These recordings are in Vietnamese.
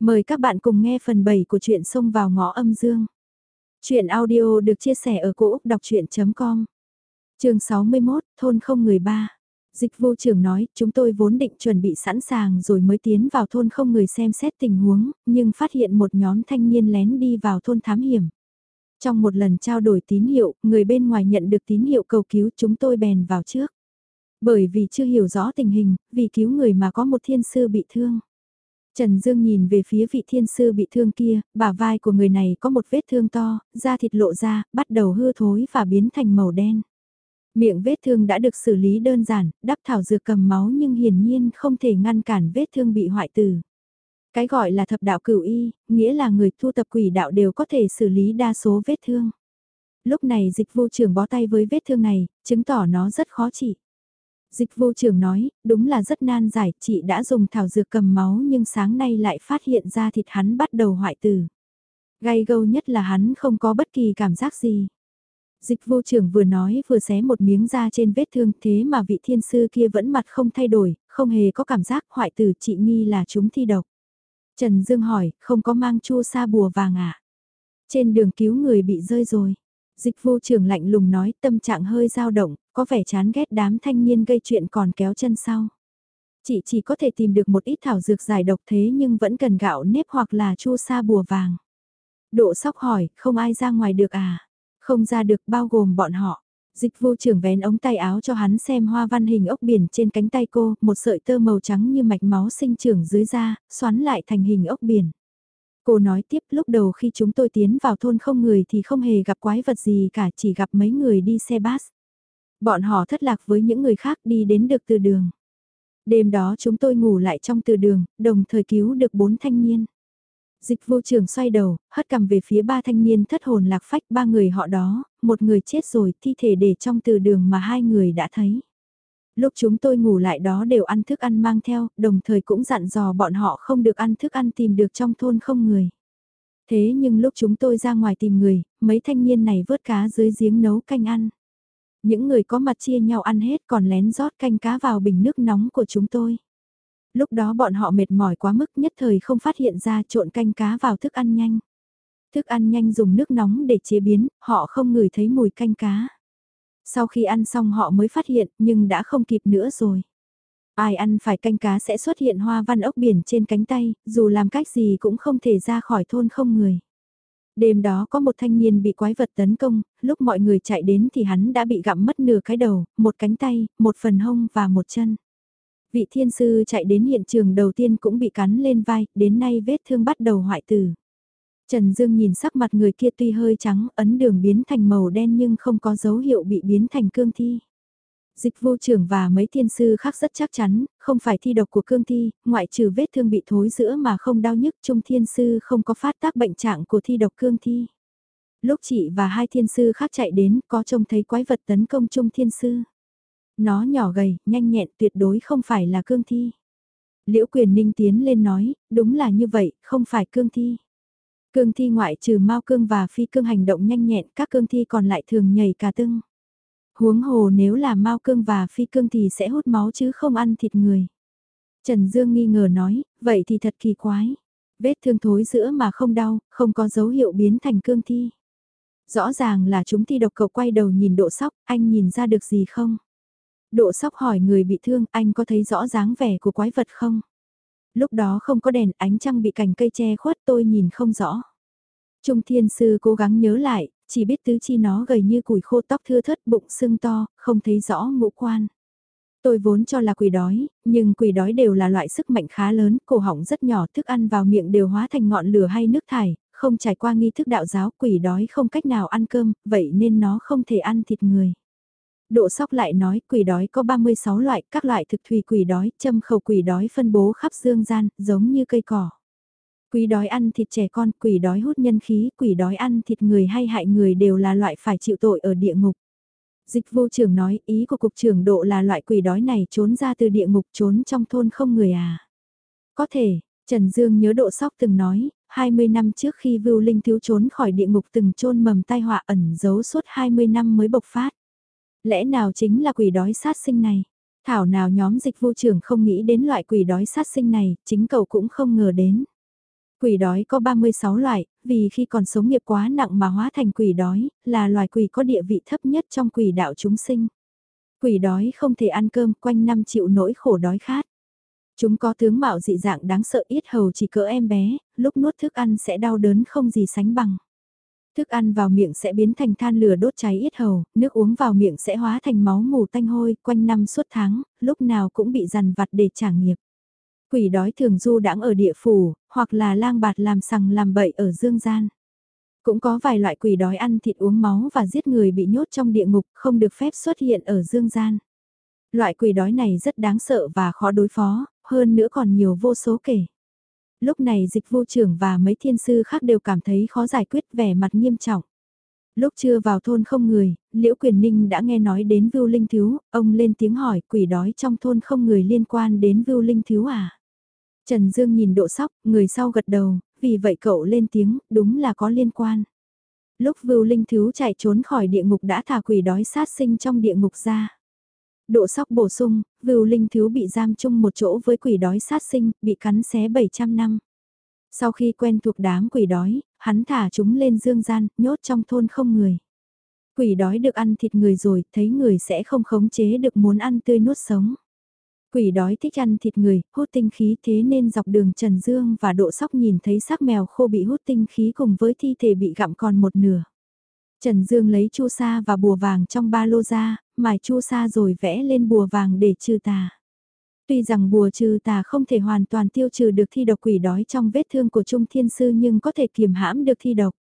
Mời các bạn cùng nghe phần 7 của truyện Sông vào ngõ âm dương. truyện audio được chia sẻ ở cỗ đọc chuyện.com Trường 61, Thôn không người ba. Dịch vô trưởng nói, chúng tôi vốn định chuẩn bị sẵn sàng rồi mới tiến vào thôn không người xem xét tình huống, nhưng phát hiện một nhóm thanh niên lén đi vào thôn thám hiểm. Trong một lần trao đổi tín hiệu, người bên ngoài nhận được tín hiệu cầu cứu chúng tôi bèn vào trước. Bởi vì chưa hiểu rõ tình hình, vì cứu người mà có một thiên sư bị thương. Trần Dương nhìn về phía vị thiên sư bị thương kia, bả vai của người này có một vết thương to, da thịt lộ ra, bắt đầu hư thối và biến thành màu đen. Miệng vết thương đã được xử lý đơn giản, đắp thảo dược cầm máu nhưng hiển nhiên không thể ngăn cản vết thương bị hoại tử. Cái gọi là thập đạo cửu y, nghĩa là người thu tập quỷ đạo đều có thể xử lý đa số vết thương. Lúc này dịch vô trưởng bó tay với vết thương này, chứng tỏ nó rất khó trị. Dịch vô trưởng nói, đúng là rất nan giải, chị đã dùng thảo dược cầm máu nhưng sáng nay lại phát hiện ra thịt hắn bắt đầu hoại tử. Gai gâu nhất là hắn không có bất kỳ cảm giác gì. Dịch vô trưởng vừa nói vừa xé một miếng da trên vết thương thế mà vị thiên sư kia vẫn mặt không thay đổi, không hề có cảm giác hoại tử chị nghi là chúng thi độc. Trần Dương hỏi, không có mang chua sa bùa vàng à? Trên đường cứu người bị rơi rồi. Dịch vô trưởng lạnh lùng nói tâm trạng hơi dao động, có vẻ chán ghét đám thanh niên gây chuyện còn kéo chân sau. Chị chỉ có thể tìm được một ít thảo dược giải độc thế nhưng vẫn cần gạo nếp hoặc là chua sa bùa vàng. Độ sóc hỏi, không ai ra ngoài được à? Không ra được bao gồm bọn họ. Dịch vô trưởng vén ống tay áo cho hắn xem hoa văn hình ốc biển trên cánh tay cô, một sợi tơ màu trắng như mạch máu sinh trưởng dưới da, xoắn lại thành hình ốc biển. Cô nói tiếp lúc đầu khi chúng tôi tiến vào thôn không người thì không hề gặp quái vật gì cả chỉ gặp mấy người đi xe bus. Bọn họ thất lạc với những người khác đi đến được từ đường. Đêm đó chúng tôi ngủ lại trong từ đường, đồng thời cứu được bốn thanh niên. Dịch vô trường xoay đầu, hất cầm về phía ba thanh niên thất hồn lạc phách ba người họ đó, một người chết rồi thi thể để trong từ đường mà hai người đã thấy. Lúc chúng tôi ngủ lại đó đều ăn thức ăn mang theo, đồng thời cũng dặn dò bọn họ không được ăn thức ăn tìm được trong thôn không người. Thế nhưng lúc chúng tôi ra ngoài tìm người, mấy thanh niên này vớt cá dưới giếng nấu canh ăn. Những người có mặt chia nhau ăn hết còn lén rót canh cá vào bình nước nóng của chúng tôi. Lúc đó bọn họ mệt mỏi quá mức nhất thời không phát hiện ra trộn canh cá vào thức ăn nhanh. Thức ăn nhanh dùng nước nóng để chế biến, họ không ngửi thấy mùi canh cá. Sau khi ăn xong họ mới phát hiện nhưng đã không kịp nữa rồi. Ai ăn phải canh cá sẽ xuất hiện hoa văn ốc biển trên cánh tay, dù làm cách gì cũng không thể ra khỏi thôn không người. Đêm đó có một thanh niên bị quái vật tấn công, lúc mọi người chạy đến thì hắn đã bị gặm mất nửa cái đầu, một cánh tay, một phần hông và một chân. Vị thiên sư chạy đến hiện trường đầu tiên cũng bị cắn lên vai, đến nay vết thương bắt đầu hoại tử. Trần Dương nhìn sắc mặt người kia tuy hơi trắng, ấn đường biến thành màu đen nhưng không có dấu hiệu bị biến thành cương thi. Dịch vô trưởng và mấy thiên sư khác rất chắc chắn, không phải thi độc của cương thi, ngoại trừ vết thương bị thối giữa mà không đau nhức trung thiên sư không có phát tác bệnh trạng của thi độc cương thi. Lúc chị và hai thiên sư khác chạy đến có trông thấy quái vật tấn công trung thiên sư. Nó nhỏ gầy, nhanh nhẹn tuyệt đối không phải là cương thi. Liễu quyền ninh tiến lên nói, đúng là như vậy, không phải cương thi. Cương thi ngoại trừ mau cương và phi cương hành động nhanh nhẹn, các cương thi còn lại thường nhảy cả tưng. Huống hồ nếu là mau cương và phi cương thì sẽ hút máu chứ không ăn thịt người. Trần Dương nghi ngờ nói, vậy thì thật kỳ quái. Vết thương thối giữa mà không đau, không có dấu hiệu biến thành cương thi. Rõ ràng là chúng thi độc cậu quay đầu nhìn độ sóc, anh nhìn ra được gì không? Độ sóc hỏi người bị thương, anh có thấy rõ dáng vẻ của quái vật không? Lúc đó không có đèn, ánh trăng bị cành cây che khuất tôi nhìn không rõ. Trung thiên sư cố gắng nhớ lại, chỉ biết tứ chi nó gầy như củi khô tóc thưa thớt bụng sưng to, không thấy rõ ngũ quan. Tôi vốn cho là quỷ đói, nhưng quỷ đói đều là loại sức mạnh khá lớn, cổ họng rất nhỏ, thức ăn vào miệng đều hóa thành ngọn lửa hay nước thải, không trải qua nghi thức đạo giáo quỷ đói không cách nào ăn cơm, vậy nên nó không thể ăn thịt người. Độ sóc lại nói quỷ đói có 36 loại, các loại thực thủy quỷ đói, châm khẩu quỷ đói phân bố khắp dương gian, giống như cây cỏ. Quỷ đói ăn thịt trẻ con, quỷ đói hút nhân khí, quỷ đói ăn thịt người hay hại người đều là loại phải chịu tội ở địa ngục. Dịch vô trưởng nói ý của cục trưởng độ là loại quỷ đói này trốn ra từ địa ngục trốn trong thôn không người à. Có thể, Trần Dương nhớ độ sóc từng nói, 20 năm trước khi Vưu Linh thiếu trốn khỏi địa ngục từng trôn mầm tai họa ẩn giấu suốt 20 năm mới bộc phát. Lẽ nào chính là quỷ đói sát sinh này? Thảo nào nhóm dịch vô trưởng không nghĩ đến loại quỷ đói sát sinh này, chính cậu cũng không ngờ đến. Quỷ đói có 36 loại, vì khi còn sống nghiệp quá nặng mà hóa thành quỷ đói, là loài quỷ có địa vị thấp nhất trong quỷ đạo chúng sinh. Quỷ đói không thể ăn cơm quanh năm chịu nỗi khổ đói khát. Chúng có tướng mạo dị dạng đáng sợ ít hầu chỉ cỡ em bé, lúc nuốt thức ăn sẽ đau đớn không gì sánh bằng. Thức ăn vào miệng sẽ biến thành than lửa đốt cháy ít hầu, nước uống vào miệng sẽ hóa thành máu mù tanh hôi quanh năm suốt tháng, lúc nào cũng bị dằn vặt để trả nghiệp. Quỷ đói thường du đãng ở địa phủ, hoặc là lang bạt làm sằng làm bậy ở dương gian. Cũng có vài loại quỷ đói ăn thịt uống máu và giết người bị nhốt trong địa ngục không được phép xuất hiện ở dương gian. Loại quỷ đói này rất đáng sợ và khó đối phó, hơn nữa còn nhiều vô số kể. Lúc này dịch vô trưởng và mấy thiên sư khác đều cảm thấy khó giải quyết vẻ mặt nghiêm trọng. Lúc chưa vào thôn không người, Liễu Quyền Ninh đã nghe nói đến Vưu Linh Thiếu, ông lên tiếng hỏi quỷ đói trong thôn không người liên quan đến Vưu Linh Thiếu à? Trần Dương nhìn độ sóc, người sau gật đầu, vì vậy cậu lên tiếng, đúng là có liên quan. Lúc Vưu Linh Thiếu chạy trốn khỏi địa ngục đã thả quỷ đói sát sinh trong địa ngục ra. Độ sóc bổ sung, Vưu Linh Thiếu bị giam chung một chỗ với quỷ đói sát sinh, bị cắn xé 700 năm. Sau khi quen thuộc đám quỷ đói, hắn thả chúng lên dương gian, nhốt trong thôn không người. Quỷ đói được ăn thịt người rồi, thấy người sẽ không khống chế được muốn ăn tươi nuốt sống. Quỷ đói thích ăn thịt người, hút tinh khí thế nên dọc đường Trần Dương và Độ Sóc nhìn thấy xác mèo khô bị hút tinh khí cùng với thi thể bị gặm còn một nửa. Trần Dương lấy chu sa và bùa vàng trong ba lô ra, mài chu sa rồi vẽ lên bùa vàng để trừ tà. Tuy rằng bùa trừ tà không thể hoàn toàn tiêu trừ được thi độc quỷ đói trong vết thương của Trung Thiên Sư nhưng có thể kiềm hãm được thi độc.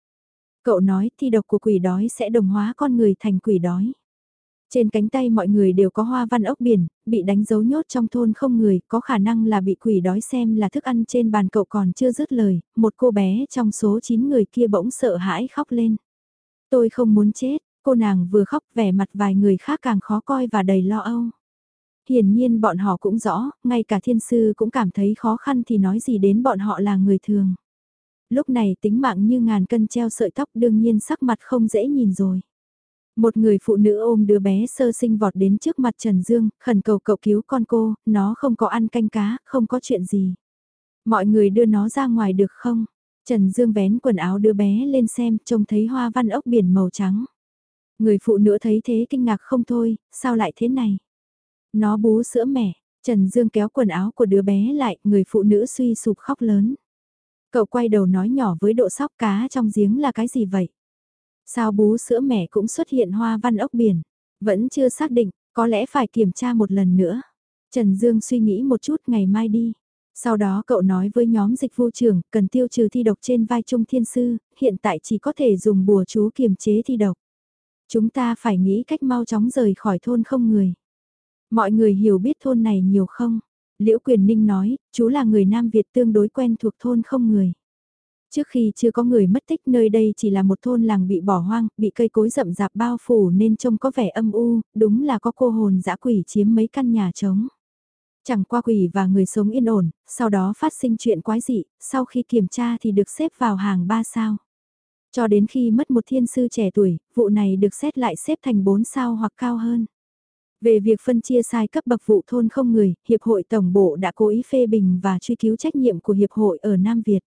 Cậu nói thi độc của quỷ đói sẽ đồng hóa con người thành quỷ đói. Trên cánh tay mọi người đều có hoa văn ốc biển, bị đánh dấu nhốt trong thôn không người, có khả năng là bị quỷ đói xem là thức ăn trên bàn cậu còn chưa dứt lời, một cô bé trong số 9 người kia bỗng sợ hãi khóc lên. Tôi không muốn chết, cô nàng vừa khóc vẻ mặt vài người khác càng khó coi và đầy lo âu. Hiển nhiên bọn họ cũng rõ, ngay cả thiên sư cũng cảm thấy khó khăn thì nói gì đến bọn họ là người thường. Lúc này tính mạng như ngàn cân treo sợi tóc đương nhiên sắc mặt không dễ nhìn rồi. Một người phụ nữ ôm đứa bé sơ sinh vọt đến trước mặt Trần Dương, khẩn cầu cậu cứu con cô, nó không có ăn canh cá, không có chuyện gì. Mọi người đưa nó ra ngoài được không? Trần Dương vén quần áo đứa bé lên xem, trông thấy hoa văn ốc biển màu trắng. Người phụ nữ thấy thế kinh ngạc không thôi, sao lại thế này? Nó bú sữa mẹ, Trần Dương kéo quần áo của đứa bé lại, người phụ nữ suy sụp khóc lớn. Cậu quay đầu nói nhỏ với độ sóc cá trong giếng là cái gì vậy? Sao bú sữa mẹ cũng xuất hiện hoa văn ốc biển? Vẫn chưa xác định, có lẽ phải kiểm tra một lần nữa. Trần Dương suy nghĩ một chút ngày mai đi. Sau đó cậu nói với nhóm dịch vụ trưởng cần tiêu trừ thi độc trên vai Trung Thiên Sư, hiện tại chỉ có thể dùng bùa chú kiềm chế thi độc. Chúng ta phải nghĩ cách mau chóng rời khỏi thôn không người. Mọi người hiểu biết thôn này nhiều không? Liễu Quyền Ninh nói, chú là người Nam Việt tương đối quen thuộc thôn không người. Trước khi chưa có người mất tích nơi đây chỉ là một thôn làng bị bỏ hoang, bị cây cối rậm rạp bao phủ nên trông có vẻ âm u, đúng là có cô hồn dã quỷ chiếm mấy căn nhà trống. Chẳng qua quỷ và người sống yên ổn, sau đó phát sinh chuyện quái dị, sau khi kiểm tra thì được xếp vào hàng 3 sao. Cho đến khi mất một thiên sư trẻ tuổi, vụ này được xét lại xếp thành 4 sao hoặc cao hơn. Về việc phân chia sai cấp bậc vụ thôn không người, Hiệp hội Tổng bộ đã cố ý phê bình và truy cứu trách nhiệm của Hiệp hội ở Nam Việt.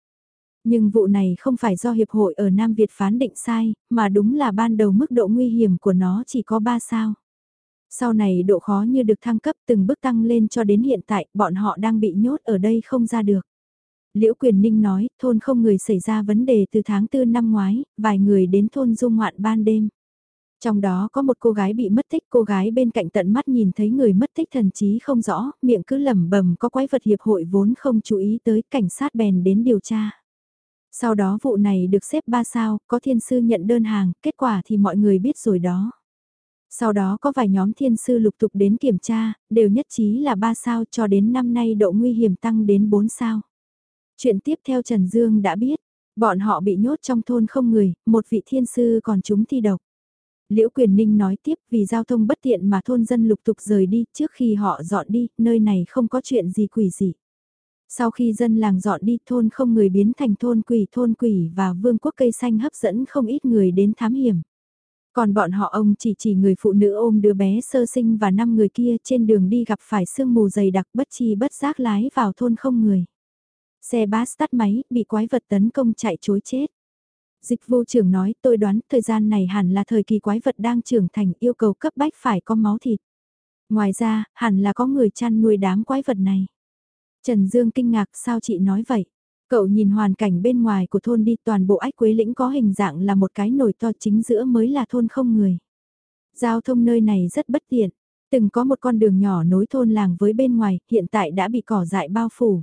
Nhưng vụ này không phải do Hiệp hội ở Nam Việt phán định sai, mà đúng là ban đầu mức độ nguy hiểm của nó chỉ có 3 sao. Sau này độ khó như được thăng cấp từng bước tăng lên cho đến hiện tại bọn họ đang bị nhốt ở đây không ra được. Liễu Quyền Ninh nói, thôn không người xảy ra vấn đề từ tháng 4 năm ngoái, vài người đến thôn du ngoạn ban đêm. Trong đó có một cô gái bị mất tích, cô gái bên cạnh tận mắt nhìn thấy người mất tích thần trí không rõ, miệng cứ lẩm bẩm có quái vật hiệp hội vốn không chú ý tới, cảnh sát bèn đến điều tra. Sau đó vụ này được xếp 3 sao, có thiên sư nhận đơn hàng, kết quả thì mọi người biết rồi đó. Sau đó có vài nhóm thiên sư lục tục đến kiểm tra, đều nhất trí là 3 sao cho đến năm nay độ nguy hiểm tăng đến 4 sao. Chuyện tiếp theo Trần Dương đã biết, bọn họ bị nhốt trong thôn không người, một vị thiên sư còn chúng thi độc. Liễu Quyền Ninh nói tiếp vì giao thông bất tiện mà thôn dân lục tục rời đi trước khi họ dọn đi, nơi này không có chuyện gì quỷ gì. Sau khi dân làng dọn đi thôn không người biến thành thôn quỷ thôn quỷ và vương quốc cây xanh hấp dẫn không ít người đến thám hiểm. Còn bọn họ ông chỉ chỉ người phụ nữ ôm đứa bé sơ sinh và năm người kia trên đường đi gặp phải sương mù dày đặc bất chi bất giác lái vào thôn không người. Xe bus tắt máy, bị quái vật tấn công chạy chối chết. Dịch vô trưởng nói, tôi đoán thời gian này hẳn là thời kỳ quái vật đang trưởng thành yêu cầu cấp bách phải có máu thịt. Ngoài ra, hẳn là có người chăn nuôi đám quái vật này. Trần Dương kinh ngạc sao chị nói vậy? Cậu nhìn hoàn cảnh bên ngoài của thôn đi toàn bộ ách quế lĩnh có hình dạng là một cái nồi to chính giữa mới là thôn không người. Giao thông nơi này rất bất tiện. Từng có một con đường nhỏ nối thôn làng với bên ngoài, hiện tại đã bị cỏ dại bao phủ.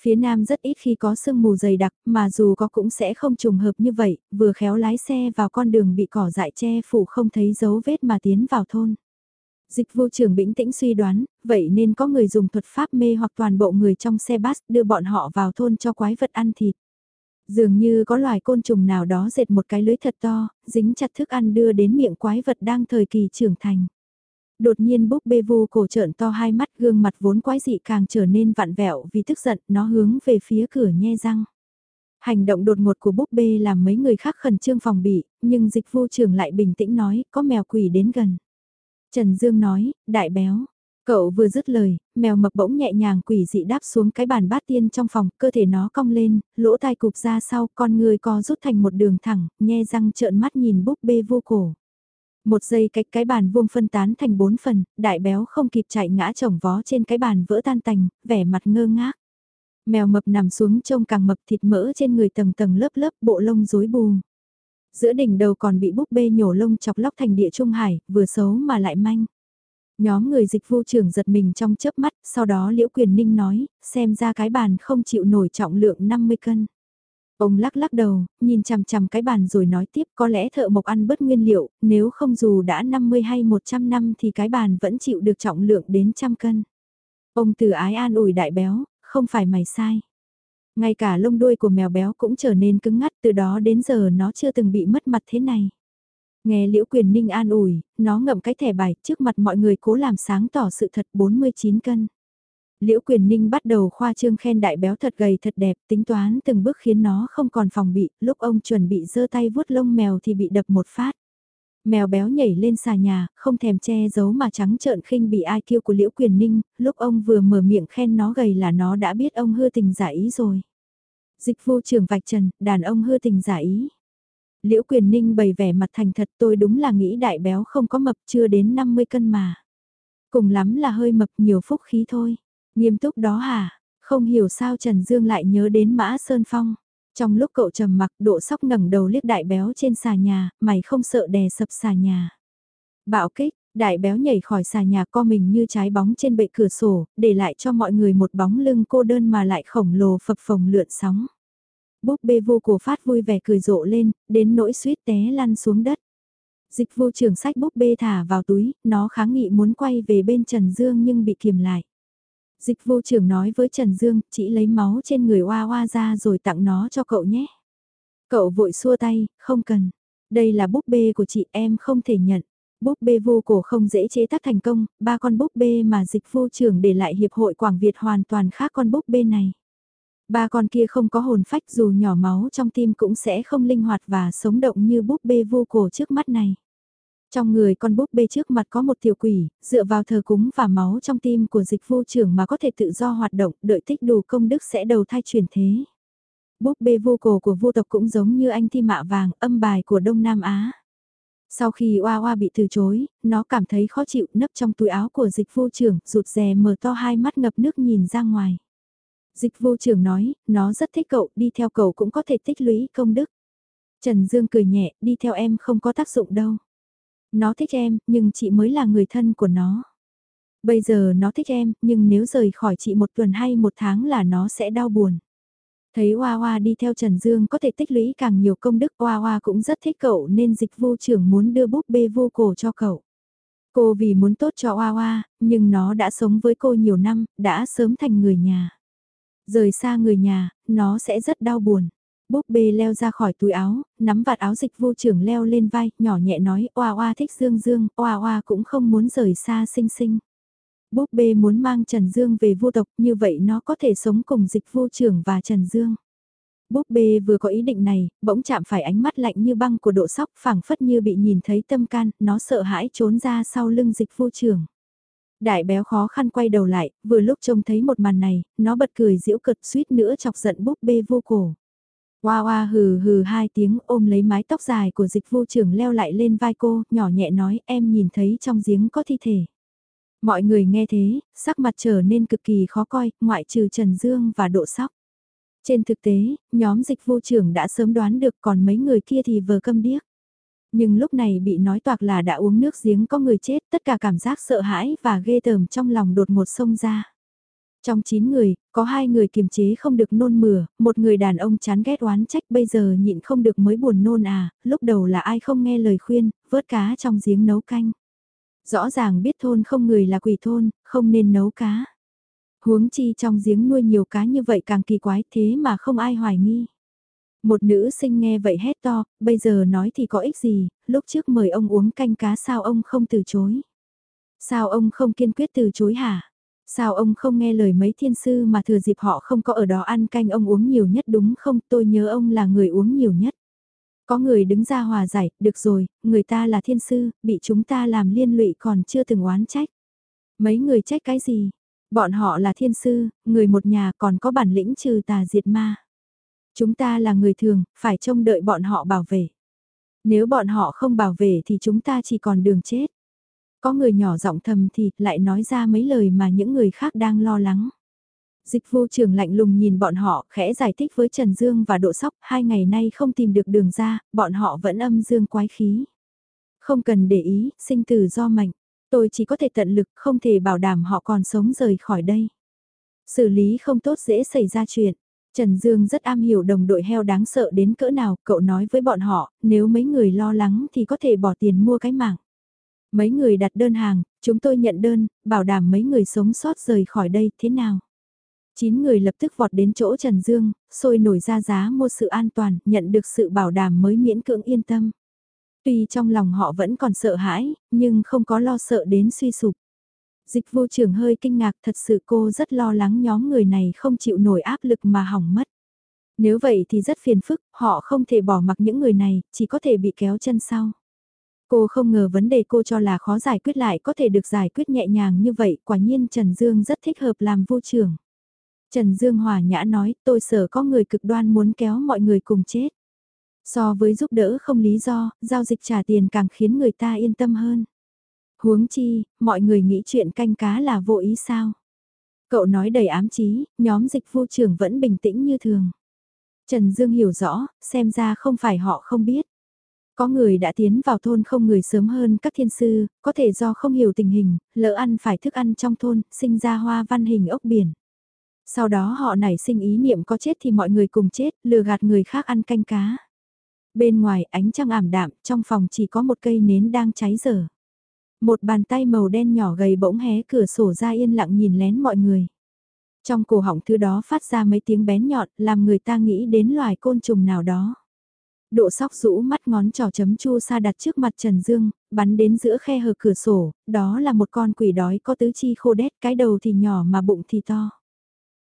Phía nam rất ít khi có sương mù dày đặc, mà dù có cũng sẽ không trùng hợp như vậy, vừa khéo lái xe vào con đường bị cỏ dại che phủ không thấy dấu vết mà tiến vào thôn. Dịch vô trưởng bĩnh tĩnh suy đoán, vậy nên có người dùng thuật pháp mê hoặc toàn bộ người trong xe bus đưa bọn họ vào thôn cho quái vật ăn thịt. Dường như có loài côn trùng nào đó dệt một cái lưới thật to, dính chặt thức ăn đưa đến miệng quái vật đang thời kỳ trưởng thành. Đột nhiên búp bê vu cổ trợn to hai mắt gương mặt vốn quái dị càng trở nên vặn vẹo vì tức giận nó hướng về phía cửa nhe răng. Hành động đột ngột của búp bê làm mấy người khác khẩn trương phòng bị, nhưng dịch vu Trường lại bình tĩnh nói có mèo quỷ đến gần. Trần Dương nói, đại béo. Cậu vừa dứt lời, mèo mập bỗng nhẹ nhàng quỷ dị đáp xuống cái bàn bát tiên trong phòng, cơ thể nó cong lên, lỗ tai cụp ra sau, con người co rút thành một đường thẳng, nhe răng trợn mắt nhìn búp bê vô cổ. Một giây cách cái bàn vuông phân tán thành bốn phần, đại béo không kịp chạy ngã chồng vó trên cái bàn vỡ tan tành, vẻ mặt ngơ ngác. Mèo mập nằm xuống trông càng mập thịt mỡ trên người tầng tầng lớp lớp bộ lông rối bù. Giữa đỉnh đầu còn bị búp bê nhổ lông chọc lóc thành địa trung hải, vừa xấu mà lại manh. Nhóm người dịch vu trưởng giật mình trong chớp mắt, sau đó Liễu Quyền Ninh nói, xem ra cái bàn không chịu nổi trọng lượng 50 cân. Ông lắc lắc đầu, nhìn chằm chằm cái bàn rồi nói tiếp có lẽ thợ mộc ăn bớt nguyên liệu, nếu không dù đã 50 hay 100 năm thì cái bàn vẫn chịu được trọng lượng đến trăm cân. Ông từ ái an ủi đại béo, không phải mày sai. Ngay cả lông đuôi của mèo béo cũng trở nên cứng ngắt từ đó đến giờ nó chưa từng bị mất mặt thế này. Nghe Liễu Quyền Ninh an ủi, nó ngậm cái thẻ bài trước mặt mọi người cố làm sáng tỏ sự thật 49 cân. Liễu Quyền Ninh bắt đầu khoa trương khen đại béo thật gầy thật đẹp, tính toán từng bước khiến nó không còn phòng bị, lúc ông chuẩn bị giơ tay vuốt lông mèo thì bị đập một phát. Mèo béo nhảy lên xà nhà, không thèm che giấu mà trắng trợn khinh bị ai kêu của Liễu Quyền Ninh, lúc ông vừa mở miệng khen nó gầy là nó đã biết ông hư tình giả ý rồi. Dịch vô trường vạch trần, đàn ông hư tình giả ý. Liễu Quyền Ninh bày vẻ mặt thành thật tôi đúng là nghĩ đại béo không có mập chưa đến 50 cân mà. Cùng lắm là hơi mập nhiều phúc khí thôi. Nghiêm túc đó hả? Không hiểu sao Trần Dương lại nhớ đến Mã Sơn Phong. Trong lúc cậu trầm mặc độ sóc ngẩng đầu liếc đại béo trên xà nhà, mày không sợ đè sập xà nhà. Bạo kích, đại béo nhảy khỏi xà nhà co mình như trái bóng trên bệ cửa sổ, để lại cho mọi người một bóng lưng cô đơn mà lại khổng lồ phập phồng lượn sóng. Búp bê vô cổ phát vui vẻ cười rộ lên, đến nỗi suýt té lăn xuống đất. Dịch vô trưởng sách búp bê thả vào túi, nó kháng nghị muốn quay về bên Trần Dương nhưng bị kiềm lại. Dịch vô trưởng nói với Trần Dương, chỉ lấy máu trên người Hoa Hoa ra rồi tặng nó cho cậu nhé. Cậu vội xua tay, không cần. Đây là búp bê của chị em không thể nhận. Búp bê vô cổ không dễ chế tác thành công, ba con búp bê mà dịch vô trưởng để lại Hiệp hội Quảng Việt hoàn toàn khác con búp bê này. Ba con kia không có hồn phách dù nhỏ máu trong tim cũng sẽ không linh hoạt và sống động như búp bê vô cổ trước mắt này. Trong người con búp bê trước mặt có một tiểu quỷ, dựa vào thờ cúng và máu trong tim của dịch vô trưởng mà có thể tự do hoạt động, đợi tích đủ công đức sẽ đầu thai chuyển thế. Búp bê vô cổ của vô tộc cũng giống như anh thi mạ vàng, âm bài của Đông Nam Á. Sau khi Oa Oa bị từ chối, nó cảm thấy khó chịu nấp trong túi áo của dịch vô trưởng, rụt rè mở to hai mắt ngập nước nhìn ra ngoài. Dịch vô trưởng nói, nó rất thích cậu, đi theo cậu cũng có thể tích lũy công đức. Trần Dương cười nhẹ, đi theo em không có tác dụng đâu. Nó thích em, nhưng chị mới là người thân của nó. Bây giờ nó thích em, nhưng nếu rời khỏi chị một tuần hay một tháng là nó sẽ đau buồn. Thấy Hoa Hoa đi theo Trần Dương có thể tích lũy càng nhiều công đức Hoa Hoa cũng rất thích cậu nên dịch vô trưởng muốn đưa búp bê vô cổ cho cậu. Cô vì muốn tốt cho Hoa Hoa, nhưng nó đã sống với cô nhiều năm, đã sớm thành người nhà. Rời xa người nhà, nó sẽ rất đau buồn. Búp bê leo ra khỏi túi áo, nắm vạt áo dịch vô trưởng leo lên vai, nhỏ nhẹ nói, oa oa thích Dương Dương, oa oa cũng không muốn rời xa sinh sinh. Búp bê muốn mang Trần Dương về vô tộc, như vậy nó có thể sống cùng dịch vô trưởng và Trần Dương. Búp bê vừa có ý định này, bỗng chạm phải ánh mắt lạnh như băng của độ sóc phảng phất như bị nhìn thấy tâm can, nó sợ hãi trốn ra sau lưng dịch vô trưởng. Đại béo khó khăn quay đầu lại, vừa lúc trông thấy một màn này, nó bật cười giễu cực suýt nữa chọc giận búp bê vô cổ. Hoa hoa hừ hừ hai tiếng ôm lấy mái tóc dài của dịch vô trưởng leo lại lên vai cô, nhỏ nhẹ nói em nhìn thấy trong giếng có thi thể. Mọi người nghe thế, sắc mặt trở nên cực kỳ khó coi, ngoại trừ Trần Dương và Độ Sóc. Trên thực tế, nhóm dịch vô trưởng đã sớm đoán được còn mấy người kia thì vờ câm điếc. Nhưng lúc này bị nói toạc là đã uống nước giếng có người chết, tất cả cảm giác sợ hãi và ghê tởm trong lòng đột ngột xông ra. Trong 9 người, có hai người kiềm chế không được nôn mửa, một người đàn ông chán ghét oán trách bây giờ nhịn không được mới buồn nôn à, lúc đầu là ai không nghe lời khuyên, vớt cá trong giếng nấu canh. Rõ ràng biết thôn không người là quỷ thôn, không nên nấu cá. Huống chi trong giếng nuôi nhiều cá như vậy càng kỳ quái thế mà không ai hoài nghi. Một nữ sinh nghe vậy hét to, bây giờ nói thì có ích gì, lúc trước mời ông uống canh cá sao ông không từ chối. Sao ông không kiên quyết từ chối hả? Sao ông không nghe lời mấy thiên sư mà thừa dịp họ không có ở đó ăn canh ông uống nhiều nhất đúng không? Tôi nhớ ông là người uống nhiều nhất. Có người đứng ra hòa giải, được rồi, người ta là thiên sư, bị chúng ta làm liên lụy còn chưa từng oán trách. Mấy người trách cái gì? Bọn họ là thiên sư, người một nhà còn có bản lĩnh trừ tà diệt ma. Chúng ta là người thường, phải trông đợi bọn họ bảo vệ. Nếu bọn họ không bảo vệ thì chúng ta chỉ còn đường chết. Có người nhỏ giọng thầm thì lại nói ra mấy lời mà những người khác đang lo lắng. Dịch vô trường lạnh lùng nhìn bọn họ, khẽ giải thích với Trần Dương và Độ Sóc, hai ngày nay không tìm được đường ra, bọn họ vẫn âm dương quái khí. Không cần để ý, sinh tử do mạnh, tôi chỉ có thể tận lực, không thể bảo đảm họ còn sống rời khỏi đây. Xử lý không tốt dễ xảy ra chuyện. Trần Dương rất am hiểu đồng đội heo đáng sợ đến cỡ nào, cậu nói với bọn họ, nếu mấy người lo lắng thì có thể bỏ tiền mua cái mạng. Mấy người đặt đơn hàng, chúng tôi nhận đơn, bảo đảm mấy người sống sót rời khỏi đây, thế nào? Chín người lập tức vọt đến chỗ Trần Dương, sôi nổi ra giá mua sự an toàn, nhận được sự bảo đảm mới miễn cưỡng yên tâm. Tuy trong lòng họ vẫn còn sợ hãi, nhưng không có lo sợ đến suy sụp. Dịch vô trưởng hơi kinh ngạc thật sự cô rất lo lắng nhóm người này không chịu nổi áp lực mà hỏng mất. Nếu vậy thì rất phiền phức, họ không thể bỏ mặc những người này, chỉ có thể bị kéo chân sau. Cô không ngờ vấn đề cô cho là khó giải quyết lại có thể được giải quyết nhẹ nhàng như vậy, quả nhiên Trần Dương rất thích hợp làm vô trưởng. Trần Dương Hòa Nhã nói, tôi sợ có người cực đoan muốn kéo mọi người cùng chết. So với giúp đỡ không lý do, giao dịch trả tiền càng khiến người ta yên tâm hơn. Huống chi, mọi người nghĩ chuyện canh cá là vô ý sao? Cậu nói đầy ám chí, nhóm dịch vô trưởng vẫn bình tĩnh như thường. Trần Dương hiểu rõ, xem ra không phải họ không biết. Có người đã tiến vào thôn không người sớm hơn các thiên sư, có thể do không hiểu tình hình, lỡ ăn phải thức ăn trong thôn, sinh ra hoa văn hình ốc biển. Sau đó họ nảy sinh ý niệm có chết thì mọi người cùng chết, lừa gạt người khác ăn canh cá. Bên ngoài ánh trăng ảm đạm, trong phòng chỉ có một cây nến đang cháy dở. Một bàn tay màu đen nhỏ gầy bỗng hé cửa sổ ra yên lặng nhìn lén mọi người. Trong cổ họng thứ đó phát ra mấy tiếng bén nhọn, làm người ta nghĩ đến loài côn trùng nào đó. Độ sóc rũ mắt ngón trỏ chấm chu sa đặt trước mặt Trần Dương, bắn đến giữa khe hở cửa sổ, đó là một con quỷ đói có tứ chi khô đét, cái đầu thì nhỏ mà bụng thì to.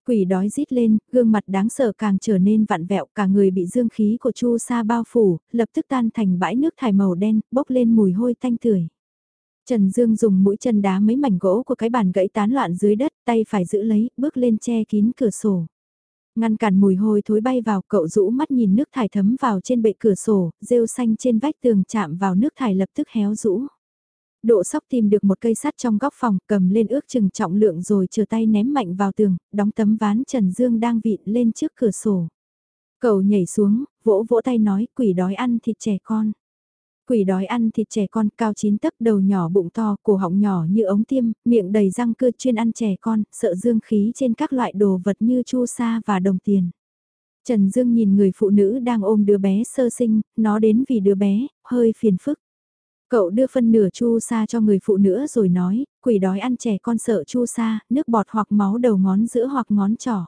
Quỷ đói rít lên, gương mặt đáng sợ càng trở nên vặn vẹo, cả người bị dương khí của chu sa bao phủ, lập tức tan thành bãi nước thải màu đen, bốc lên mùi hôi thanh tưởi. Trần Dương dùng mũi chân đá mấy mảnh gỗ của cái bàn gãy tán loạn dưới đất, tay phải giữ lấy, bước lên che kín cửa sổ. Ngăn cản mùi hôi thối bay vào cậu rũ mắt nhìn nước thải thấm vào trên bệ cửa sổ, rêu xanh trên vách tường chạm vào nước thải lập tức héo rũ. Độ sóc tìm được một cây sắt trong góc phòng, cầm lên ước chừng trọng lượng rồi chờ tay ném mạnh vào tường, đóng tấm ván Trần Dương đang vịn lên trước cửa sổ. Cậu nhảy xuống, vỗ vỗ tay nói quỷ đói ăn thịt trẻ con. Quỷ đói ăn thịt trẻ con cao chín tấc đầu nhỏ bụng to, cổ họng nhỏ như ống tiêm, miệng đầy răng cưa chuyên ăn trẻ con, sợ dương khí trên các loại đồ vật như chu sa và đồng tiền. Trần Dương nhìn người phụ nữ đang ôm đứa bé sơ sinh, nó đến vì đứa bé, hơi phiền phức. Cậu đưa phân nửa chu sa cho người phụ nữ rồi nói, quỷ đói ăn trẻ con sợ chu sa, nước bọt hoặc máu đầu ngón giữa hoặc ngón trỏ.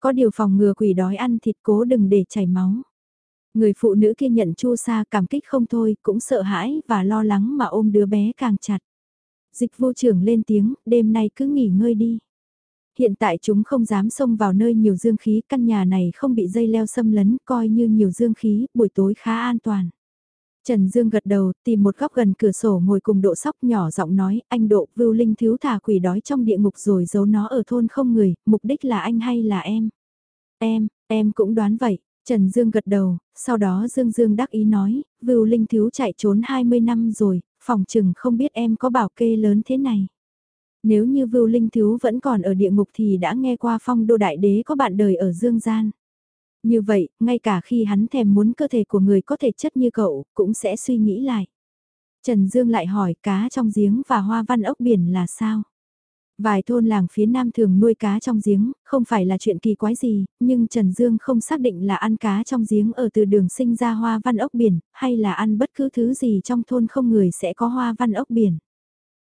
Có điều phòng ngừa quỷ đói ăn thịt cố đừng để chảy máu. Người phụ nữ kia nhận chu sa cảm kích không thôi, cũng sợ hãi và lo lắng mà ôm đứa bé càng chặt. Dịch vô trưởng lên tiếng, đêm nay cứ nghỉ ngơi đi. Hiện tại chúng không dám xông vào nơi nhiều dương khí, căn nhà này không bị dây leo xâm lấn, coi như nhiều dương khí, buổi tối khá an toàn. Trần Dương gật đầu, tìm một góc gần cửa sổ ngồi cùng độ sóc nhỏ giọng nói, anh độ, vưu linh thiếu thả quỷ đói trong địa ngục rồi giấu nó ở thôn không người, mục đích là anh hay là em? Em, em cũng đoán vậy. Trần Dương gật đầu, sau đó Dương Dương đắc ý nói, vưu linh thiếu chạy trốn 20 năm rồi, phòng chừng không biết em có bảo kê lớn thế này. Nếu như vưu linh thiếu vẫn còn ở địa ngục thì đã nghe qua phong đô đại đế có bạn đời ở Dương Gian. Như vậy, ngay cả khi hắn thèm muốn cơ thể của người có thể chất như cậu, cũng sẽ suy nghĩ lại. Trần Dương lại hỏi cá trong giếng và hoa văn ốc biển là sao? Vài thôn làng phía nam thường nuôi cá trong giếng, không phải là chuyện kỳ quái gì, nhưng Trần Dương không xác định là ăn cá trong giếng ở từ đường sinh ra hoa văn ốc biển, hay là ăn bất cứ thứ gì trong thôn không người sẽ có hoa văn ốc biển.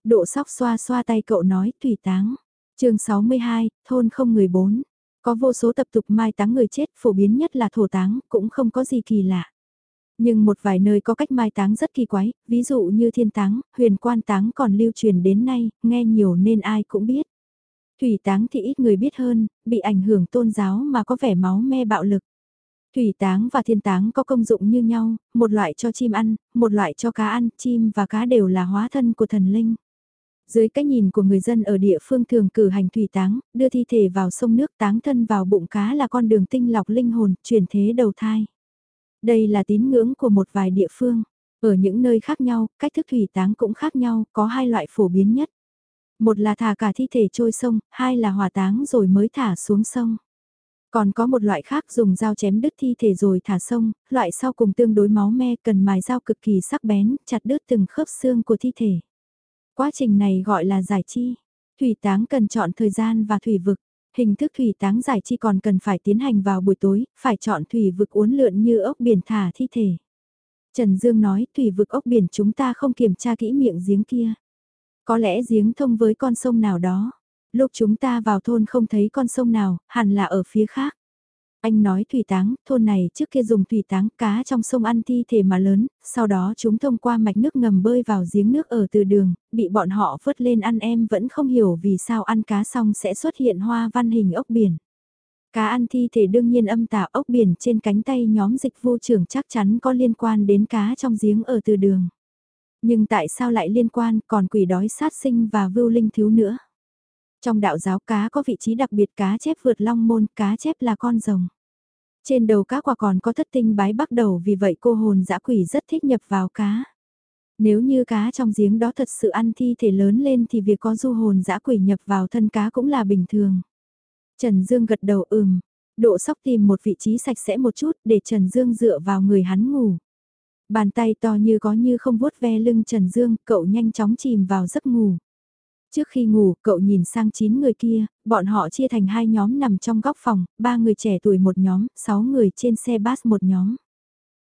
Độ sóc xoa xoa tay cậu nói, tùy táng. chương 62, thôn không người bốn. Có vô số tập tục mai táng người chết phổ biến nhất là thổ táng, cũng không có gì kỳ lạ. Nhưng một vài nơi có cách mai táng rất kỳ quái, ví dụ như thiên táng, huyền quan táng còn lưu truyền đến nay, nghe nhiều nên ai cũng biết. Thủy táng thì ít người biết hơn, bị ảnh hưởng tôn giáo mà có vẻ máu me bạo lực. Thủy táng và thiên táng có công dụng như nhau, một loại cho chim ăn, một loại cho cá ăn, chim và cá đều là hóa thân của thần linh. Dưới cái nhìn của người dân ở địa phương thường cử hành thủy táng, đưa thi thể vào sông nước táng thân vào bụng cá là con đường tinh lọc linh hồn, chuyển thế đầu thai. Đây là tín ngưỡng của một vài địa phương. Ở những nơi khác nhau, cách thức thủy táng cũng khác nhau, có hai loại phổ biến nhất. Một là thả cả thi thể trôi sông, hai là hỏa táng rồi mới thả xuống sông. Còn có một loại khác dùng dao chém đứt thi thể rồi thả sông, loại sau cùng tương đối máu me cần mài dao cực kỳ sắc bén, chặt đứt từng khớp xương của thi thể. Quá trình này gọi là giải chi. Thủy táng cần chọn thời gian và thủy vực. Hình thức thủy táng giải chi còn cần phải tiến hành vào buổi tối, phải chọn thủy vực uốn lượn như ốc biển thả thi thể. Trần Dương nói thủy vực ốc biển chúng ta không kiểm tra kỹ miệng giếng kia. Có lẽ giếng thông với con sông nào đó. Lúc chúng ta vào thôn không thấy con sông nào, hẳn là ở phía khác. Anh nói thủy táng, thôn này trước kia dùng thủy táng cá trong sông ăn thi thể mà lớn, sau đó chúng thông qua mạch nước ngầm bơi vào giếng nước ở từ đường, bị bọn họ vớt lên ăn em vẫn không hiểu vì sao ăn cá xong sẽ xuất hiện hoa văn hình ốc biển. Cá ăn thi thể đương nhiên âm tả ốc biển trên cánh tay nhóm dịch vô trưởng chắc chắn có liên quan đến cá trong giếng ở từ đường. Nhưng tại sao lại liên quan còn quỷ đói sát sinh và vưu linh thiếu nữa? Trong đạo giáo cá có vị trí đặc biệt cá chép vượt long môn, cá chép là con rồng. Trên đầu cá quả còn có thất tinh bái bắt đầu vì vậy cô hồn dã quỷ rất thích nhập vào cá. Nếu như cá trong giếng đó thật sự ăn thi thể lớn lên thì việc có du hồn dã quỷ nhập vào thân cá cũng là bình thường. Trần Dương gật đầu ừm, độ sóc tìm một vị trí sạch sẽ một chút để Trần Dương dựa vào người hắn ngủ. Bàn tay to như có như không vuốt ve lưng Trần Dương, cậu nhanh chóng chìm vào giấc ngủ. Trước khi ngủ, cậu nhìn sang 9 người kia, bọn họ chia thành hai nhóm nằm trong góc phòng, ba người trẻ tuổi một nhóm, 6 người trên xe bus một nhóm.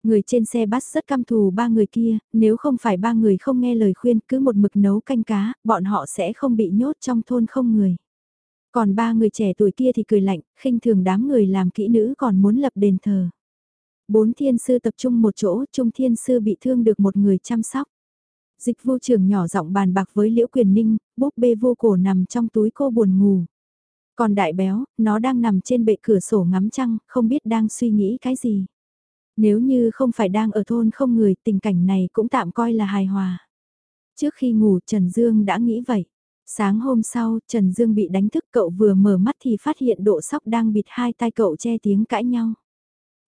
Người trên xe bus rất căm thù ba người kia, nếu không phải ba người không nghe lời khuyên cứ một mực nấu canh cá, bọn họ sẽ không bị nhốt trong thôn không người. Còn ba người trẻ tuổi kia thì cười lạnh, khinh thường đám người làm kỹ nữ còn muốn lập đền thờ. Bốn thiên sư tập trung một chỗ, trung thiên sư bị thương được một người chăm sóc. Dịch vô trường nhỏ giọng bàn bạc với Liễu Quyền Ninh, búp bê vô cổ nằm trong túi cô buồn ngủ. Còn đại béo, nó đang nằm trên bệ cửa sổ ngắm trăng, không biết đang suy nghĩ cái gì. Nếu như không phải đang ở thôn không người, tình cảnh này cũng tạm coi là hài hòa. Trước khi ngủ Trần Dương đã nghĩ vậy. Sáng hôm sau, Trần Dương bị đánh thức cậu vừa mở mắt thì phát hiện độ sóc đang bịt hai tay cậu che tiếng cãi nhau.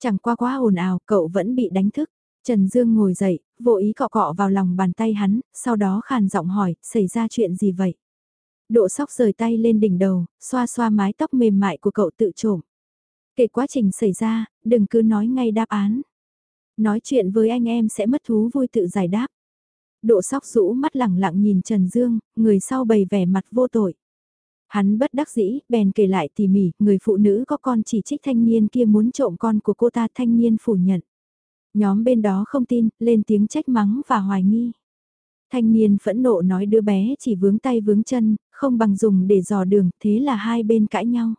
Chẳng qua quá ồn ào, cậu vẫn bị đánh thức. Trần Dương ngồi dậy, vô ý cọ cọ vào lòng bàn tay hắn, sau đó khàn giọng hỏi, xảy ra chuyện gì vậy? Độ sóc rời tay lên đỉnh đầu, xoa xoa mái tóc mềm mại của cậu tự trộm. Kể quá trình xảy ra, đừng cứ nói ngay đáp án. Nói chuyện với anh em sẽ mất thú vui tự giải đáp. Độ sóc rũ mắt lẳng lặng nhìn Trần Dương, người sau bày vẻ mặt vô tội. Hắn bất đắc dĩ, bèn kể lại tỉ mỉ, người phụ nữ có con chỉ trích thanh niên kia muốn trộm con của cô ta thanh niên phủ nhận. Nhóm bên đó không tin, lên tiếng trách mắng và hoài nghi. Thanh niên phẫn nộ nói đứa bé chỉ vướng tay vướng chân, không bằng dùng để dò đường, thế là hai bên cãi nhau.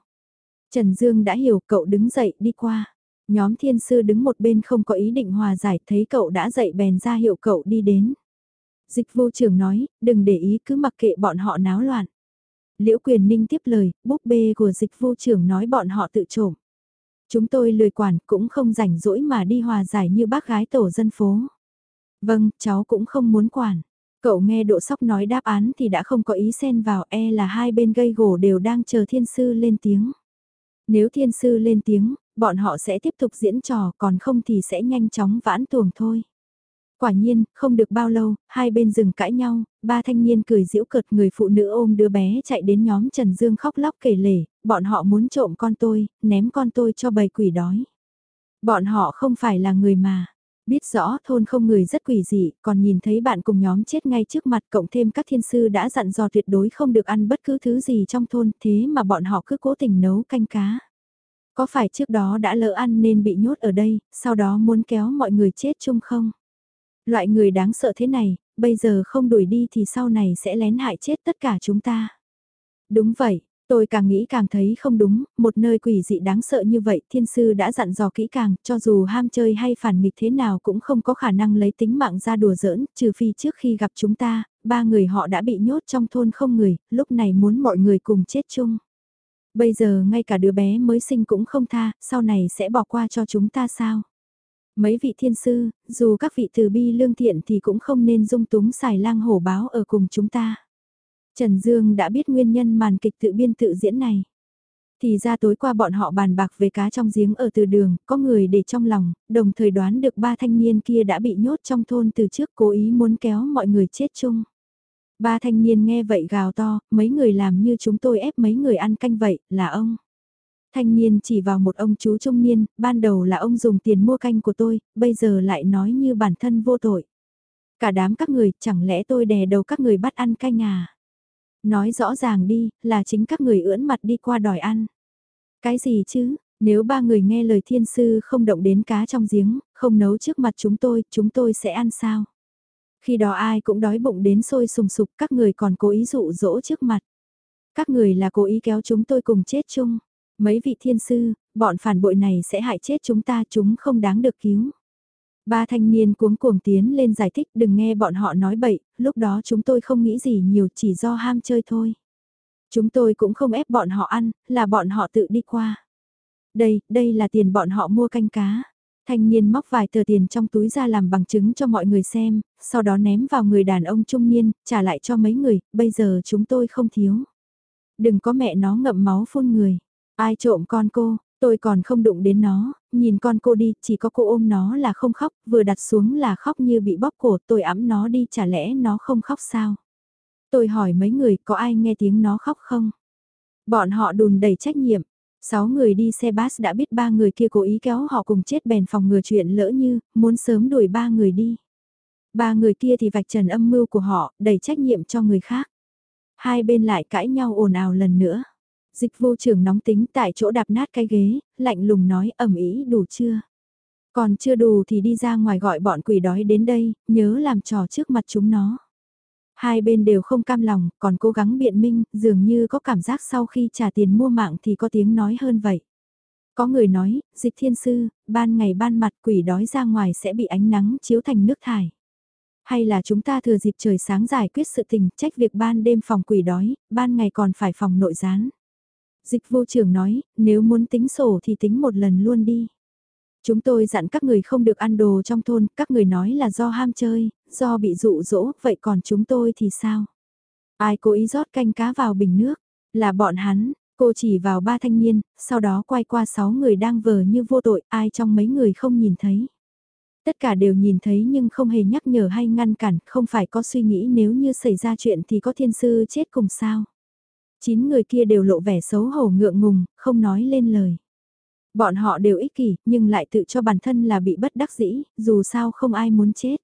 Trần Dương đã hiểu cậu đứng dậy đi qua. Nhóm thiên sư đứng một bên không có ý định hòa giải thấy cậu đã dậy bèn ra hiệu cậu đi đến. Dịch vô trưởng nói, đừng để ý cứ mặc kệ bọn họ náo loạn. Liễu quyền ninh tiếp lời, búp bê của dịch vô trưởng nói bọn họ tự trộm. Chúng tôi lười quản cũng không rảnh rỗi mà đi hòa giải như bác gái tổ dân phố. Vâng, cháu cũng không muốn quản. Cậu nghe độ sóc nói đáp án thì đã không có ý xen vào e là hai bên gây gổ đều đang chờ thiên sư lên tiếng. Nếu thiên sư lên tiếng, bọn họ sẽ tiếp tục diễn trò còn không thì sẽ nhanh chóng vãn tuồng thôi. Quả nhiên, không được bao lâu, hai bên rừng cãi nhau, ba thanh niên cười giễu cợt người phụ nữ ôm đứa bé chạy đến nhóm Trần Dương khóc lóc kể lể, bọn họ muốn trộm con tôi, ném con tôi cho bầy quỷ đói. Bọn họ không phải là người mà. Biết rõ thôn không người rất quỷ dị, còn nhìn thấy bạn cùng nhóm chết ngay trước mặt cộng thêm các thiên sư đã dặn dò tuyệt đối không được ăn bất cứ thứ gì trong thôn thế mà bọn họ cứ cố tình nấu canh cá. Có phải trước đó đã lỡ ăn nên bị nhốt ở đây, sau đó muốn kéo mọi người chết chung không? Loại người đáng sợ thế này, bây giờ không đuổi đi thì sau này sẽ lén hại chết tất cả chúng ta. Đúng vậy, tôi càng nghĩ càng thấy không đúng, một nơi quỷ dị đáng sợ như vậy thiên sư đã dặn dò kỹ càng, cho dù ham chơi hay phản nghịch thế nào cũng không có khả năng lấy tính mạng ra đùa giỡn, trừ phi trước khi gặp chúng ta, ba người họ đã bị nhốt trong thôn không người, lúc này muốn mọi người cùng chết chung. Bây giờ ngay cả đứa bé mới sinh cũng không tha, sau này sẽ bỏ qua cho chúng ta sao? Mấy vị thiên sư, dù các vị từ bi lương thiện thì cũng không nên dung túng xài lang hổ báo ở cùng chúng ta. Trần Dương đã biết nguyên nhân màn kịch tự biên tự diễn này. Thì ra tối qua bọn họ bàn bạc về cá trong giếng ở từ đường, có người để trong lòng, đồng thời đoán được ba thanh niên kia đã bị nhốt trong thôn từ trước cố ý muốn kéo mọi người chết chung. Ba thanh niên nghe vậy gào to, mấy người làm như chúng tôi ép mấy người ăn canh vậy, là ông. Thanh niên chỉ vào một ông chú trung niên, ban đầu là ông dùng tiền mua canh của tôi, bây giờ lại nói như bản thân vô tội. Cả đám các người, chẳng lẽ tôi đè đầu các người bắt ăn canh à? Nói rõ ràng đi, là chính các người ưỡn mặt đi qua đòi ăn. Cái gì chứ, nếu ba người nghe lời thiên sư không động đến cá trong giếng, không nấu trước mặt chúng tôi, chúng tôi sẽ ăn sao? Khi đó ai cũng đói bụng đến sôi sùng sục các người còn cố ý dụ dỗ trước mặt. Các người là cố ý kéo chúng tôi cùng chết chung. Mấy vị thiên sư, bọn phản bội này sẽ hại chết chúng ta chúng không đáng được cứu. Ba thanh niên cuống cuồng tiến lên giải thích đừng nghe bọn họ nói bậy, lúc đó chúng tôi không nghĩ gì nhiều chỉ do ham chơi thôi. Chúng tôi cũng không ép bọn họ ăn, là bọn họ tự đi qua. Đây, đây là tiền bọn họ mua canh cá. Thanh niên móc vài tờ tiền trong túi ra làm bằng chứng cho mọi người xem, sau đó ném vào người đàn ông trung niên, trả lại cho mấy người, bây giờ chúng tôi không thiếu. Đừng có mẹ nó ngậm máu phun người. Ai trộm con cô, tôi còn không đụng đến nó, nhìn con cô đi, chỉ có cô ôm nó là không khóc, vừa đặt xuống là khóc như bị bóp cổ, tôi ẵm nó đi chả lẽ nó không khóc sao? Tôi hỏi mấy người có ai nghe tiếng nó khóc không? Bọn họ đùn đầy trách nhiệm, sáu người đi xe bus đã biết ba người kia cố ý kéo họ cùng chết bèn phòng ngừa chuyện lỡ như, muốn sớm đuổi ba người đi. Ba người kia thì vạch trần âm mưu của họ, đẩy trách nhiệm cho người khác. Hai bên lại cãi nhau ồn ào lần nữa. Dịch vô trưởng nóng tính tại chỗ đạp nát cái ghế, lạnh lùng nói ẩm ý đủ chưa? Còn chưa đủ thì đi ra ngoài gọi bọn quỷ đói đến đây, nhớ làm trò trước mặt chúng nó. Hai bên đều không cam lòng, còn cố gắng biện minh, dường như có cảm giác sau khi trả tiền mua mạng thì có tiếng nói hơn vậy. Có người nói, dịch thiên sư, ban ngày ban mặt quỷ đói ra ngoài sẽ bị ánh nắng chiếu thành nước thải. Hay là chúng ta thừa dịp trời sáng giải quyết sự tình, trách việc ban đêm phòng quỷ đói, ban ngày còn phải phòng nội gián. Dịch vô trưởng nói, nếu muốn tính sổ thì tính một lần luôn đi. Chúng tôi dặn các người không được ăn đồ trong thôn, các người nói là do ham chơi, do bị dụ dỗ, vậy còn chúng tôi thì sao? Ai cố ý rót canh cá vào bình nước? Là bọn hắn, cô chỉ vào ba thanh niên, sau đó quay qua sáu người đang vờ như vô tội, ai trong mấy người không nhìn thấy. Tất cả đều nhìn thấy nhưng không hề nhắc nhở hay ngăn cản, không phải có suy nghĩ nếu như xảy ra chuyện thì có thiên sư chết cùng sao. Chín người kia đều lộ vẻ xấu hổ ngượng ngùng, không nói lên lời. Bọn họ đều ích kỷ, nhưng lại tự cho bản thân là bị bất đắc dĩ, dù sao không ai muốn chết.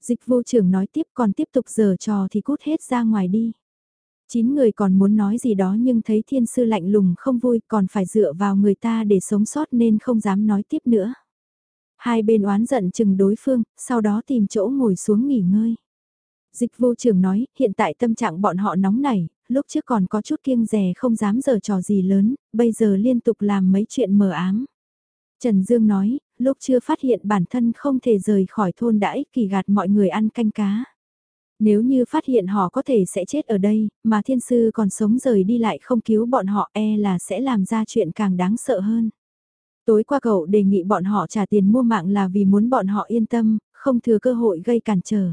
Dịch vô trưởng nói tiếp còn tiếp tục giờ trò thì cút hết ra ngoài đi. Chín người còn muốn nói gì đó nhưng thấy thiên sư lạnh lùng không vui còn phải dựa vào người ta để sống sót nên không dám nói tiếp nữa. Hai bên oán giận chừng đối phương, sau đó tìm chỗ ngồi xuống nghỉ ngơi. Dịch vô trưởng nói, hiện tại tâm trạng bọn họ nóng nảy, lúc trước còn có chút kiêng rẻ không dám giở trò gì lớn, bây giờ liên tục làm mấy chuyện mờ ám. Trần Dương nói, lúc chưa phát hiện bản thân không thể rời khỏi thôn đã ích kỳ gạt mọi người ăn canh cá. Nếu như phát hiện họ có thể sẽ chết ở đây, mà thiên sư còn sống rời đi lại không cứu bọn họ e là sẽ làm ra chuyện càng đáng sợ hơn. Tối qua cậu đề nghị bọn họ trả tiền mua mạng là vì muốn bọn họ yên tâm, không thừa cơ hội gây cản trở.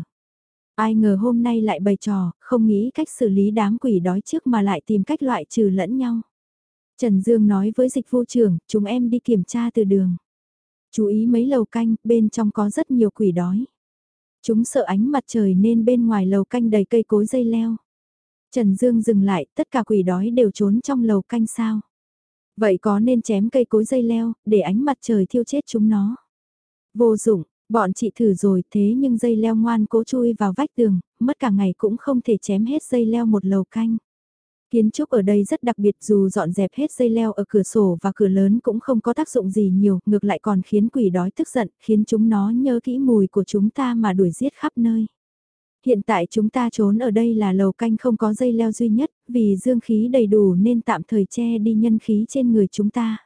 Ai ngờ hôm nay lại bày trò, không nghĩ cách xử lý đám quỷ đói trước mà lại tìm cách loại trừ lẫn nhau. Trần Dương nói với dịch vô trưởng, chúng em đi kiểm tra từ đường. Chú ý mấy lầu canh, bên trong có rất nhiều quỷ đói. Chúng sợ ánh mặt trời nên bên ngoài lầu canh đầy cây cối dây leo. Trần Dương dừng lại, tất cả quỷ đói đều trốn trong lầu canh sao. Vậy có nên chém cây cối dây leo, để ánh mặt trời thiêu chết chúng nó? Vô dụng, bọn chị thử rồi thế nhưng dây leo ngoan cố chui vào vách tường, mất cả ngày cũng không thể chém hết dây leo một lầu canh. Kiến trúc ở đây rất đặc biệt dù dọn dẹp hết dây leo ở cửa sổ và cửa lớn cũng không có tác dụng gì nhiều, ngược lại còn khiến quỷ đói tức giận, khiến chúng nó nhớ kỹ mùi của chúng ta mà đuổi giết khắp nơi. Hiện tại chúng ta trốn ở đây là lầu canh không có dây leo duy nhất, vì dương khí đầy đủ nên tạm thời che đi nhân khí trên người chúng ta.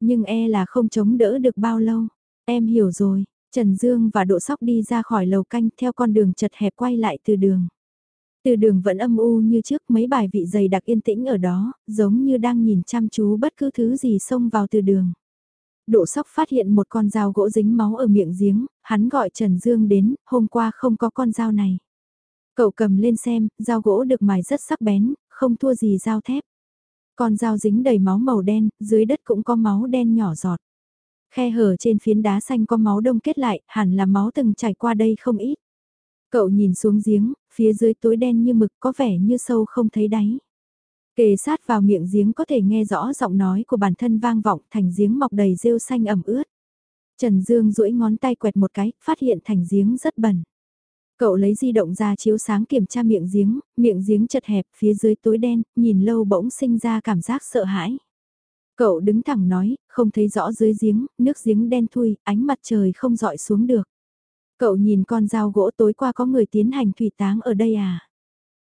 Nhưng e là không chống đỡ được bao lâu. Em hiểu rồi, Trần Dương và Độ Sóc đi ra khỏi lầu canh theo con đường chật hẹp quay lại từ đường. Từ đường vẫn âm u như trước mấy bài vị dày đặc yên tĩnh ở đó, giống như đang nhìn chăm chú bất cứ thứ gì xông vào từ đường. Độ sóc phát hiện một con dao gỗ dính máu ở miệng giếng, hắn gọi Trần Dương đến, hôm qua không có con dao này. Cậu cầm lên xem, dao gỗ được mài rất sắc bén, không thua gì dao thép. Con dao dính đầy máu màu đen, dưới đất cũng có máu đen nhỏ giọt. Khe hở trên phiến đá xanh có máu đông kết lại, hẳn là máu từng chảy qua đây không ít. Cậu nhìn xuống giếng, phía dưới tối đen như mực có vẻ như sâu không thấy đáy. Kề sát vào miệng giếng có thể nghe rõ giọng nói của bản thân vang vọng thành giếng mọc đầy rêu xanh ẩm ướt. Trần Dương duỗi ngón tay quẹt một cái, phát hiện thành giếng rất bẩn. Cậu lấy di động ra chiếu sáng kiểm tra miệng giếng, miệng giếng chật hẹp phía dưới tối đen, nhìn lâu bỗng sinh ra cảm giác sợ hãi. Cậu đứng thẳng nói, không thấy rõ dưới giếng, nước giếng đen thui, ánh mặt trời không dọi xuống được. Cậu nhìn con dao gỗ tối qua có người tiến hành thủy táng ở đây à?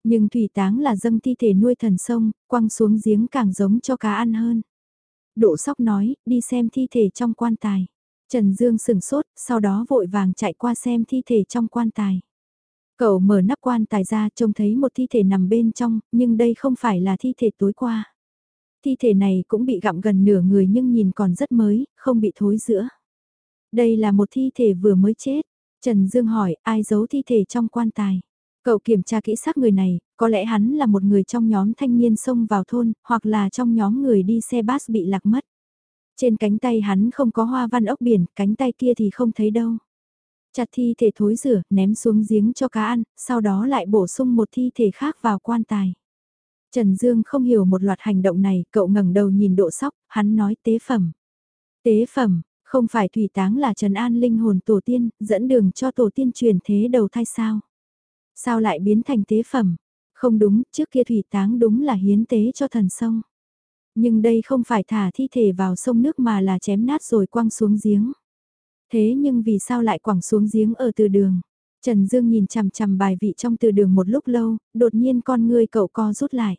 Nhưng thủy táng là dâng thi thể nuôi thần sông, quăng xuống giếng càng giống cho cá ăn hơn. Độ sóc nói, đi xem thi thể trong quan tài. Trần Dương sừng sốt, sau đó vội vàng chạy qua xem thi thể trong quan tài. Cậu mở nắp quan tài ra trông thấy một thi thể nằm bên trong, nhưng đây không phải là thi thể tối qua. Thi thể này cũng bị gặm gần nửa người nhưng nhìn còn rất mới, không bị thối giữa. Đây là một thi thể vừa mới chết. Trần Dương hỏi ai giấu thi thể trong quan tài. Cậu kiểm tra kỹ xác người này, có lẽ hắn là một người trong nhóm thanh niên xông vào thôn, hoặc là trong nhóm người đi xe bus bị lạc mất. Trên cánh tay hắn không có hoa văn ốc biển, cánh tay kia thì không thấy đâu. Chặt thi thể thối rửa, ném xuống giếng cho cá ăn, sau đó lại bổ sung một thi thể khác vào quan tài. Trần Dương không hiểu một loạt hành động này, cậu ngẩng đầu nhìn độ sóc, hắn nói tế phẩm. Tế phẩm, không phải thủy táng là Trần An linh hồn tổ tiên, dẫn đường cho tổ tiên truyền thế đầu thai sao? Sao lại biến thành tế phẩm? Không đúng, trước kia thủy táng đúng là hiến tế cho thần sông. Nhưng đây không phải thả thi thể vào sông nước mà là chém nát rồi quăng xuống giếng. Thế nhưng vì sao lại quẳng xuống giếng ở từ đường? Trần Dương nhìn chằm chằm bài vị trong từ đường một lúc lâu, đột nhiên con ngươi cậu co rút lại.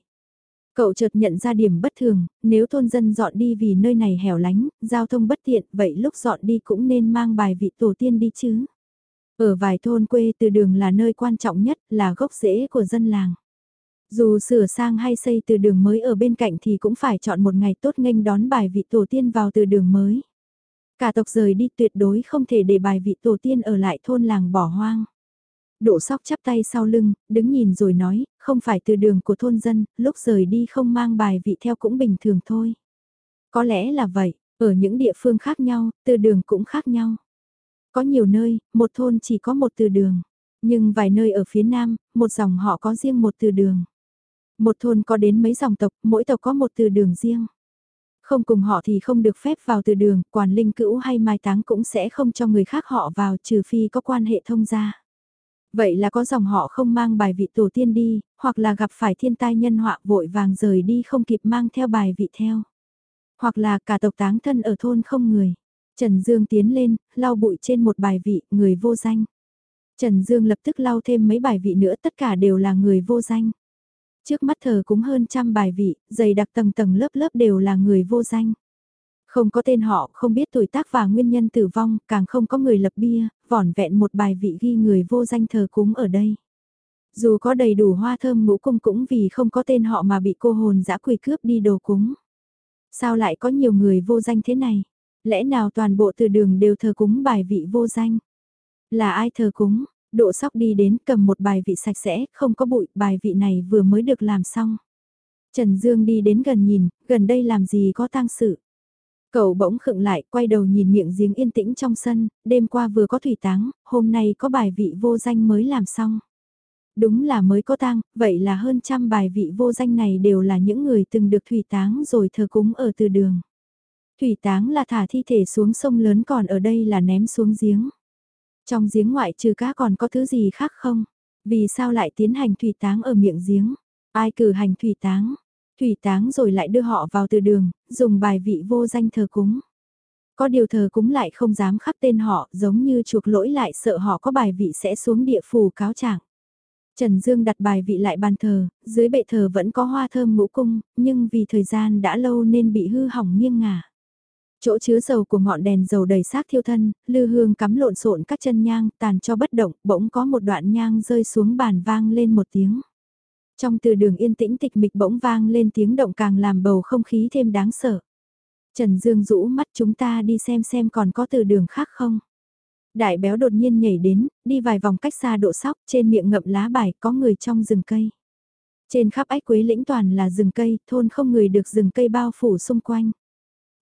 Cậu chợt nhận ra điểm bất thường, nếu thôn dân dọn đi vì nơi này hẻo lánh, giao thông bất tiện, vậy lúc dọn đi cũng nên mang bài vị tổ tiên đi chứ. Ở vài thôn quê từ đường là nơi quan trọng nhất, là gốc rễ của dân làng. Dù sửa sang hay xây từ đường mới ở bên cạnh thì cũng phải chọn một ngày tốt nghênh đón bài vị tổ tiên vào từ đường mới. Cả tộc rời đi tuyệt đối không thể để bài vị tổ tiên ở lại thôn làng bỏ hoang. Độ sóc chắp tay sau lưng, đứng nhìn rồi nói, không phải từ đường của thôn dân, lúc rời đi không mang bài vị theo cũng bình thường thôi. Có lẽ là vậy, ở những địa phương khác nhau, từ đường cũng khác nhau. Có nhiều nơi, một thôn chỉ có một từ đường, nhưng vài nơi ở phía nam, một dòng họ có riêng một từ đường. Một thôn có đến mấy dòng tộc, mỗi tộc có một từ đường riêng. Không cùng họ thì không được phép vào từ đường, quản linh cữu hay mai táng cũng sẽ không cho người khác họ vào trừ phi có quan hệ thông gia. Vậy là có dòng họ không mang bài vị tổ tiên đi, hoặc là gặp phải thiên tai nhân họa vội vàng rời đi không kịp mang theo bài vị theo. Hoặc là cả tộc táng thân ở thôn không người. Trần Dương tiến lên, lau bụi trên một bài vị, người vô danh. Trần Dương lập tức lau thêm mấy bài vị nữa tất cả đều là người vô danh. Trước mắt thờ cũng hơn trăm bài vị, dày đặc tầng tầng lớp lớp đều là người vô danh. Không có tên họ, không biết tuổi tác và nguyên nhân tử vong, càng không có người lập bia, vỏn vẹn một bài vị ghi người vô danh thờ cúng ở đây. Dù có đầy đủ hoa thơm ngũ cung cũng vì không có tên họ mà bị cô hồn dã quỷ cướp đi đồ cúng. Sao lại có nhiều người vô danh thế này? Lẽ nào toàn bộ từ đường đều thờ cúng bài vị vô danh? Là ai thờ cúng? Độ sóc đi đến cầm một bài vị sạch sẽ, không có bụi, bài vị này vừa mới được làm xong. Trần Dương đi đến gần nhìn, gần đây làm gì có tang sự. Cậu bỗng khựng lại, quay đầu nhìn miệng giếng yên tĩnh trong sân, đêm qua vừa có thủy táng, hôm nay có bài vị vô danh mới làm xong. Đúng là mới có tang, vậy là hơn trăm bài vị vô danh này đều là những người từng được thủy táng rồi thờ cúng ở từ đường. Thủy táng là thả thi thể xuống sông lớn còn ở đây là ném xuống giếng. Trong giếng ngoại trừ cá còn có thứ gì khác không? Vì sao lại tiến hành thủy táng ở miệng giếng? Ai cử hành thủy táng? Thủy táng rồi lại đưa họ vào từ đường, dùng bài vị vô danh thờ cúng. Có điều thờ cúng lại không dám khắc tên họ, giống như chuộc lỗi lại sợ họ có bài vị sẽ xuống địa phủ cáo trạng. Trần Dương đặt bài vị lại bàn thờ, dưới bệ thờ vẫn có hoa thơm ngũ cung, nhưng vì thời gian đã lâu nên bị hư hỏng nghiêng ngả. Chỗ chứa dầu của ngọn đèn dầu đầy xác thiêu thân, lư hương cắm lộn xộn các chân nhang, tàn cho bất động, bỗng có một đoạn nhang rơi xuống bàn vang lên một tiếng. Trong từ đường yên tĩnh tịch mịch bỗng vang lên tiếng động càng làm bầu không khí thêm đáng sợ. Trần Dương rũ mắt chúng ta đi xem xem còn có từ đường khác không. Đại béo đột nhiên nhảy đến, đi vài vòng cách xa độ sóc, trên miệng ngậm lá bài có người trong rừng cây. Trên khắp ách quế lĩnh toàn là rừng cây, thôn không người được rừng cây bao phủ xung quanh.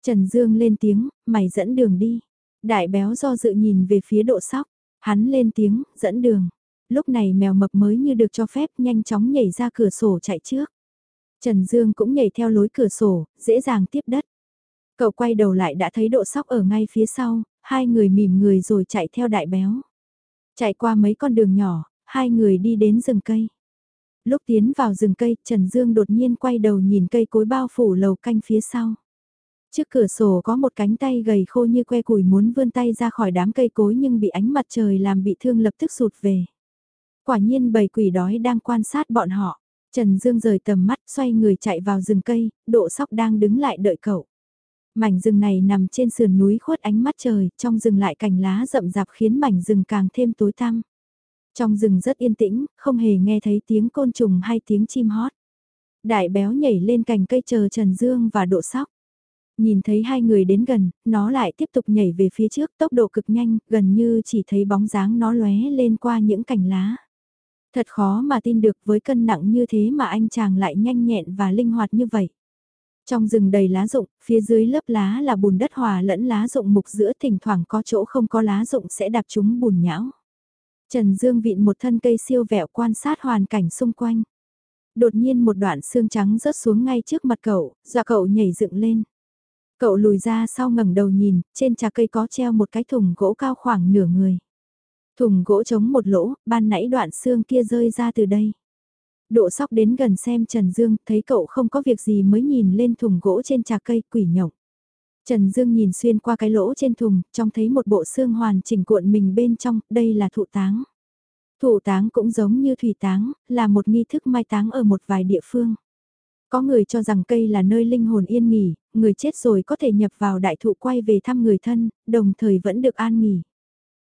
Trần Dương lên tiếng, mày dẫn đường đi. Đại béo do dự nhìn về phía độ sóc, hắn lên tiếng, dẫn đường. Lúc này mèo mập mới như được cho phép nhanh chóng nhảy ra cửa sổ chạy trước. Trần Dương cũng nhảy theo lối cửa sổ, dễ dàng tiếp đất. Cậu quay đầu lại đã thấy độ sóc ở ngay phía sau, hai người mỉm người rồi chạy theo đại béo. Chạy qua mấy con đường nhỏ, hai người đi đến rừng cây. Lúc tiến vào rừng cây, Trần Dương đột nhiên quay đầu nhìn cây cối bao phủ lầu canh phía sau. Trước cửa sổ có một cánh tay gầy khô như que củi muốn vươn tay ra khỏi đám cây cối nhưng bị ánh mặt trời làm bị thương lập tức sụt về. Quả nhiên bầy quỷ đói đang quan sát bọn họ. Trần Dương rời tầm mắt xoay người chạy vào rừng cây, độ sóc đang đứng lại đợi cậu. Mảnh rừng này nằm trên sườn núi khuất ánh mắt trời, trong rừng lại cành lá rậm rạp khiến mảnh rừng càng thêm tối tăm. Trong rừng rất yên tĩnh, không hề nghe thấy tiếng côn trùng hay tiếng chim hót. Đại béo nhảy lên cành cây chờ Trần Dương và độ sóc. Nhìn thấy hai người đến gần, nó lại tiếp tục nhảy về phía trước tốc độ cực nhanh, gần như chỉ thấy bóng dáng nó lóe lên qua những cành lá. Thật khó mà tin được với cân nặng như thế mà anh chàng lại nhanh nhẹn và linh hoạt như vậy. Trong rừng đầy lá rụng, phía dưới lớp lá là bùn đất hòa lẫn lá rụng mục giữa thỉnh thoảng có chỗ không có lá rụng sẽ đạp chúng bùn nhão. Trần Dương vịn một thân cây siêu vẹo quan sát hoàn cảnh xung quanh. Đột nhiên một đoạn xương trắng rớt xuống ngay trước mặt cậu, do cậu nhảy dựng lên. Cậu lùi ra sau ngẩng đầu nhìn, trên trà cây có treo một cái thùng gỗ cao khoảng nửa người. Thùng gỗ chống một lỗ, ban nãy đoạn xương kia rơi ra từ đây. Độ sóc đến gần xem Trần Dương, thấy cậu không có việc gì mới nhìn lên thùng gỗ trên trà cây quỷ nhộng. Trần Dương nhìn xuyên qua cái lỗ trên thùng, trong thấy một bộ xương hoàn chỉnh cuộn mình bên trong, đây là thụ táng. Thụ táng cũng giống như thủy táng, là một nghi thức mai táng ở một vài địa phương. Có người cho rằng cây là nơi linh hồn yên nghỉ, người chết rồi có thể nhập vào đại thụ quay về thăm người thân, đồng thời vẫn được an nghỉ.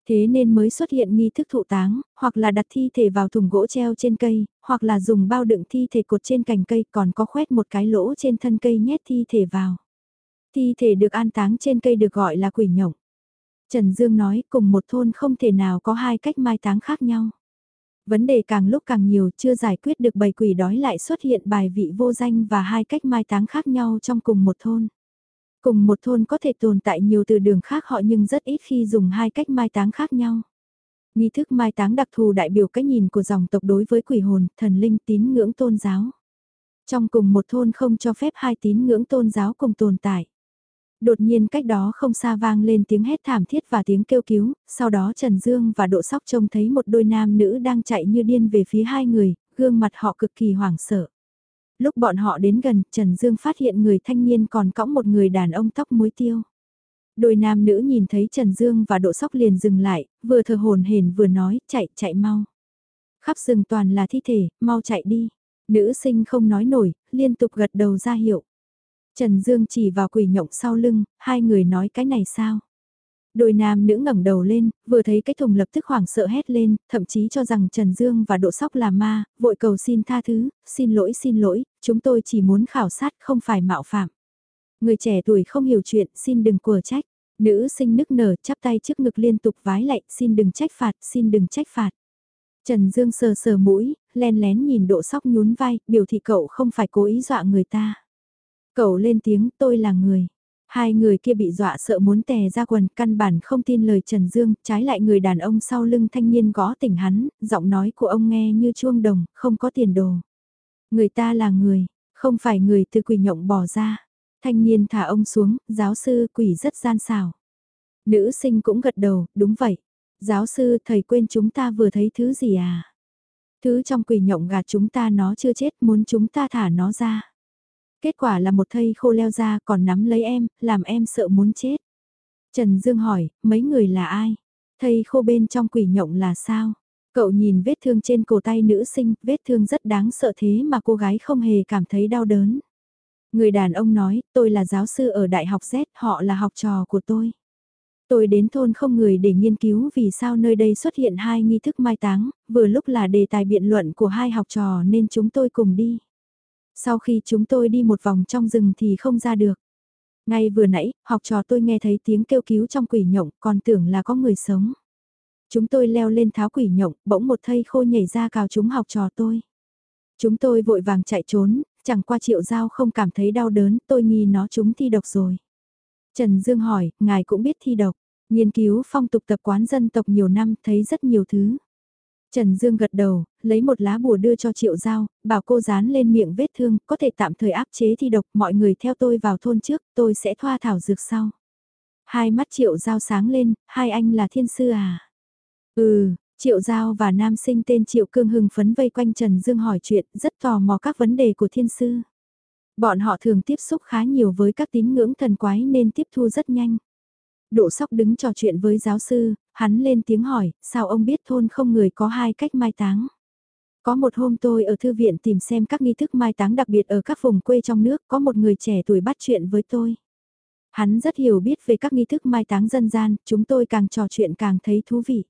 Thế nên mới xuất hiện nghi thức thụ táng, hoặc là đặt thi thể vào thùng gỗ treo trên cây, hoặc là dùng bao đựng thi thể cột trên cành cây còn có khoét một cái lỗ trên thân cây nhét thi thể vào. Thi thể được an táng trên cây được gọi là quỷ nhộng. Trần Dương nói cùng một thôn không thể nào có hai cách mai táng khác nhau. Vấn đề càng lúc càng nhiều chưa giải quyết được bầy quỷ đói lại xuất hiện bài vị vô danh và hai cách mai táng khác nhau trong cùng một thôn. Cùng một thôn có thể tồn tại nhiều từ đường khác họ nhưng rất ít khi dùng hai cách mai táng khác nhau. Nghi thức mai táng đặc thù đại biểu cách nhìn của dòng tộc đối với quỷ hồn, thần linh tín ngưỡng tôn giáo. Trong cùng một thôn không cho phép hai tín ngưỡng tôn giáo cùng tồn tại. Đột nhiên cách đó không xa vang lên tiếng hét thảm thiết và tiếng kêu cứu, sau đó Trần Dương và Độ Sóc trông thấy một đôi nam nữ đang chạy như điên về phía hai người, gương mặt họ cực kỳ hoảng sợ. Lúc bọn họ đến gần, Trần Dương phát hiện người thanh niên còn cõng một người đàn ông tóc muối tiêu. Đôi nam nữ nhìn thấy Trần Dương và Độ Sóc liền dừng lại, vừa thờ hồn hển vừa nói, chạy, chạy mau. Khắp rừng toàn là thi thể, mau chạy đi. Nữ sinh không nói nổi, liên tục gật đầu ra hiệu. Trần Dương chỉ vào quỷ nhộng sau lưng, hai người nói cái này sao? Đôi nam nữ ngẩng đầu lên, vừa thấy cái thùng lập tức hoảng sợ hét lên, thậm chí cho rằng Trần Dương và Độ Sóc là ma, vội cầu xin tha thứ, xin lỗi xin lỗi, chúng tôi chỉ muốn khảo sát không phải mạo phạm. Người trẻ tuổi không hiểu chuyện xin đừng của trách. Nữ sinh nức nở chắp tay trước ngực liên tục vái lạy, xin đừng trách phạt, xin đừng trách phạt. Trần Dương sờ sờ mũi, len lén nhìn độ sóc nhún vai, biểu thị cậu không phải cố ý dọa người ta. Cậu lên tiếng tôi là người. Hai người kia bị dọa sợ muốn tè ra quần, căn bản không tin lời Trần Dương, trái lại người đàn ông sau lưng thanh niên gõ tỉnh hắn, giọng nói của ông nghe như chuông đồng, không có tiền đồ. Người ta là người, không phải người từ quỷ nhộng bỏ ra. Thanh niên thả ông xuống, giáo sư quỷ rất gian xảo. Nữ sinh cũng gật đầu, đúng vậy. Giáo sư thầy quên chúng ta vừa thấy thứ gì à? Thứ trong quỷ nhộng gạt chúng ta nó chưa chết muốn chúng ta thả nó ra. Kết quả là một thây khô leo ra còn nắm lấy em, làm em sợ muốn chết. Trần Dương hỏi, mấy người là ai? Thây khô bên trong quỷ nhộng là sao? Cậu nhìn vết thương trên cổ tay nữ sinh, vết thương rất đáng sợ thế mà cô gái không hề cảm thấy đau đớn. Người đàn ông nói, tôi là giáo sư ở Đại học Z, họ là học trò của tôi. Tôi đến thôn không người để nghiên cứu vì sao nơi đây xuất hiện hai nghi thức mai táng, vừa lúc là đề tài biện luận của hai học trò nên chúng tôi cùng đi. Sau khi chúng tôi đi một vòng trong rừng thì không ra được. Ngay vừa nãy, học trò tôi nghe thấy tiếng kêu cứu trong quỷ nhộng, còn tưởng là có người sống. Chúng tôi leo lên tháo quỷ nhộng, bỗng một thây khô nhảy ra cào chúng học trò tôi. Chúng tôi vội vàng chạy trốn, chẳng qua triệu giao không cảm thấy đau đớn, tôi nghi nó chúng thi độc rồi. Trần Dương hỏi, ngài cũng biết thi độc, nghiên cứu phong tục tập quán dân tộc nhiều năm thấy rất nhiều thứ. Trần Dương gật đầu, lấy một lá bùa đưa cho Triệu Giao, bảo cô dán lên miệng vết thương, có thể tạm thời áp chế thi độc, mọi người theo tôi vào thôn trước, tôi sẽ thoa thảo dược sau. Hai mắt Triệu Giao sáng lên, hai anh là thiên sư à? Ừ, Triệu Giao và nam sinh tên Triệu Cương hưng phấn vây quanh Trần Dương hỏi chuyện, rất tò mò các vấn đề của thiên sư. Bọn họ thường tiếp xúc khá nhiều với các tín ngưỡng thần quái nên tiếp thu rất nhanh. Độ sóc đứng trò chuyện với giáo sư, hắn lên tiếng hỏi, sao ông biết thôn không người có hai cách mai táng? Có một hôm tôi ở thư viện tìm xem các nghi thức mai táng đặc biệt ở các vùng quê trong nước, có một người trẻ tuổi bắt chuyện với tôi. Hắn rất hiểu biết về các nghi thức mai táng dân gian, chúng tôi càng trò chuyện càng thấy thú vị.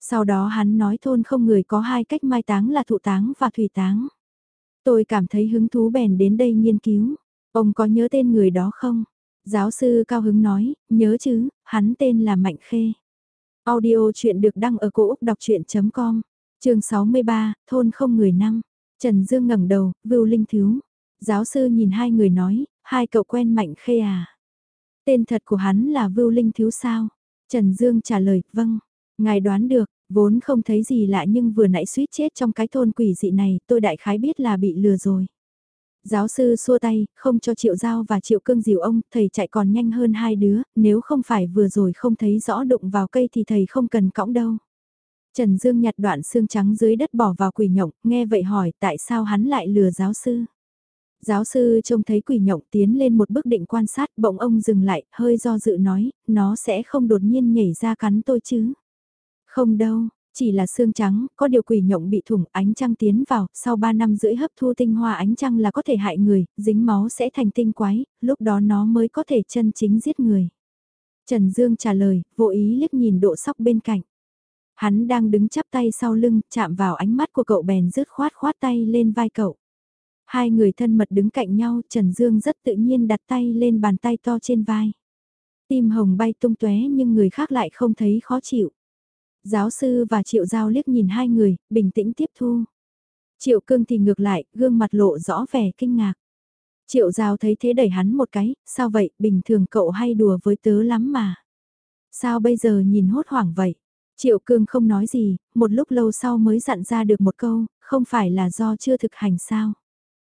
Sau đó hắn nói thôn không người có hai cách mai táng là thụ táng và thủy táng. Tôi cảm thấy hứng thú bèn đến đây nghiên cứu. Ông có nhớ tên người đó không? Giáo sư cao hứng nói, nhớ chứ, hắn tên là Mạnh Khê. Audio chuyện được đăng ở cổ Úc đọc chuyện.com, trường 63, thôn không người năm. Trần Dương ngẩng đầu, Vưu Linh Thiếu. Giáo sư nhìn hai người nói, hai cậu quen Mạnh Khê à? Tên thật của hắn là Vưu Linh Thiếu sao? Trần Dương trả lời, vâng. Ngài đoán được, vốn không thấy gì lạ nhưng vừa nãy suýt chết trong cái thôn quỷ dị này, tôi đại khái biết là bị lừa rồi. Giáo sư xua tay, không cho Triệu Giao và Triệu Cương dìu ông, thầy chạy còn nhanh hơn hai đứa, nếu không phải vừa rồi không thấy rõ đụng vào cây thì thầy không cần cõng đâu. Trần Dương nhặt đoạn xương trắng dưới đất bỏ vào quỷ nhộng, nghe vậy hỏi tại sao hắn lại lừa giáo sư. Giáo sư trông thấy quỷ nhộng tiến lên một bước định quan sát, bỗng ông dừng lại, hơi do dự nói, nó sẽ không đột nhiên nhảy ra cắn tôi chứ. Không đâu, chỉ là xương trắng, có điều quỷ nhộng bị thủng ánh trăng tiến vào, sau 3 năm rưỡi hấp thu tinh hoa ánh trăng là có thể hại người, dính máu sẽ thành tinh quái, lúc đó nó mới có thể chân chính giết người. Trần Dương trả lời, vô ý liếc nhìn độ sóc bên cạnh. Hắn đang đứng chắp tay sau lưng, chạm vào ánh mắt của cậu bèn rứt khoát khoát tay lên vai cậu. Hai người thân mật đứng cạnh nhau, Trần Dương rất tự nhiên đặt tay lên bàn tay to trên vai. Tim hồng bay tung tóe nhưng người khác lại không thấy khó chịu. Giáo sư và Triệu Giao liếc nhìn hai người, bình tĩnh tiếp thu. Triệu Cương thì ngược lại, gương mặt lộ rõ vẻ kinh ngạc. Triệu Giao thấy thế đẩy hắn một cái, sao vậy, bình thường cậu hay đùa với tớ lắm mà. Sao bây giờ nhìn hốt hoảng vậy? Triệu Cương không nói gì, một lúc lâu sau mới dặn ra được một câu, không phải là do chưa thực hành sao?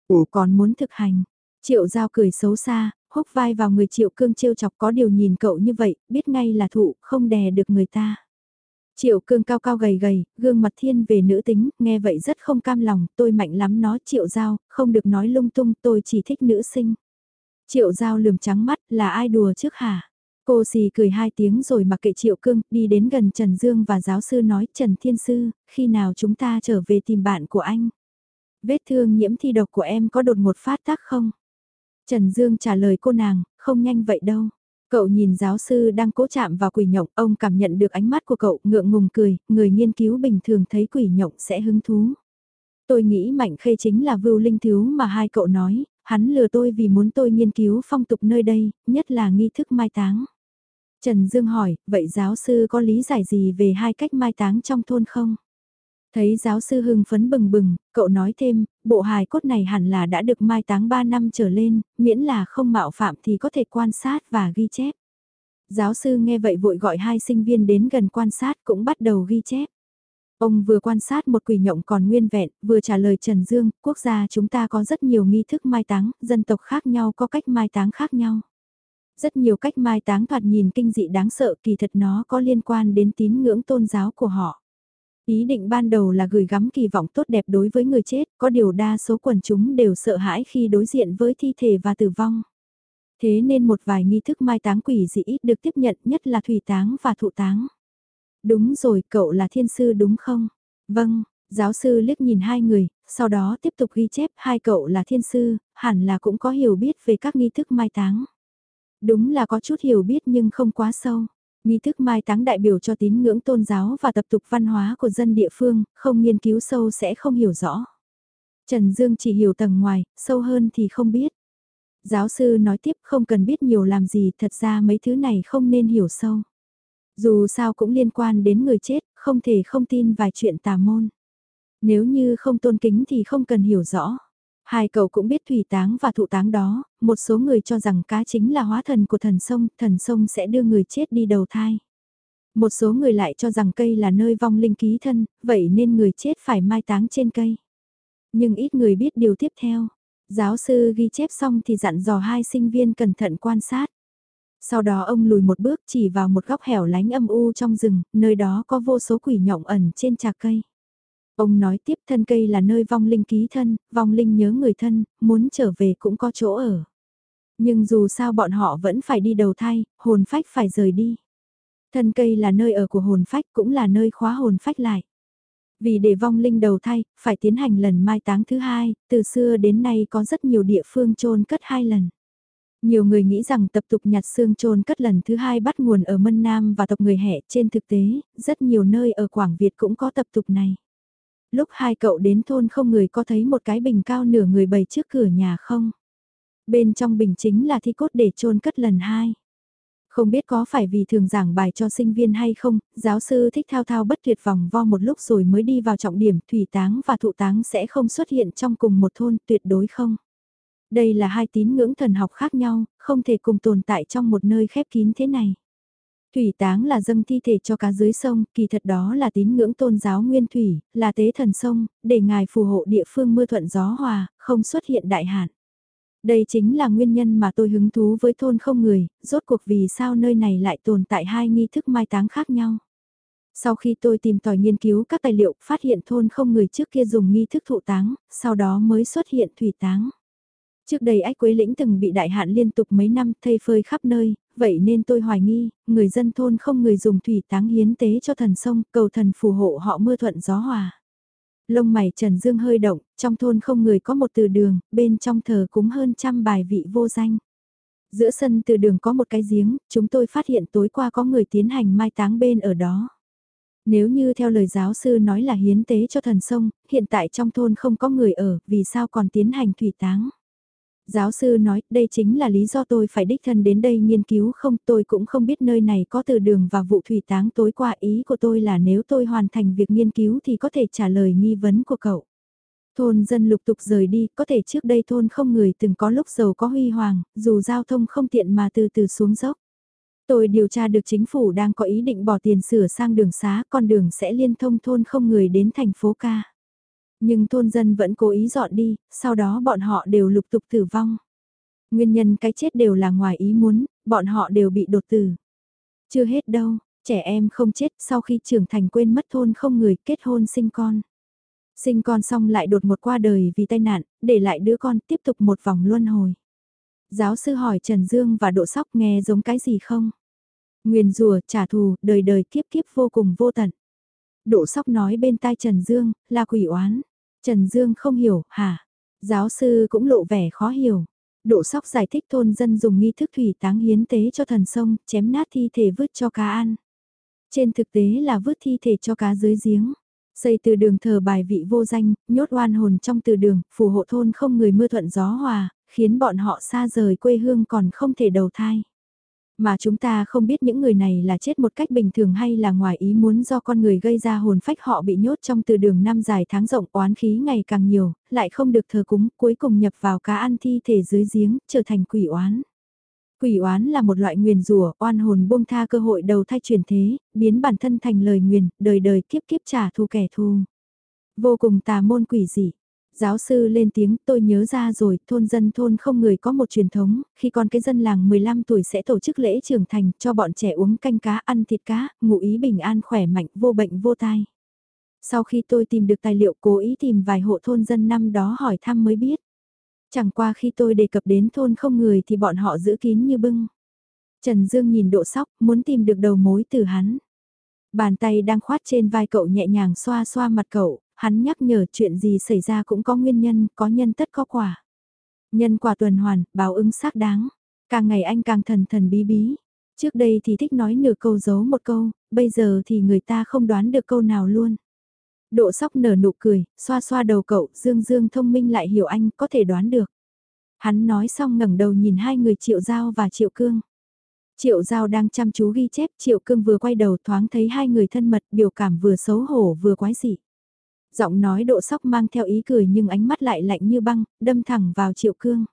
Ủa còn muốn thực hành? Triệu Giao cười xấu xa, húc vai vào người Triệu Cương trêu chọc có điều nhìn cậu như vậy, biết ngay là thụ, không đè được người ta. Triệu cương cao cao gầy gầy, gương mặt thiên về nữ tính, nghe vậy rất không cam lòng, tôi mạnh lắm nó triệu giao, không được nói lung tung, tôi chỉ thích nữ sinh. Triệu giao lườm trắng mắt, là ai đùa trước hả? Cô xì cười hai tiếng rồi mặc kệ Triệu Cương, đi đến gần Trần Dương và giáo sư nói Trần Thiên Sư, khi nào chúng ta trở về tìm bạn của anh? Vết thương nhiễm thi độc của em có đột một phát tác không? Trần Dương trả lời cô nàng, không nhanh vậy đâu. Cậu nhìn giáo sư đang cố chạm vào quỷ nhộng, ông cảm nhận được ánh mắt của cậu, ngượng ngùng cười, người nghiên cứu bình thường thấy quỷ nhộng sẽ hứng thú. Tôi nghĩ Mạnh Khê chính là vưu linh thiếu mà hai cậu nói, hắn lừa tôi vì muốn tôi nghiên cứu phong tục nơi đây, nhất là nghi thức mai táng. Trần Dương hỏi, vậy giáo sư có lý giải gì về hai cách mai táng trong thôn không? Thấy giáo sư hưng phấn bừng bừng, cậu nói thêm, bộ hài cốt này hẳn là đã được mai táng 3 năm trở lên, miễn là không mạo phạm thì có thể quan sát và ghi chép. Giáo sư nghe vậy vội gọi hai sinh viên đến gần quan sát cũng bắt đầu ghi chép. Ông vừa quan sát một quỷ nhộng còn nguyên vẹn, vừa trả lời Trần Dương, quốc gia chúng ta có rất nhiều nghi thức mai táng, dân tộc khác nhau có cách mai táng khác nhau. Rất nhiều cách mai táng thoạt nhìn kinh dị đáng sợ kỳ thật nó có liên quan đến tín ngưỡng tôn giáo của họ. Ý định ban đầu là gửi gắm kỳ vọng tốt đẹp đối với người chết, có điều đa số quần chúng đều sợ hãi khi đối diện với thi thể và tử vong. Thế nên một vài nghi thức mai táng quỷ dị ít được tiếp nhận nhất là thủy táng và thụ táng. Đúng rồi, cậu là thiên sư đúng không? Vâng, giáo sư liếc nhìn hai người, sau đó tiếp tục ghi chép hai cậu là thiên sư, hẳn là cũng có hiểu biết về các nghi thức mai táng. Đúng là có chút hiểu biết nhưng không quá sâu. Nghi thức mai táng đại biểu cho tín ngưỡng tôn giáo và tập tục văn hóa của dân địa phương, không nghiên cứu sâu sẽ không hiểu rõ. Trần Dương chỉ hiểu tầng ngoài, sâu hơn thì không biết. Giáo sư nói tiếp không cần biết nhiều làm gì, thật ra mấy thứ này không nên hiểu sâu. Dù sao cũng liên quan đến người chết, không thể không tin vài chuyện tà môn. Nếu như không tôn kính thì không cần hiểu rõ. Hai cậu cũng biết thủy táng và thụ táng đó, một số người cho rằng cá chính là hóa thần của thần sông, thần sông sẽ đưa người chết đi đầu thai. Một số người lại cho rằng cây là nơi vong linh ký thân, vậy nên người chết phải mai táng trên cây. Nhưng ít người biết điều tiếp theo. Giáo sư ghi chép xong thì dặn dò hai sinh viên cẩn thận quan sát. Sau đó ông lùi một bước chỉ vào một góc hẻo lánh âm u trong rừng, nơi đó có vô số quỷ nhộng ẩn trên trà cây. Ông nói tiếp thân cây là nơi vong linh ký thân, vong linh nhớ người thân, muốn trở về cũng có chỗ ở. Nhưng dù sao bọn họ vẫn phải đi đầu thai, hồn phách phải rời đi. Thân cây là nơi ở của hồn phách cũng là nơi khóa hồn phách lại. Vì để vong linh đầu thai, phải tiến hành lần mai táng thứ hai, từ xưa đến nay có rất nhiều địa phương chôn cất hai lần. Nhiều người nghĩ rằng tập tục nhặt xương chôn cất lần thứ hai bắt nguồn ở Mân Nam và tộc người hẹ trên thực tế, rất nhiều nơi ở Quảng Việt cũng có tập tục này. Lúc hai cậu đến thôn không người có thấy một cái bình cao nửa người bày trước cửa nhà không? Bên trong bình chính là thi cốt để chôn cất lần hai. Không biết có phải vì thường giảng bài cho sinh viên hay không, giáo sư thích thao thao bất tuyệt vòng vo một lúc rồi mới đi vào trọng điểm thủy táng và thụ táng sẽ không xuất hiện trong cùng một thôn tuyệt đối không. Đây là hai tín ngưỡng thần học khác nhau, không thể cùng tồn tại trong một nơi khép kín thế này. Thủy táng là dâng thi thể cho cá dưới sông, kỳ thật đó là tín ngưỡng tôn giáo nguyên thủy, là tế thần sông, để ngài phù hộ địa phương mưa thuận gió hòa, không xuất hiện đại hạn. Đây chính là nguyên nhân mà tôi hứng thú với thôn không người, rốt cuộc vì sao nơi này lại tồn tại hai nghi thức mai táng khác nhau. Sau khi tôi tìm tòi nghiên cứu các tài liệu, phát hiện thôn không người trước kia dùng nghi thức thụ táng, sau đó mới xuất hiện thủy táng. Trước đây ách quế lĩnh từng bị đại hạn liên tục mấy năm thây phơi khắp nơi, vậy nên tôi hoài nghi, người dân thôn không người dùng thủy táng hiến tế cho thần sông, cầu thần phù hộ họ mưa thuận gió hòa. Lông mày Trần Dương hơi động, trong thôn không người có một từ đường, bên trong thờ cúng hơn trăm bài vị vô danh. Giữa sân từ đường có một cái giếng, chúng tôi phát hiện tối qua có người tiến hành mai táng bên ở đó. Nếu như theo lời giáo sư nói là hiến tế cho thần sông, hiện tại trong thôn không có người ở, vì sao còn tiến hành thủy táng? Giáo sư nói, đây chính là lý do tôi phải đích thân đến đây nghiên cứu không, tôi cũng không biết nơi này có từ đường và vụ thủy táng tối qua ý của tôi là nếu tôi hoàn thành việc nghiên cứu thì có thể trả lời nghi vấn của cậu. Thôn dân lục tục rời đi, có thể trước đây thôn không người từng có lúc giàu có huy hoàng, dù giao thông không tiện mà từ từ xuống dốc. Tôi điều tra được chính phủ đang có ý định bỏ tiền sửa sang đường xá, con đường sẽ liên thông thôn không người đến thành phố ca nhưng thôn dân vẫn cố ý dọn đi, sau đó bọn họ đều lục tục tử vong. Nguyên nhân cái chết đều là ngoài ý muốn, bọn họ đều bị đột tử. Chưa hết đâu, trẻ em không chết sau khi trưởng thành quên mất thôn không người kết hôn sinh con. Sinh con xong lại đột một qua đời vì tai nạn, để lại đứa con tiếp tục một vòng luân hồi. Giáo sư hỏi Trần Dương và Độ Sóc nghe giống cái gì không? Nguyền rùa, trả thù, đời đời kiếp kiếp vô cùng vô tận. Độ Sóc nói bên tai Trần Dương, là quỷ oán. Trần Dương không hiểu, hả? Giáo sư cũng lộ vẻ khó hiểu. Độ sóc giải thích thôn dân dùng nghi thức thủy táng hiến tế cho thần sông, chém nát thi thể vứt cho cá ăn. Trên thực tế là vứt thi thể cho cá dưới giếng. Xây từ đường thờ bài vị vô danh, nhốt oan hồn trong từ đường, phù hộ thôn không người mưa thuận gió hòa, khiến bọn họ xa rời quê hương còn không thể đầu thai. Mà chúng ta không biết những người này là chết một cách bình thường hay là ngoài ý muốn do con người gây ra hồn phách họ bị nhốt trong từ đường năm dài tháng rộng oán khí ngày càng nhiều, lại không được thờ cúng, cuối cùng nhập vào cá ăn thi thể dưới giếng, trở thành quỷ oán. Quỷ oán là một loại nguyền rủa, oan hồn buông tha cơ hội đầu thai chuyển thế, biến bản thân thành lời nguyền, đời đời kiếp kiếp trả thù kẻ thù. Vô cùng tà môn quỷ dị. Giáo sư lên tiếng tôi nhớ ra rồi, thôn dân thôn không người có một truyền thống, khi con cái dân làng 15 tuổi sẽ tổ chức lễ trưởng thành cho bọn trẻ uống canh cá ăn thịt cá, ngụ ý bình an khỏe mạnh vô bệnh vô tai. Sau khi tôi tìm được tài liệu cố ý tìm vài hộ thôn dân năm đó hỏi thăm mới biết. Chẳng qua khi tôi đề cập đến thôn không người thì bọn họ giữ kín như bưng. Trần Dương nhìn độ sóc, muốn tìm được đầu mối từ hắn. Bàn tay đang khoát trên vai cậu nhẹ nhàng xoa xoa mặt cậu, hắn nhắc nhở chuyện gì xảy ra cũng có nguyên nhân, có nhân tất có quả. Nhân quả tuần hoàn, báo ứng xác đáng. Càng ngày anh càng thần thần bí bí. Trước đây thì thích nói nửa câu giấu một câu, bây giờ thì người ta không đoán được câu nào luôn. Độ sóc nở nụ cười, xoa xoa đầu cậu, dương dương thông minh lại hiểu anh, có thể đoán được. Hắn nói xong ngẩng đầu nhìn hai người Triệu Giao và Triệu Cương. Triệu Giao đang chăm chú ghi chép, Triệu Cương vừa quay đầu thoáng thấy hai người thân mật, biểu cảm vừa xấu hổ vừa quái dị. Giọng nói độ sóc mang theo ý cười nhưng ánh mắt lại lạnh như băng, đâm thẳng vào Triệu Cương.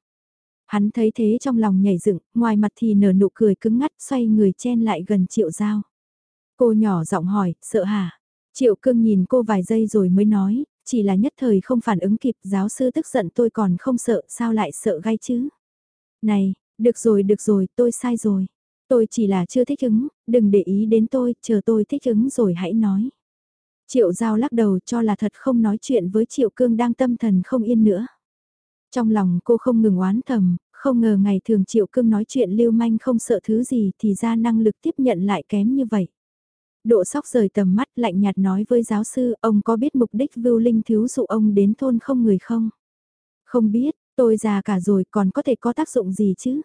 Hắn thấy thế trong lòng nhảy dựng, ngoài mặt thì nở nụ cười cứng ngắt xoay người chen lại gần Triệu Giao. Cô nhỏ giọng hỏi, sợ hả? Triệu cương nhìn cô vài giây rồi mới nói, chỉ là nhất thời không phản ứng kịp giáo sư tức giận tôi còn không sợ, sao lại sợ gai chứ? Này, được rồi được rồi, tôi sai rồi. Tôi chỉ là chưa thích ứng, đừng để ý đến tôi, chờ tôi thích ứng rồi hãy nói. Triệu Giao lắc đầu cho là thật không nói chuyện với Triệu Cương đang tâm thần không yên nữa. Trong lòng cô không ngừng oán thầm, không ngờ ngày thường Triệu Cương nói chuyện lưu manh không sợ thứ gì thì ra năng lực tiếp nhận lại kém như vậy. Độ sóc rời tầm mắt lạnh nhạt nói với giáo sư, ông có biết mục đích vưu linh thiếu dụ ông đến thôn không người không? Không biết, tôi già cả rồi còn có thể có tác dụng gì chứ?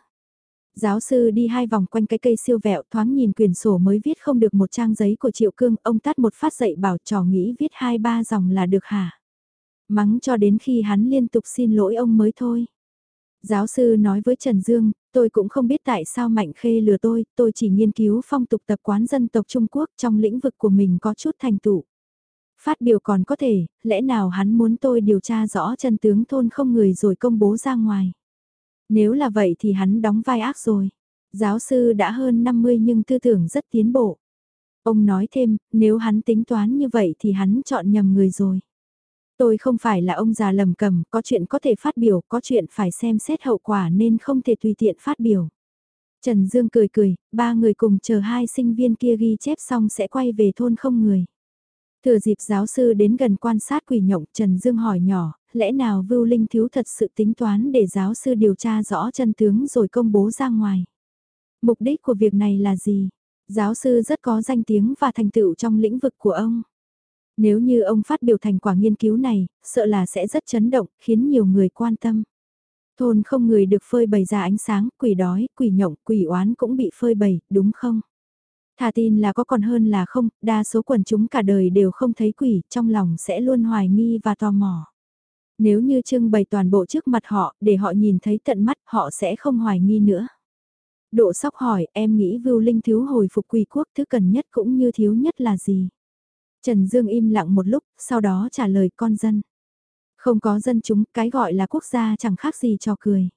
Giáo sư đi hai vòng quanh cái cây siêu vẹo thoáng nhìn quyển sổ mới viết không được một trang giấy của Triệu Cương, ông tắt một phát dậy bảo trò nghĩ viết hai ba dòng là được hả? Mắng cho đến khi hắn liên tục xin lỗi ông mới thôi. Giáo sư nói với Trần Dương, tôi cũng không biết tại sao Mạnh Khê lừa tôi, tôi chỉ nghiên cứu phong tục tập quán dân tộc Trung Quốc trong lĩnh vực của mình có chút thành tựu. Phát biểu còn có thể, lẽ nào hắn muốn tôi điều tra rõ chân tướng thôn không người rồi công bố ra ngoài. Nếu là vậy thì hắn đóng vai ác rồi. Giáo sư đã hơn 50 nhưng tư tưởng rất tiến bộ. Ông nói thêm, nếu hắn tính toán như vậy thì hắn chọn nhầm người rồi. Tôi không phải là ông già lầm cầm, có chuyện có thể phát biểu, có chuyện phải xem xét hậu quả nên không thể tùy tiện phát biểu. Trần Dương cười cười, ba người cùng chờ hai sinh viên kia ghi chép xong sẽ quay về thôn không người. Thừa dịp giáo sư đến gần quan sát quỷ nhộng, Trần Dương hỏi nhỏ, lẽ nào Vưu Linh Thiếu thật sự tính toán để giáo sư điều tra rõ chân tướng rồi công bố ra ngoài. Mục đích của việc này là gì? Giáo sư rất có danh tiếng và thành tựu trong lĩnh vực của ông. Nếu như ông phát biểu thành quả nghiên cứu này, sợ là sẽ rất chấn động, khiến nhiều người quan tâm. Thôn không người được phơi bày ra ánh sáng, quỷ đói, quỷ nhộng, quỷ oán cũng bị phơi bày, đúng không? Thà tin là có còn hơn là không, đa số quần chúng cả đời đều không thấy quỷ, trong lòng sẽ luôn hoài nghi và tò mò. Nếu như trưng bày toàn bộ trước mặt họ, để họ nhìn thấy tận mắt, họ sẽ không hoài nghi nữa. Độ sóc hỏi, em nghĩ Vưu Linh thiếu hồi phục quỷ quốc thứ cần nhất cũng như thiếu nhất là gì? Trần Dương im lặng một lúc, sau đó trả lời con dân. Không có dân chúng, cái gọi là quốc gia chẳng khác gì cho cười.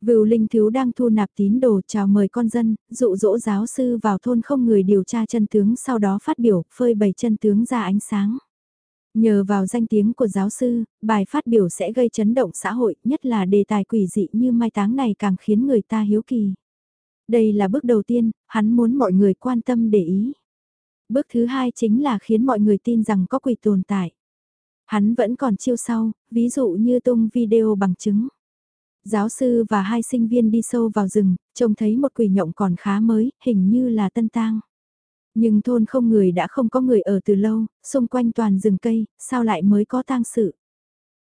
Vưu Linh Thiếu đang thu nạp tín đồ chào mời con dân, dụ dỗ giáo sư vào thôn không người điều tra chân tướng sau đó phát biểu, phơi bày chân tướng ra ánh sáng. Nhờ vào danh tiếng của giáo sư, bài phát biểu sẽ gây chấn động xã hội, nhất là đề tài quỷ dị như mai táng này càng khiến người ta hiếu kỳ. Đây là bước đầu tiên, hắn muốn mọi người quan tâm để ý. Bước thứ hai chính là khiến mọi người tin rằng có quỷ tồn tại. Hắn vẫn còn chiêu sau, ví dụ như tung video bằng chứng. Giáo sư và hai sinh viên đi sâu vào rừng, trông thấy một quỷ nhộng còn khá mới, hình như là tân tang. Nhưng thôn không người đã không có người ở từ lâu, xung quanh toàn rừng cây, sao lại mới có tang sự.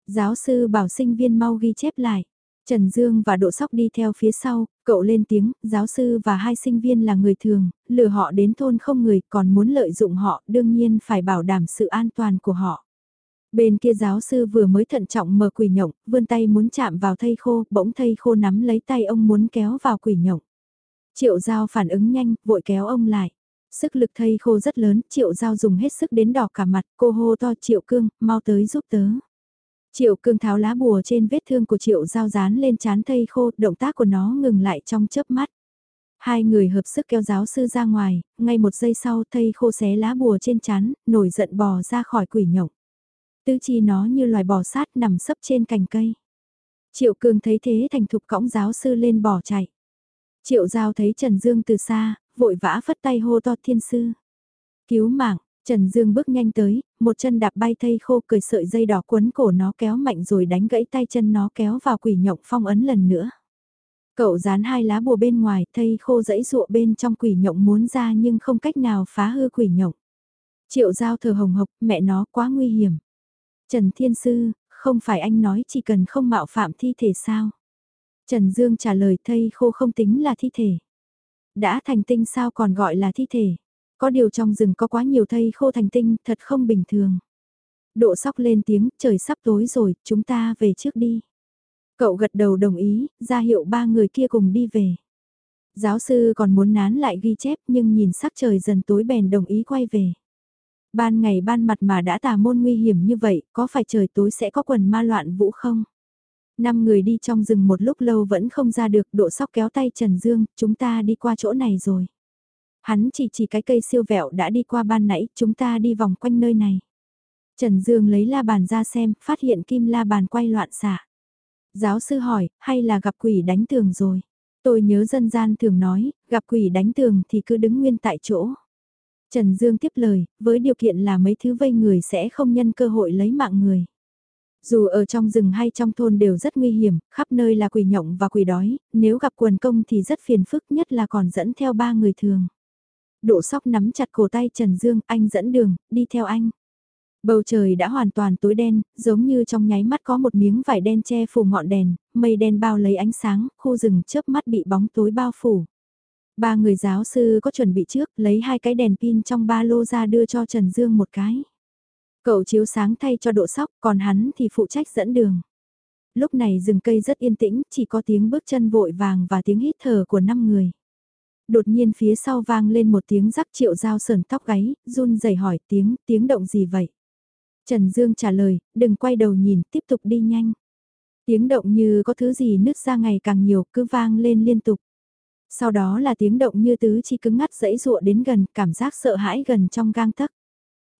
Giáo sư bảo sinh viên mau ghi chép lại. Trần Dương và Độ Sóc đi theo phía sau, cậu lên tiếng, giáo sư và hai sinh viên là người thường, lừa họ đến thôn không người còn muốn lợi dụng họ, đương nhiên phải bảo đảm sự an toàn của họ. Bên kia giáo sư vừa mới thận trọng mở quỷ nhộng, vươn tay muốn chạm vào thây khô, bỗng thây khô nắm lấy tay ông muốn kéo vào quỷ nhộng. Triệu Giao phản ứng nhanh, vội kéo ông lại. Sức lực thây khô rất lớn, Triệu Giao dùng hết sức đến đỏ cả mặt, cô hô to Triệu Cương, mau tới giúp tớ. Triệu Cương tháo lá bùa trên vết thương của Triệu Giao dán lên chán thây khô, động tác của nó ngừng lại trong chớp mắt. Hai người hợp sức kéo giáo sư ra ngoài, ngay một giây sau thây khô xé lá bùa trên chán, nổi giận bò ra khỏi quỷ nhộng. Tư chi nó như loài bò sát nằm sấp trên cành cây. Triệu cường thấy thế thành thục cõng giáo sư lên bỏ chạy. Triệu Giao thấy Trần Dương từ xa, vội vã phất tay hô to thiên sư. Cứu mạng, Trần Dương bước nhanh tới, một chân đạp bay thây khô cười sợi dây đỏ quấn cổ nó kéo mạnh rồi đánh gãy tay chân nó kéo vào quỷ nhộng phong ấn lần nữa. Cậu dán hai lá bùa bên ngoài, thây khô dãy dụa bên trong quỷ nhộng muốn ra nhưng không cách nào phá hư quỷ nhộng. Triệu giao thờ hồng hộc, mẹ nó quá nguy hiểm. Trần Thiên Sư, không phải anh nói chỉ cần không mạo phạm thi thể sao? Trần Dương trả lời thây khô không tính là thi thể. Đã thành tinh sao còn gọi là thi thể. Có điều trong rừng có quá nhiều thây khô thành tinh, thật không bình thường. Độ sóc lên tiếng, trời sắp tối rồi, chúng ta về trước đi. Cậu gật đầu đồng ý, ra hiệu ba người kia cùng đi về. Giáo sư còn muốn nán lại ghi chép nhưng nhìn sắc trời dần tối bèn đồng ý quay về. Ban ngày ban mặt mà đã tà môn nguy hiểm như vậy, có phải trời tối sẽ có quần ma loạn vũ không? Năm người đi trong rừng một lúc lâu vẫn không ra được, độ sóc kéo tay Trần Dương, chúng ta đi qua chỗ này rồi. Hắn chỉ chỉ cái cây siêu vẹo đã đi qua ban nãy, chúng ta đi vòng quanh nơi này. Trần Dương lấy la bàn ra xem, phát hiện kim la bàn quay loạn xạ. Giáo sư hỏi, hay là gặp quỷ đánh tường rồi? Tôi nhớ dân gian thường nói, gặp quỷ đánh tường thì cứ đứng nguyên tại chỗ. Trần Dương tiếp lời, với điều kiện là mấy thứ vây người sẽ không nhân cơ hội lấy mạng người. Dù ở trong rừng hay trong thôn đều rất nguy hiểm, khắp nơi là quỷ nhộng và quỷ đói, nếu gặp quần công thì rất phiền phức nhất là còn dẫn theo ba người thường. Độ sóc nắm chặt cổ tay Trần Dương, anh dẫn đường, đi theo anh. Bầu trời đã hoàn toàn tối đen, giống như trong nháy mắt có một miếng vải đen che phủ ngọn đèn, mây đen bao lấy ánh sáng, khu rừng chớp mắt bị bóng tối bao phủ. Ba người giáo sư có chuẩn bị trước, lấy hai cái đèn pin trong ba lô ra đưa cho Trần Dương một cái. Cậu chiếu sáng thay cho độ sóc, còn hắn thì phụ trách dẫn đường. Lúc này rừng cây rất yên tĩnh, chỉ có tiếng bước chân vội vàng và tiếng hít thở của năm người. Đột nhiên phía sau vang lên một tiếng rắc triệu dao sờn tóc gáy, run rẩy hỏi tiếng, tiếng động gì vậy? Trần Dương trả lời, đừng quay đầu nhìn, tiếp tục đi nhanh. Tiếng động như có thứ gì nứt ra ngày càng nhiều, cứ vang lên liên tục. Sau đó là tiếng động như tứ chi cứng ngắt dẫy dụa đến gần, cảm giác sợ hãi gần trong gang tấc.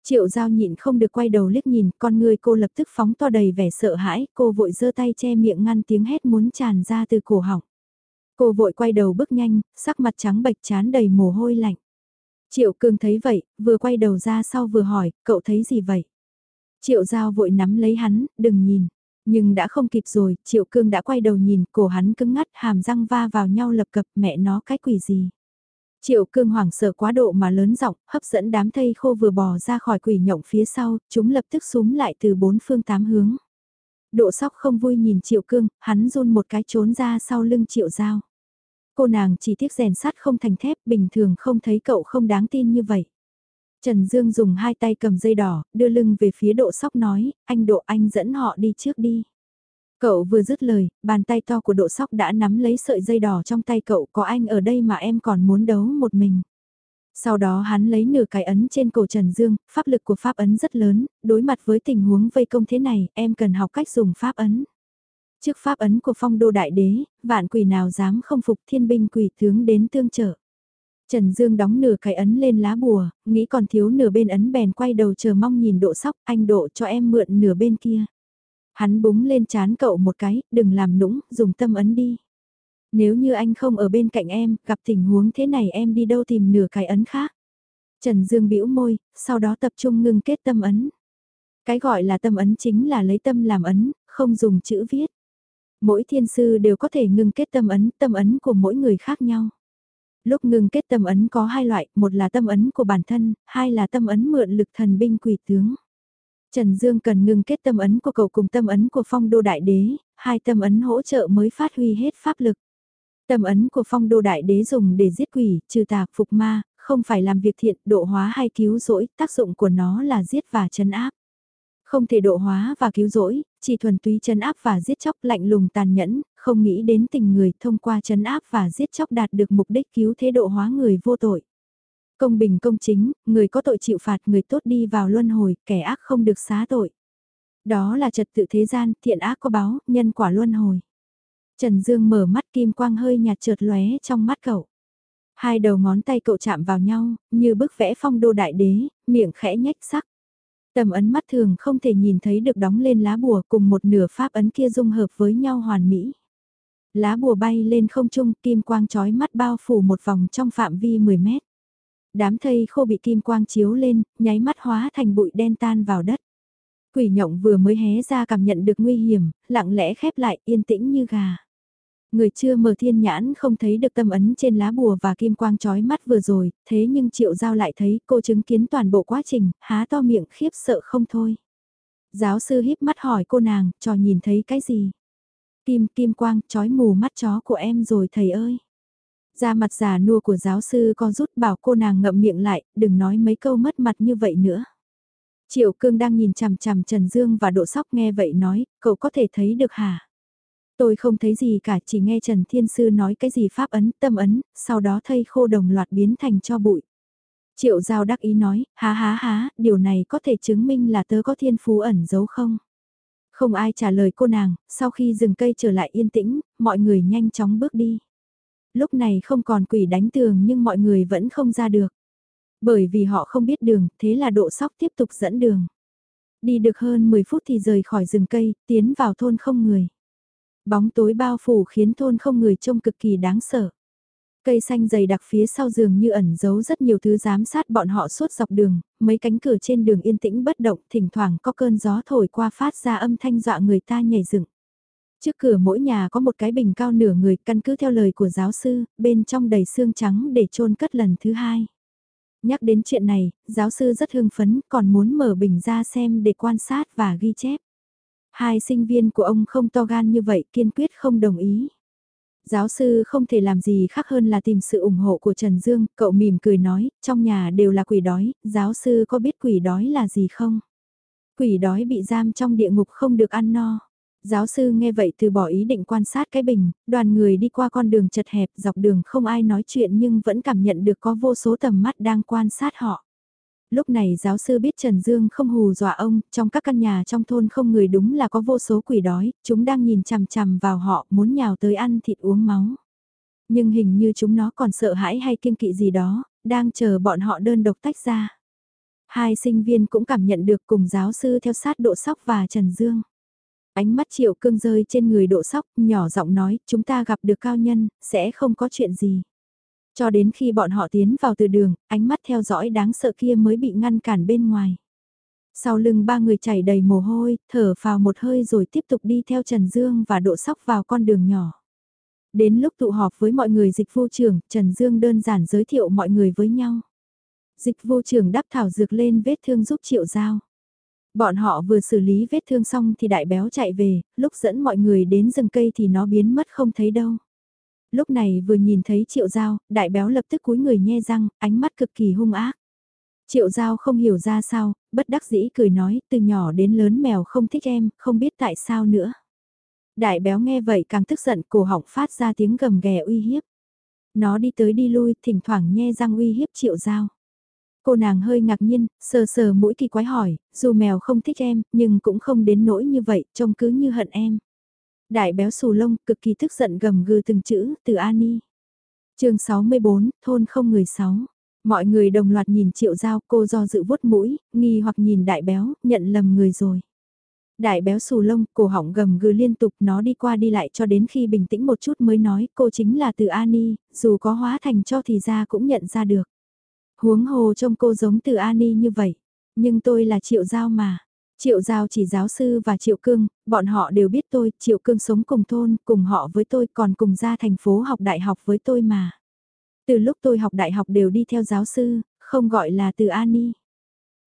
Triệu giao nhịn không được quay đầu liếc nhìn, con người cô lập tức phóng to đầy vẻ sợ hãi, cô vội giơ tay che miệng ngăn tiếng hét muốn tràn ra từ cổ họng. Cô vội quay đầu bước nhanh, sắc mặt trắng bệch chán đầy mồ hôi lạnh. Triệu Cương thấy vậy, vừa quay đầu ra sau vừa hỏi, cậu thấy gì vậy? Triệu Giao vội nắm lấy hắn, đừng nhìn. Nhưng đã không kịp rồi, Triệu Cương đã quay đầu nhìn, cổ hắn cứng ngắt, hàm răng va vào nhau lập cập mẹ nó cái quỷ gì. Triệu Cương hoảng sợ quá độ mà lớn giọng, hấp dẫn đám thây khô vừa bò ra khỏi quỷ nhộng phía sau, chúng lập tức súng lại từ bốn phương tám hướng. Độ sóc không vui nhìn Triệu Cương, hắn run một cái trốn ra sau lưng Triệu Giao. Cô nàng chỉ tiếc rèn sắt không thành thép, bình thường không thấy cậu không đáng tin như vậy. Trần Dương dùng hai tay cầm dây đỏ, đưa lưng về phía độ sóc nói, anh độ anh dẫn họ đi trước đi. Cậu vừa dứt lời, bàn tay to của độ sóc đã nắm lấy sợi dây đỏ trong tay cậu có anh ở đây mà em còn muốn đấu một mình. Sau đó hắn lấy nửa cái ấn trên cổ Trần Dương, pháp lực của pháp ấn rất lớn, đối mặt với tình huống vây công thế này, em cần học cách dùng pháp ấn. Trước pháp ấn của phong đô đại đế, vạn quỷ nào dám không phục thiên binh quỷ tướng đến tương trợ. Trần Dương đóng nửa cái ấn lên lá bùa, nghĩ còn thiếu nửa bên ấn bèn quay đầu chờ mong nhìn độ sóc, anh độ cho em mượn nửa bên kia. Hắn búng lên chán cậu một cái, đừng làm nũng, dùng tâm ấn đi. Nếu như anh không ở bên cạnh em, gặp tình huống thế này em đi đâu tìm nửa cái ấn khác. Trần Dương bĩu môi, sau đó tập trung ngưng kết tâm ấn. Cái gọi là tâm ấn chính là lấy tâm làm ấn, không dùng chữ viết. Mỗi thiên sư đều có thể ngưng kết tâm ấn, tâm ấn của mỗi người khác nhau. Lúc ngưng kết tâm ấn có hai loại, một là tâm ấn của bản thân, hai là tâm ấn mượn lực thần binh quỷ tướng. Trần Dương cần ngưng kết tâm ấn của cậu cùng tâm ấn của phong đô đại đế, hai tâm ấn hỗ trợ mới phát huy hết pháp lực. Tâm ấn của phong đô đại đế dùng để giết quỷ, trừ tà, phục ma, không phải làm việc thiện, độ hóa hay cứu rỗi, tác dụng của nó là giết và chấn áp. Không thể độ hóa và cứu rỗi, chỉ thuần túy chấn áp và giết chóc lạnh lùng tàn nhẫn, không nghĩ đến tình người thông qua chấn áp và giết chóc đạt được mục đích cứu thế độ hóa người vô tội. Công bình công chính, người có tội chịu phạt người tốt đi vào luân hồi, kẻ ác không được xá tội. Đó là trật tự thế gian, thiện ác có báo, nhân quả luân hồi. Trần Dương mở mắt kim quang hơi nhạt trượt lóe trong mắt cậu. Hai đầu ngón tay cậu chạm vào nhau, như bức vẽ phong đô đại đế, miệng khẽ nhách sắc. Tầm ấn mắt thường không thể nhìn thấy được đóng lên lá bùa cùng một nửa pháp ấn kia dung hợp với nhau hoàn mỹ. Lá bùa bay lên không trung, kim quang chói mắt bao phủ một vòng trong phạm vi 10 mét. Đám thây khô bị kim quang chiếu lên, nháy mắt hóa thành bụi đen tan vào đất. Quỷ nhộng vừa mới hé ra cảm nhận được nguy hiểm, lặng lẽ khép lại yên tĩnh như gà. Người chưa mở thiên nhãn không thấy được tâm ấn trên lá bùa và kim quang chói mắt vừa rồi, thế nhưng triệu giao lại thấy cô chứng kiến toàn bộ quá trình, há to miệng khiếp sợ không thôi. Giáo sư híp mắt hỏi cô nàng, cho nhìn thấy cái gì? Kim, kim quang, chói mù mắt chó của em rồi thầy ơi. Ra mặt già nua của giáo sư con rút bảo cô nàng ngậm miệng lại, đừng nói mấy câu mất mặt như vậy nữa. Triệu cương đang nhìn chằm chằm Trần Dương và độ sóc nghe vậy nói, cậu có thể thấy được hả? Tôi không thấy gì cả, chỉ nghe Trần Thiên Sư nói cái gì pháp ấn, tâm ấn, sau đó thây khô đồng loạt biến thành cho bụi. Triệu Giao đắc ý nói, há há há, điều này có thể chứng minh là tớ có thiên phú ẩn giấu không? Không ai trả lời cô nàng, sau khi rừng cây trở lại yên tĩnh, mọi người nhanh chóng bước đi. Lúc này không còn quỷ đánh tường nhưng mọi người vẫn không ra được. Bởi vì họ không biết đường, thế là độ sóc tiếp tục dẫn đường. Đi được hơn 10 phút thì rời khỏi rừng cây, tiến vào thôn không người. Bóng tối bao phủ khiến thôn không người trông cực kỳ đáng sợ. Cây xanh dày đặc phía sau giường như ẩn giấu rất nhiều thứ giám sát bọn họ suốt dọc đường, mấy cánh cửa trên đường yên tĩnh bất động, thỉnh thoảng có cơn gió thổi qua phát ra âm thanh dọa người ta nhảy dựng. Trước cửa mỗi nhà có một cái bình cao nửa người căn cứ theo lời của giáo sư, bên trong đầy xương trắng để chôn cất lần thứ hai. Nhắc đến chuyện này, giáo sư rất hưng phấn còn muốn mở bình ra xem để quan sát và ghi chép. Hai sinh viên của ông không to gan như vậy kiên quyết không đồng ý. Giáo sư không thể làm gì khác hơn là tìm sự ủng hộ của Trần Dương, cậu mỉm cười nói, trong nhà đều là quỷ đói, giáo sư có biết quỷ đói là gì không? Quỷ đói bị giam trong địa ngục không được ăn no. Giáo sư nghe vậy từ bỏ ý định quan sát cái bình, đoàn người đi qua con đường chật hẹp dọc đường không ai nói chuyện nhưng vẫn cảm nhận được có vô số tầm mắt đang quan sát họ. Lúc này giáo sư biết Trần Dương không hù dọa ông, trong các căn nhà trong thôn không người đúng là có vô số quỷ đói, chúng đang nhìn chằm chằm vào họ muốn nhào tới ăn thịt uống máu. Nhưng hình như chúng nó còn sợ hãi hay kiêng kỵ gì đó, đang chờ bọn họ đơn độc tách ra. Hai sinh viên cũng cảm nhận được cùng giáo sư theo sát độ sóc và Trần Dương. Ánh mắt triệu cương rơi trên người độ sóc, nhỏ giọng nói, chúng ta gặp được cao nhân, sẽ không có chuyện gì. Cho đến khi bọn họ tiến vào từ đường, ánh mắt theo dõi đáng sợ kia mới bị ngăn cản bên ngoài. Sau lưng ba người chảy đầy mồ hôi, thở vào một hơi rồi tiếp tục đi theo Trần Dương và độ sóc vào con đường nhỏ. Đến lúc tụ họp với mọi người dịch vô trưởng, Trần Dương đơn giản giới thiệu mọi người với nhau. Dịch vô trưởng đắp thảo dược lên vết thương giúp triệu giao. Bọn họ vừa xử lý vết thương xong thì đại béo chạy về, lúc dẫn mọi người đến rừng cây thì nó biến mất không thấy đâu. Lúc này vừa nhìn thấy triệu giao, đại béo lập tức cúi người nhe răng, ánh mắt cực kỳ hung ác. Triệu giao không hiểu ra sao, bất đắc dĩ cười nói, từ nhỏ đến lớn mèo không thích em, không biết tại sao nữa. Đại béo nghe vậy càng tức giận, cổ họng phát ra tiếng gầm ghè uy hiếp. Nó đi tới đi lui, thỉnh thoảng nhe răng uy hiếp triệu giao. Cô nàng hơi ngạc nhiên, sờ sờ mũi kỳ quái hỏi, dù mèo không thích em, nhưng cũng không đến nỗi như vậy, trông cứ như hận em. Đại béo xù lông, cực kỳ tức giận gầm gừ từng chữ, từ Ani. chương 64, thôn không người sáu. Mọi người đồng loạt nhìn triệu giao cô do dự vuốt mũi, nghi hoặc nhìn đại béo, nhận lầm người rồi. Đại béo xù lông, cổ họng gầm gừ liên tục nó đi qua đi lại cho đến khi bình tĩnh một chút mới nói cô chính là từ Ani, dù có hóa thành cho thì ra cũng nhận ra được. Huống hồ trông cô giống từ Ani như vậy, nhưng tôi là triệu giao mà. Triệu Giao chỉ giáo sư và Triệu Cương, bọn họ đều biết tôi, Triệu Cương sống cùng thôn, cùng họ với tôi còn cùng ra thành phố học đại học với tôi mà. Từ lúc tôi học đại học đều đi theo giáo sư, không gọi là từ Ani.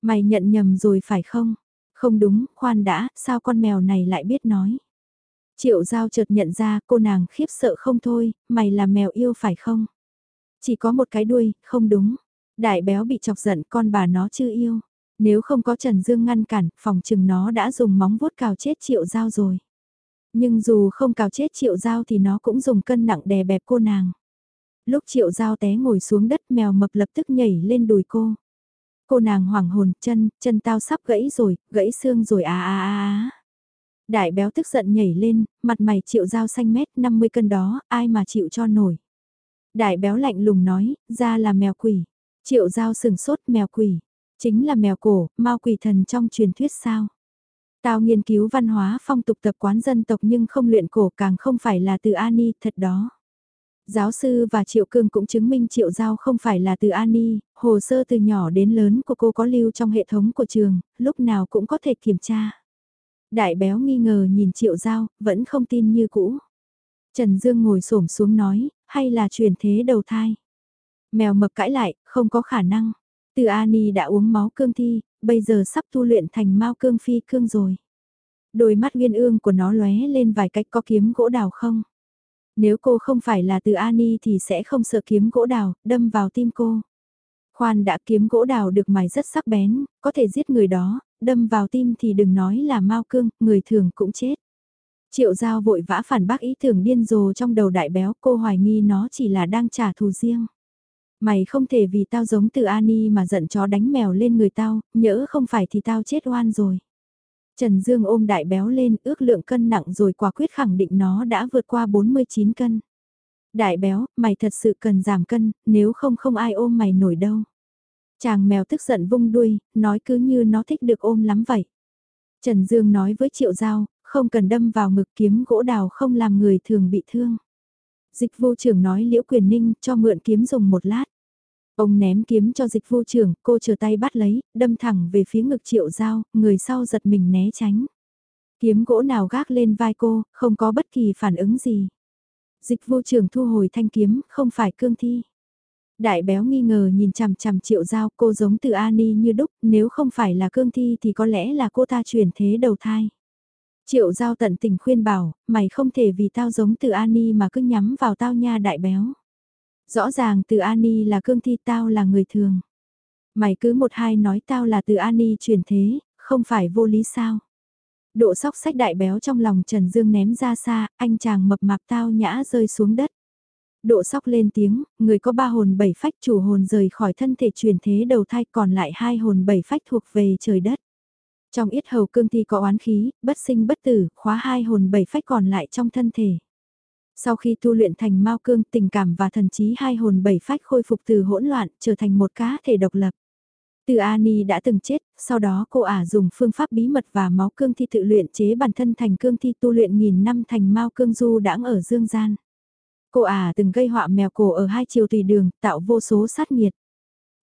Mày nhận nhầm rồi phải không? Không đúng, khoan đã, sao con mèo này lại biết nói? Triệu Giao chợt nhận ra cô nàng khiếp sợ không thôi, mày là mèo yêu phải không? Chỉ có một cái đuôi, không đúng. Đại béo bị chọc giận con bà nó chưa yêu. Nếu không có Trần Dương ngăn cản, phòng chừng nó đã dùng móng vuốt cào chết triệu dao rồi. Nhưng dù không cào chết triệu dao thì nó cũng dùng cân nặng đè bẹp cô nàng. Lúc triệu dao té ngồi xuống đất mèo mập lập tức nhảy lên đùi cô. Cô nàng hoảng hồn, chân, chân tao sắp gãy rồi, gãy xương rồi à à à à. Đại béo tức giận nhảy lên, mặt mày triệu dao xanh mét 50 cân đó, ai mà chịu cho nổi. Đại béo lạnh lùng nói, ra là mèo quỷ. Triệu dao sừng sốt mèo quỷ. Chính là mèo cổ, mau quỷ thần trong truyền thuyết sao. Tao nghiên cứu văn hóa phong tục tập quán dân tộc nhưng không luyện cổ càng không phải là từ Ani, thật đó. Giáo sư và Triệu Cương cũng chứng minh Triệu Giao không phải là từ Ani, hồ sơ từ nhỏ đến lớn của cô có lưu trong hệ thống của trường, lúc nào cũng có thể kiểm tra. Đại béo nghi ngờ nhìn Triệu Giao, vẫn không tin như cũ. Trần Dương ngồi xổm xuống nói, hay là truyền thế đầu thai. Mèo mập cãi lại, không có khả năng. Từ Ani đã uống máu cương thi, bây giờ sắp tu luyện thành mao cương phi cương rồi. Đôi mắt uyên ương của nó lóe lên vài cách có kiếm gỗ đào không? Nếu cô không phải là từ Ani thì sẽ không sợ kiếm gỗ đào, đâm vào tim cô. Khoan đã kiếm gỗ đào được mài rất sắc bén, có thể giết người đó, đâm vào tim thì đừng nói là mau cương, người thường cũng chết. Triệu Giao vội vã phản bác ý tưởng điên rồ trong đầu đại béo cô hoài nghi nó chỉ là đang trả thù riêng. Mày không thể vì tao giống từ Ani mà giận chó đánh mèo lên người tao, nhỡ không phải thì tao chết oan rồi. Trần Dương ôm đại béo lên ước lượng cân nặng rồi quả quyết khẳng định nó đã vượt qua 49 cân. Đại béo, mày thật sự cần giảm cân, nếu không không ai ôm mày nổi đâu. Chàng mèo tức giận vung đuôi, nói cứ như nó thích được ôm lắm vậy. Trần Dương nói với Triệu Giao, không cần đâm vào ngực kiếm gỗ đào không làm người thường bị thương. Dịch vô trưởng nói Liễu Quyền Ninh cho mượn kiếm dùng một lát. Ông ném kiếm cho dịch vô trưởng, cô chờ tay bắt lấy, đâm thẳng về phía ngực triệu dao, người sau giật mình né tránh. Kiếm gỗ nào gác lên vai cô, không có bất kỳ phản ứng gì. Dịch vô trưởng thu hồi thanh kiếm, không phải cương thi. Đại béo nghi ngờ nhìn chằm chằm triệu dao cô giống từ Ani như đúc, nếu không phải là cương thi thì có lẽ là cô ta chuyển thế đầu thai. Triệu giao tận tình khuyên bảo, mày không thể vì tao giống từ Ani mà cứ nhắm vào tao nha đại béo. Rõ ràng từ Ani là cương thi tao là người thường. Mày cứ một hai nói tao là từ Ani truyền thế, không phải vô lý sao. Độ sóc sách đại béo trong lòng Trần Dương ném ra xa, anh chàng mập mạp tao nhã rơi xuống đất. Độ sóc lên tiếng, người có ba hồn bảy phách chủ hồn rời khỏi thân thể truyền thế đầu thai còn lại hai hồn bảy phách thuộc về trời đất. Trong yết hầu cương thi có oán khí, bất sinh bất tử, khóa hai hồn bảy phách còn lại trong thân thể. Sau khi tu luyện thành mao cương tình cảm và thần trí hai hồn bảy phách khôi phục từ hỗn loạn trở thành một cá thể độc lập. Từ Ani đã từng chết, sau đó cô ả dùng phương pháp bí mật và máu cương thi tự luyện chế bản thân thành cương thi tu luyện nghìn năm thành mao cương du đãng ở dương gian. Cô ả từng gây họa mèo cổ ở hai chiều tùy đường, tạo vô số sát nhiệt.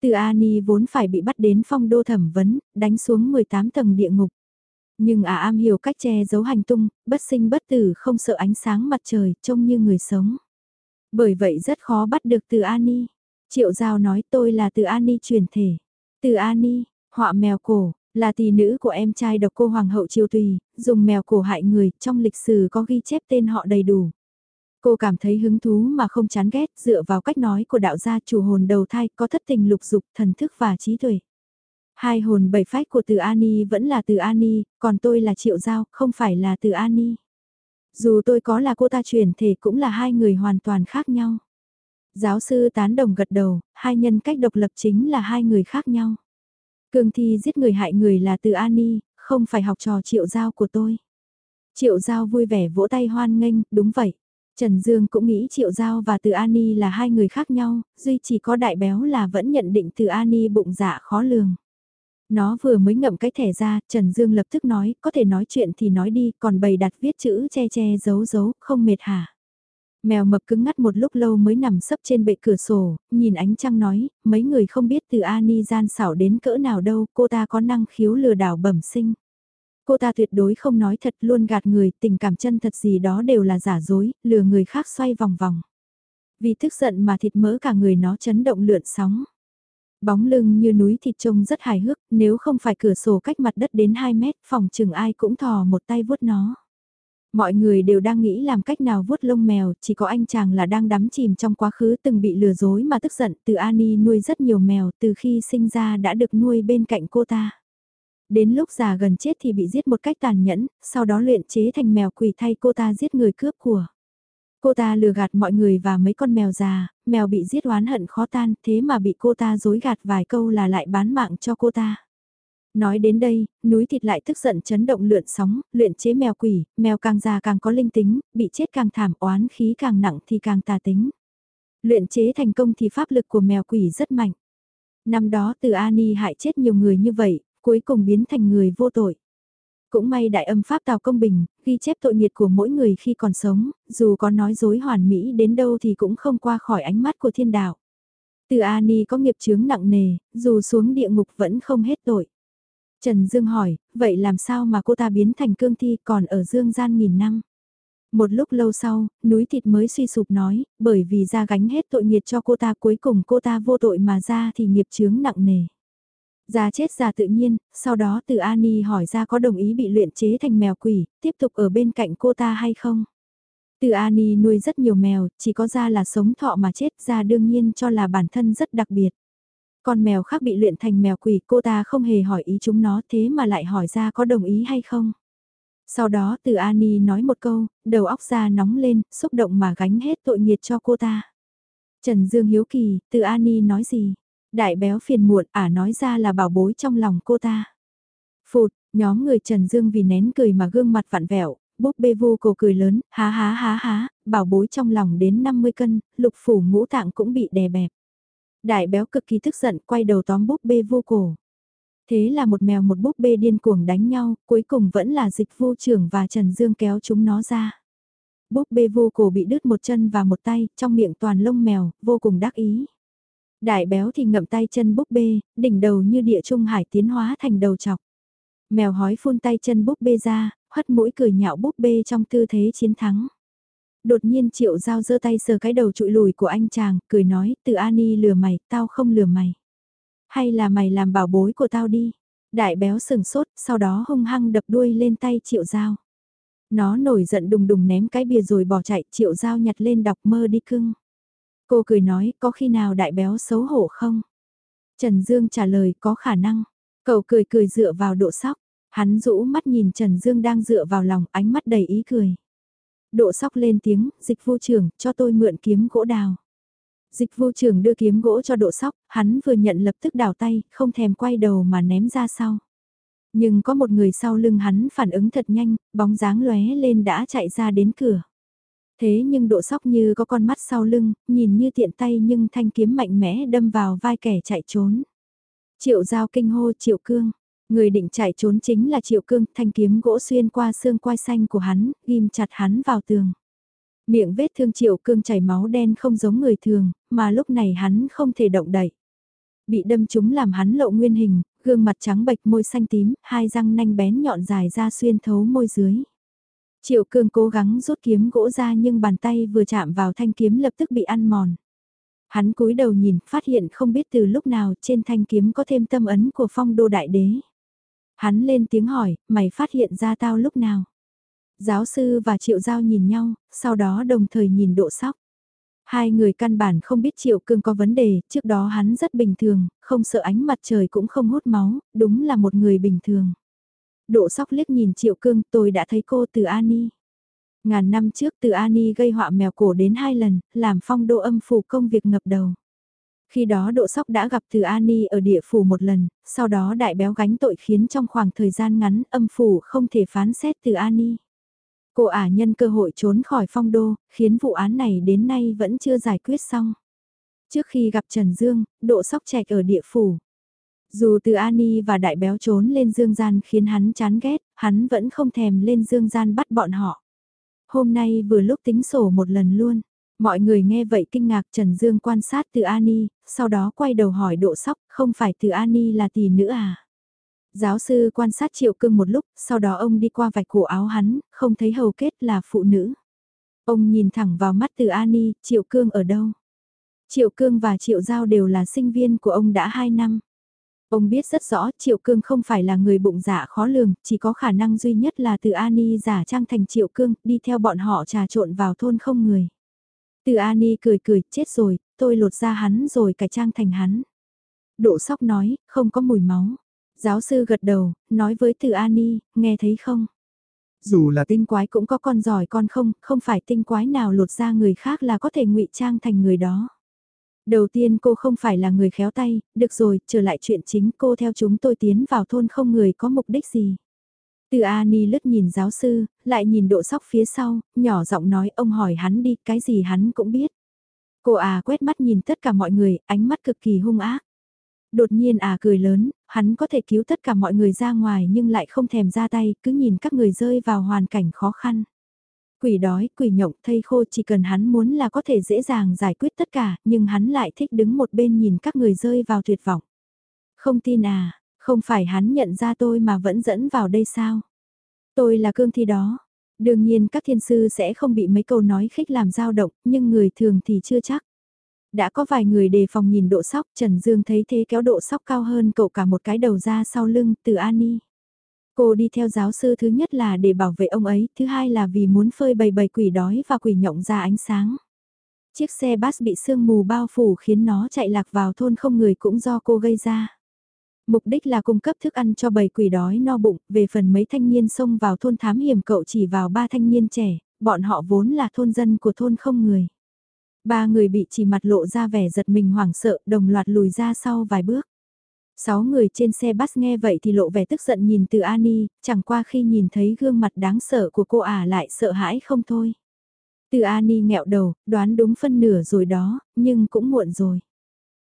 Từ Ani vốn phải bị bắt đến phong đô thẩm vấn, đánh xuống 18 tầng địa ngục. Nhưng à am hiểu cách che giấu hành tung, bất sinh bất tử không sợ ánh sáng mặt trời, trông như người sống. Bởi vậy rất khó bắt được từ Ani. Triệu Giao nói tôi là từ Ani truyền thể. Từ Ani, họa mèo cổ, là tỷ nữ của em trai độc cô Hoàng hậu Triều Tùy, dùng mèo cổ hại người, trong lịch sử có ghi chép tên họ đầy đủ. Cô cảm thấy hứng thú mà không chán ghét, dựa vào cách nói của đạo gia chủ hồn đầu thai có thất tình lục dục, thần thức và trí tuệ. Hai hồn bảy phách của từ Ani vẫn là từ Ani, còn tôi là Triệu Giao, không phải là từ Ani. Dù tôi có là cô ta chuyển thể cũng là hai người hoàn toàn khác nhau. Giáo sư tán đồng gật đầu, hai nhân cách độc lập chính là hai người khác nhau. Cương thi giết người hại người là từ Ani, không phải học trò Triệu Giao của tôi. Triệu Giao vui vẻ vỗ tay hoan nghênh, đúng vậy. Trần Dương cũng nghĩ Triệu Giao và Từ Ani là hai người khác nhau, duy chỉ có đại béo là vẫn nhận định Từ Ani bụng dạ khó lường. Nó vừa mới ngậm cái thẻ ra, Trần Dương lập tức nói, có thể nói chuyện thì nói đi, còn bày đặt viết chữ che che giấu giấu, không mệt hả? Mèo mập cứng ngắt một lúc lâu mới nằm sấp trên bệ cửa sổ, nhìn ánh trăng nói, mấy người không biết từ Ani gian xảo đến cỡ nào đâu, cô ta có năng khiếu lừa đảo bẩm sinh. Cô ta tuyệt đối không nói thật luôn gạt người, tình cảm chân thật gì đó đều là giả dối, lừa người khác xoay vòng vòng. Vì tức giận mà thịt mỡ cả người nó chấn động lượn sóng. Bóng lưng như núi thịt trông rất hài hước, nếu không phải cửa sổ cách mặt đất đến 2 mét, phòng chừng ai cũng thò một tay vuốt nó. Mọi người đều đang nghĩ làm cách nào vuốt lông mèo, chỉ có anh chàng là đang đắm chìm trong quá khứ từng bị lừa dối mà tức giận từ Ani nuôi rất nhiều mèo từ khi sinh ra đã được nuôi bên cạnh cô ta. Đến lúc già gần chết thì bị giết một cách tàn nhẫn, sau đó luyện chế thành mèo quỷ thay cô ta giết người cướp của. Cô ta lừa gạt mọi người và mấy con mèo già, mèo bị giết oán hận khó tan, thế mà bị cô ta dối gạt vài câu là lại bán mạng cho cô ta. Nói đến đây, núi thịt lại tức giận chấn động lượn sóng, luyện chế mèo quỷ, mèo càng già càng có linh tính, bị chết càng thảm oán khí càng nặng thì càng tà tính. Luyện chế thành công thì pháp lực của mèo quỷ rất mạnh. Năm đó từ Ani hại chết nhiều người như vậy, cuối cùng biến thành người vô tội. Cũng may đại âm pháp tào công bình, ghi chép tội nghiệt của mỗi người khi còn sống, dù có nói dối hoàn mỹ đến đâu thì cũng không qua khỏi ánh mắt của thiên đạo. Từ Ani có nghiệp chướng nặng nề, dù xuống địa ngục vẫn không hết tội. Trần Dương hỏi, vậy làm sao mà cô ta biến thành cương thi còn ở dương gian nghìn năm? Một lúc lâu sau, núi thịt mới suy sụp nói, bởi vì ra gánh hết tội nghiệp cho cô ta cuối cùng cô ta vô tội mà ra thì nghiệp chướng nặng nề. Già chết già tự nhiên, sau đó từ Ani hỏi ra có đồng ý bị luyện chế thành mèo quỷ, tiếp tục ở bên cạnh cô ta hay không? Từ Ani nuôi rất nhiều mèo, chỉ có ra là sống thọ mà chết ra đương nhiên cho là bản thân rất đặc biệt. Con mèo khác bị luyện thành mèo quỷ cô ta không hề hỏi ý chúng nó thế mà lại hỏi ra có đồng ý hay không. Sau đó từ Ani nói một câu, đầu óc ra nóng lên, xúc động mà gánh hết tội nghiệt cho cô ta. Trần Dương hiếu kỳ, từ Ani nói gì? Đại béo phiền muộn ả nói ra là bảo bối trong lòng cô ta. Phụt, nhóm người Trần Dương vì nén cười mà gương mặt vặn vẹo, búp bê vô cổ cười lớn, há há há há, bảo bối trong lòng đến 50 cân, lục phủ ngũ tạng cũng bị đè bẹp. Đại béo cực kỳ tức giận quay đầu tóm búp bê vô cổ. Thế là một mèo một búp bê điên cuồng đánh nhau, cuối cùng vẫn là dịch vô trưởng và Trần Dương kéo chúng nó ra. Búp bê vô cổ bị đứt một chân và một tay, trong miệng toàn lông mèo, vô cùng đắc ý. Đại béo thì ngậm tay chân búp bê, đỉnh đầu như địa trung hải tiến hóa thành đầu chọc. Mèo hói phun tay chân búp bê ra, hất mũi cười nhạo búp bê trong tư thế chiến thắng. Đột nhiên triệu giao giơ tay sờ cái đầu trụi lùi của anh chàng, cười nói, từ Ani lừa mày, tao không lừa mày. Hay là mày làm bảo bối của tao đi. Đại béo sừng sốt, sau đó hung hăng đập đuôi lên tay triệu giao. Nó nổi giận đùng đùng ném cái bìa rồi bỏ chạy, triệu giao nhặt lên đọc mơ đi cưng. Cô cười nói, có khi nào đại béo xấu hổ không? Trần Dương trả lời, có khả năng. Cậu cười cười dựa vào độ sóc. Hắn rũ mắt nhìn Trần Dương đang dựa vào lòng, ánh mắt đầy ý cười. Độ sóc lên tiếng, dịch vô trưởng, cho tôi mượn kiếm gỗ đào. Dịch vô trưởng đưa kiếm gỗ cho độ sóc, hắn vừa nhận lập tức đào tay, không thèm quay đầu mà ném ra sau. Nhưng có một người sau lưng hắn phản ứng thật nhanh, bóng dáng lóe lên đã chạy ra đến cửa. Thế nhưng độ sóc như có con mắt sau lưng, nhìn như tiện tay nhưng thanh kiếm mạnh mẽ đâm vào vai kẻ chạy trốn. Triệu giao kinh hô triệu cương. Người định chạy trốn chính là triệu cương, thanh kiếm gỗ xuyên qua xương quai xanh của hắn, ghim chặt hắn vào tường. Miệng vết thương triệu cương chảy máu đen không giống người thường, mà lúc này hắn không thể động đậy. Bị đâm trúng làm hắn lộ nguyên hình, gương mặt trắng bệch môi xanh tím, hai răng nanh bén nhọn dài ra xuyên thấu môi dưới. Triệu cương cố gắng rút kiếm gỗ ra nhưng bàn tay vừa chạm vào thanh kiếm lập tức bị ăn mòn. Hắn cúi đầu nhìn, phát hiện không biết từ lúc nào trên thanh kiếm có thêm tâm ấn của phong đô đại đế. Hắn lên tiếng hỏi, mày phát hiện ra tao lúc nào? Giáo sư và Triệu Giao nhìn nhau, sau đó đồng thời nhìn độ sóc. Hai người căn bản không biết Triệu Cương có vấn đề, trước đó hắn rất bình thường, không sợ ánh mặt trời cũng không hút máu, đúng là một người bình thường. Độ sóc liếc nhìn Triệu Cương, tôi đã thấy cô từ Ani. Ngàn năm trước từ Ani gây họa mèo cổ đến hai lần, làm phong đô âm phủ công việc ngập đầu. Khi đó độ sóc đã gặp từ Ani ở địa phủ một lần, sau đó đại béo gánh tội khiến trong khoảng thời gian ngắn âm phủ không thể phán xét từ Ani. Cô ả nhân cơ hội trốn khỏi phong đô, khiến vụ án này đến nay vẫn chưa giải quyết xong. Trước khi gặp Trần Dương, độ sóc chạch ở địa phủ. Dù từ Ani và đại béo trốn lên dương gian khiến hắn chán ghét, hắn vẫn không thèm lên dương gian bắt bọn họ. Hôm nay vừa lúc tính sổ một lần luôn. Mọi người nghe vậy kinh ngạc Trần Dương quan sát từ Ani, sau đó quay đầu hỏi độ sóc, không phải từ Ani là tỷ nữ à? Giáo sư quan sát Triệu Cương một lúc, sau đó ông đi qua vạch cổ áo hắn, không thấy hầu kết là phụ nữ. Ông nhìn thẳng vào mắt từ Ani, Triệu Cương ở đâu? Triệu Cương và Triệu Giao đều là sinh viên của ông đã 2 năm. Ông biết rất rõ Triệu Cương không phải là người bụng dạ khó lường, chỉ có khả năng duy nhất là từ Ani giả trang thành Triệu Cương, đi theo bọn họ trà trộn vào thôn không người. Từ Ani cười cười, chết rồi, tôi lột ra hắn rồi cải trang thành hắn. Độ sóc nói, không có mùi máu. Giáo sư gật đầu, nói với từ Ani, nghe thấy không? Dù là tinh quái cũng có con giỏi con không, không phải tinh quái nào lột ra người khác là có thể ngụy trang thành người đó. Đầu tiên cô không phải là người khéo tay, được rồi, trở lại chuyện chính cô theo chúng tôi tiến vào thôn không người có mục đích gì. Từ Ani lướt nhìn giáo sư, lại nhìn độ sóc phía sau, nhỏ giọng nói ông hỏi hắn đi, cái gì hắn cũng biết. Cô à quét mắt nhìn tất cả mọi người, ánh mắt cực kỳ hung ác. Đột nhiên à cười lớn, hắn có thể cứu tất cả mọi người ra ngoài nhưng lại không thèm ra tay, cứ nhìn các người rơi vào hoàn cảnh khó khăn. Quỷ đói, quỷ nhộng, thây khô chỉ cần hắn muốn là có thể dễ dàng giải quyết tất cả, nhưng hắn lại thích đứng một bên nhìn các người rơi vào tuyệt vọng. Không tin à, không phải hắn nhận ra tôi mà vẫn dẫn vào đây sao? Tôi là cương thi đó. Đương nhiên các thiên sư sẽ không bị mấy câu nói khích làm dao động, nhưng người thường thì chưa chắc. Đã có vài người đề phòng nhìn độ sóc, Trần Dương thấy thế kéo độ sóc cao hơn cậu cả một cái đầu ra sau lưng, từ Ani. Cô đi theo giáo sư thứ nhất là để bảo vệ ông ấy, thứ hai là vì muốn phơi bầy bầy quỷ đói và quỷ nhộng ra ánh sáng. Chiếc xe bus bị sương mù bao phủ khiến nó chạy lạc vào thôn không người cũng do cô gây ra. Mục đích là cung cấp thức ăn cho bầy quỷ đói no bụng, về phần mấy thanh niên xông vào thôn thám hiểm cậu chỉ vào ba thanh niên trẻ, bọn họ vốn là thôn dân của thôn không người. Ba người bị chỉ mặt lộ ra vẻ giật mình hoảng sợ, đồng loạt lùi ra sau vài bước. Sáu người trên xe bus nghe vậy thì lộ vẻ tức giận nhìn từ Ani, chẳng qua khi nhìn thấy gương mặt đáng sợ của cô ả lại sợ hãi không thôi. Từ Ani nghẹo đầu, đoán đúng phân nửa rồi đó, nhưng cũng muộn rồi.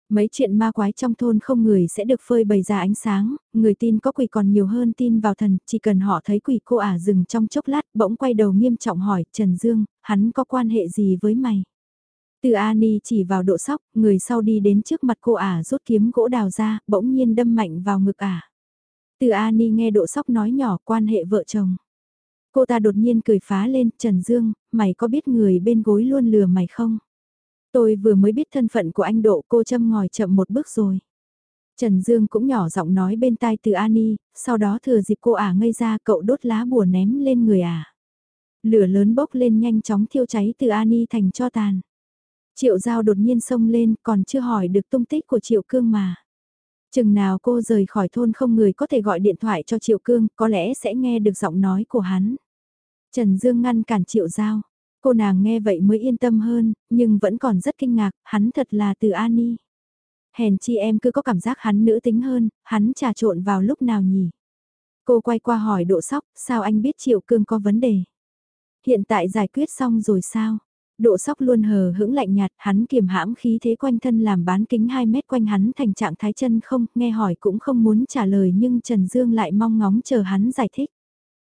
Mấy chuyện ma quái trong thôn không người sẽ được phơi bày ra ánh sáng, người tin có quỷ còn nhiều hơn tin vào thần, chỉ cần họ thấy quỷ cô ả dừng trong chốc lát bỗng quay đầu nghiêm trọng hỏi Trần Dương, hắn có quan hệ gì với mày? Từ Ani chỉ vào độ sóc, người sau đi đến trước mặt cô ả rút kiếm gỗ đào ra, bỗng nhiên đâm mạnh vào ngực ả. Từ Ani nghe độ sóc nói nhỏ quan hệ vợ chồng. Cô ta đột nhiên cười phá lên, Trần Dương, mày có biết người bên gối luôn lừa mày không? Tôi vừa mới biết thân phận của anh Độ cô châm ngòi chậm một bước rồi. Trần Dương cũng nhỏ giọng nói bên tai từ Ani, sau đó thừa dịp cô ả ngây ra cậu đốt lá bùa ném lên người ả. Lửa lớn bốc lên nhanh chóng thiêu cháy từ Ani thành cho tàn. Triệu Giao đột nhiên xông lên còn chưa hỏi được tung tích của Triệu Cương mà. Chừng nào cô rời khỏi thôn không người có thể gọi điện thoại cho Triệu Cương, có lẽ sẽ nghe được giọng nói của hắn. Trần Dương ngăn cản Triệu Giao. Cô nàng nghe vậy mới yên tâm hơn, nhưng vẫn còn rất kinh ngạc, hắn thật là từ Ani. Hèn chi em cứ có cảm giác hắn nữ tính hơn, hắn trà trộn vào lúc nào nhỉ? Cô quay qua hỏi độ sóc, sao anh biết Triệu Cương có vấn đề? Hiện tại giải quyết xong rồi sao? Độ sóc luôn hờ hững lạnh nhạt, hắn kiềm hãm khí thế quanh thân làm bán kính 2 mét quanh hắn thành trạng thái chân không, nghe hỏi cũng không muốn trả lời nhưng Trần Dương lại mong ngóng chờ hắn giải thích.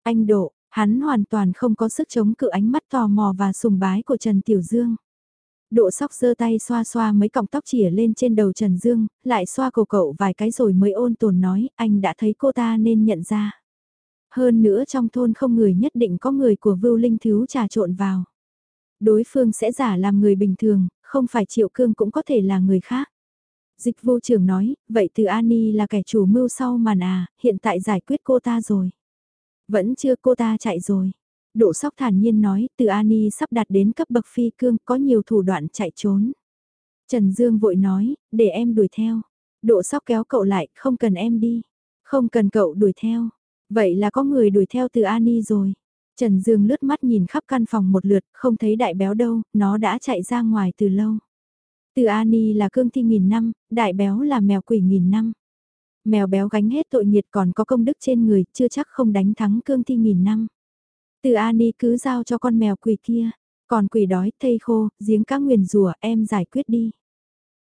Anh Độ, hắn hoàn toàn không có sức chống cự ánh mắt tò mò và sùng bái của Trần Tiểu Dương. Độ sóc giơ tay xoa xoa mấy cọng tóc chỉa lên trên đầu Trần Dương, lại xoa cổ cậu vài cái rồi mới ôn tồn nói, anh đã thấy cô ta nên nhận ra. Hơn nữa trong thôn không người nhất định có người của Vưu Linh Thiếu trà trộn vào đối phương sẽ giả làm người bình thường, không phải Triệu Cương cũng có thể là người khác. Dịch vô trưởng nói, vậy từ Ani là kẻ chủ mưu sau màn à, hiện tại giải quyết cô ta rồi. Vẫn chưa cô ta chạy rồi. Độ sóc thản nhiên nói, từ Ani sắp đạt đến cấp bậc phi cương, có nhiều thủ đoạn chạy trốn. Trần Dương vội nói, để em đuổi theo. Độ sóc kéo cậu lại, không cần em đi. Không cần cậu đuổi theo. Vậy là có người đuổi theo từ Ani rồi. Trần Dương lướt mắt nhìn khắp căn phòng một lượt, không thấy đại béo đâu, nó đã chạy ra ngoài từ lâu. Từ Ani là cương thi nghìn năm, đại béo là mèo quỷ nghìn năm. Mèo béo gánh hết tội nghiệt còn có công đức trên người, chưa chắc không đánh thắng cương thi nghìn năm. Từ Ani cứ giao cho con mèo quỷ kia, còn quỷ đói, thây khô, giếng cá nguyền rủa em giải quyết đi.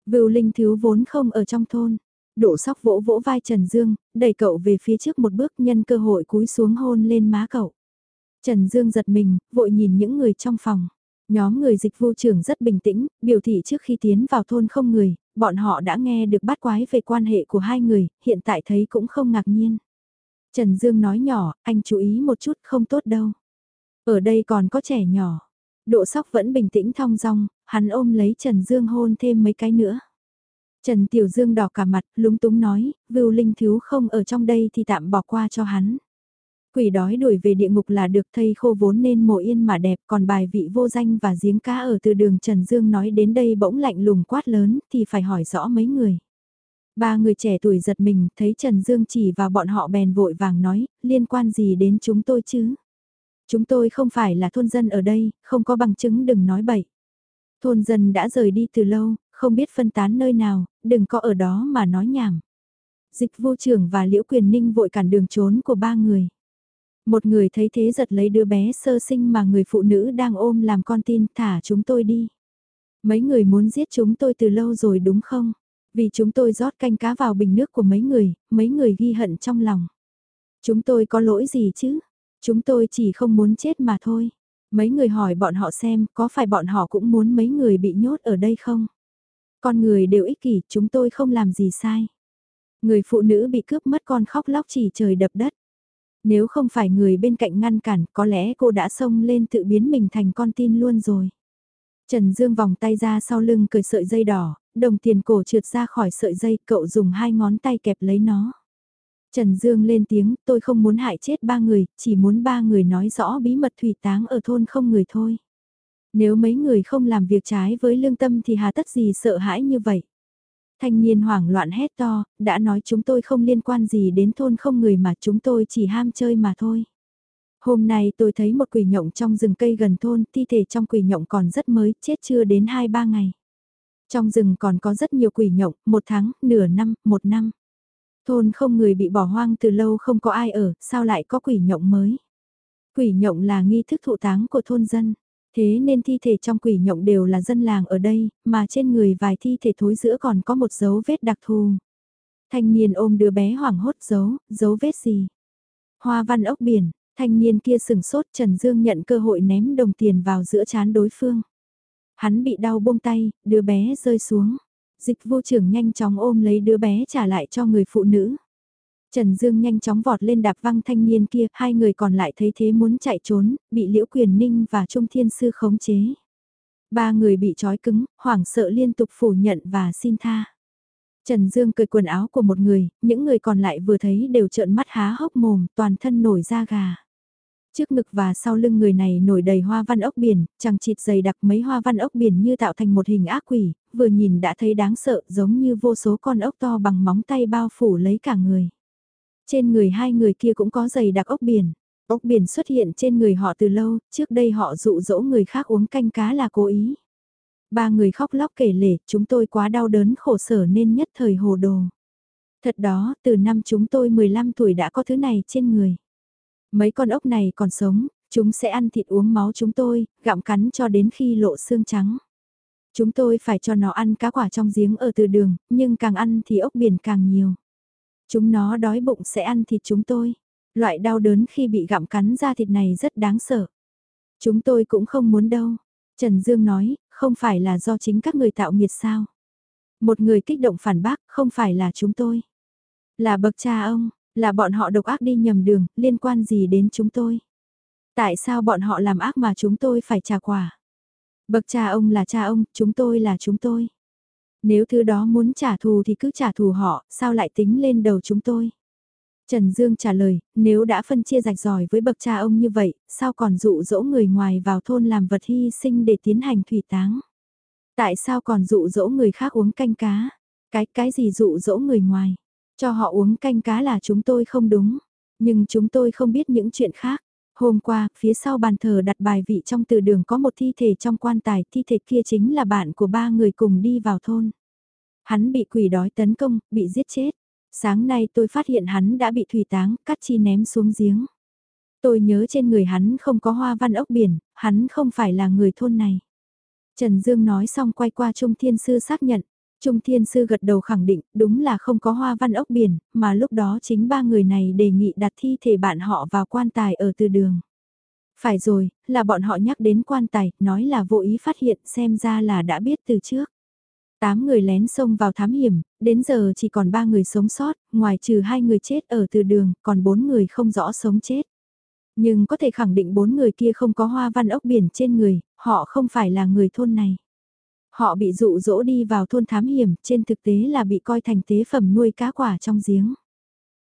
Vưu linh thiếu vốn không ở trong thôn. Đổ sóc vỗ vỗ vai Trần Dương, đẩy cậu về phía trước một bước nhân cơ hội cúi xuống hôn lên má cậu. Trần Dương giật mình, vội nhìn những người trong phòng. Nhóm người dịch Vu trưởng rất bình tĩnh, biểu thị trước khi tiến vào thôn không người, bọn họ đã nghe được bắt quái về quan hệ của hai người, hiện tại thấy cũng không ngạc nhiên. Trần Dương nói nhỏ, anh chú ý một chút không tốt đâu. Ở đây còn có trẻ nhỏ. Độ sóc vẫn bình tĩnh thong dong, hắn ôm lấy Trần Dương hôn thêm mấy cái nữa. Trần Tiểu Dương đỏ cả mặt, lúng túng nói, Vưu Linh Thiếu không ở trong đây thì tạm bỏ qua cho hắn. Quỷ đói đuổi về địa ngục là được thây khô vốn nên mộ yên mà đẹp còn bài vị vô danh và giếng cá ở từ đường Trần Dương nói đến đây bỗng lạnh lùng quát lớn thì phải hỏi rõ mấy người. Ba người trẻ tuổi giật mình, thấy Trần Dương chỉ vào bọn họ bèn vội vàng nói, liên quan gì đến chúng tôi chứ? Chúng tôi không phải là thôn dân ở đây, không có bằng chứng đừng nói bậy. Thôn dân đã rời đi từ lâu, không biết phân tán nơi nào, đừng có ở đó mà nói nhảm. Dịch vô trưởng và Liễu Quyền Ninh vội cản đường trốn của ba người. Một người thấy thế giật lấy đứa bé sơ sinh mà người phụ nữ đang ôm làm con tin thả chúng tôi đi. Mấy người muốn giết chúng tôi từ lâu rồi đúng không? Vì chúng tôi rót canh cá vào bình nước của mấy người, mấy người ghi hận trong lòng. Chúng tôi có lỗi gì chứ? Chúng tôi chỉ không muốn chết mà thôi. Mấy người hỏi bọn họ xem có phải bọn họ cũng muốn mấy người bị nhốt ở đây không? Con người đều ích kỷ, chúng tôi không làm gì sai. Người phụ nữ bị cướp mất con khóc lóc chỉ trời đập đất. Nếu không phải người bên cạnh ngăn cản, có lẽ cô đã xông lên tự biến mình thành con tin luôn rồi. Trần Dương vòng tay ra sau lưng cười sợi dây đỏ, đồng tiền cổ trượt ra khỏi sợi dây, cậu dùng hai ngón tay kẹp lấy nó. Trần Dương lên tiếng, tôi không muốn hại chết ba người, chỉ muốn ba người nói rõ bí mật thủy táng ở thôn không người thôi. Nếu mấy người không làm việc trái với lương tâm thì hà tất gì sợ hãi như vậy. Thanh niên hoảng loạn hét to, đã nói chúng tôi không liên quan gì đến thôn không người mà chúng tôi chỉ ham chơi mà thôi. Hôm nay tôi thấy một quỷ nhộng trong rừng cây gần thôn, thi thể trong quỷ nhộng còn rất mới, chết chưa đến 2-3 ngày. Trong rừng còn có rất nhiều quỷ nhộng, một tháng, nửa năm, một năm. Thôn không người bị bỏ hoang từ lâu không có ai ở, sao lại có quỷ nhộng mới? Quỷ nhộng là nghi thức thụ táng của thôn dân. Thế nên thi thể trong quỷ nhộng đều là dân làng ở đây, mà trên người vài thi thể thối giữa còn có một dấu vết đặc thù. Thanh niên ôm đứa bé hoảng hốt dấu, dấu vết gì? Hoa văn ốc biển, thanh niên kia sừng sốt Trần Dương nhận cơ hội ném đồng tiền vào giữa chán đối phương. Hắn bị đau buông tay, đứa bé rơi xuống. Dịch vô trưởng nhanh chóng ôm lấy đứa bé trả lại cho người phụ nữ. Trần Dương nhanh chóng vọt lên đạp văng thanh niên kia, hai người còn lại thấy thế muốn chạy trốn, bị Liễu Quyền Ninh và Trung Thiên Sư khống chế. Ba người bị trói cứng, hoảng sợ liên tục phủ nhận và xin tha. Trần Dương cười quần áo của một người, những người còn lại vừa thấy đều trợn mắt há hốc mồm, toàn thân nổi da gà. Trước ngực và sau lưng người này nổi đầy hoa văn ốc biển, chẳng chịt dày đặc mấy hoa văn ốc biển như tạo thành một hình ác quỷ, vừa nhìn đã thấy đáng sợ giống như vô số con ốc to bằng móng tay bao phủ lấy cả người. Trên người hai người kia cũng có giày đặc ốc biển. Ốc biển xuất hiện trên người họ từ lâu, trước đây họ dụ dỗ người khác uống canh cá là cố ý. Ba người khóc lóc kể lể, chúng tôi quá đau đớn khổ sở nên nhất thời hồ đồ. Thật đó, từ năm chúng tôi 15 tuổi đã có thứ này trên người. Mấy con ốc này còn sống, chúng sẽ ăn thịt uống máu chúng tôi, gặm cắn cho đến khi lộ xương trắng. Chúng tôi phải cho nó ăn cá quả trong giếng ở từ đường, nhưng càng ăn thì ốc biển càng nhiều. Chúng nó đói bụng sẽ ăn thịt chúng tôi. Loại đau đớn khi bị gặm cắn ra thịt này rất đáng sợ. Chúng tôi cũng không muốn đâu. Trần Dương nói, không phải là do chính các người tạo nghiệt sao. Một người kích động phản bác, không phải là chúng tôi. Là bậc cha ông, là bọn họ độc ác đi nhầm đường, liên quan gì đến chúng tôi. Tại sao bọn họ làm ác mà chúng tôi phải trả quả? Bậc cha ông là cha ông, chúng tôi là chúng tôi. Nếu thứ đó muốn trả thù thì cứ trả thù họ, sao lại tính lên đầu chúng tôi? Trần Dương trả lời, nếu đã phân chia rạch ròi với bậc cha ông như vậy, sao còn dụ dỗ người ngoài vào thôn làm vật hy sinh để tiến hành thủy táng? Tại sao còn dụ dỗ người khác uống canh cá? Cái cái gì dụ dỗ người ngoài? Cho họ uống canh cá là chúng tôi không đúng. Nhưng chúng tôi không biết những chuyện khác. Hôm qua, phía sau bàn thờ đặt bài vị trong từ đường có một thi thể trong quan tài, thi thể kia chính là bạn của ba người cùng đi vào thôn. Hắn bị quỷ đói tấn công, bị giết chết. Sáng nay tôi phát hiện hắn đã bị thủy táng, cắt chi ném xuống giếng. Tôi nhớ trên người hắn không có hoa văn ốc biển, hắn không phải là người thôn này. Trần Dương nói xong quay qua Trung Thiên Sư xác nhận. Trung Thiên Sư gật đầu khẳng định đúng là không có hoa văn ốc biển, mà lúc đó chính ba người này đề nghị đặt thi thể bạn họ vào quan tài ở từ đường. Phải rồi, là bọn họ nhắc đến quan tài, nói là vô ý phát hiện xem ra là đã biết từ trước. Tám người lén xông vào thám hiểm, đến giờ chỉ còn ba người sống sót, ngoài trừ hai người chết ở từ đường, còn bốn người không rõ sống chết. Nhưng có thể khẳng định bốn người kia không có hoa văn ốc biển trên người, họ không phải là người thôn này. Họ bị dụ dỗ đi vào thôn thám hiểm, trên thực tế là bị coi thành tế phẩm nuôi cá quả trong giếng.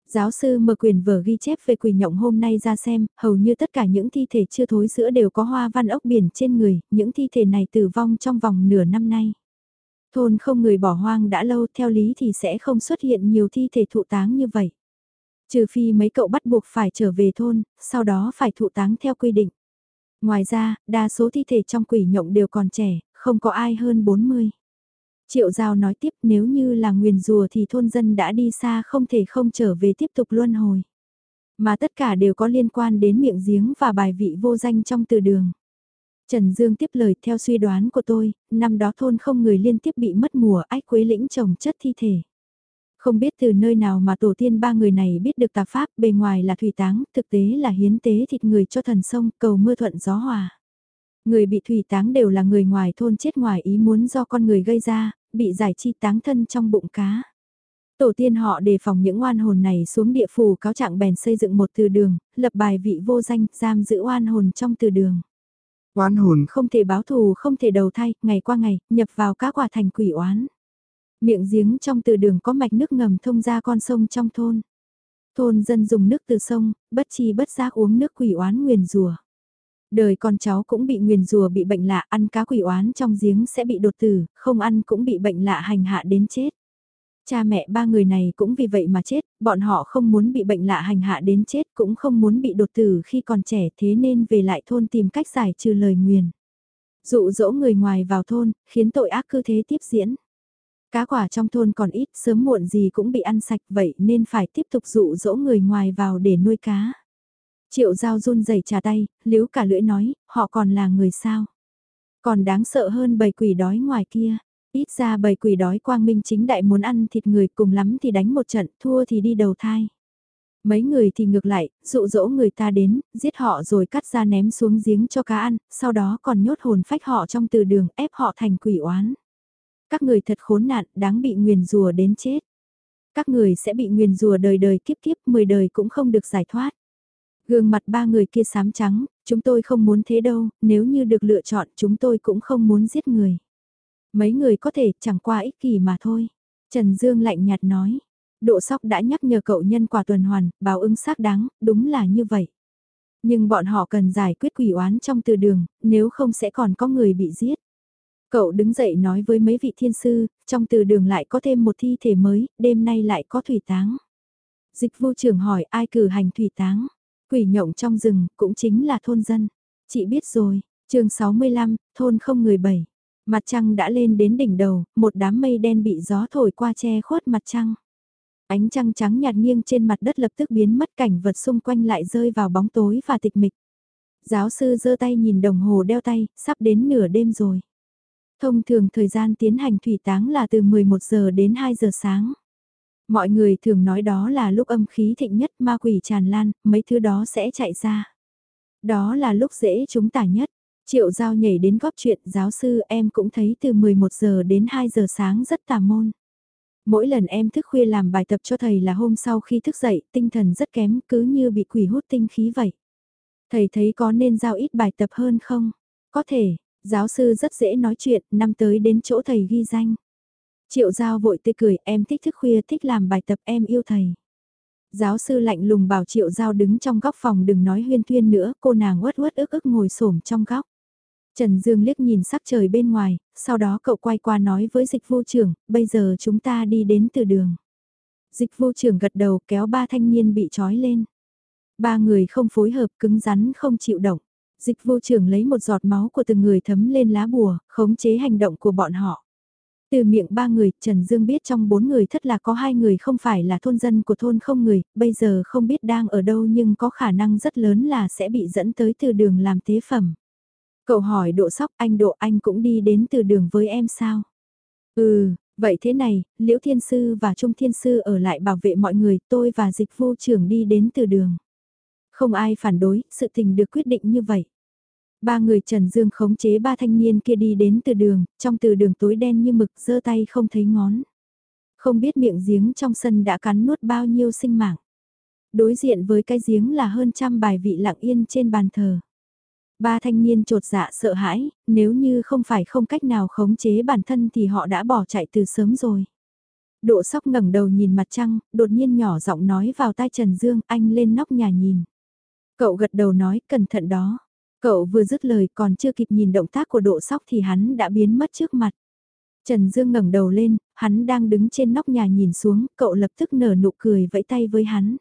Giáo sư mở quyền vở ghi chép về quỷ nhộng hôm nay ra xem, hầu như tất cả những thi thể chưa thối sữa đều có hoa văn ốc biển trên người, những thi thể này tử vong trong vòng nửa năm nay. Thôn không người bỏ hoang đã lâu theo lý thì sẽ không xuất hiện nhiều thi thể thụ táng như vậy. Trừ phi mấy cậu bắt buộc phải trở về thôn, sau đó phải thụ táng theo quy định. Ngoài ra, đa số thi thể trong quỷ nhộng đều còn trẻ, không có ai hơn 40. Triệu Giao nói tiếp nếu như là nguyền rùa thì thôn dân đã đi xa không thể không trở về tiếp tục luân hồi. Mà tất cả đều có liên quan đến miệng giếng và bài vị vô danh trong từ đường. Trần Dương tiếp lời theo suy đoán của tôi, năm đó thôn không người liên tiếp bị mất mùa ách quế lĩnh trồng chất thi thể. Không biết từ nơi nào mà tổ tiên ba người này biết được tà pháp bề ngoài là thủy táng, thực tế là hiến tế thịt người cho thần sông cầu mưa thuận gió hòa. Người bị thủy táng đều là người ngoài thôn chết ngoài ý muốn do con người gây ra, bị giải chi táng thân trong bụng cá. Tổ tiên họ đề phòng những oan hồn này xuống địa phủ cáo trạng bèn xây dựng một từ đường, lập bài vị vô danh, giam giữ oan hồn trong từ đường. Oan hồn không thể báo thù không thể đầu thai, ngày qua ngày, nhập vào các quả thành quỷ oán. Miệng giếng trong từ đường có mạch nước ngầm thông ra con sông trong thôn. Thôn dân dùng nước từ sông, bất chi bất giác uống nước quỷ oán nguyền rùa. Đời con cháu cũng bị nguyền rùa bị bệnh lạ, ăn cá quỷ oán trong giếng sẽ bị đột tử, không ăn cũng bị bệnh lạ hành hạ đến chết. Cha mẹ ba người này cũng vì vậy mà chết, bọn họ không muốn bị bệnh lạ hành hạ đến chết cũng không muốn bị đột tử khi còn trẻ thế nên về lại thôn tìm cách giải trừ lời nguyền. Dụ dỗ người ngoài vào thôn, khiến tội ác cứ thế tiếp diễn. Cá quả trong thôn còn ít, sớm muộn gì cũng bị ăn sạch vậy nên phải tiếp tục dụ dỗ người ngoài vào để nuôi cá. Triệu giao run rẩy trà tay, liếu cả lưỡi nói, họ còn là người sao. Còn đáng sợ hơn bầy quỷ đói ngoài kia. Ít ra bầy quỷ đói quang minh chính đại muốn ăn thịt người cùng lắm thì đánh một trận, thua thì đi đầu thai. Mấy người thì ngược lại, dụ dỗ người ta đến, giết họ rồi cắt ra ném xuống giếng cho cá ăn, sau đó còn nhốt hồn phách họ trong từ đường ép họ thành quỷ oán. Các người thật khốn nạn, đáng bị nguyền rùa đến chết. Các người sẽ bị nguyền rùa đời đời kiếp kiếp, mười đời cũng không được giải thoát. Gương mặt ba người kia xám trắng, chúng tôi không muốn thế đâu, nếu như được lựa chọn chúng tôi cũng không muốn giết người. Mấy người có thể chẳng qua ích kỷ mà thôi. Trần Dương lạnh nhạt nói. Độ sóc đã nhắc nhở cậu nhân quả tuần hoàn, báo ứng xác đáng, đúng là như vậy. Nhưng bọn họ cần giải quyết quỷ oán trong từ đường, nếu không sẽ còn có người bị giết. Cậu đứng dậy nói với mấy vị thiên sư, trong từ đường lại có thêm một thi thể mới, đêm nay lại có thủy táng. Dịch vô trưởng hỏi ai cử hành thủy táng. Quỷ nhộng trong rừng, cũng chính là thôn dân. Chị biết rồi, chương 65, thôn không người bảy. Mặt trăng đã lên đến đỉnh đầu, một đám mây đen bị gió thổi qua che khuất mặt trăng. Ánh trăng trắng nhạt nghiêng trên mặt đất lập tức biến mất cảnh vật xung quanh lại rơi vào bóng tối và tịch mịch. Giáo sư giơ tay nhìn đồng hồ đeo tay, sắp đến nửa đêm rồi. Thông thường thời gian tiến hành thủy táng là từ 11 giờ đến 2 giờ sáng. Mọi người thường nói đó là lúc âm khí thịnh nhất ma quỷ tràn lan, mấy thứ đó sẽ chạy ra. Đó là lúc dễ chúng tả nhất. Triệu giao nhảy đến góp chuyện giáo sư em cũng thấy từ 11 giờ đến 2 giờ sáng rất tà môn. Mỗi lần em thức khuya làm bài tập cho thầy là hôm sau khi thức dậy, tinh thần rất kém cứ như bị quỷ hút tinh khí vậy. Thầy thấy có nên giao ít bài tập hơn không? Có thể, giáo sư rất dễ nói chuyện, năm tới đến chỗ thầy ghi danh. Triệu giao vội tươi cười, em thích thức khuya thích làm bài tập em yêu thầy. Giáo sư lạnh lùng bảo Triệu Giao đứng trong góc phòng đừng nói huyên thuyên nữa, cô nàng uất uất ức ức ngồi xổm trong góc. Trần Dương liếc nhìn sắc trời bên ngoài, sau đó cậu quay qua nói với dịch vô trưởng, bây giờ chúng ta đi đến từ đường. Dịch vô trưởng gật đầu kéo ba thanh niên bị trói lên. Ba người không phối hợp cứng rắn không chịu động. Dịch vô trưởng lấy một giọt máu của từng người thấm lên lá bùa, khống chế hành động của bọn họ. Từ miệng ba người, Trần Dương biết trong bốn người thất là có hai người không phải là thôn dân của thôn không người, bây giờ không biết đang ở đâu nhưng có khả năng rất lớn là sẽ bị dẫn tới từ đường làm tế phẩm. Cậu hỏi độ sóc anh độ anh cũng đi đến từ đường với em sao? Ừ, vậy thế này, Liễu Thiên Sư và Trung Thiên Sư ở lại bảo vệ mọi người, tôi và dịch vô trưởng đi đến từ đường. Không ai phản đối, sự tình được quyết định như vậy. Ba người Trần Dương khống chế ba thanh niên kia đi đến từ đường, trong từ đường tối đen như mực giơ tay không thấy ngón. Không biết miệng giếng trong sân đã cắn nuốt bao nhiêu sinh mạng. Đối diện với cái giếng là hơn trăm bài vị lặng yên trên bàn thờ. Ba thanh niên trột dạ sợ hãi, nếu như không phải không cách nào khống chế bản thân thì họ đã bỏ chạy từ sớm rồi. Độ sóc ngẩng đầu nhìn mặt trăng, đột nhiên nhỏ giọng nói vào tai Trần Dương, anh lên nóc nhà nhìn. Cậu gật đầu nói, cẩn thận đó. Cậu vừa dứt lời còn chưa kịp nhìn động tác của độ sóc thì hắn đã biến mất trước mặt. Trần Dương ngẩng đầu lên, hắn đang đứng trên nóc nhà nhìn xuống, cậu lập tức nở nụ cười vẫy tay với hắn.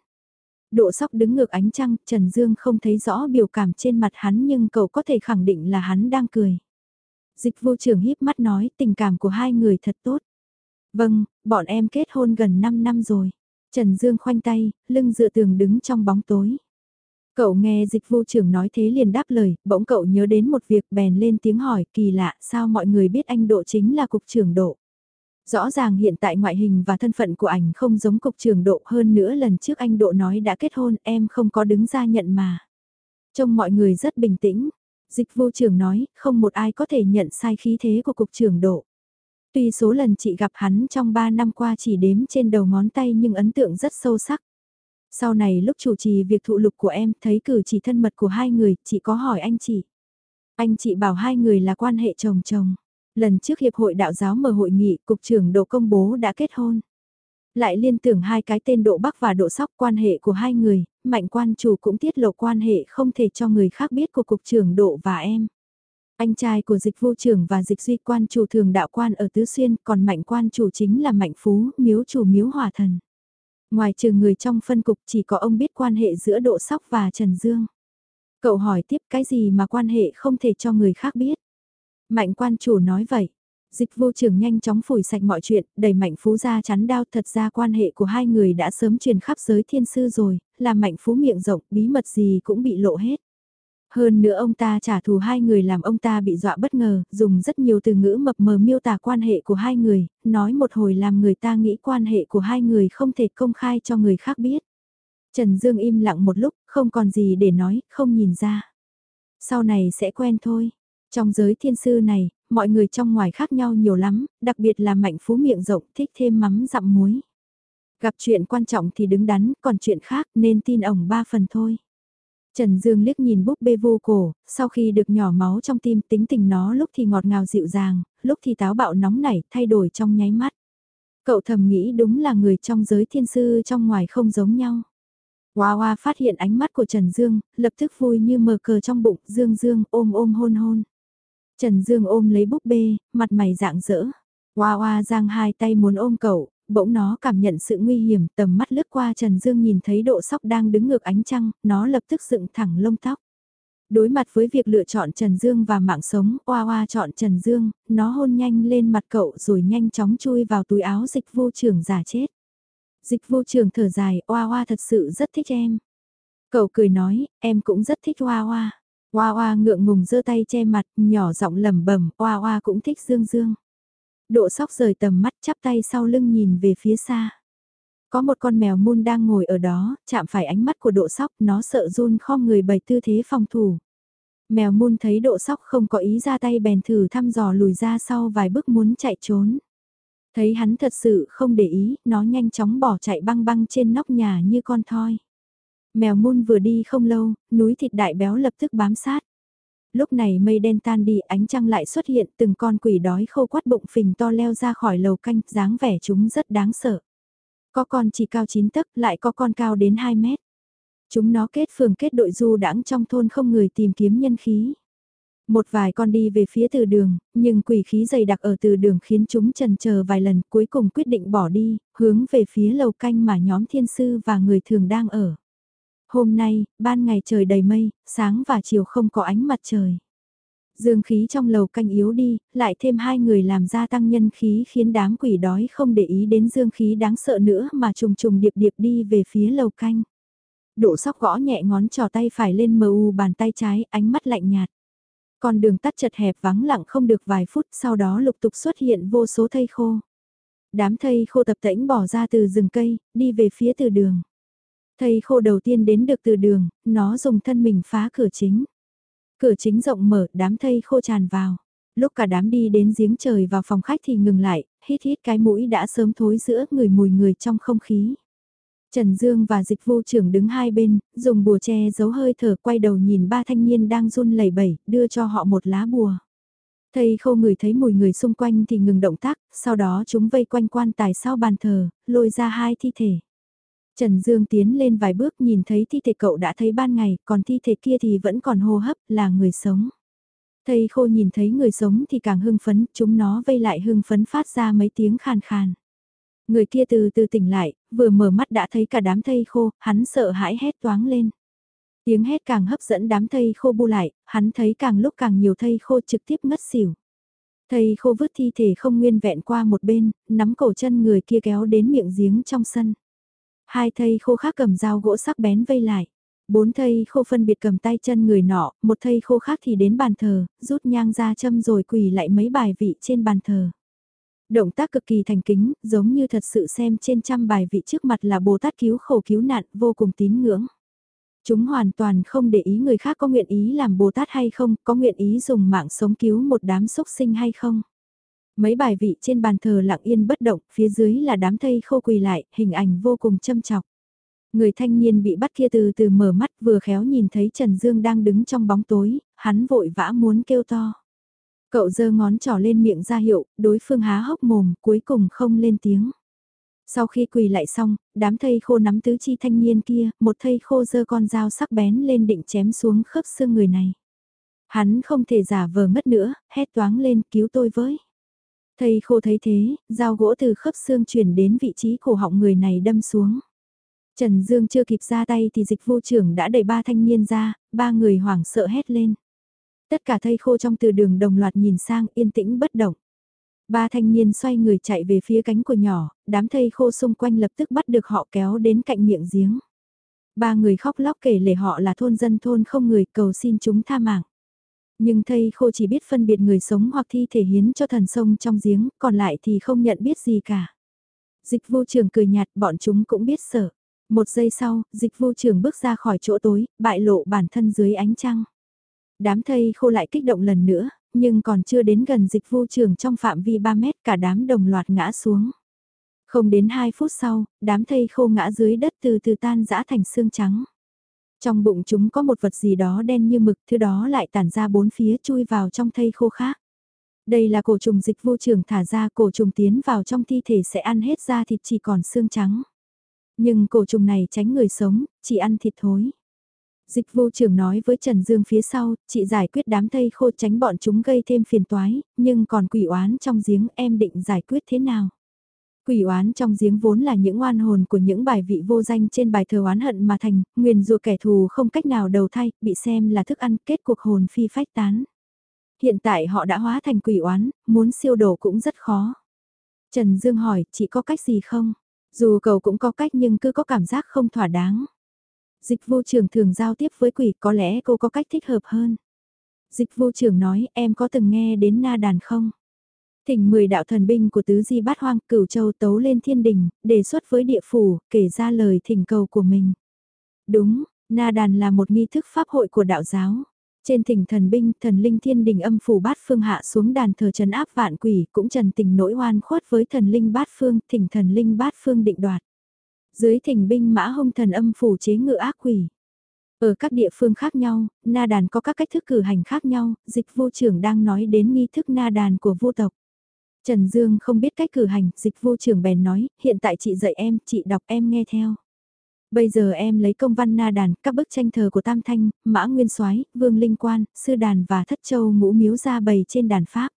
Độ sóc đứng ngược ánh trăng, Trần Dương không thấy rõ biểu cảm trên mặt hắn nhưng cậu có thể khẳng định là hắn đang cười. Dịch vô trưởng híp mắt nói tình cảm của hai người thật tốt. Vâng, bọn em kết hôn gần 5 năm rồi. Trần Dương khoanh tay, lưng dựa tường đứng trong bóng tối. Cậu nghe dịch vụ trưởng nói thế liền đáp lời, bỗng cậu nhớ đến một việc bèn lên tiếng hỏi kỳ lạ sao mọi người biết anh Độ chính là cục trưởng Độ. Rõ ràng hiện tại ngoại hình và thân phận của ảnh không giống cục trưởng Độ hơn nữa lần trước anh Độ nói đã kết hôn em không có đứng ra nhận mà. Trông mọi người rất bình tĩnh, dịch vụ trưởng nói không một ai có thể nhận sai khí thế của cục trưởng Độ. Tuy số lần chị gặp hắn trong 3 năm qua chỉ đếm trên đầu ngón tay nhưng ấn tượng rất sâu sắc. Sau này lúc chủ trì việc thụ lục của em thấy cử chỉ thân mật của hai người, chị có hỏi anh chị. Anh chị bảo hai người là quan hệ chồng chồng. Lần trước Hiệp hội Đạo giáo mở hội nghị, Cục trưởng Độ công bố đã kết hôn. Lại liên tưởng hai cái tên Độ Bắc và Độ Sóc quan hệ của hai người, Mạnh quan chủ cũng tiết lộ quan hệ không thể cho người khác biết của Cục trưởng Độ và em. Anh trai của dịch vô trưởng và dịch duy quan chủ thường đạo quan ở Tứ Xuyên, còn mạnh quan chủ chính là mạnh phú, miếu chủ miếu hòa thần. Ngoài trừ người trong phân cục chỉ có ông biết quan hệ giữa Độ Sóc và Trần Dương. Cậu hỏi tiếp cái gì mà quan hệ không thể cho người khác biết. Mạnh quan chủ nói vậy. Dịch vô trưởng nhanh chóng phủi sạch mọi chuyện, đẩy mạnh phú ra chắn đao thật ra quan hệ của hai người đã sớm truyền khắp giới thiên sư rồi, làm mạnh phú miệng rộng, bí mật gì cũng bị lộ hết. Hơn nữa ông ta trả thù hai người làm ông ta bị dọa bất ngờ, dùng rất nhiều từ ngữ mập mờ miêu tả quan hệ của hai người, nói một hồi làm người ta nghĩ quan hệ của hai người không thể công khai cho người khác biết. Trần Dương im lặng một lúc, không còn gì để nói, không nhìn ra. Sau này sẽ quen thôi. Trong giới thiên sư này, mọi người trong ngoài khác nhau nhiều lắm, đặc biệt là mạnh phú miệng rộng thích thêm mắm dặm muối. Gặp chuyện quan trọng thì đứng đắn, còn chuyện khác nên tin ổng ba phần thôi. Trần Dương liếc nhìn búp bê vô cổ, sau khi được nhỏ máu trong tim tính tình nó lúc thì ngọt ngào dịu dàng, lúc thì táo bạo nóng nảy, thay đổi trong nháy mắt. Cậu thầm nghĩ đúng là người trong giới thiên sư trong ngoài không giống nhau. Hoa Hoa phát hiện ánh mắt của Trần Dương, lập tức vui như mờ cờ trong bụng, Dương Dương ôm ôm hôn hôn. Trần Dương ôm lấy búp bê, mặt mày dạng dỡ. Hoa Hoa giang hai tay muốn ôm cậu, bỗng nó cảm nhận sự nguy hiểm, tầm mắt lướt qua Trần Dương nhìn thấy độ sóc đang đứng ngược ánh trăng, nó lập tức dựng thẳng lông tóc. Đối mặt với việc lựa chọn Trần Dương và mạng sống, Oa Oa chọn Trần Dương, nó hôn nhanh lên mặt cậu rồi nhanh chóng chui vào túi áo dịch vô trưởng giả chết. Dịch vô trưởng thở dài, Oa Oa thật sự rất thích em. Cậu cười nói, em cũng rất thích Oa Oa. Oa Oa ngượng ngùng giơ tay che mặt, nhỏ giọng lẩm bẩm, Oa Oa cũng thích Dương Dương. Độ sóc rời tầm mắt chắp tay sau lưng nhìn về phía xa. Có một con mèo mun đang ngồi ở đó, chạm phải ánh mắt của độ sóc, nó sợ run khom người bày tư thế phòng thủ. Mèo mun thấy độ sóc không có ý ra tay bèn thử thăm dò lùi ra sau vài bước muốn chạy trốn. Thấy hắn thật sự không để ý, nó nhanh chóng bỏ chạy băng băng trên nóc nhà như con thoi. Mèo mun vừa đi không lâu, núi thịt đại béo lập tức bám sát. Lúc này mây đen tan đi ánh trăng lại xuất hiện từng con quỷ đói khô quát bụng phình to leo ra khỏi lầu canh dáng vẻ chúng rất đáng sợ. Có con chỉ cao 9 tấc lại có con cao đến 2 mét. Chúng nó kết phường kết đội du đãng trong thôn không người tìm kiếm nhân khí. Một vài con đi về phía từ đường, nhưng quỷ khí dày đặc ở từ đường khiến chúng trần chờ vài lần cuối cùng quyết định bỏ đi, hướng về phía lầu canh mà nhóm thiên sư và người thường đang ở. Hôm nay, ban ngày trời đầy mây, sáng và chiều không có ánh mặt trời. Dương khí trong lầu canh yếu đi, lại thêm hai người làm gia tăng nhân khí khiến đám quỷ đói không để ý đến dương khí đáng sợ nữa mà trùng trùng điệp điệp đi về phía lầu canh. Độ sóc gõ nhẹ ngón trò tay phải lên mờ u bàn tay trái, ánh mắt lạnh nhạt. Con đường tắt chật hẹp vắng lặng không được vài phút sau đó lục tục xuất hiện vô số thây khô. Đám thây khô tập tễnh bỏ ra từ rừng cây, đi về phía từ đường. Thầy khô đầu tiên đến được từ đường, nó dùng thân mình phá cửa chính. Cửa chính rộng mở, đám thầy khô tràn vào. Lúc cả đám đi đến giếng trời vào phòng khách thì ngừng lại, hít hít cái mũi đã sớm thối giữa người mùi người trong không khí. Trần Dương và dịch vô trưởng đứng hai bên, dùng bùa che giấu hơi thở quay đầu nhìn ba thanh niên đang run lẩy bẩy, đưa cho họ một lá bùa. Thầy khô người thấy mùi người xung quanh thì ngừng động tác, sau đó chúng vây quanh quan tài sau bàn thờ, lôi ra hai thi thể. Trần Dương tiến lên vài bước nhìn thấy thi thể cậu đã thấy ban ngày, còn thi thể kia thì vẫn còn hô hấp, là người sống. Thầy khô nhìn thấy người sống thì càng hưng phấn, chúng nó vây lại hưng phấn phát ra mấy tiếng khàn khàn. Người kia từ từ tỉnh lại, vừa mở mắt đã thấy cả đám thây khô, hắn sợ hãi hét toáng lên. Tiếng hét càng hấp dẫn đám thây khô bu lại, hắn thấy càng lúc càng nhiều thây khô trực tiếp ngất xỉu. Thầy khô vứt thi thể không nguyên vẹn qua một bên, nắm cổ chân người kia kéo đến miệng giếng trong sân. Hai thầy khô khác cầm dao gỗ sắc bén vây lại. Bốn thầy khô phân biệt cầm tay chân người nọ, một thầy khô khác thì đến bàn thờ, rút nhang ra châm rồi quỳ lại mấy bài vị trên bàn thờ. Động tác cực kỳ thành kính, giống như thật sự xem trên trăm bài vị trước mặt là Bồ Tát cứu khổ cứu nạn, vô cùng tín ngưỡng. Chúng hoàn toàn không để ý người khác có nguyện ý làm Bồ Tát hay không, có nguyện ý dùng mạng sống cứu một đám sốc sinh hay không. Mấy bài vị trên bàn thờ lặng yên bất động, phía dưới là đám thây khô quỳ lại, hình ảnh vô cùng châm chọc. Người thanh niên bị bắt kia từ từ mở mắt vừa khéo nhìn thấy Trần Dương đang đứng trong bóng tối, hắn vội vã muốn kêu to. Cậu giơ ngón trỏ lên miệng ra hiệu, đối phương há hốc mồm, cuối cùng không lên tiếng. Sau khi quỳ lại xong, đám thây khô nắm tứ chi thanh niên kia, một thây khô giơ con dao sắc bén lên định chém xuống khớp xương người này. Hắn không thể giả vờ ngất nữa, hét toáng lên cứu tôi với. Thầy khô thấy thế, dao gỗ từ khớp xương chuyển đến vị trí cổ họng người này đâm xuống. Trần Dương chưa kịp ra tay thì dịch vô trưởng đã đẩy ba thanh niên ra, ba người hoảng sợ hét lên. Tất cả thây khô trong từ đường đồng loạt nhìn sang yên tĩnh bất động. Ba thanh niên xoay người chạy về phía cánh của nhỏ, đám thây khô xung quanh lập tức bắt được họ kéo đến cạnh miệng giếng. Ba người khóc lóc kể lể họ là thôn dân thôn không người cầu xin chúng tha mạng. Nhưng thây khô chỉ biết phân biệt người sống hoặc thi thể hiến cho thần sông trong giếng, còn lại thì không nhận biết gì cả. Dịch vô trường cười nhạt bọn chúng cũng biết sợ. Một giây sau, dịch vô trường bước ra khỏi chỗ tối, bại lộ bản thân dưới ánh trăng. Đám thây khô lại kích động lần nữa, nhưng còn chưa đến gần dịch vô trường trong phạm vi 3 mét cả đám đồng loạt ngã xuống. Không đến 2 phút sau, đám thây khô ngã dưới đất từ từ tan rã thành xương trắng. Trong bụng chúng có một vật gì đó đen như mực, thứ đó lại tản ra bốn phía chui vào trong thây khô khác. Đây là cổ trùng dịch vô trường thả ra cổ trùng tiến vào trong thi thể sẽ ăn hết da thịt chỉ còn xương trắng. Nhưng cổ trùng này tránh người sống, chỉ ăn thịt thối. Dịch vô trưởng nói với Trần Dương phía sau, chị giải quyết đám thây khô tránh bọn chúng gây thêm phiền toái, nhưng còn quỷ oán trong giếng em định giải quyết thế nào? Quỷ oán trong giếng vốn là những oan hồn của những bài vị vô danh trên bài thờ oán hận mà thành, nguyền rùa kẻ thù không cách nào đầu thay, bị xem là thức ăn kết cuộc hồn phi phách tán. Hiện tại họ đã hóa thành quỷ oán, muốn siêu đổ cũng rất khó. Trần Dương hỏi, chị có cách gì không? Dù cầu cũng có cách nhưng cứ có cảm giác không thỏa đáng. Dịch vô trưởng thường giao tiếp với quỷ có lẽ cô có cách thích hợp hơn. Dịch vô trưởng nói em có từng nghe đến na đàn không? Thỉnh 10 đạo thần binh của tứ di bát hoang cửu châu tấu lên thiên đình, đề xuất với địa phủ, kể ra lời thỉnh cầu của mình. Đúng, na đàn là một nghi thức pháp hội của đạo giáo. Trên thỉnh thần binh, thần linh thiên đình âm phủ bát phương hạ xuống đàn thờ trấn áp vạn quỷ, cũng trần tình nỗi oan khuất với thần linh bát phương, thỉnh thần linh bát phương định đoạt. Dưới thỉnh binh mã hung thần âm phủ chế ngự ác quỷ. Ở các địa phương khác nhau, na đàn có các cách thức cử hành khác nhau, dịch vô trưởng đang nói đến nghi thức na đàn của vô tộc. Trần Dương không biết cách cử hành, dịch vô trưởng bèn nói, hiện tại chị dạy em, chị đọc em nghe theo. Bây giờ em lấy công văn na đàn, các bức tranh thờ của Tam Thanh, Mã Nguyên soái Vương Linh Quan, Sư Đàn và Thất Châu ngũ miếu ra bày trên đàn Pháp.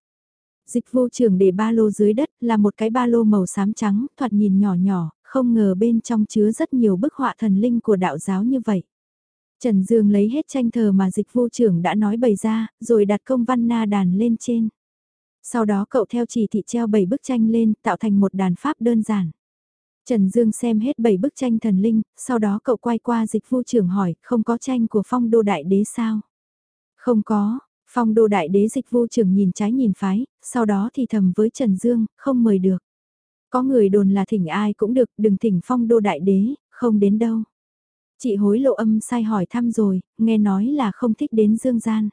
Dịch vô trưởng để ba lô dưới đất là một cái ba lô màu xám trắng, thoạt nhìn nhỏ nhỏ, không ngờ bên trong chứa rất nhiều bức họa thần linh của đạo giáo như vậy. Trần Dương lấy hết tranh thờ mà dịch vô trưởng đã nói bày ra, rồi đặt công văn na đàn lên trên. Sau đó cậu theo chỉ thị treo 7 bức tranh lên, tạo thành một đàn pháp đơn giản. Trần Dương xem hết 7 bức tranh thần linh, sau đó cậu quay qua dịch vu trưởng hỏi, không có tranh của phong đô đại đế sao? Không có, phong đô đại đế dịch vu trưởng nhìn trái nhìn phái, sau đó thì thầm với Trần Dương, không mời được. Có người đồn là thỉnh ai cũng được, đừng thỉnh phong đô đại đế, không đến đâu. Chị hối lộ âm sai hỏi thăm rồi, nghe nói là không thích đến dương gian.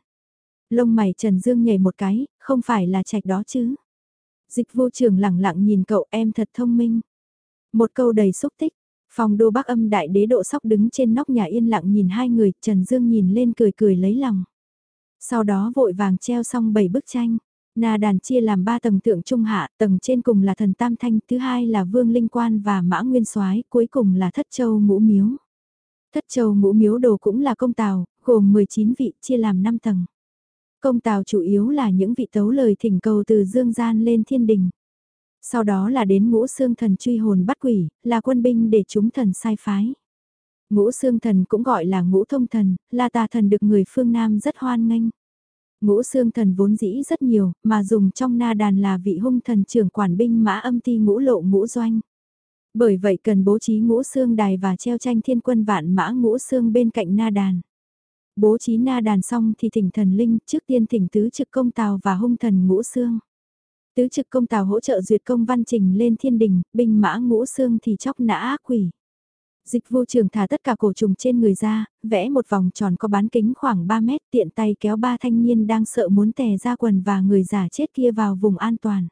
Lông mày Trần Dương nhảy một cái, không phải là trạch đó chứ. Dịch vô trường lẳng lặng nhìn cậu em thật thông minh. Một câu đầy xúc tích, phòng đô bác âm đại đế độ sóc đứng trên nóc nhà yên lặng nhìn hai người, Trần Dương nhìn lên cười cười lấy lòng. Sau đó vội vàng treo xong bảy bức tranh. Na đàn chia làm ba tầng tượng trung hạ, tầng trên cùng là thần Tam Thanh, thứ hai là Vương Linh Quan và Mã Nguyên soái cuối cùng là Thất Châu Ngũ Miếu. Thất Châu Ngũ Miếu đồ cũng là công tàu, gồm 19 vị chia làm 5 tầng. Công tào chủ yếu là những vị tấu lời thỉnh cầu từ dương gian lên thiên đình. Sau đó là đến ngũ xương thần truy hồn bắt quỷ, là quân binh để chúng thần sai phái. Ngũ xương thần cũng gọi là ngũ thông thần, là tà thần được người phương Nam rất hoan nghênh. Ngũ xương thần vốn dĩ rất nhiều, mà dùng trong na đàn là vị hung thần trưởng quản binh mã âm ti ngũ lộ ngũ doanh. Bởi vậy cần bố trí ngũ xương đài và treo tranh thiên quân vạn mã ngũ xương bên cạnh na đàn. Bố trí na đàn xong thì thỉnh thần linh trước tiên thỉnh tứ trực công tào và hung thần ngũ xương. Tứ trực công tào hỗ trợ duyệt công văn trình lên thiên đình, binh mã ngũ xương thì chóc nã ác quỷ. Dịch vô trường thả tất cả cổ trùng trên người ra, vẽ một vòng tròn có bán kính khoảng 3 mét tiện tay kéo ba thanh niên đang sợ muốn tè ra quần và người giả chết kia vào vùng an toàn.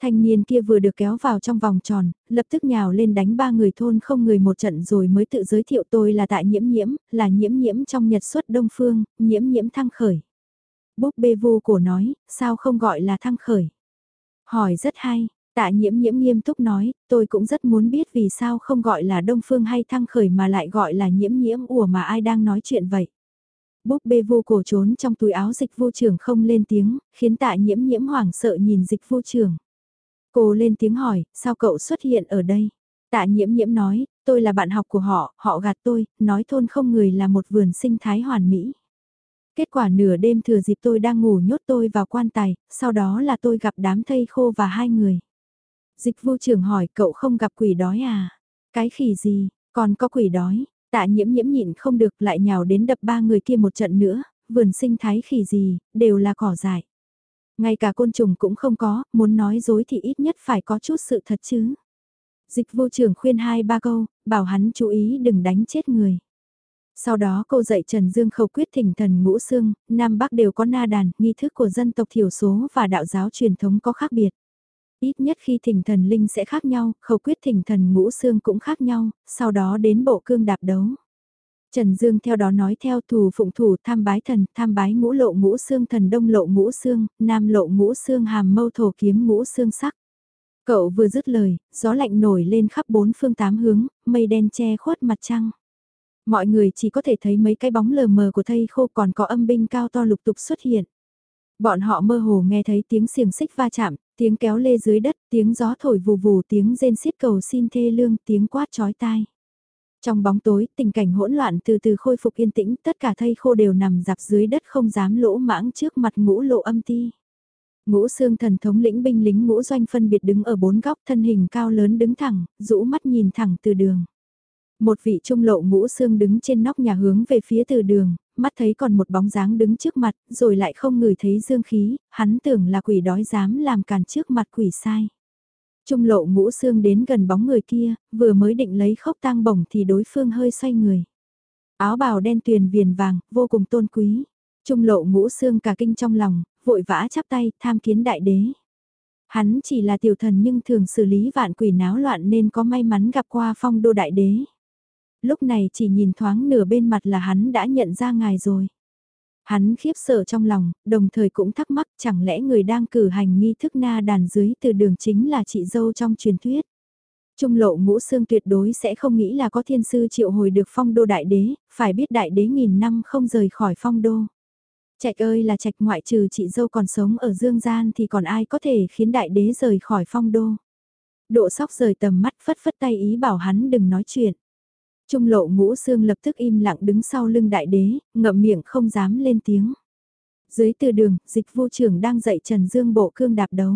Thanh niên kia vừa được kéo vào trong vòng tròn, lập tức nhào lên đánh ba người thôn không người một trận rồi mới tự giới thiệu tôi là tại nhiễm nhiễm, là nhiễm nhiễm trong nhật xuất đông phương, nhiễm nhiễm thăng khởi. Búp bê vô cổ nói, sao không gọi là thăng khởi? Hỏi rất hay, tạ nhiễm nhiễm nghiêm túc nói, tôi cũng rất muốn biết vì sao không gọi là đông phương hay thăng khởi mà lại gọi là nhiễm nhiễm ủa mà ai đang nói chuyện vậy. Búp bê vô cổ trốn trong túi áo dịch vô trưởng không lên tiếng, khiến tạ nhiễm nhiễm hoảng sợ nhìn dịch vô trưởng. Cô lên tiếng hỏi, sao cậu xuất hiện ở đây? Tạ nhiễm nhiễm nói, tôi là bạn học của họ, họ gạt tôi, nói thôn không người là một vườn sinh thái hoàn mỹ. Kết quả nửa đêm thừa dịp tôi đang ngủ nhốt tôi vào quan tài, sau đó là tôi gặp đám thây khô và hai người. Dịch vô trưởng hỏi cậu không gặp quỷ đói à? Cái khỉ gì, còn có quỷ đói? Tạ nhiễm nhiễm nhịn không được lại nhào đến đập ba người kia một trận nữa, vườn sinh thái khỉ gì, đều là cỏ dại. Ngay cả côn trùng cũng không có, muốn nói dối thì ít nhất phải có chút sự thật chứ. Dịch vô trưởng khuyên hai ba câu, bảo hắn chú ý đừng đánh chết người. Sau đó cô dạy Trần Dương khẩu quyết thỉnh thần ngũ xương, Nam Bắc đều có na đàn, nghi thức của dân tộc thiểu số và đạo giáo truyền thống có khác biệt. Ít nhất khi thỉnh thần linh sẽ khác nhau, khẩu quyết thỉnh thần ngũ xương cũng khác nhau, sau đó đến bộ cương đạp đấu. Trần Dương theo đó nói theo thủ phụng thủ tham bái thần, tham bái ngũ lộ ngũ xương thần đông lộ ngũ xương, nam lộ ngũ xương hàm mâu thổ kiếm ngũ xương sắc. Cậu vừa dứt lời, gió lạnh nổi lên khắp bốn phương tám hướng, mây đen che khuất mặt trăng. Mọi người chỉ có thể thấy mấy cái bóng lờ mờ của thây khô còn có âm binh cao to lục tục xuất hiện. Bọn họ mơ hồ nghe thấy tiếng xiềng xích va chạm, tiếng kéo lê dưới đất, tiếng gió thổi vù vù, tiếng rên xiết cầu xin thê lương, tiếng quát chói tai. Trong bóng tối, tình cảnh hỗn loạn từ từ khôi phục yên tĩnh, tất cả thây khô đều nằm dạp dưới đất không dám lỗ mãng trước mặt ngũ lộ âm ti. Ngũ xương thần thống lĩnh binh lính ngũ doanh phân biệt đứng ở bốn góc thân hình cao lớn đứng thẳng, rũ mắt nhìn thẳng từ đường. Một vị trung lộ ngũ xương đứng trên nóc nhà hướng về phía từ đường, mắt thấy còn một bóng dáng đứng trước mặt, rồi lại không ngửi thấy dương khí, hắn tưởng là quỷ đói dám làm càn trước mặt quỷ sai. Trung lộ ngũ xương đến gần bóng người kia, vừa mới định lấy khốc tang bổng thì đối phương hơi xoay người. Áo bào đen tuyền viền vàng, vô cùng tôn quý. Trung lộ ngũ xương cả kinh trong lòng, vội vã chắp tay, tham kiến đại đế. Hắn chỉ là tiểu thần nhưng thường xử lý vạn quỷ náo loạn nên có may mắn gặp qua phong đô đại đế. Lúc này chỉ nhìn thoáng nửa bên mặt là hắn đã nhận ra ngài rồi. Hắn khiếp sợ trong lòng, đồng thời cũng thắc mắc chẳng lẽ người đang cử hành nghi thức na đàn dưới từ đường chính là chị dâu trong truyền thuyết. Trung lộ ngũ xương tuyệt đối sẽ không nghĩ là có thiên sư triệu hồi được phong đô đại đế, phải biết đại đế nghìn năm không rời khỏi phong đô. Trạch ơi là trạch ngoại trừ chị dâu còn sống ở dương gian thì còn ai có thể khiến đại đế rời khỏi phong đô. Độ sóc rời tầm mắt phất phất tay ý bảo hắn đừng nói chuyện. Trung lộ ngũ xương lập tức im lặng đứng sau lưng đại đế, ngậm miệng không dám lên tiếng. Dưới từ đường, dịch vô trưởng đang dạy Trần Dương bộ cương đạp đấu.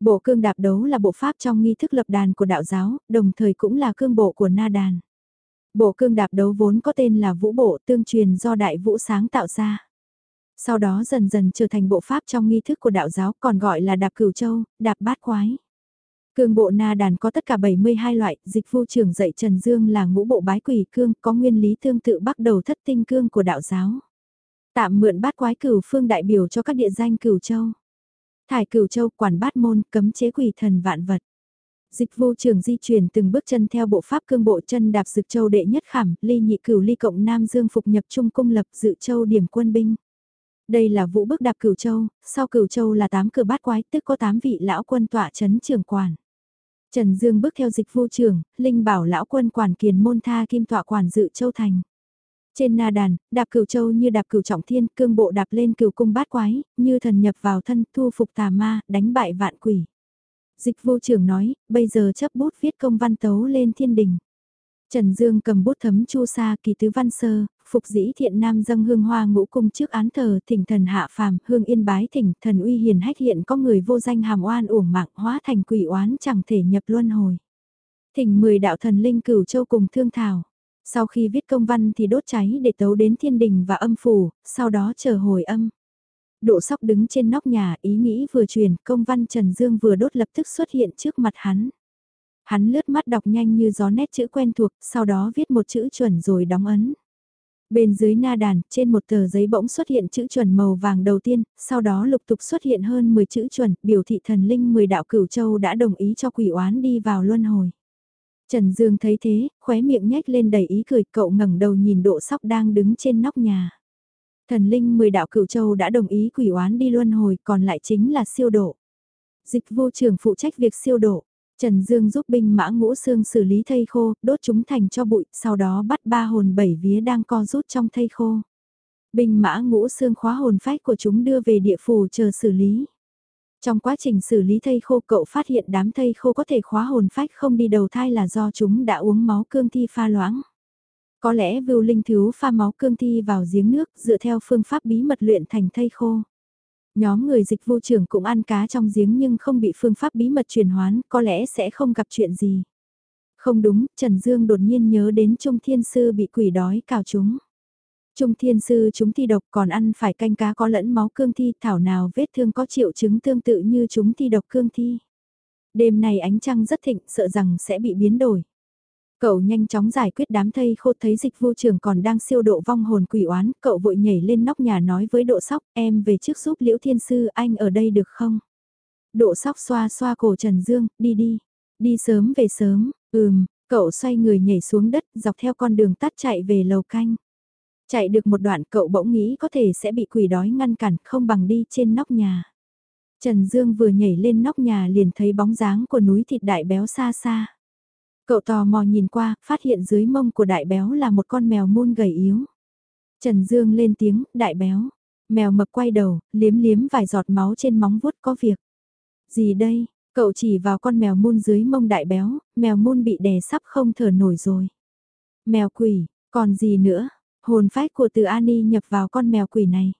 Bộ cương đạp đấu là bộ pháp trong nghi thức lập đàn của đạo giáo, đồng thời cũng là cương bộ của na đàn. Bộ cương đạp đấu vốn có tên là vũ bộ tương truyền do đại vũ sáng tạo ra. Sau đó dần dần trở thành bộ pháp trong nghi thức của đạo giáo còn gọi là đạp cửu châu, đạp bát quái. Cương bộ na đàn có tất cả 72 loại, dịch vu trưởng dạy Trần Dương là ngũ bộ bái quỷ cương, có nguyên lý tương tự bắt đầu thất tinh cương của đạo giáo. Tạm mượn bát quái cửu phương đại biểu cho các địa danh cửu châu. Thải cửu châu quản bát môn cấm chế quỷ thần vạn vật. Dịch vu trường di chuyển từng bước chân theo bộ pháp cương bộ chân đạp dực châu đệ nhất khảm, ly nhị cửu ly cộng nam dương phục nhập trung cung lập dự châu điểm quân binh. Đây là vũ bước đạp cửu châu, sau cửu châu là tám cửa bát quái tức có tám vị lão quân tọa chấn trường quản. Trần Dương bước theo dịch vô trưởng, Linh bảo lão quân quản kiền môn tha kim tọa quản dự châu thành. Trên na đàn, đạp cửu châu như đạp cửu trọng thiên, cương bộ đạp lên cửu cung bát quái, như thần nhập vào thân, thu phục tà ma, đánh bại vạn quỷ. Dịch vô trưởng nói, bây giờ chấp bút viết công văn tấu lên thiên đình. Trần Dương cầm bút thấm chu sa kỳ tứ văn sơ, phục dĩ thiện nam dâng hương hoa ngũ cung trước án thờ thỉnh thần hạ phàm, hương yên bái thỉnh thần uy hiền hách hiện có người vô danh hàm oan uổng mạng hóa thành quỷ oán chẳng thể nhập luân hồi. Thỉnh mười đạo thần linh cửu châu cùng thương thảo. Sau khi viết công văn thì đốt cháy để tấu đến thiên đình và âm phủ, sau đó chờ hồi âm. Độ sóc đứng trên nóc nhà ý nghĩ vừa truyền công văn Trần Dương vừa đốt lập tức xuất hiện trước mặt hắn. Hắn lướt mắt đọc nhanh như gió nét chữ quen thuộc, sau đó viết một chữ chuẩn rồi đóng ấn. Bên dưới na đàn, trên một tờ giấy bỗng xuất hiện chữ chuẩn màu vàng đầu tiên, sau đó lục tục xuất hiện hơn 10 chữ chuẩn, biểu thị thần linh 10 đạo cửu châu đã đồng ý cho quỷ oán đi vào luân hồi. Trần Dương thấy thế, khóe miệng nhếch lên đầy ý cười, cậu ngẩng đầu nhìn độ sóc đang đứng trên nóc nhà. Thần linh 10 đạo cửu châu đã đồng ý quỷ oán đi luân hồi, còn lại chính là siêu độ. Dịch vô trường phụ trách việc siêu độ. Trần Dương giúp binh mã ngũ xương xử lý thây khô, đốt chúng thành cho bụi, sau đó bắt ba hồn bảy vía đang co rút trong thây khô. Binh mã ngũ xương khóa hồn phách của chúng đưa về địa phủ chờ xử lý. Trong quá trình xử lý thây khô cậu phát hiện đám thây khô có thể khóa hồn phách không đi đầu thai là do chúng đã uống máu cương thi pha loãng. Có lẽ vưu linh thiếu pha máu cương thi vào giếng nước dựa theo phương pháp bí mật luyện thành thây khô. Nhóm người dịch vô trưởng cũng ăn cá trong giếng nhưng không bị phương pháp bí mật truyền hoán, có lẽ sẽ không gặp chuyện gì. Không đúng, Trần Dương đột nhiên nhớ đến Trung Thiên Sư bị quỷ đói cào chúng. Trung Thiên Sư chúng thi độc còn ăn phải canh cá có lẫn máu cương thi thảo nào vết thương có triệu chứng tương tự như chúng thi độc cương thi. Đêm này ánh trăng rất thịnh sợ rằng sẽ bị biến đổi. Cậu nhanh chóng giải quyết đám thây khô thấy dịch vô trường còn đang siêu độ vong hồn quỷ oán, cậu vội nhảy lên nóc nhà nói với độ sóc, em về trước giúp liễu thiên sư anh ở đây được không? Độ sóc xoa xoa cổ Trần Dương, đi đi, đi sớm về sớm, ừm, cậu xoay người nhảy xuống đất dọc theo con đường tắt chạy về lầu canh. Chạy được một đoạn cậu bỗng nghĩ có thể sẽ bị quỷ đói ngăn cản không bằng đi trên nóc nhà. Trần Dương vừa nhảy lên nóc nhà liền thấy bóng dáng của núi thịt đại béo xa xa. Cậu tò mò nhìn qua, phát hiện dưới mông của đại béo là một con mèo muôn gầy yếu. Trần Dương lên tiếng, đại béo. Mèo mập quay đầu, liếm liếm vài giọt máu trên móng vuốt có việc. Gì đây? Cậu chỉ vào con mèo muôn dưới mông đại béo, mèo muôn bị đè sắp không thở nổi rồi. Mèo quỷ, còn gì nữa? Hồn phách của từ Ani nhập vào con mèo quỷ này.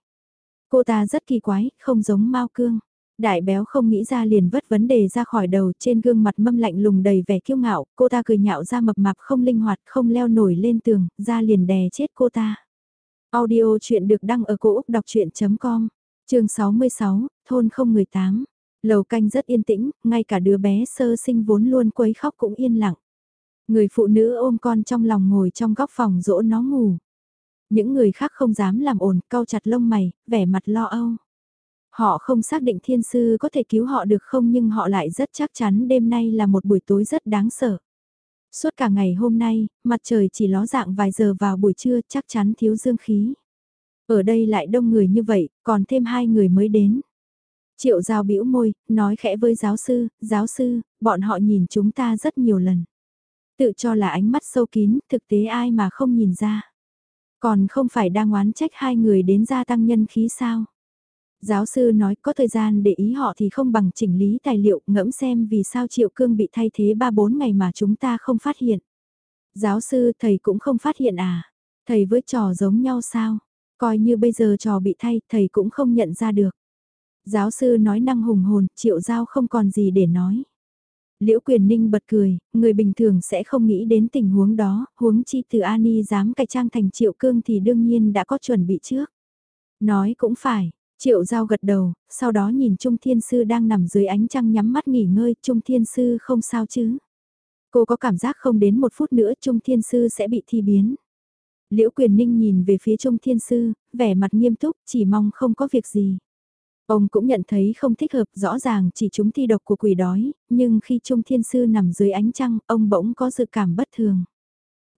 Cô ta rất kỳ quái, không giống Mao Cương. Đại béo không nghĩ ra liền vất vấn đề ra khỏi đầu trên gương mặt mâm lạnh lùng đầy vẻ kiêu ngạo, cô ta cười nhạo ra mập mạp không linh hoạt không leo nổi lên tường, ra liền đè chết cô ta. Audio chuyện được đăng ở cổ Úc đọc chuyện.com, trường 66, thôn 018. Lầu canh rất yên tĩnh, ngay cả đứa bé sơ sinh vốn luôn quấy khóc cũng yên lặng. Người phụ nữ ôm con trong lòng ngồi trong góc phòng dỗ nó ngủ. Những người khác không dám làm ồn, cau chặt lông mày, vẻ mặt lo âu. Họ không xác định thiên sư có thể cứu họ được không nhưng họ lại rất chắc chắn đêm nay là một buổi tối rất đáng sợ. Suốt cả ngày hôm nay, mặt trời chỉ ló dạng vài giờ vào buổi trưa chắc chắn thiếu dương khí. Ở đây lại đông người như vậy, còn thêm hai người mới đến. Triệu giao bĩu môi, nói khẽ với giáo sư, giáo sư, bọn họ nhìn chúng ta rất nhiều lần. Tự cho là ánh mắt sâu kín, thực tế ai mà không nhìn ra. Còn không phải đang oán trách hai người đến gia tăng nhân khí sao. Giáo sư nói có thời gian để ý họ thì không bằng chỉnh lý tài liệu ngẫm xem vì sao Triệu Cương bị thay thế 3-4 ngày mà chúng ta không phát hiện. Giáo sư thầy cũng không phát hiện à? Thầy với trò giống nhau sao? Coi như bây giờ trò bị thay thầy cũng không nhận ra được. Giáo sư nói năng hùng hồn, Triệu Giao không còn gì để nói. Liễu Quyền Ninh bật cười, người bình thường sẽ không nghĩ đến tình huống đó, huống chi từ Ani dám cải trang thành Triệu Cương thì đương nhiên đã có chuẩn bị trước. Nói cũng phải, Triệu Giao gật đầu, sau đó nhìn Trung Thiên Sư đang nằm dưới ánh trăng nhắm mắt nghỉ ngơi, Trung Thiên Sư không sao chứ. Cô có cảm giác không đến một phút nữa Trung Thiên Sư sẽ bị thi biến. Liễu Quyền Ninh nhìn về phía Trung Thiên Sư, vẻ mặt nghiêm túc, chỉ mong không có việc gì. Ông cũng nhận thấy không thích hợp, rõ ràng chỉ chúng thi độc của quỷ đói, nhưng khi Trung Thiên Sư nằm dưới ánh trăng, ông bỗng có dự cảm bất thường.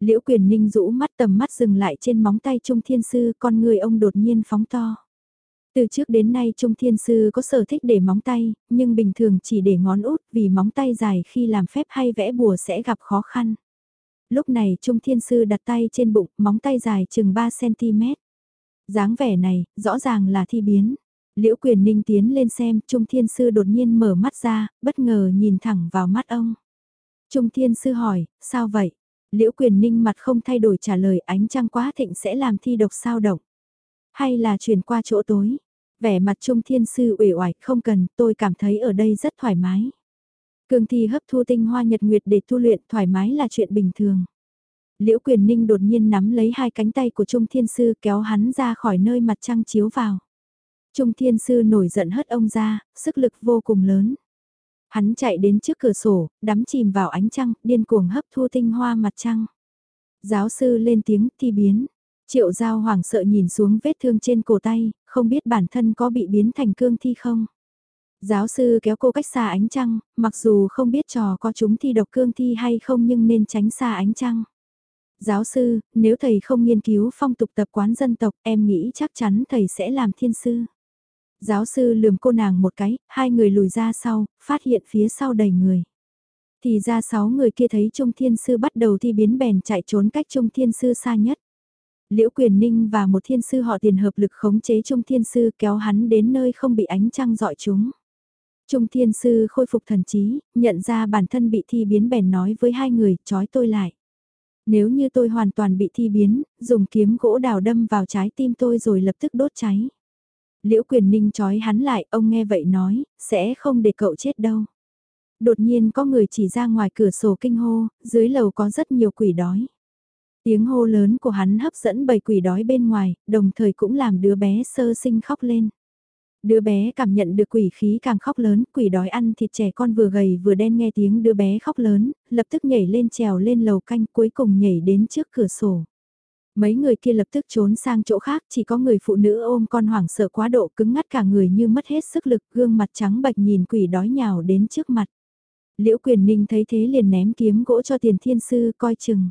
Liễu Quyền Ninh rũ mắt tầm mắt dừng lại trên móng tay Trung Thiên Sư, con người ông đột nhiên phóng to. Từ trước đến nay Trung Thiên Sư có sở thích để móng tay, nhưng bình thường chỉ để ngón út vì móng tay dài khi làm phép hay vẽ bùa sẽ gặp khó khăn. Lúc này Trung Thiên Sư đặt tay trên bụng, móng tay dài chừng 3cm. dáng vẻ này, rõ ràng là thi biến. Liễu Quyền Ninh tiến lên xem, Trung Thiên Sư đột nhiên mở mắt ra, bất ngờ nhìn thẳng vào mắt ông. Trung Thiên Sư hỏi, sao vậy? Liễu Quyền Ninh mặt không thay đổi trả lời ánh trăng quá thịnh sẽ làm thi độc sao động. Hay là chuyển qua chỗ tối? Vẻ mặt Trung Thiên Sư uể oải không cần, tôi cảm thấy ở đây rất thoải mái. Cương thi hấp thu tinh hoa nhật nguyệt để tu luyện thoải mái là chuyện bình thường. Liễu Quyền Ninh đột nhiên nắm lấy hai cánh tay của Trung Thiên Sư kéo hắn ra khỏi nơi mặt trăng chiếu vào. Trung Thiên Sư nổi giận hất ông ra, sức lực vô cùng lớn. Hắn chạy đến trước cửa sổ, đắm chìm vào ánh trăng, điên cuồng hấp thu tinh hoa mặt trăng. Giáo sư lên tiếng thi biến. Triệu giao hoảng sợ nhìn xuống vết thương trên cổ tay, không biết bản thân có bị biến thành cương thi không. Giáo sư kéo cô cách xa ánh trăng, mặc dù không biết trò có chúng thi độc cương thi hay không nhưng nên tránh xa ánh trăng. Giáo sư, nếu thầy không nghiên cứu phong tục tập quán dân tộc em nghĩ chắc chắn thầy sẽ làm thiên sư. Giáo sư lườm cô nàng một cái, hai người lùi ra sau, phát hiện phía sau đầy người. Thì ra sáu người kia thấy Trung Thiên Sư bắt đầu thi biến bèn chạy trốn cách Trung Thiên Sư xa nhất. Liễu Quyền Ninh và một thiên sư họ tiền hợp lực khống chế Trung Thiên Sư kéo hắn đến nơi không bị ánh trăng dọi chúng. Trung Thiên Sư khôi phục thần trí, nhận ra bản thân bị thi biến bèn nói với hai người, trói tôi lại. Nếu như tôi hoàn toàn bị thi biến, dùng kiếm gỗ đào đâm vào trái tim tôi rồi lập tức đốt cháy. Liễu quyền ninh trói hắn lại, ông nghe vậy nói, sẽ không để cậu chết đâu. Đột nhiên có người chỉ ra ngoài cửa sổ kinh hô, dưới lầu có rất nhiều quỷ đói. Tiếng hô lớn của hắn hấp dẫn bầy quỷ đói bên ngoài, đồng thời cũng làm đứa bé sơ sinh khóc lên. Đứa bé cảm nhận được quỷ khí càng khóc lớn, quỷ đói ăn thịt trẻ con vừa gầy vừa đen nghe tiếng đứa bé khóc lớn, lập tức nhảy lên trèo lên lầu canh cuối cùng nhảy đến trước cửa sổ. Mấy người kia lập tức trốn sang chỗ khác, chỉ có người phụ nữ ôm con hoảng sợ quá độ cứng ngắt cả người như mất hết sức lực, gương mặt trắng bạch nhìn quỷ đói nhào đến trước mặt. Liễu quyền ninh thấy thế liền ném kiếm gỗ cho tiền thiên sư coi chừng.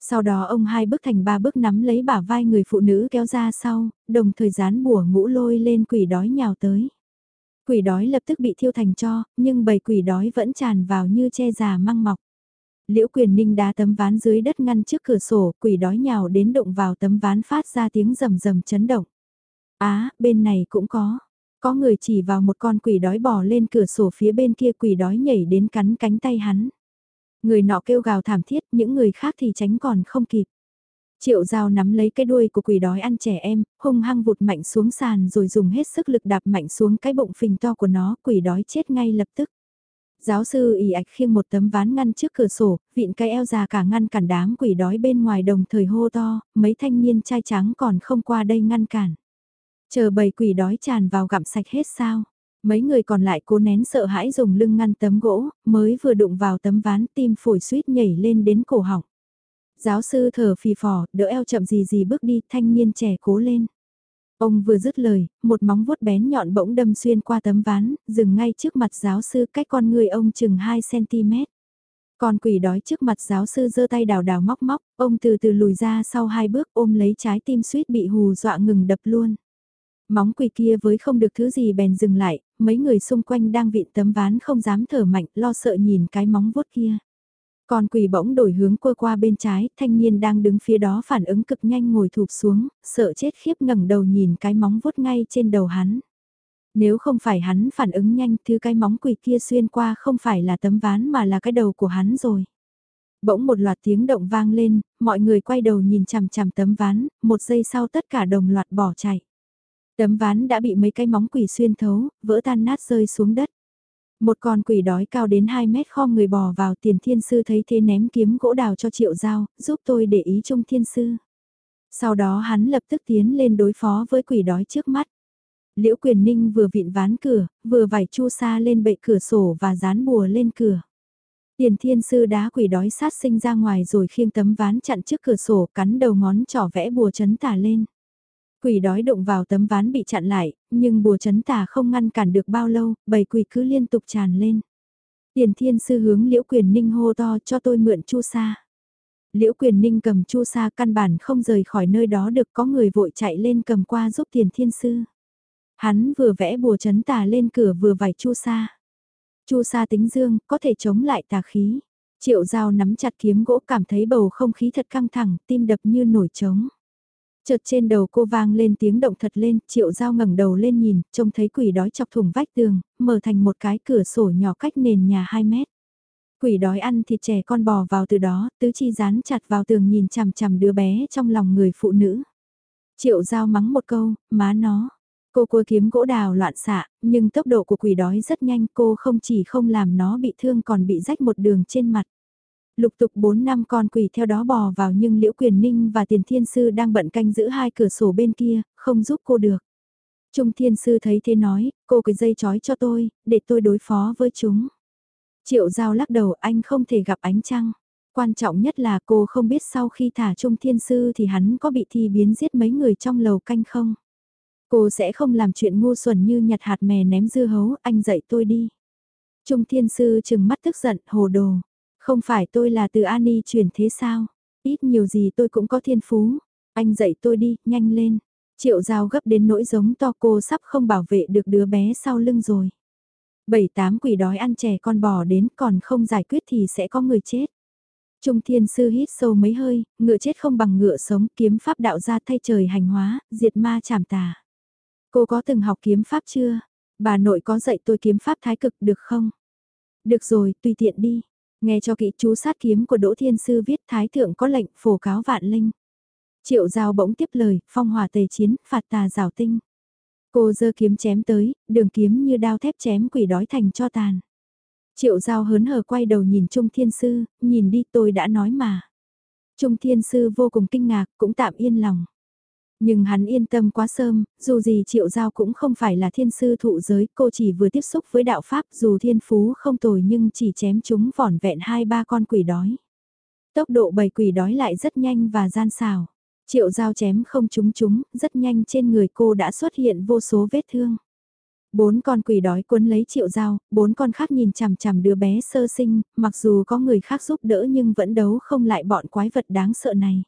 Sau đó ông hai bước thành ba bước nắm lấy bả vai người phụ nữ kéo ra sau, đồng thời dán bùa ngũ lôi lên quỷ đói nhào tới. Quỷ đói lập tức bị thiêu thành cho, nhưng bầy quỷ đói vẫn tràn vào như che già măng mọc. Liễu quyền ninh đá tấm ván dưới đất ngăn trước cửa sổ, quỷ đói nhào đến động vào tấm ván phát ra tiếng rầm rầm chấn động. Á, bên này cũng có. Có người chỉ vào một con quỷ đói bò lên cửa sổ phía bên kia quỷ đói nhảy đến cắn cánh tay hắn. Người nọ kêu gào thảm thiết, những người khác thì tránh còn không kịp. Triệu Giao nắm lấy cái đuôi của quỷ đói ăn trẻ em, hung hăng vụt mạnh xuống sàn rồi dùng hết sức lực đạp mạnh xuống cái bụng phình to của nó, quỷ đói chết ngay lập tức. Giáo sư ỉ ạch khiêng một tấm ván ngăn trước cửa sổ, vịn cái eo già cả ngăn cản đám quỷ đói bên ngoài đồng thời hô to, mấy thanh niên trai trắng còn không qua đây ngăn cản. Chờ bầy quỷ đói tràn vào gặm sạch hết sao. Mấy người còn lại cố nén sợ hãi dùng lưng ngăn tấm gỗ, mới vừa đụng vào tấm ván tim phổi suýt nhảy lên đến cổ họng. Giáo sư thở phì phò, đỡ eo chậm gì gì bước đi, thanh niên trẻ cố lên. Ông vừa dứt lời, một móng vuốt bén nhọn bỗng đâm xuyên qua tấm ván, dừng ngay trước mặt giáo sư cách con người ông chừng 2cm. Con quỷ đói trước mặt giáo sư giơ tay đào đào móc móc, ông từ từ lùi ra sau hai bước ôm lấy trái tim suýt bị hù dọa ngừng đập luôn. Móng quỷ kia với không được thứ gì bèn dừng lại, mấy người xung quanh đang vịn tấm ván không dám thở mạnh lo sợ nhìn cái móng vuốt kia. Còn quỷ bỗng đổi hướng qua qua bên trái, thanh niên đang đứng phía đó phản ứng cực nhanh ngồi thụp xuống, sợ chết khiếp ngẩng đầu nhìn cái móng vuốt ngay trên đầu hắn. Nếu không phải hắn phản ứng nhanh thứ cái móng quỷ kia xuyên qua không phải là tấm ván mà là cái đầu của hắn rồi. Bỗng một loạt tiếng động vang lên, mọi người quay đầu nhìn chằm chằm tấm ván, một giây sau tất cả đồng loạt bỏ chạy. Tấm ván đã bị mấy cái móng quỷ xuyên thấu, vỡ tan nát rơi xuống đất. Một con quỷ đói cao đến 2 mét kho người bò vào tiền thiên sư thấy thế ném kiếm gỗ đào cho triệu dao giúp tôi để ý trung thiên sư. Sau đó hắn lập tức tiến lên đối phó với quỷ đói trước mắt. Liễu quyền ninh vừa vịn ván cửa, vừa vải chu sa lên bệ cửa sổ và dán bùa lên cửa. Tiền thiên sư đá quỷ đói sát sinh ra ngoài rồi khiêng tấm ván chặn trước cửa sổ cắn đầu ngón trỏ vẽ bùa chấn tả lên. Quỷ đói đụng vào tấm ván bị chặn lại, nhưng bùa chấn tà không ngăn cản được bao lâu, bầy quỷ cứ liên tục tràn lên. Tiền thiên sư hướng liễu quyền ninh hô to cho tôi mượn chu sa. Liễu quyền ninh cầm chu sa căn bản không rời khỏi nơi đó được có người vội chạy lên cầm qua giúp tiền thiên sư. Hắn vừa vẽ bùa chấn tà lên cửa vừa vải chu sa. Chu sa tính dương, có thể chống lại tà khí. Triệu Giao nắm chặt kiếm gỗ cảm thấy bầu không khí thật căng thẳng, tim đập như nổi trống. Chợt trên đầu cô vang lên tiếng động thật lên, Triệu Giao ngẩng đầu lên nhìn, trông thấy quỷ đói chọc thủng vách tường, mở thành một cái cửa sổ nhỏ cách nền nhà 2 mét. Quỷ đói ăn thịt trẻ con bò vào từ đó, tứ chi dán chặt vào tường nhìn chằm chằm đứa bé trong lòng người phụ nữ. Triệu Giao mắng một câu, má nó. Cô cua kiếm gỗ đào loạn xạ, nhưng tốc độ của quỷ đói rất nhanh cô không chỉ không làm nó bị thương còn bị rách một đường trên mặt. Lục tục 4 năm con quỷ theo đó bò vào nhưng Liễu Quyền Ninh và Tiền Thiên Sư đang bận canh giữ hai cửa sổ bên kia, không giúp cô được. Trung Thiên Sư thấy thế nói, cô cái dây chói cho tôi, để tôi đối phó với chúng. Triệu Giao lắc đầu anh không thể gặp ánh trăng. Quan trọng nhất là cô không biết sau khi thả Trung Thiên Sư thì hắn có bị thi biến giết mấy người trong lầu canh không. Cô sẽ không làm chuyện ngu xuẩn như nhặt hạt mè ném dưa hấu, anh dạy tôi đi. Trung Thiên Sư chừng mắt tức giận, hồ đồ. Không phải tôi là từ Ani chuyển thế sao? Ít nhiều gì tôi cũng có thiên phú. Anh dạy tôi đi, nhanh lên. Triệu Giao gấp đến nỗi giống to cô sắp không bảo vệ được đứa bé sau lưng rồi. Bảy tám quỷ đói ăn trẻ con bò đến còn không giải quyết thì sẽ có người chết. Trung thiên sư hít sâu mấy hơi, ngựa chết không bằng ngựa sống kiếm pháp đạo ra thay trời hành hóa, diệt ma chảm tà. Cô có từng học kiếm pháp chưa? Bà nội có dạy tôi kiếm pháp thái cực được không? Được rồi, tùy tiện đi. Nghe cho kỹ chú sát kiếm của Đỗ Thiên Sư viết Thái Thượng có lệnh phổ cáo vạn linh. Triệu giao bỗng tiếp lời, phong hỏa tề chiến, phạt tà rào tinh. Cô dơ kiếm chém tới, đường kiếm như đao thép chém quỷ đói thành cho tàn. Triệu giao hớn hở quay đầu nhìn Trung Thiên Sư, nhìn đi tôi đã nói mà. Trung Thiên Sư vô cùng kinh ngạc, cũng tạm yên lòng. Nhưng hắn yên tâm quá sớm, dù gì triệu giao cũng không phải là thiên sư thụ giới, cô chỉ vừa tiếp xúc với đạo Pháp dù thiên phú không tồi nhưng chỉ chém chúng vỏn vẹn hai ba con quỷ đói. Tốc độ bầy quỷ đói lại rất nhanh và gian xào. Triệu giao chém không trúng chúng, rất nhanh trên người cô đã xuất hiện vô số vết thương. Bốn con quỷ đói cuốn lấy triệu dao, bốn con khác nhìn chằm chằm đứa bé sơ sinh, mặc dù có người khác giúp đỡ nhưng vẫn đấu không lại bọn quái vật đáng sợ này.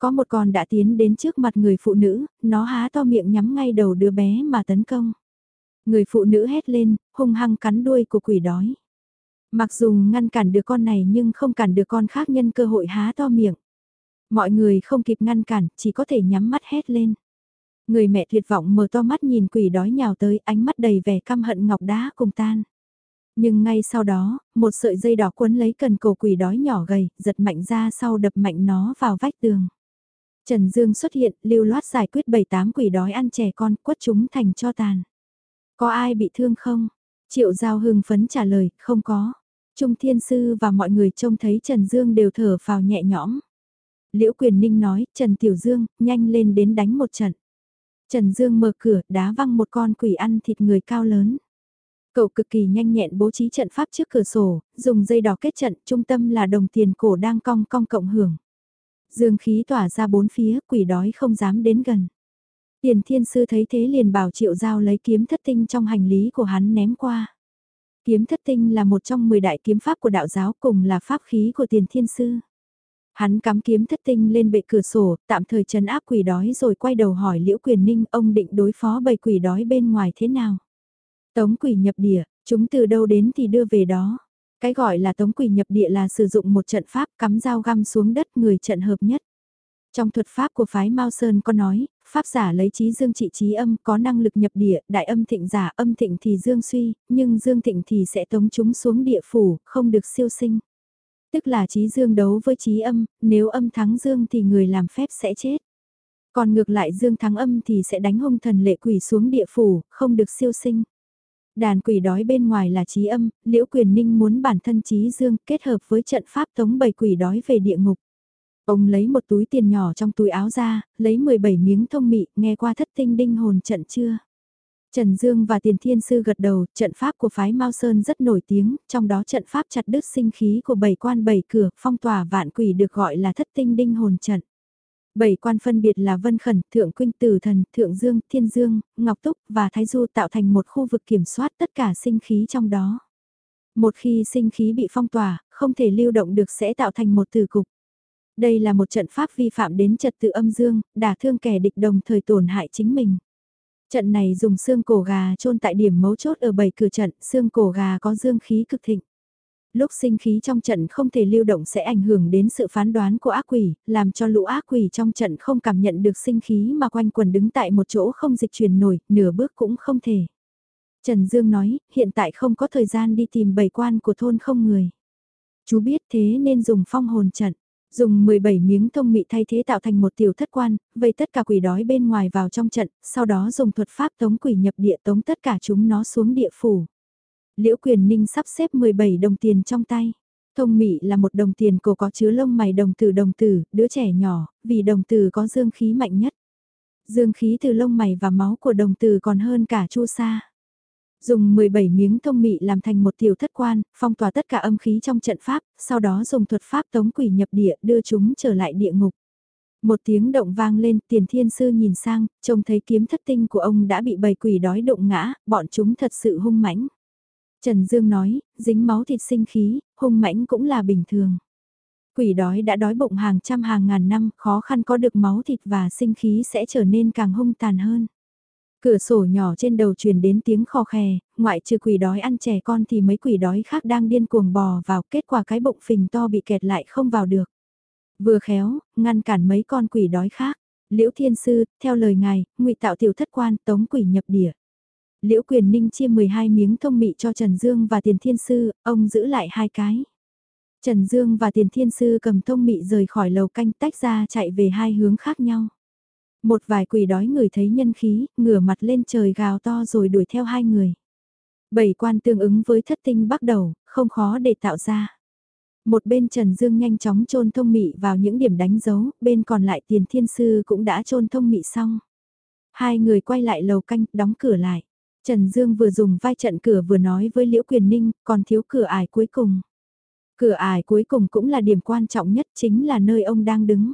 Có một con đã tiến đến trước mặt người phụ nữ, nó há to miệng nhắm ngay đầu đứa bé mà tấn công. Người phụ nữ hét lên, hung hăng cắn đuôi của quỷ đói. Mặc dù ngăn cản được con này nhưng không cản được con khác nhân cơ hội há to miệng. Mọi người không kịp ngăn cản, chỉ có thể nhắm mắt hét lên. Người mẹ tuyệt vọng mở to mắt nhìn quỷ đói nhào tới, ánh mắt đầy vẻ căm hận ngọc đá cùng tan. Nhưng ngay sau đó, một sợi dây đỏ quấn lấy cần cổ quỷ đói nhỏ gầy, giật mạnh ra sau đập mạnh nó vào vách tường. Trần Dương xuất hiện, lưu loát giải quyết bảy tám quỷ đói ăn trẻ con, quất chúng thành cho tàn. Có ai bị thương không? Triệu Giao hưng phấn trả lời, không có. Trung Thiên Sư và mọi người trông thấy Trần Dương đều thở phào nhẹ nhõm. Liễu Quyền Ninh nói, Trần Tiểu Dương, nhanh lên đến đánh một trận. Trần Dương mở cửa, đá văng một con quỷ ăn thịt người cao lớn. Cậu cực kỳ nhanh nhẹn bố trí trận pháp trước cửa sổ, dùng dây đỏ kết trận, trung tâm là đồng tiền cổ đang cong cong cộng hưởng. Dương khí tỏa ra bốn phía, quỷ đói không dám đến gần. Tiền thiên sư thấy thế liền bảo triệu giao lấy kiếm thất tinh trong hành lý của hắn ném qua. Kiếm thất tinh là một trong 10 đại kiếm pháp của đạo giáo cùng là pháp khí của tiền thiên sư. Hắn cắm kiếm thất tinh lên bệ cửa sổ, tạm thời trấn áp quỷ đói rồi quay đầu hỏi Liễu Quyền Ninh ông định đối phó bầy quỷ đói bên ngoài thế nào. Tống quỷ nhập địa, chúng từ đâu đến thì đưa về đó. Cái gọi là tống quỷ nhập địa là sử dụng một trận pháp cắm dao găm xuống đất người trận hợp nhất. Trong thuật pháp của phái Mao Sơn có nói, pháp giả lấy trí dương trị trí âm có năng lực nhập địa, đại âm thịnh giả âm thịnh thì dương suy, nhưng dương thịnh thì sẽ tống chúng xuống địa phủ, không được siêu sinh. Tức là trí dương đấu với trí âm, nếu âm thắng dương thì người làm phép sẽ chết. Còn ngược lại dương thắng âm thì sẽ đánh hung thần lệ quỷ xuống địa phủ, không được siêu sinh. Đàn quỷ đói bên ngoài là trí âm, liễu quyền ninh muốn bản thân trí dương kết hợp với trận pháp tống bầy quỷ đói về địa ngục. Ông lấy một túi tiền nhỏ trong túi áo ra, lấy 17 miếng thông mị, nghe qua thất tinh đinh hồn trận chưa? Trần Dương và Tiền Thiên Sư gật đầu, trận pháp của phái Mao Sơn rất nổi tiếng, trong đó trận pháp chặt đứt sinh khí của bảy quan bảy cửa, phong tỏa vạn quỷ được gọi là thất tinh đinh hồn trận. Bảy quan phân biệt là Vân Khẩn, Thượng Quynh Tử Thần, Thượng Dương, Thiên Dương, Ngọc Túc và Thái Du tạo thành một khu vực kiểm soát tất cả sinh khí trong đó. Một khi sinh khí bị phong tỏa, không thể lưu động được sẽ tạo thành một tử cục. Đây là một trận pháp vi phạm đến trật tự âm dương, đả thương kẻ địch đồng thời tổn hại chính mình. Trận này dùng xương cổ gà chôn tại điểm mấu chốt ở bảy cửa trận, xương cổ gà có dương khí cực thịnh. Lúc sinh khí trong trận không thể lưu động sẽ ảnh hưởng đến sự phán đoán của ác quỷ, làm cho lũ ác quỷ trong trận không cảm nhận được sinh khí mà quanh quần đứng tại một chỗ không dịch chuyển nổi, nửa bước cũng không thể. Trần Dương nói, hiện tại không có thời gian đi tìm bảy quan của thôn không người. Chú biết thế nên dùng phong hồn trận. Dùng 17 miếng thông mị thay thế tạo thành một tiểu thất quan, vây tất cả quỷ đói bên ngoài vào trong trận, sau đó dùng thuật pháp tống quỷ nhập địa tống tất cả chúng nó xuống địa phủ. Liễu Quyền Ninh sắp xếp 17 đồng tiền trong tay. Thông mị là một đồng tiền cổ có chứa lông mày đồng tử đồng tử, đứa trẻ nhỏ, vì đồng tử có dương khí mạnh nhất. Dương khí từ lông mày và máu của đồng tử còn hơn cả chu sa. Dùng 17 miếng thông mị làm thành một tiểu thất quan, phong tỏa tất cả âm khí trong trận pháp, sau đó dùng thuật pháp tống quỷ nhập địa đưa chúng trở lại địa ngục. Một tiếng động vang lên, tiền thiên sư nhìn sang, trông thấy kiếm thất tinh của ông đã bị bầy quỷ đói đụng ngã, bọn chúng thật sự hung mãnh. Trần Dương nói, dính máu thịt sinh khí, hung mãnh cũng là bình thường. Quỷ đói đã đói bụng hàng trăm hàng ngàn năm, khó khăn có được máu thịt và sinh khí sẽ trở nên càng hung tàn hơn. Cửa sổ nhỏ trên đầu truyền đến tiếng khò khè, ngoại trừ quỷ đói ăn trẻ con thì mấy quỷ đói khác đang điên cuồng bò vào, kết quả cái bụng phình to bị kẹt lại không vào được. Vừa khéo, ngăn cản mấy con quỷ đói khác. Liễu Thiên Sư, theo lời ngài, ngụy tạo tiểu thất quan, tống quỷ nhập địa. Liễu Quyền Ninh chia 12 miếng thông mị cho Trần Dương và Tiền Thiên Sư, ông giữ lại hai cái. Trần Dương và Tiền Thiên Sư cầm thông mị rời khỏi lầu canh tách ra chạy về hai hướng khác nhau. Một vài quỷ đói người thấy nhân khí, ngửa mặt lên trời gào to rồi đuổi theo hai người. Bảy quan tương ứng với thất tinh bắt đầu, không khó để tạo ra. Một bên Trần Dương nhanh chóng trôn thông mị vào những điểm đánh dấu, bên còn lại tiền thiên sư cũng đã trôn thông mị xong. Hai người quay lại lầu canh, đóng cửa lại. Trần Dương vừa dùng vai trận cửa vừa nói với Liễu Quyền Ninh, còn thiếu cửa ải cuối cùng. Cửa ải cuối cùng cũng là điểm quan trọng nhất chính là nơi ông đang đứng.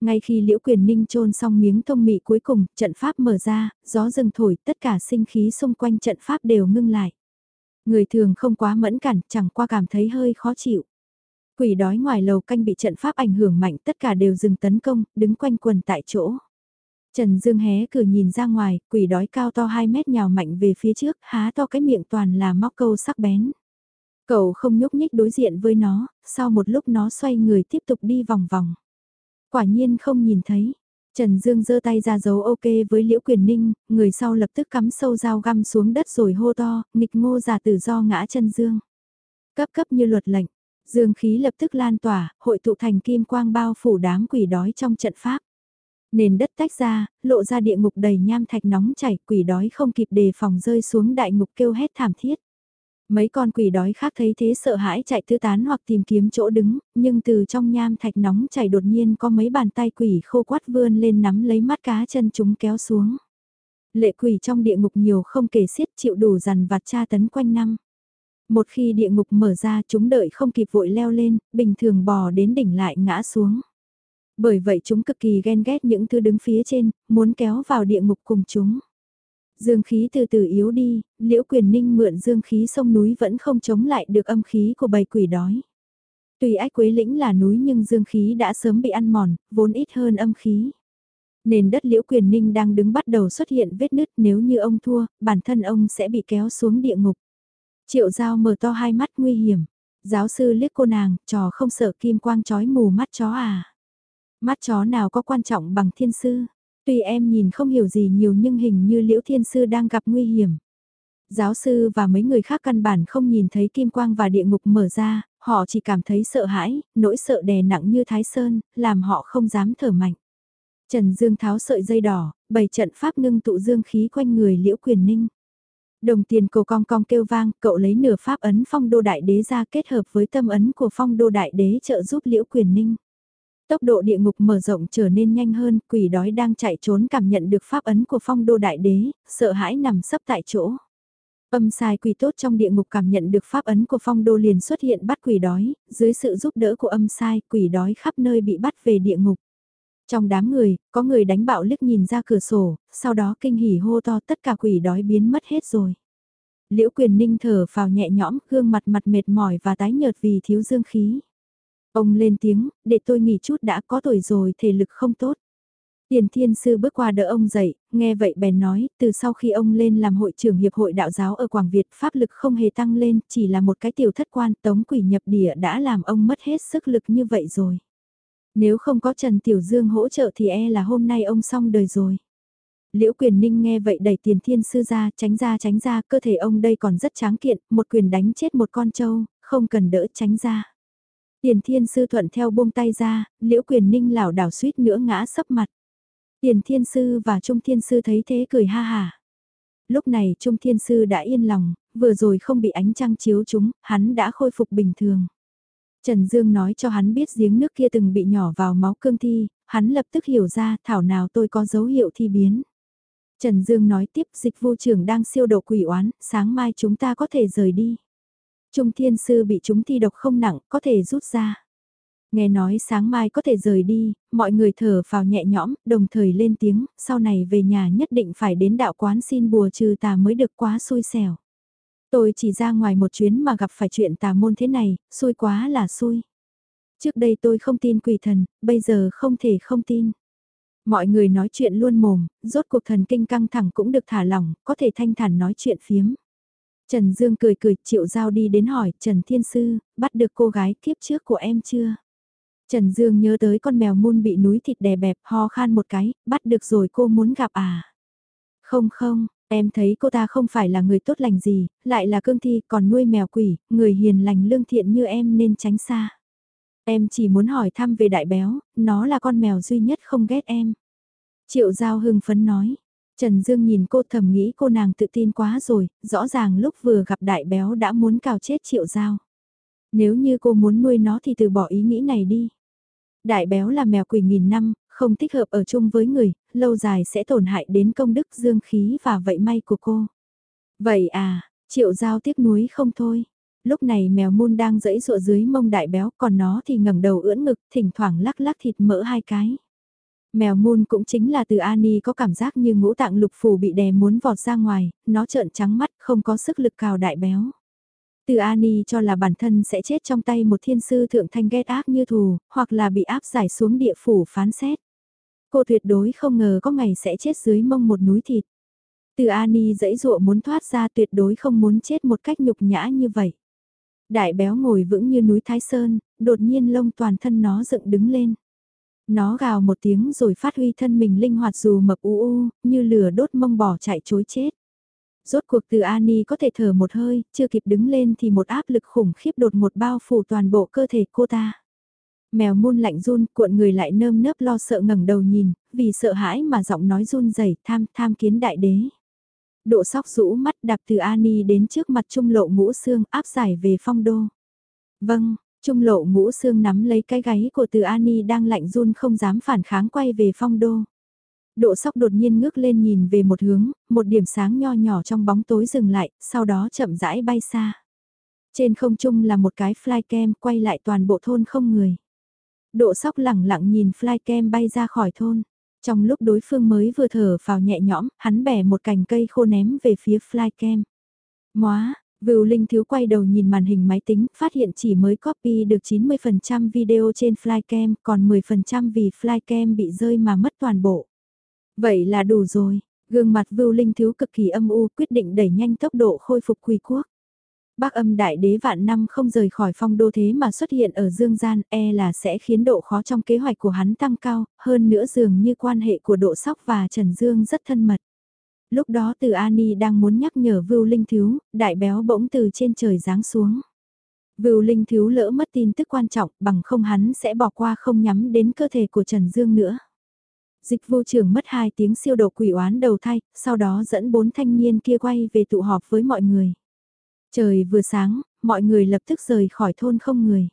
Ngay khi Liễu Quyền Ninh trôn xong miếng thông mị cuối cùng, trận pháp mở ra, gió rừng thổi, tất cả sinh khí xung quanh trận pháp đều ngưng lại. Người thường không quá mẫn cản, chẳng qua cảm thấy hơi khó chịu. Quỷ đói ngoài lầu canh bị trận pháp ảnh hưởng mạnh, tất cả đều dừng tấn công, đứng quanh quần tại chỗ. Trần Dương hé cửa nhìn ra ngoài, quỷ đói cao to 2 mét nhào mạnh về phía trước, há to cái miệng toàn là móc câu sắc bén. Cậu không nhúc nhích đối diện với nó, sau một lúc nó xoay người tiếp tục đi vòng vòng. Quả nhiên không nhìn thấy. Trần Dương giơ tay ra dấu ok với Liễu Quyền Ninh, người sau lập tức cắm sâu dao găm xuống đất rồi hô to, nghịch ngô giả tử do ngã chân Dương. Cấp cấp như luật lệnh, dương khí lập tức lan tỏa, hội tụ thành kim quang bao phủ đám quỷ đói trong trận pháp. Nền đất tách ra, lộ ra địa ngục đầy nham thạch nóng chảy, quỷ đói không kịp đề phòng rơi xuống đại ngục kêu hét thảm thiết. Mấy con quỷ đói khác thấy thế sợ hãi chạy tứ tán hoặc tìm kiếm chỗ đứng, nhưng từ trong nham thạch nóng chảy đột nhiên có mấy bàn tay quỷ khô quát vươn lên nắm lấy mắt cá chân chúng kéo xuống. Lệ quỷ trong địa ngục nhiều không kể xiết chịu đủ dằn vặt tra tấn quanh năm. Một khi địa ngục mở ra chúng đợi không kịp vội leo lên, bình thường bò đến đỉnh lại ngã xuống. Bởi vậy chúng cực kỳ ghen ghét những thứ đứng phía trên, muốn kéo vào địa ngục cùng chúng. Dương khí từ từ yếu đi, liễu quyền ninh mượn dương khí sông núi vẫn không chống lại được âm khí của bầy quỷ đói. Tuy ách quế lĩnh là núi nhưng dương khí đã sớm bị ăn mòn, vốn ít hơn âm khí. Nền đất liễu quyền ninh đang đứng bắt đầu xuất hiện vết nứt nếu như ông thua, bản thân ông sẽ bị kéo xuống địa ngục. Triệu giao mở to hai mắt nguy hiểm. Giáo sư liếc cô nàng, trò không sợ kim quang chói mù mắt chó à. Mắt chó nào có quan trọng bằng thiên sư. Tuy em nhìn không hiểu gì nhiều nhưng hình như liễu thiên sư đang gặp nguy hiểm. Giáo sư và mấy người khác căn bản không nhìn thấy kim quang và địa ngục mở ra, họ chỉ cảm thấy sợ hãi, nỗi sợ đè nặng như thái sơn, làm họ không dám thở mạnh. Trần Dương tháo sợi dây đỏ, bày trận pháp ngưng tụ dương khí quanh người liễu quyền ninh. Đồng tiền cổ cong cong kêu vang, cậu lấy nửa pháp ấn phong đô đại đế ra kết hợp với tâm ấn của phong đô đại đế trợ giúp liễu quyền ninh. Tốc độ địa ngục mở rộng trở nên nhanh hơn, quỷ đói đang chạy trốn cảm nhận được pháp ấn của phong đô đại đế, sợ hãi nằm sấp tại chỗ. Âm sai quỷ tốt trong địa ngục cảm nhận được pháp ấn của phong đô liền xuất hiện bắt quỷ đói, dưới sự giúp đỡ của âm sai quỷ đói khắp nơi bị bắt về địa ngục. Trong đám người, có người đánh bạo liếc nhìn ra cửa sổ, sau đó kinh hỉ hô to tất cả quỷ đói biến mất hết rồi. Liễu quyền ninh thở vào nhẹ nhõm, gương mặt mặt mệt mỏi và tái nhợt vì thiếu dương khí. Ông lên tiếng, để tôi nghỉ chút đã có tuổi rồi thể lực không tốt. Tiền thiên sư bước qua đỡ ông dậy, nghe vậy bèn nói, từ sau khi ông lên làm hội trưởng hiệp hội đạo giáo ở Quảng Việt, pháp lực không hề tăng lên, chỉ là một cái tiểu thất quan tống quỷ nhập địa đã làm ông mất hết sức lực như vậy rồi. Nếu không có Trần Tiểu Dương hỗ trợ thì e là hôm nay ông xong đời rồi. Liễu quyền ninh nghe vậy đẩy tiền thiên sư ra, tránh ra tránh ra, cơ thể ông đây còn rất tráng kiện, một quyền đánh chết một con trâu, không cần đỡ tránh ra. Tiền thiên sư thuận theo buông tay ra, liễu quyền ninh lảo đảo suýt nữa ngã sấp mặt. Tiền thiên sư và trung thiên sư thấy thế cười ha hà. Lúc này trung thiên sư đã yên lòng, vừa rồi không bị ánh trăng chiếu chúng, hắn đã khôi phục bình thường. Trần Dương nói cho hắn biết giếng nước kia từng bị nhỏ vào máu cương thi, hắn lập tức hiểu ra thảo nào tôi có dấu hiệu thi biến. Trần Dương nói tiếp dịch vô trưởng đang siêu độ quỷ oán, sáng mai chúng ta có thể rời đi. Trung thiên sư bị chúng thi độc không nặng, có thể rút ra. Nghe nói sáng mai có thể rời đi, mọi người thở vào nhẹ nhõm, đồng thời lên tiếng, sau này về nhà nhất định phải đến đạo quán xin bùa trừ tà mới được quá xui xẻo. Tôi chỉ ra ngoài một chuyến mà gặp phải chuyện tà môn thế này, xui quá là xui. Trước đây tôi không tin quỷ thần, bây giờ không thể không tin. Mọi người nói chuyện luôn mồm, rốt cuộc thần kinh căng thẳng cũng được thả lỏng, có thể thanh thản nói chuyện phiếm. Trần Dương cười cười, triệu giao đi đến hỏi, Trần Thiên Sư, bắt được cô gái kiếp trước của em chưa? Trần Dương nhớ tới con mèo muôn bị núi thịt đè bẹp, ho khan một cái, bắt được rồi cô muốn gặp à? Không không, em thấy cô ta không phải là người tốt lành gì, lại là cương thi còn nuôi mèo quỷ, người hiền lành lương thiện như em nên tránh xa. Em chỉ muốn hỏi thăm về đại béo, nó là con mèo duy nhất không ghét em. Triệu Giao hưng phấn nói. Trần Dương nhìn cô thầm nghĩ cô nàng tự tin quá rồi, rõ ràng lúc vừa gặp đại béo đã muốn cào chết Triệu Giao. Nếu như cô muốn nuôi nó thì từ bỏ ý nghĩ này đi. Đại béo là mèo quỷ nghìn năm, không thích hợp ở chung với người, lâu dài sẽ tổn hại đến công đức dương khí và vậy may của cô. Vậy à, triệu giao tiếc nuối không thôi. Lúc này mèo môn đang dẫy dụa dưới mông đại béo còn nó thì ngẩng đầu ưỡn ngực thỉnh thoảng lắc lắc thịt mỡ hai cái. Mèo Moon cũng chính là từ Ani có cảm giác như ngũ tạng lục phủ bị đè muốn vọt ra ngoài, nó trợn trắng mắt không có sức lực cào đại béo. Từ Ani cho là bản thân sẽ chết trong tay một thiên sư thượng thanh ghét ác như thù, hoặc là bị áp giải xuống địa phủ phán xét. Cô tuyệt đối không ngờ có ngày sẽ chết dưới mông một núi thịt. Từ Ani dãy dụa muốn thoát ra tuyệt đối không muốn chết một cách nhục nhã như vậy. Đại béo ngồi vững như núi Thái Sơn, đột nhiên lông toàn thân nó dựng đứng lên. Nó gào một tiếng rồi phát huy thân mình linh hoạt dù mập u u, như lửa đốt mông bỏ chạy chối chết. Rốt cuộc từ Ani có thể thở một hơi, chưa kịp đứng lên thì một áp lực khủng khiếp đột một bao phủ toàn bộ cơ thể cô ta. Mèo muôn lạnh run, cuộn người lại nơm nớp lo sợ ngẩng đầu nhìn, vì sợ hãi mà giọng nói run rẩy tham tham kiến đại đế. Độ sóc rũ mắt đạp từ Ani đến trước mặt trung lộ ngũ xương áp giải về phong đô. Vâng, trung lộ ngũ xương nắm lấy cái gáy của từ Ani đang lạnh run không dám phản kháng quay về phong đô. Độ sóc đột nhiên ngước lên nhìn về một hướng, một điểm sáng nho nhỏ trong bóng tối dừng lại, sau đó chậm rãi bay xa. Trên không trung là một cái flycam quay lại toàn bộ thôn không người. Độ sóc lẳng lặng nhìn flycam bay ra khỏi thôn. Trong lúc đối phương mới vừa thở vào nhẹ nhõm, hắn bẻ một cành cây khô ném về phía flycam. Móa, Vưu Linh Thiếu quay đầu nhìn màn hình máy tính, phát hiện chỉ mới copy được 90% video trên flycam, còn 10% vì flycam bị rơi mà mất toàn bộ. Vậy là đủ rồi, gương mặt Vưu Linh Thiếu cực kỳ âm u quyết định đẩy nhanh tốc độ khôi phục quỳ quốc. Bác âm đại đế vạn năm không rời khỏi phong đô thế mà xuất hiện ở Dương Gian e là sẽ khiến độ khó trong kế hoạch của hắn tăng cao, hơn nữa dường như quan hệ của độ sóc và Trần Dương rất thân mật. Lúc đó từ Ani đang muốn nhắc nhở Vưu Linh Thiếu, đại béo bỗng từ trên trời giáng xuống. Vưu Linh Thiếu lỡ mất tin tức quan trọng bằng không hắn sẽ bỏ qua không nhắm đến cơ thể của Trần Dương nữa. Dịch vô trưởng mất 2 tiếng siêu độ quỷ oán đầu thay, sau đó dẫn bốn thanh niên kia quay về tụ họp với mọi người. Trời vừa sáng, mọi người lập tức rời khỏi thôn không người.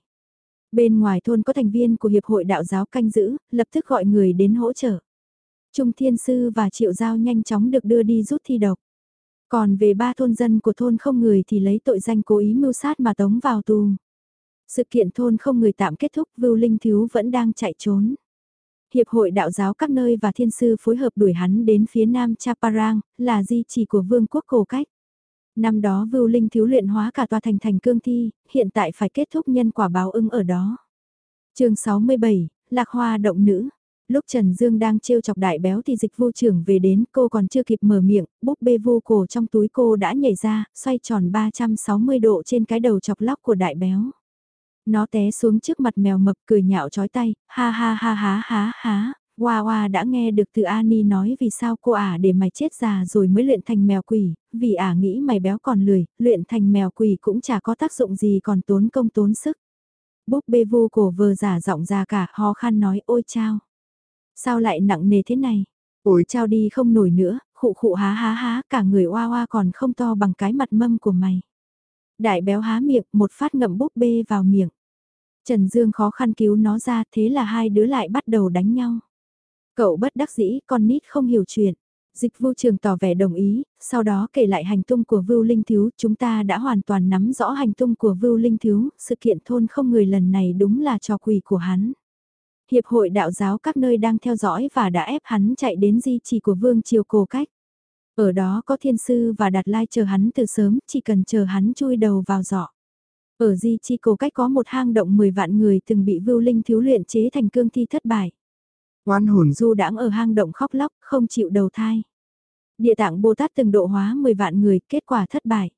Bên ngoài thôn có thành viên của Hiệp hội Đạo giáo canh giữ, lập tức gọi người đến hỗ trợ. Trung Thiên Sư và Triệu Giao nhanh chóng được đưa đi rút thi độc. Còn về ba thôn dân của thôn không người thì lấy tội danh cố ý mưu sát mà tống vào tù. Sự kiện thôn không người tạm kết thúc Vưu Linh Thiếu vẫn đang chạy trốn. Hiệp hội đạo giáo các nơi và thiên sư phối hợp đuổi hắn đến phía nam Chaparang, là di chỉ của vương quốc cổ cách. Năm đó Vưu Linh thiếu luyện hóa cả tòa thành thành cương thi, hiện tại phải kết thúc nhân quả báo ưng ở đó. chương 67, Lạc Hoa động nữ. Lúc Trần Dương đang trêu chọc đại béo thì dịch vô trưởng về đến cô còn chưa kịp mở miệng, búp bê vô cổ trong túi cô đã nhảy ra, xoay tròn 360 độ trên cái đầu chọc lóc của đại béo. Nó té xuống trước mặt mèo mập cười nhạo chói tay, ha ha ha ha ha ha, Hoa Hoa đã nghe được từ Ani nói vì sao cô ả để mày chết già rồi mới luyện thành mèo quỷ, vì ả nghĩ mày béo còn lười, luyện thành mèo quỷ cũng chả có tác dụng gì còn tốn công tốn sức. Búp bê vô cổ vờ giả giọng ra cả, ho khăn nói ôi chao. Sao lại nặng nề thế này? Ôi chao đi không nổi nữa, khụ khụ há há há, cả người oa oa còn không to bằng cái mặt mâm của mày. Đại béo há miệng, một phát ngậm búp bê vào miệng. Trần Dương khó khăn cứu nó ra, thế là hai đứa lại bắt đầu đánh nhau. Cậu bất đắc dĩ, con nít không hiểu chuyện. Dịch vu trường tỏ vẻ đồng ý, sau đó kể lại hành tung của Vưu Linh Thiếu, chúng ta đã hoàn toàn nắm rõ hành tung của Vưu Linh Thiếu, sự kiện thôn không người lần này đúng là trò quỷ của hắn. Hiệp hội đạo giáo các nơi đang theo dõi và đã ép hắn chạy đến di trì của Vương Triều Cổ Cách. Ở đó có thiên sư và đạt lai chờ hắn từ sớm, chỉ cần chờ hắn chui đầu vào giỏ. Ở di chi cổ cách có một hang động 10 vạn người từng bị Vưu Linh Thiếu luyện chế thành cương thi thất bại. Oan hồn du đãng ở hang động khóc lóc, không chịu đầu thai. Địa tạng Bồ Tát từng độ hóa 10 vạn người, kết quả thất bại.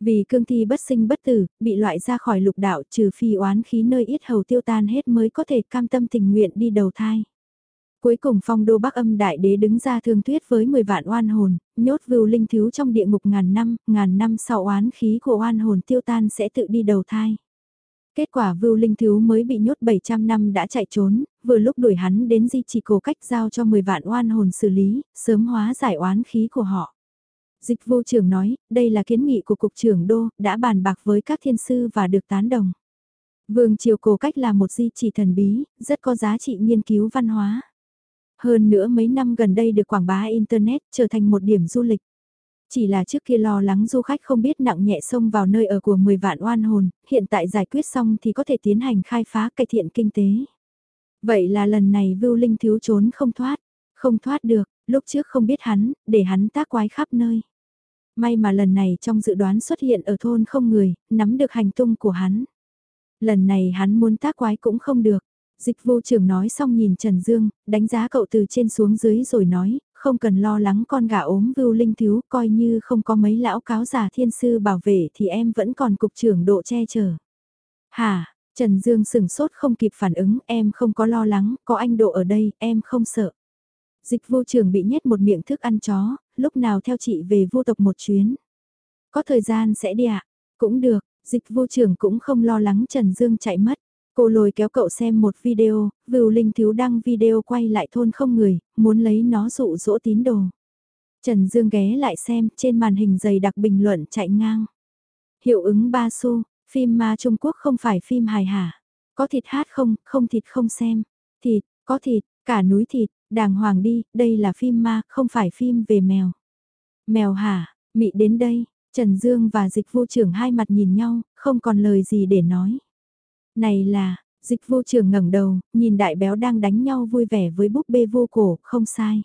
Vì cương thi bất sinh bất tử, bị loại ra khỏi lục đạo trừ phi oán khí nơi ít hầu tiêu tan hết mới có thể cam tâm tình nguyện đi đầu thai. Cuối cùng phong đô bắc âm đại đế đứng ra thương thuyết với 10 vạn oan hồn, nhốt vưu linh thiếu trong địa ngục ngàn năm, ngàn năm sau oán khí của oan hồn tiêu tan sẽ tự đi đầu thai. Kết quả Vưu Linh Thiếu mới bị nhốt 700 năm đã chạy trốn, vừa lúc đuổi hắn đến di chỉ cổ cách giao cho 10 vạn oan hồn xử lý, sớm hóa giải oán khí của họ. Dịch vô trưởng nói, đây là kiến nghị của Cục trưởng Đô, đã bàn bạc với các thiên sư và được tán đồng. Vương Triều Cổ Cách là một di chỉ thần bí, rất có giá trị nghiên cứu văn hóa. Hơn nữa mấy năm gần đây được quảng bá Internet trở thành một điểm du lịch. Chỉ là trước kia lo lắng du khách không biết nặng nhẹ xông vào nơi ở của 10 vạn oan hồn, hiện tại giải quyết xong thì có thể tiến hành khai phá cải thiện kinh tế. Vậy là lần này Vưu Linh thiếu trốn không thoát, không thoát được, lúc trước không biết hắn, để hắn tác quái khắp nơi. May mà lần này trong dự đoán xuất hiện ở thôn không người, nắm được hành tung của hắn. Lần này hắn muốn tác quái cũng không được. Dịch vô trưởng nói xong nhìn Trần Dương, đánh giá cậu từ trên xuống dưới rồi nói, không cần lo lắng con gà ốm vưu linh thiếu, coi như không có mấy lão cáo giả thiên sư bảo vệ thì em vẫn còn cục trưởng độ che chở. Hả, Trần Dương sửng sốt không kịp phản ứng, em không có lo lắng, có anh độ ở đây, em không sợ. Dịch vô trưởng bị nhét một miệng thức ăn chó, lúc nào theo chị về vô tộc một chuyến. Có thời gian sẽ đi ạ, cũng được, dịch vô trưởng cũng không lo lắng Trần Dương chạy mất. Cô lôi kéo cậu xem một video, Vưu Linh Thiếu đăng video quay lại thôn không người, muốn lấy nó dụ dỗ tín đồ. Trần Dương ghé lại xem, trên màn hình dày đặc bình luận chạy ngang. Hiệu ứng ba xu, phim ma Trung Quốc không phải phim hài hả. Có thịt hát không, không thịt không xem. Thịt, có thịt, cả núi thịt, đàng hoàng đi, đây là phim ma, không phải phim về mèo. Mèo hả, mị đến đây, Trần Dương và dịch vô trưởng hai mặt nhìn nhau, không còn lời gì để nói. Này là, dịch vô trưởng ngẩng đầu, nhìn đại béo đang đánh nhau vui vẻ với búp bê vô cổ, không sai.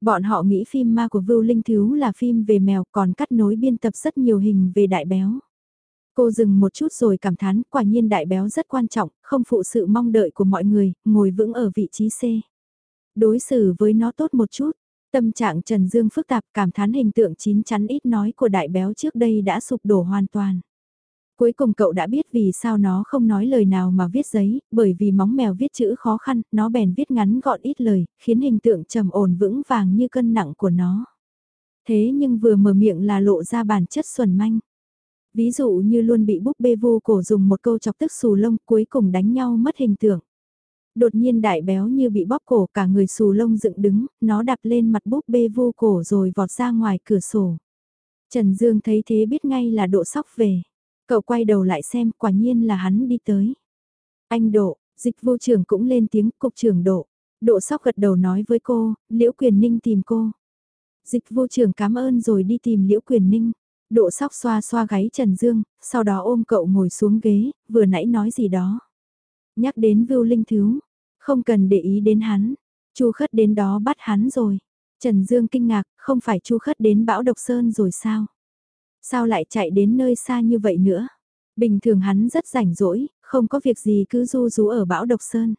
Bọn họ nghĩ phim ma của Vưu Linh Thiếu là phim về mèo còn cắt nối biên tập rất nhiều hình về đại béo. Cô dừng một chút rồi cảm thán, quả nhiên đại béo rất quan trọng, không phụ sự mong đợi của mọi người, ngồi vững ở vị trí C. Đối xử với nó tốt một chút, tâm trạng Trần Dương phức tạp cảm thán hình tượng chín chắn ít nói của đại béo trước đây đã sụp đổ hoàn toàn. Cuối cùng cậu đã biết vì sao nó không nói lời nào mà viết giấy, bởi vì móng mèo viết chữ khó khăn, nó bèn viết ngắn gọn ít lời, khiến hình tượng trầm ổn vững vàng như cân nặng của nó. Thế nhưng vừa mở miệng là lộ ra bản chất xuẩn manh. Ví dụ như luôn bị búp bê vô cổ dùng một câu chọc tức xù lông cuối cùng đánh nhau mất hình tượng. Đột nhiên đại béo như bị bóp cổ cả người xù lông dựng đứng, nó đạp lên mặt búp bê vô cổ rồi vọt ra ngoài cửa sổ. Trần Dương thấy thế biết ngay là độ sóc về. Cậu quay đầu lại xem quả nhiên là hắn đi tới. Anh Độ, dịch vô trưởng cũng lên tiếng cục trưởng Độ. Độ sóc gật đầu nói với cô, Liễu Quyền Ninh tìm cô. Dịch vô trưởng cảm ơn rồi đi tìm Liễu Quyền Ninh. Độ sóc xoa xoa gáy Trần Dương, sau đó ôm cậu ngồi xuống ghế, vừa nãy nói gì đó. Nhắc đến Vưu Linh Thứ, không cần để ý đến hắn, Chu Khất đến đó bắt hắn rồi. Trần Dương kinh ngạc, không phải Chu Khất đến bão độc sơn rồi sao? Sao lại chạy đến nơi xa như vậy nữa? Bình thường hắn rất rảnh rỗi, không có việc gì cứ du rú ở bão độc sơn.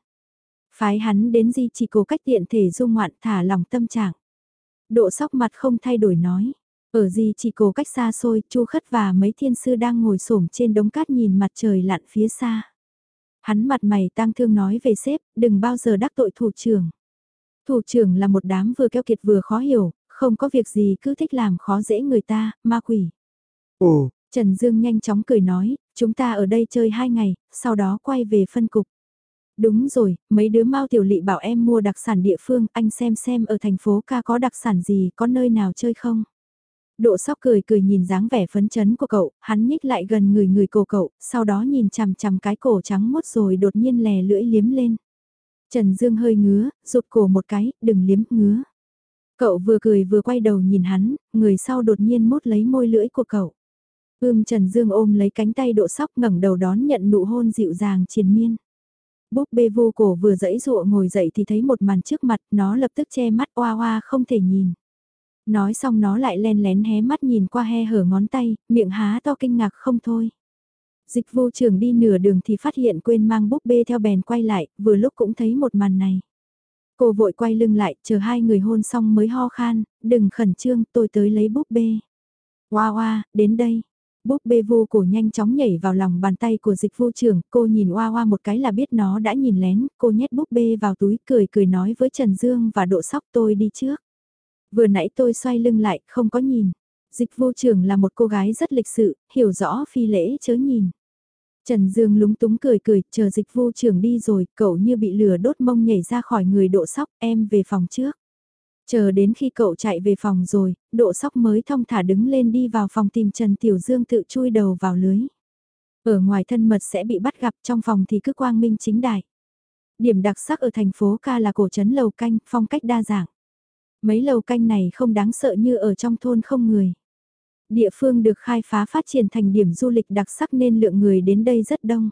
Phái hắn đến gì chỉ cố cách tiện thể du ngoạn thả lòng tâm trạng. Độ sóc mặt không thay đổi nói. Ở gì chỉ cố cách xa xôi, chu khất và mấy thiên sư đang ngồi xổm trên đống cát nhìn mặt trời lặn phía xa. Hắn mặt mày tang thương nói về sếp, đừng bao giờ đắc tội thủ trưởng. Thủ trưởng là một đám vừa keo kiệt vừa khó hiểu, không có việc gì cứ thích làm khó dễ người ta, ma quỷ. Ồ, Trần Dương nhanh chóng cười nói, chúng ta ở đây chơi hai ngày, sau đó quay về phân cục. Đúng rồi, mấy đứa mau tiểu lị bảo em mua đặc sản địa phương, anh xem xem ở thành phố ca có đặc sản gì, có nơi nào chơi không? Độ sóc cười cười nhìn dáng vẻ phấn chấn của cậu, hắn nhích lại gần người người cổ cậu, sau đó nhìn chằm chằm cái cổ trắng mốt rồi đột nhiên lè lưỡi liếm lên. Trần Dương hơi ngứa, rụt cổ một cái, đừng liếm ngứa. Cậu vừa cười vừa quay đầu nhìn hắn, người sau đột nhiên mốt lấy môi lưỡi của cậu. Ưm Trần Dương ôm lấy cánh tay độ sóc ngẩng đầu đón nhận nụ hôn dịu dàng triền miên. Búp bê vô cổ vừa dẫy dụa ngồi dậy thì thấy một màn trước mặt, nó lập tức che mắt oa oa không thể nhìn. Nói xong nó lại len lén hé mắt nhìn qua he hở ngón tay, miệng há to kinh ngạc không thôi. Dịch vô trường đi nửa đường thì phát hiện quên mang búp bê theo bèn quay lại, vừa lúc cũng thấy một màn này. Cô vội quay lưng lại, chờ hai người hôn xong mới ho khan, đừng khẩn trương, tôi tới lấy búp bê. Hoa hoa, đến đây. Búp bê vô cổ nhanh chóng nhảy vào lòng bàn tay của dịch vô trưởng, cô nhìn hoa hoa một cái là biết nó đã nhìn lén, cô nhét búp bê vào túi cười cười nói với Trần Dương và độ sóc tôi đi trước. Vừa nãy tôi xoay lưng lại, không có nhìn. Dịch vô trưởng là một cô gái rất lịch sự, hiểu rõ phi lễ chớ nhìn. Trần Dương lúng túng cười cười, chờ dịch vô trưởng đi rồi, cậu như bị lửa đốt mông nhảy ra khỏi người độ sóc, em về phòng trước. Chờ đến khi cậu chạy về phòng rồi, độ sóc mới thong thả đứng lên đi vào phòng tìm Trần Tiểu Dương tự chui đầu vào lưới. Ở ngoài thân mật sẽ bị bắt gặp trong phòng thì cứ quang minh chính đại. Điểm đặc sắc ở thành phố ca là cổ trấn lầu canh, phong cách đa dạng. Mấy lầu canh này không đáng sợ như ở trong thôn không người. Địa phương được khai phá phát triển thành điểm du lịch đặc sắc nên lượng người đến đây rất đông.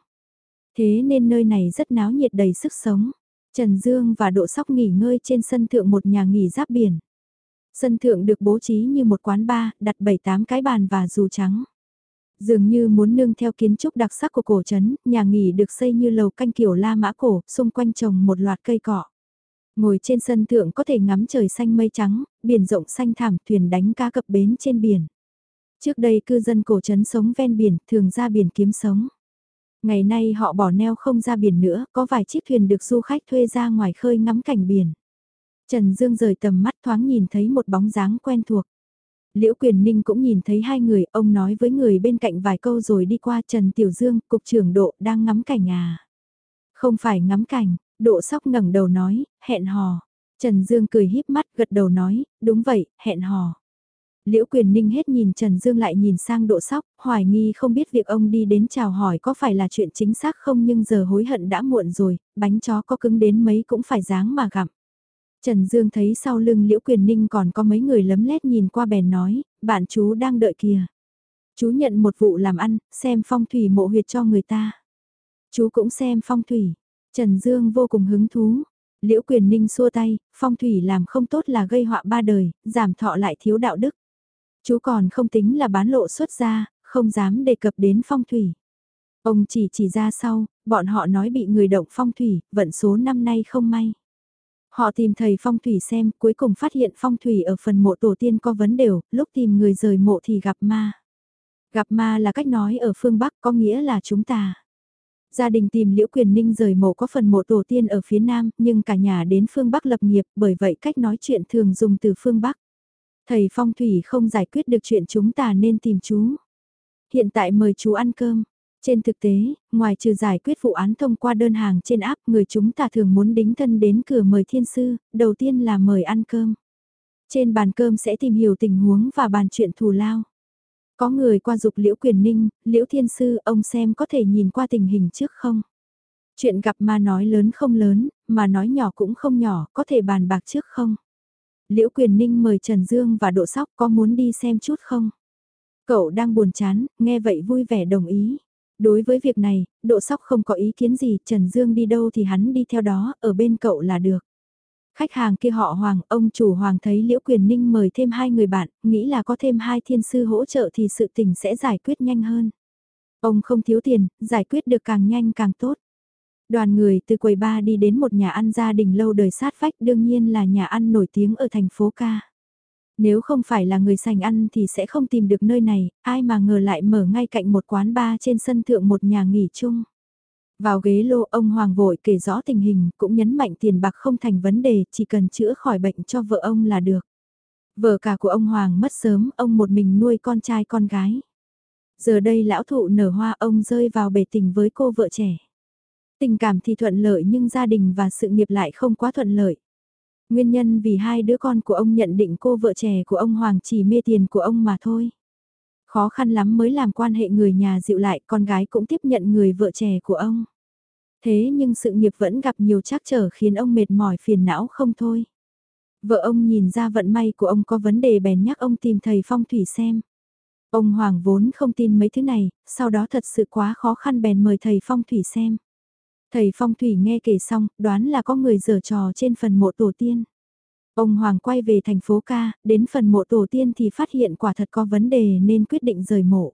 Thế nên nơi này rất náo nhiệt đầy sức sống. Trần Dương và Độ Sóc nghỉ ngơi trên sân thượng một nhà nghỉ giáp biển. Sân thượng được bố trí như một quán bar, đặt 7-8 cái bàn và dù trắng. Dường như muốn nương theo kiến trúc đặc sắc của cổ trấn, nhà nghỉ được xây như lầu canh kiểu La Mã cổ, xung quanh trồng một loạt cây cọ. Ngồi trên sân thượng có thể ngắm trời xanh mây trắng, biển rộng xanh thảm, thuyền đánh cá cập bến trên biển. Trước đây cư dân cổ trấn sống ven biển, thường ra biển kiếm sống. Ngày nay họ bỏ neo không ra biển nữa, có vài chiếc thuyền được du khách thuê ra ngoài khơi ngắm cảnh biển. Trần Dương rời tầm mắt thoáng nhìn thấy một bóng dáng quen thuộc. Liễu Quyền Ninh cũng nhìn thấy hai người, ông nói với người bên cạnh vài câu rồi đi qua Trần Tiểu Dương, cục trưởng độ đang ngắm cảnh à. Không phải ngắm cảnh, độ sóc ngẩng đầu nói, hẹn hò. Trần Dương cười híp mắt gật đầu nói, đúng vậy, hẹn hò. Liễu quyền ninh hết nhìn Trần Dương lại nhìn sang độ sóc, hoài nghi không biết việc ông đi đến chào hỏi có phải là chuyện chính xác không nhưng giờ hối hận đã muộn rồi, bánh chó có cứng đến mấy cũng phải dáng mà gặm. Trần Dương thấy sau lưng Liễu Quyền Ninh còn có mấy người lấm lét nhìn qua bèn nói, bạn chú đang đợi kìa. Chú nhận một vụ làm ăn, xem phong thủy mộ huyệt cho người ta. Chú cũng xem phong thủy. Trần Dương vô cùng hứng thú. Liễu Quyền Ninh xua tay, phong thủy làm không tốt là gây họa ba đời, giảm thọ lại thiếu đạo đức. Chú còn không tính là bán lộ xuất ra, không dám đề cập đến phong thủy. Ông chỉ chỉ ra sau, bọn họ nói bị người động phong thủy, vận số năm nay không may. Họ tìm thầy phong thủy xem, cuối cùng phát hiện phong thủy ở phần mộ tổ tiên có vấn đều, lúc tìm người rời mộ thì gặp ma. Gặp ma là cách nói ở phương Bắc có nghĩa là chúng ta. Gia đình tìm Liễu Quyền Ninh rời mộ có phần mộ tổ tiên ở phía Nam, nhưng cả nhà đến phương Bắc lập nghiệp, bởi vậy cách nói chuyện thường dùng từ phương Bắc. Thầy phong thủy không giải quyết được chuyện chúng ta nên tìm chú. Hiện tại mời chú ăn cơm. Trên thực tế, ngoài trừ giải quyết vụ án thông qua đơn hàng trên app, người chúng ta thường muốn đính thân đến cửa mời thiên sư, đầu tiên là mời ăn cơm. Trên bàn cơm sẽ tìm hiểu tình huống và bàn chuyện thù lao. Có người qua dục Liễu Quyền Ninh, Liễu Thiên Sư, ông xem có thể nhìn qua tình hình trước không? Chuyện gặp ma nói lớn không lớn, mà nói nhỏ cũng không nhỏ, có thể bàn bạc trước không? Liễu Quyền Ninh mời Trần Dương và Độ Sóc có muốn đi xem chút không? Cậu đang buồn chán, nghe vậy vui vẻ đồng ý. Đối với việc này, Độ Sóc không có ý kiến gì, Trần Dương đi đâu thì hắn đi theo đó, ở bên cậu là được. Khách hàng kia họ Hoàng, ông chủ Hoàng thấy Liễu Quyền Ninh mời thêm hai người bạn, nghĩ là có thêm hai thiên sư hỗ trợ thì sự tình sẽ giải quyết nhanh hơn. Ông không thiếu tiền, giải quyết được càng nhanh càng tốt. Đoàn người từ quầy ba đi đến một nhà ăn gia đình lâu đời sát vách đương nhiên là nhà ăn nổi tiếng ở thành phố ca. Nếu không phải là người sành ăn thì sẽ không tìm được nơi này, ai mà ngờ lại mở ngay cạnh một quán bar trên sân thượng một nhà nghỉ chung. Vào ghế lô ông Hoàng vội kể rõ tình hình, cũng nhấn mạnh tiền bạc không thành vấn đề, chỉ cần chữa khỏi bệnh cho vợ ông là được. Vợ cả của ông Hoàng mất sớm, ông một mình nuôi con trai con gái. Giờ đây lão thụ nở hoa ông rơi vào bể tình với cô vợ trẻ. Tình cảm thì thuận lợi nhưng gia đình và sự nghiệp lại không quá thuận lợi. Nguyên nhân vì hai đứa con của ông nhận định cô vợ trẻ của ông Hoàng chỉ mê tiền của ông mà thôi. Khó khăn lắm mới làm quan hệ người nhà dịu lại, con gái cũng tiếp nhận người vợ trẻ của ông. Thế nhưng sự nghiệp vẫn gặp nhiều trắc trở khiến ông mệt mỏi phiền não không thôi. Vợ ông nhìn ra vận may của ông có vấn đề bèn nhắc ông tìm thầy phong thủy xem. Ông Hoàng vốn không tin mấy thứ này, sau đó thật sự quá khó khăn bèn mời thầy phong thủy xem. Thầy phong thủy nghe kể xong, đoán là có người dở trò trên phần mộ tổ tiên. Ông Hoàng quay về thành phố ca, đến phần mộ tổ tiên thì phát hiện quả thật có vấn đề nên quyết định rời mộ.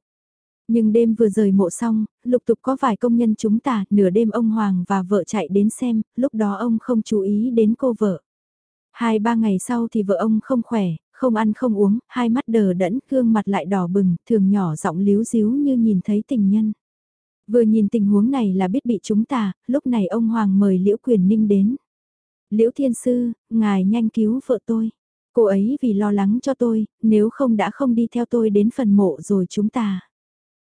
Nhưng đêm vừa rời mộ xong, lục tục có vài công nhân chúng ta, nửa đêm ông Hoàng và vợ chạy đến xem, lúc đó ông không chú ý đến cô vợ. Hai ba ngày sau thì vợ ông không khỏe, không ăn không uống, hai mắt đờ đẫn, gương mặt lại đỏ bừng, thường nhỏ giọng líu díu như nhìn thấy tình nhân. Vừa nhìn tình huống này là biết bị chúng ta, lúc này ông Hoàng mời Liễu Quyền Ninh đến. Liễu Thiên Sư, ngài nhanh cứu vợ tôi. Cô ấy vì lo lắng cho tôi, nếu không đã không đi theo tôi đến phần mộ rồi chúng ta.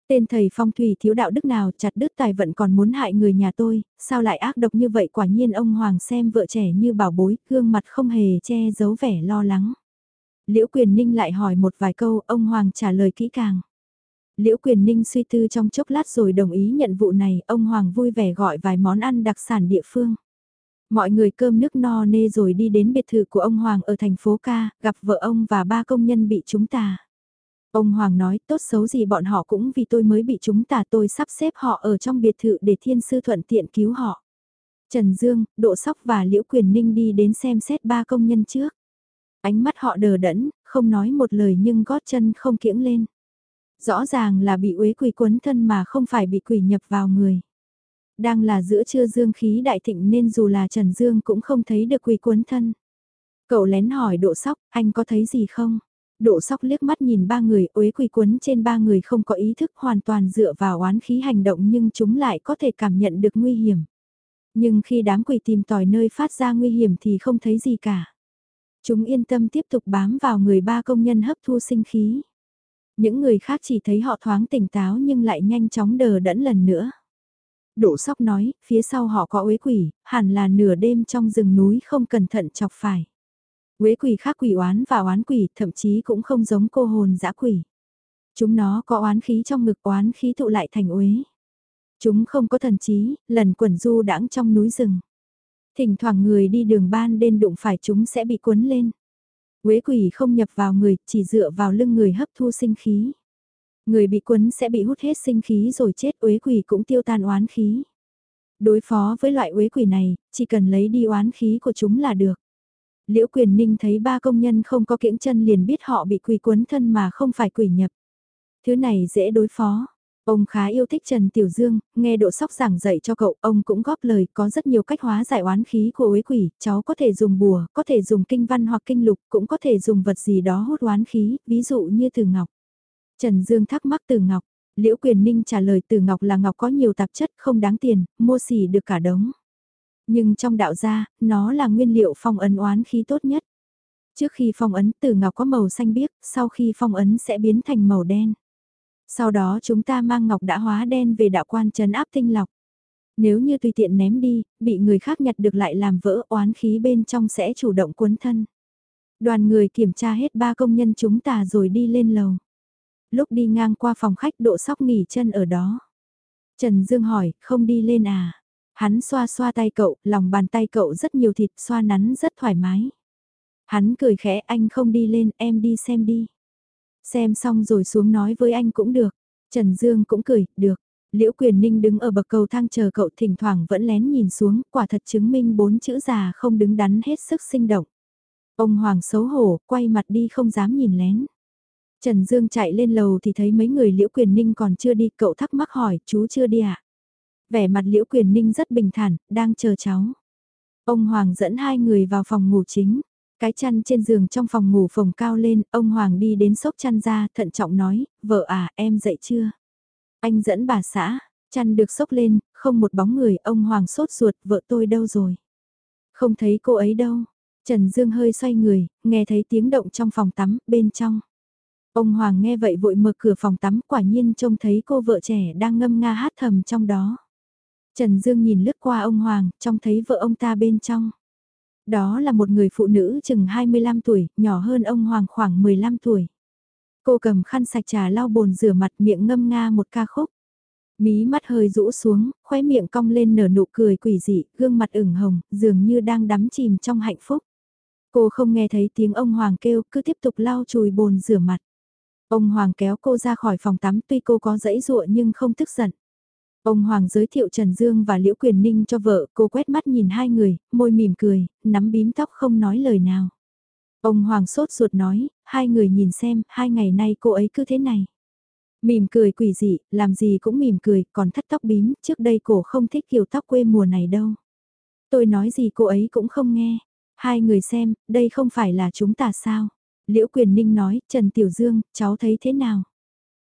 Tên thầy phong thủy thiếu đạo đức nào chặt đứt tài vận còn muốn hại người nhà tôi, sao lại ác độc như vậy quả nhiên ông Hoàng xem vợ trẻ như bảo bối, gương mặt không hề che giấu vẻ lo lắng. Liễu Quyền Ninh lại hỏi một vài câu, ông Hoàng trả lời kỹ càng. Liễu Quyền Ninh suy tư trong chốc lát rồi đồng ý nhận vụ này, ông Hoàng vui vẻ gọi vài món ăn đặc sản địa phương. Mọi người cơm nước no nê rồi đi đến biệt thự của ông Hoàng ở thành phố Ca, gặp vợ ông và ba công nhân bị chúng ta. Ông Hoàng nói tốt xấu gì bọn họ cũng vì tôi mới bị chúng ta tôi sắp xếp họ ở trong biệt thự để thiên sư thuận tiện cứu họ. Trần Dương, Độ Sóc và Liễu Quyền Ninh đi đến xem xét ba công nhân trước. Ánh mắt họ đờ đẫn, không nói một lời nhưng gót chân không kiễng lên. Rõ ràng là bị uế quỷ quấn thân mà không phải bị quỷ nhập vào người. Đang là giữa trưa dương khí đại thịnh nên dù là Trần Dương cũng không thấy được quỳ quấn thân. Cậu lén hỏi độ sóc, anh có thấy gì không? Độ sóc liếc mắt nhìn ba người uế quỳ quấn trên ba người không có ý thức hoàn toàn dựa vào oán khí hành động nhưng chúng lại có thể cảm nhận được nguy hiểm. Nhưng khi đám quỷ tìm tòi nơi phát ra nguy hiểm thì không thấy gì cả. Chúng yên tâm tiếp tục bám vào người ba công nhân hấp thu sinh khí. Những người khác chỉ thấy họ thoáng tỉnh táo nhưng lại nhanh chóng đờ đẫn lần nữa. Đỗ sóc nói, phía sau họ có uế quỷ, hẳn là nửa đêm trong rừng núi không cẩn thận chọc phải. Uế quỷ khác quỷ oán và oán quỷ, thậm chí cũng không giống cô hồn dã quỷ. Chúng nó có oán khí trong ngực oán khí tụ lại thành uế. Chúng không có thần trí, lần quẩn du đãng trong núi rừng. Thỉnh thoảng người đi đường ban đêm đụng phải chúng sẽ bị cuốn lên. Quế quỷ không nhập vào người, chỉ dựa vào lưng người hấp thu sinh khí. Người bị quấn sẽ bị hút hết sinh khí rồi chết uế quỷ cũng tiêu tan oán khí. Đối phó với loại uế quỷ này, chỉ cần lấy đi oán khí của chúng là được. Liễu quyền ninh thấy ba công nhân không có kiễng chân liền biết họ bị quỷ quấn thân mà không phải quỷ nhập. Thứ này dễ đối phó, Ông khá yêu thích Trần Tiểu Dương, nghe độ sóc giảng dạy cho cậu, ông cũng góp lời có rất nhiều cách hóa giải oán khí của uế quỷ, cháu có thể dùng bùa, có thể dùng kinh văn hoặc kinh lục, cũng có thể dùng vật gì đó hút oán khí, ví dụ như từ ngọc. Trần Dương thắc mắc từ ngọc, Liễu Quyền Ninh trả lời từ ngọc là ngọc có nhiều tạp chất không đáng tiền, mua xỉ được cả đống. Nhưng trong đạo gia, nó là nguyên liệu phong ấn oán khí tốt nhất. Trước khi phong ấn từ ngọc có màu xanh biếc, sau khi phong ấn sẽ biến thành màu đen. Sau đó chúng ta mang ngọc đã hóa đen về đạo quan trấn áp tinh lọc. Nếu như tùy tiện ném đi, bị người khác nhặt được lại làm vỡ oán khí bên trong sẽ chủ động cuốn thân. Đoàn người kiểm tra hết ba công nhân chúng ta rồi đi lên lầu. Lúc đi ngang qua phòng khách độ sóc nghỉ chân ở đó. Trần Dương hỏi, không đi lên à? Hắn xoa xoa tay cậu, lòng bàn tay cậu rất nhiều thịt, xoa nắn rất thoải mái. Hắn cười khẽ anh không đi lên, em đi xem đi. Xem xong rồi xuống nói với anh cũng được. Trần Dương cũng cười, được. Liễu Quyền Ninh đứng ở bậc cầu thang chờ cậu thỉnh thoảng vẫn lén nhìn xuống, quả thật chứng minh bốn chữ già không đứng đắn hết sức sinh động. Ông Hoàng xấu hổ, quay mặt đi không dám nhìn lén. Trần Dương chạy lên lầu thì thấy mấy người Liễu Quyền Ninh còn chưa đi, cậu thắc mắc hỏi, chú chưa đi à? Vẻ mặt Liễu Quyền Ninh rất bình thản, đang chờ cháu. Ông Hoàng dẫn hai người vào phòng ngủ chính. Cái chăn trên giường trong phòng ngủ phồng cao lên, ông Hoàng đi đến sốc chăn ra, thận trọng nói, vợ à, em dậy chưa? Anh dẫn bà xã, chăn được sốc lên, không một bóng người, ông Hoàng sốt ruột, vợ tôi đâu rồi? Không thấy cô ấy đâu. Trần Dương hơi xoay người, nghe thấy tiếng động trong phòng tắm, bên trong. Ông Hoàng nghe vậy vội mở cửa phòng tắm, quả nhiên trông thấy cô vợ trẻ đang ngâm nga hát thầm trong đó. Trần Dương nhìn lướt qua ông Hoàng, trông thấy vợ ông ta bên trong. Đó là một người phụ nữ chừng 25 tuổi, nhỏ hơn ông Hoàng khoảng 15 tuổi. Cô cầm khăn sạch trà lau bồn rửa mặt miệng ngâm nga một ca khúc. Mí mắt hơi rũ xuống, khóe miệng cong lên nở nụ cười quỷ dị, gương mặt ửng hồng, dường như đang đắm chìm trong hạnh phúc. Cô không nghe thấy tiếng ông Hoàng kêu, cứ tiếp tục lau chùi bồn rửa mặt. Ông Hoàng kéo cô ra khỏi phòng tắm tuy cô có dãy dụa nhưng không tức giận. Ông Hoàng giới thiệu Trần Dương và Liễu Quyền Ninh cho vợ, cô quét mắt nhìn hai người, môi mỉm cười, nắm bím tóc không nói lời nào. Ông Hoàng sốt ruột nói, hai người nhìn xem, hai ngày nay cô ấy cứ thế này. Mỉm cười quỷ dị, làm gì cũng mỉm cười, còn thắt tóc bím, trước đây cổ không thích kiểu tóc quê mùa này đâu. Tôi nói gì cô ấy cũng không nghe. Hai người xem, đây không phải là chúng ta sao? Liễu Quyền Ninh nói, Trần Tiểu Dương, cháu thấy thế nào?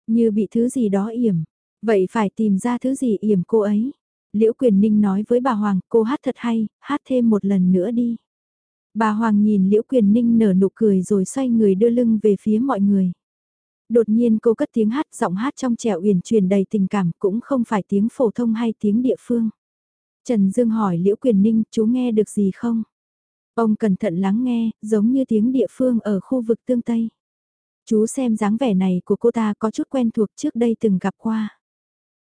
Như bị thứ gì đó yểm. Vậy phải tìm ra thứ gì yểm cô ấy. Liễu Quyền Ninh nói với bà Hoàng, cô hát thật hay, hát thêm một lần nữa đi. Bà Hoàng nhìn Liễu Quyền Ninh nở nụ cười rồi xoay người đưa lưng về phía mọi người. Đột nhiên cô cất tiếng hát, giọng hát trong trẻo uyển truyền đầy tình cảm, cũng không phải tiếng phổ thông hay tiếng địa phương. Trần Dương hỏi Liễu Quyền Ninh, chú nghe được gì không? Ông cẩn thận lắng nghe, giống như tiếng địa phương ở khu vực tương Tây. Chú xem dáng vẻ này của cô ta có chút quen thuộc trước đây từng gặp qua.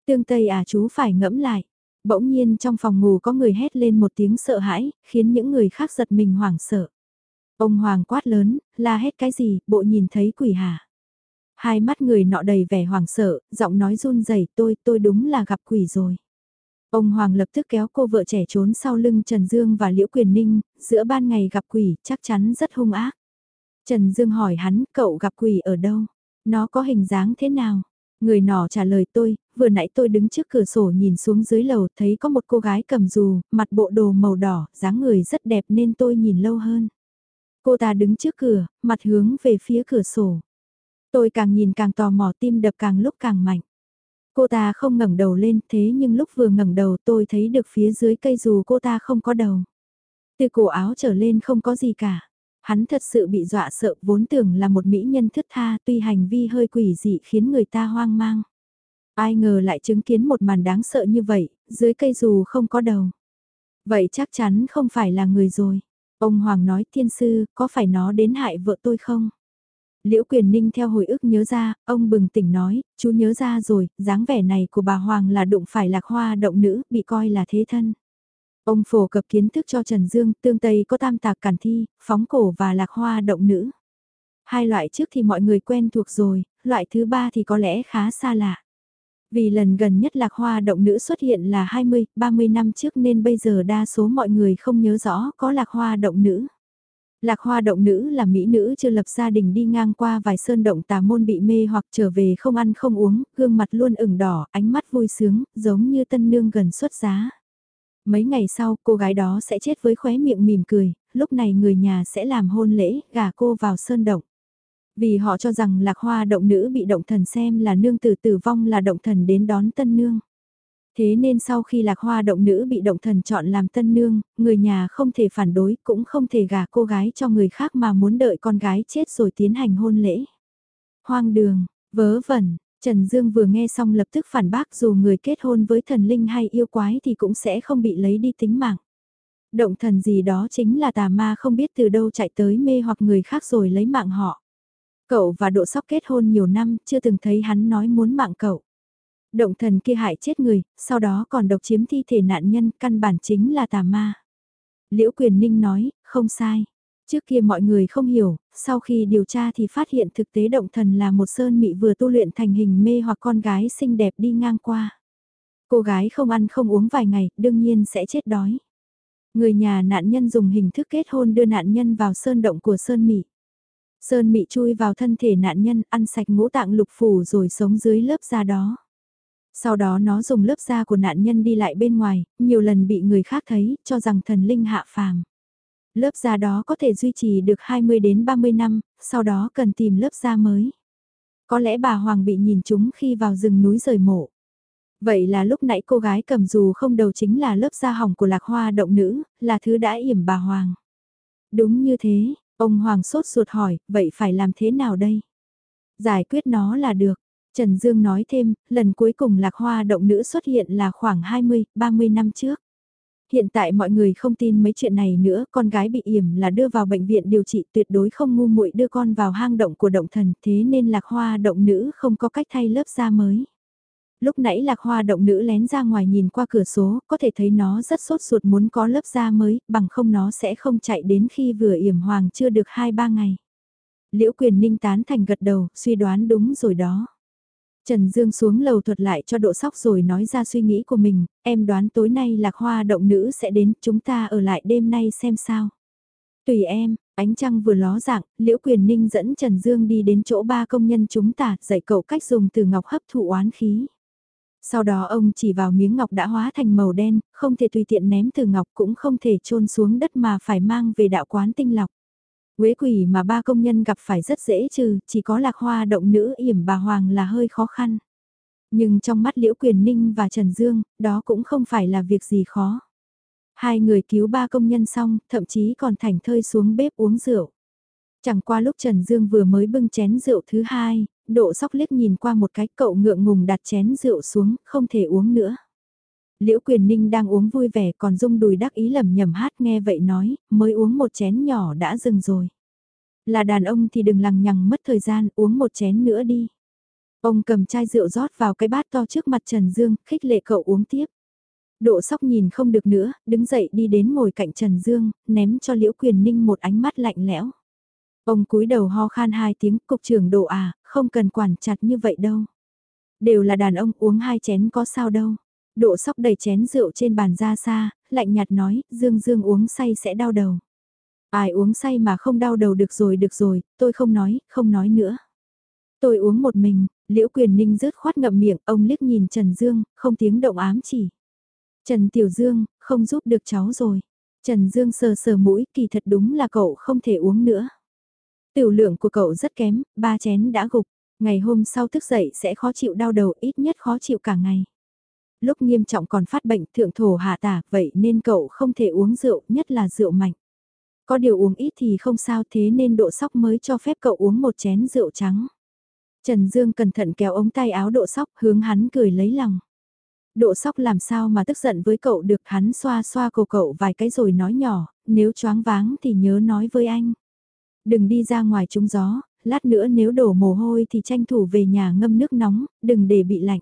Tương Tây à chú phải ngẫm lại. Bỗng nhiên trong phòng ngủ có người hét lên một tiếng sợ hãi, khiến những người khác giật mình hoảng sợ. Ông Hoàng quát lớn, la hét cái gì, bộ nhìn thấy quỷ hả? Hai mắt người nọ đầy vẻ hoảng sợ, giọng nói run rẩy tôi, tôi đúng là gặp quỷ rồi. Ông Hoàng lập tức kéo cô vợ trẻ trốn sau lưng Trần Dương và Liễu Quyền Ninh, giữa ban ngày gặp quỷ chắc chắn rất hung ác. Trần Dương hỏi hắn, cậu gặp quỷ ở đâu? Nó có hình dáng thế nào? Người nọ trả lời tôi, vừa nãy tôi đứng trước cửa sổ nhìn xuống dưới lầu thấy có một cô gái cầm dù, mặt bộ đồ màu đỏ, dáng người rất đẹp nên tôi nhìn lâu hơn. Cô ta đứng trước cửa, mặt hướng về phía cửa sổ. Tôi càng nhìn càng tò mò tim đập càng lúc càng mạnh. Cô ta không ngẩng đầu lên thế nhưng lúc vừa ngẩng đầu tôi thấy được phía dưới cây dù cô ta không có đầu. Từ cổ áo trở lên không có gì cả. Hắn thật sự bị dọa sợ vốn tưởng là một mỹ nhân thướt tha tuy hành vi hơi quỷ dị khiến người ta hoang mang. Ai ngờ lại chứng kiến một màn đáng sợ như vậy, dưới cây dù không có đầu. Vậy chắc chắn không phải là người rồi. Ông Hoàng nói thiên sư, có phải nó đến hại vợ tôi không? Liễu Quyền Ninh theo hồi ức nhớ ra, ông bừng tỉnh nói, chú nhớ ra rồi, dáng vẻ này của bà Hoàng là đụng phải lạc hoa động nữ, bị coi là thế thân. Ông phổ cập kiến thức cho Trần Dương, tương Tây có tam tạc cản thi, phóng cổ và lạc hoa động nữ. Hai loại trước thì mọi người quen thuộc rồi, loại thứ ba thì có lẽ khá xa lạ. Vì lần gần nhất lạc hoa động nữ xuất hiện là 20, 30 năm trước nên bây giờ đa số mọi người không nhớ rõ có lạc hoa động nữ. Lạc hoa động nữ là mỹ nữ chưa lập gia đình đi ngang qua vài sơn động tà môn bị mê hoặc trở về không ăn không uống, gương mặt luôn ửng đỏ, ánh mắt vui sướng, giống như tân nương gần xuất giá. Mấy ngày sau, cô gái đó sẽ chết với khóe miệng mỉm cười, lúc này người nhà sẽ làm hôn lễ, gả cô vào sơn động. Vì họ cho rằng lạc hoa động nữ bị động thần xem là nương tử tử vong là động thần đến đón tân nương. Thế nên sau khi lạc hoa động nữ bị động thần chọn làm tân nương, người nhà không thể phản đối cũng không thể gả cô gái cho người khác mà muốn đợi con gái chết rồi tiến hành hôn lễ. Hoang đường, vớ vẩn, Trần Dương vừa nghe xong lập tức phản bác dù người kết hôn với thần linh hay yêu quái thì cũng sẽ không bị lấy đi tính mạng. Động thần gì đó chính là tà ma không biết từ đâu chạy tới mê hoặc người khác rồi lấy mạng họ. Cậu và độ sóc kết hôn nhiều năm, chưa từng thấy hắn nói muốn mạng cậu. Động thần kia hại chết người, sau đó còn độc chiếm thi thể nạn nhân, căn bản chính là tà ma. Liễu Quyền Ninh nói, không sai. Trước kia mọi người không hiểu, sau khi điều tra thì phát hiện thực tế động thần là một sơn mị vừa tu luyện thành hình mê hoặc con gái xinh đẹp đi ngang qua. Cô gái không ăn không uống vài ngày, đương nhiên sẽ chết đói. Người nhà nạn nhân dùng hình thức kết hôn đưa nạn nhân vào sơn động của sơn mị. Sơn mị chui vào thân thể nạn nhân ăn sạch ngũ tạng lục phủ rồi sống dưới lớp da đó. Sau đó nó dùng lớp da của nạn nhân đi lại bên ngoài, nhiều lần bị người khác thấy, cho rằng thần linh hạ phàm. Lớp da đó có thể duy trì được 20 đến 30 năm, sau đó cần tìm lớp da mới. Có lẽ bà Hoàng bị nhìn chúng khi vào rừng núi rời mộ. Vậy là lúc nãy cô gái cầm dù không đầu chính là lớp da hỏng của lạc hoa động nữ, là thứ đã yểm bà Hoàng. Đúng như thế, ông Hoàng sốt ruột hỏi, vậy phải làm thế nào đây? Giải quyết nó là được. Trần Dương nói thêm, lần cuối cùng lạc hoa động nữ xuất hiện là khoảng 20, 30 năm trước. Hiện tại mọi người không tin mấy chuyện này nữa, con gái bị yểm là đưa vào bệnh viện điều trị tuyệt đối không ngu muội đưa con vào hang động của động thần, thế nên lạc hoa động nữ không có cách thay lớp da mới lúc nãy lạc hoa động nữ lén ra ngoài nhìn qua cửa số, có thể thấy nó rất sốt ruột muốn có lớp da mới, bằng không nó sẽ không chạy đến khi vừa yểm hoàng chưa được 2-3 ngày. Liễu quyền ninh tán thành gật đầu, suy đoán đúng rồi đó. Trần Dương xuống lầu thuật lại cho độ sóc rồi nói ra suy nghĩ của mình, em đoán tối nay lạc hoa động nữ sẽ đến, chúng ta ở lại đêm nay xem sao. Tùy em, ánh trăng vừa ló dạng, Liễu Quyền Ninh dẫn Trần Dương đi đến chỗ ba công nhân chúng ta, dạy cậu cách dùng từ ngọc hấp thụ oán khí. Sau đó ông chỉ vào miếng ngọc đã hóa thành màu đen, không thể tùy tiện ném từ ngọc cũng không thể trôn xuống đất mà phải mang về đạo quán tinh lọc. Quế quỷ mà ba công nhân gặp phải rất dễ trừ, chỉ có lạc hoa động nữ yểm bà Hoàng là hơi khó khăn. Nhưng trong mắt Liễu Quyền Ninh và Trần Dương, đó cũng không phải là việc gì khó. Hai người cứu ba công nhân xong, thậm chí còn thảnh thơi xuống bếp uống rượu. Chẳng qua lúc Trần Dương vừa mới bưng chén rượu thứ hai, độ sóc liếc nhìn qua một cái cậu ngượng ngùng đặt chén rượu xuống, không thể uống nữa. Liễu Quyền Ninh đang uống vui vẻ còn rung đùi đắc ý lầm nhầm hát nghe vậy nói, mới uống một chén nhỏ đã dừng rồi. Là đàn ông thì đừng lằng nhằng mất thời gian, uống một chén nữa đi. Ông cầm chai rượu rót vào cái bát to trước mặt Trần Dương, khích lệ cậu uống tiếp. Độ sóc nhìn không được nữa, đứng dậy đi đến ngồi cạnh Trần Dương, ném cho Liễu Quyền Ninh một ánh mắt lạnh lẽo. Ông cúi đầu ho khan hai tiếng, cục trưởng độ à, không cần quản chặt như vậy đâu. Đều là đàn ông uống hai chén có sao đâu. Độ sóc đầy chén rượu trên bàn ra xa, lạnh nhạt nói, Dương Dương uống say sẽ đau đầu. Ai uống say mà không đau đầu được rồi được rồi, tôi không nói, không nói nữa. Tôi uống một mình, liễu quyền ninh rớt khoát ngậm miệng, ông liếc nhìn Trần Dương, không tiếng động ám chỉ. Trần Tiểu Dương, không giúp được cháu rồi. Trần Dương sờ sờ mũi, kỳ thật đúng là cậu không thể uống nữa. Tiểu lượng của cậu rất kém, ba chén đã gục, ngày hôm sau thức dậy sẽ khó chịu đau đầu ít nhất khó chịu cả ngày. Lúc nghiêm trọng còn phát bệnh thượng thổ hạ tả, vậy nên cậu không thể uống rượu, nhất là rượu mạnh. Có điều uống ít thì không sao thế nên độ sóc mới cho phép cậu uống một chén rượu trắng. Trần Dương cẩn thận kéo ống tay áo độ sóc hướng hắn cười lấy lòng. Độ sóc làm sao mà tức giận với cậu được hắn xoa xoa cổ cậu vài cái rồi nói nhỏ, nếu choáng váng thì nhớ nói với anh. Đừng đi ra ngoài trúng gió, lát nữa nếu đổ mồ hôi thì tranh thủ về nhà ngâm nước nóng, đừng để bị lạnh.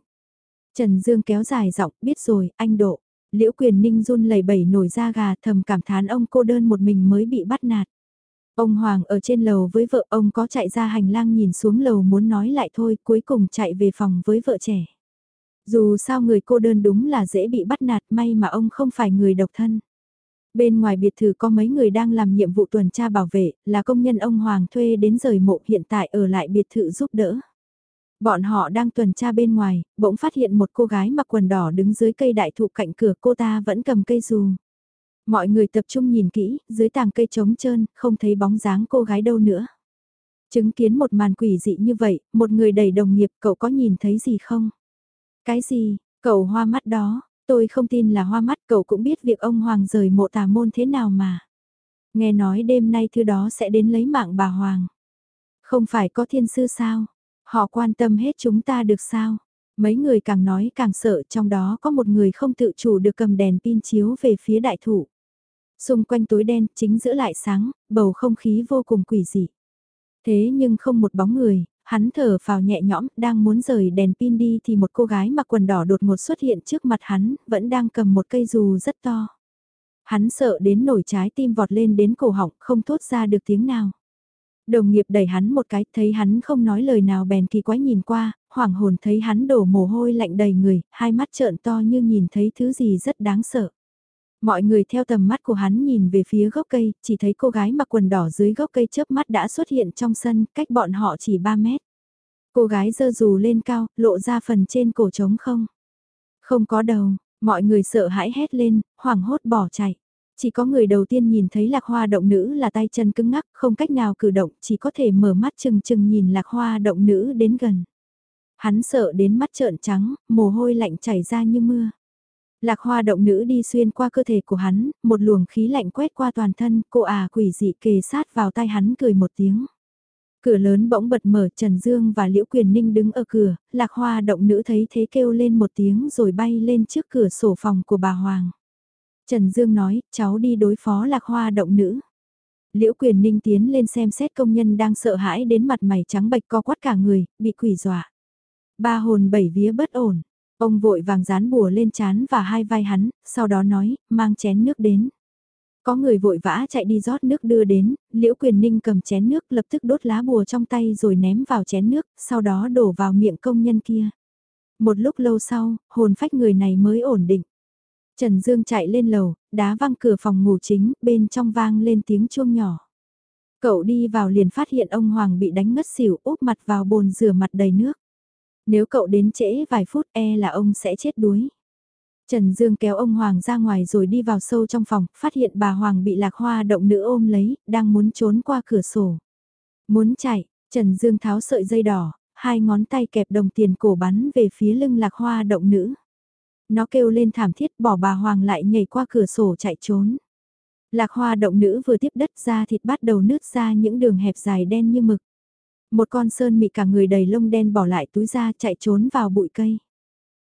Trần Dương kéo dài giọng, biết rồi, anh độ. Liễu quyền ninh run lẩy bẩy nổi da gà thầm cảm thán ông cô đơn một mình mới bị bắt nạt. Ông Hoàng ở trên lầu với vợ ông có chạy ra hành lang nhìn xuống lầu muốn nói lại thôi cuối cùng chạy về phòng với vợ trẻ. Dù sao người cô đơn đúng là dễ bị bắt nạt may mà ông không phải người độc thân. Bên ngoài biệt thự có mấy người đang làm nhiệm vụ tuần tra bảo vệ, là công nhân ông Hoàng thuê đến rời mộ hiện tại ở lại biệt thự giúp đỡ. Bọn họ đang tuần tra bên ngoài, bỗng phát hiện một cô gái mặc quần đỏ đứng dưới cây đại thụ cạnh cửa cô ta vẫn cầm cây dù. Mọi người tập trung nhìn kỹ, dưới tàng cây trống trơn, không thấy bóng dáng cô gái đâu nữa. Chứng kiến một màn quỷ dị như vậy, một người đầy đồng nghiệp cậu có nhìn thấy gì không? Cái gì, cậu hoa mắt đó, tôi không tin là hoa mắt cậu cũng biết việc ông Hoàng rời mộ tà môn thế nào mà. Nghe nói đêm nay thứ đó sẽ đến lấy mạng bà Hoàng. Không phải có thiên sư sao? Họ quan tâm hết chúng ta được sao? Mấy người càng nói càng sợ trong đó có một người không tự chủ được cầm đèn pin chiếu về phía đại thủ. Xung quanh tối đen chính giữa lại sáng, bầu không khí vô cùng quỷ dị. Thế nhưng không một bóng người, hắn thở vào nhẹ nhõm, đang muốn rời đèn pin đi thì một cô gái mặc quần đỏ đột ngột xuất hiện trước mặt hắn, vẫn đang cầm một cây dù rất to. Hắn sợ đến nổi trái tim vọt lên đến cổ họng, không thốt ra được tiếng nào. Đồng nghiệp đẩy hắn một cái, thấy hắn không nói lời nào bèn kỳ quái nhìn qua, hoảng hồn thấy hắn đổ mồ hôi lạnh đầy người, hai mắt trợn to như nhìn thấy thứ gì rất đáng sợ. Mọi người theo tầm mắt của hắn nhìn về phía gốc cây, chỉ thấy cô gái mặc quần đỏ dưới gốc cây chớp mắt đã xuất hiện trong sân, cách bọn họ chỉ 3 mét. Cô gái giơ dù lên cao, lộ ra phần trên cổ trống không. Không có đầu, mọi người sợ hãi hét lên, hoảng hốt bỏ chạy. Chỉ có người đầu tiên nhìn thấy lạc hoa động nữ là tay chân cứng ngắc, không cách nào cử động, chỉ có thể mở mắt chừng chừng nhìn lạc hoa động nữ đến gần. Hắn sợ đến mắt trợn trắng, mồ hôi lạnh chảy ra như mưa. Lạc hoa động nữ đi xuyên qua cơ thể của hắn, một luồng khí lạnh quét qua toàn thân, cô à quỷ dị kề sát vào tai hắn cười một tiếng. Cửa lớn bỗng bật mở Trần Dương và Liễu Quyền Ninh đứng ở cửa, lạc hoa động nữ thấy thế kêu lên một tiếng rồi bay lên trước cửa sổ phòng của bà Hoàng. Trần Dương nói, cháu đi đối phó lạc hoa động nữ. Liễu Quyền Ninh tiến lên xem xét công nhân đang sợ hãi đến mặt mày trắng bệch co quắt cả người, bị quỷ dọa. Ba hồn bảy vía bất ổn, ông vội vàng dán bùa lên chán và hai vai hắn, sau đó nói, mang chén nước đến. Có người vội vã chạy đi rót nước đưa đến, Liễu Quyền Ninh cầm chén nước lập tức đốt lá bùa trong tay rồi ném vào chén nước, sau đó đổ vào miệng công nhân kia. Một lúc lâu sau, hồn phách người này mới ổn định. Trần Dương chạy lên lầu, đá văng cửa phòng ngủ chính, bên trong vang lên tiếng chuông nhỏ. Cậu đi vào liền phát hiện ông Hoàng bị đánh ngất xỉu úp mặt vào bồn rửa mặt đầy nước. Nếu cậu đến trễ vài phút e là ông sẽ chết đuối. Trần Dương kéo ông Hoàng ra ngoài rồi đi vào sâu trong phòng, phát hiện bà Hoàng bị lạc hoa động nữ ôm lấy, đang muốn trốn qua cửa sổ. Muốn chạy, Trần Dương tháo sợi dây đỏ, hai ngón tay kẹp đồng tiền cổ bắn về phía lưng lạc hoa động nữ. Nó kêu lên thảm thiết bỏ bà Hoàng lại nhảy qua cửa sổ chạy trốn. Lạc hoa động nữ vừa tiếp đất ra thịt bắt đầu nứt ra những đường hẹp dài đen như mực. Một con sơn mị cả người đầy lông đen bỏ lại túi ra chạy trốn vào bụi cây.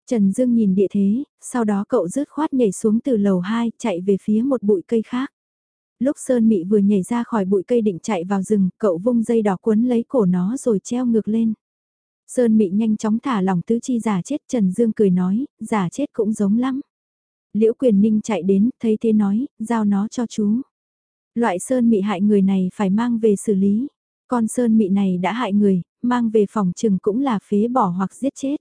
Trần Dương nhìn địa thế, sau đó cậu rớt khoát nhảy xuống từ lầu 2 chạy về phía một bụi cây khác. Lúc Sơn Mị vừa nhảy ra khỏi bụi cây định chạy vào rừng, cậu vung dây đỏ cuốn lấy cổ nó rồi treo ngược lên. Sơn Mị nhanh chóng thả lòng tứ chi giả chết Trần Dương cười nói, giả chết cũng giống lắm. Liễu Quyền Ninh chạy đến, thấy thế nói, giao nó cho chú. Loại Sơn Mị hại người này phải mang về xử lý. Con Sơn Mị này đã hại người, mang về phòng trừng cũng là phế bỏ hoặc giết chết.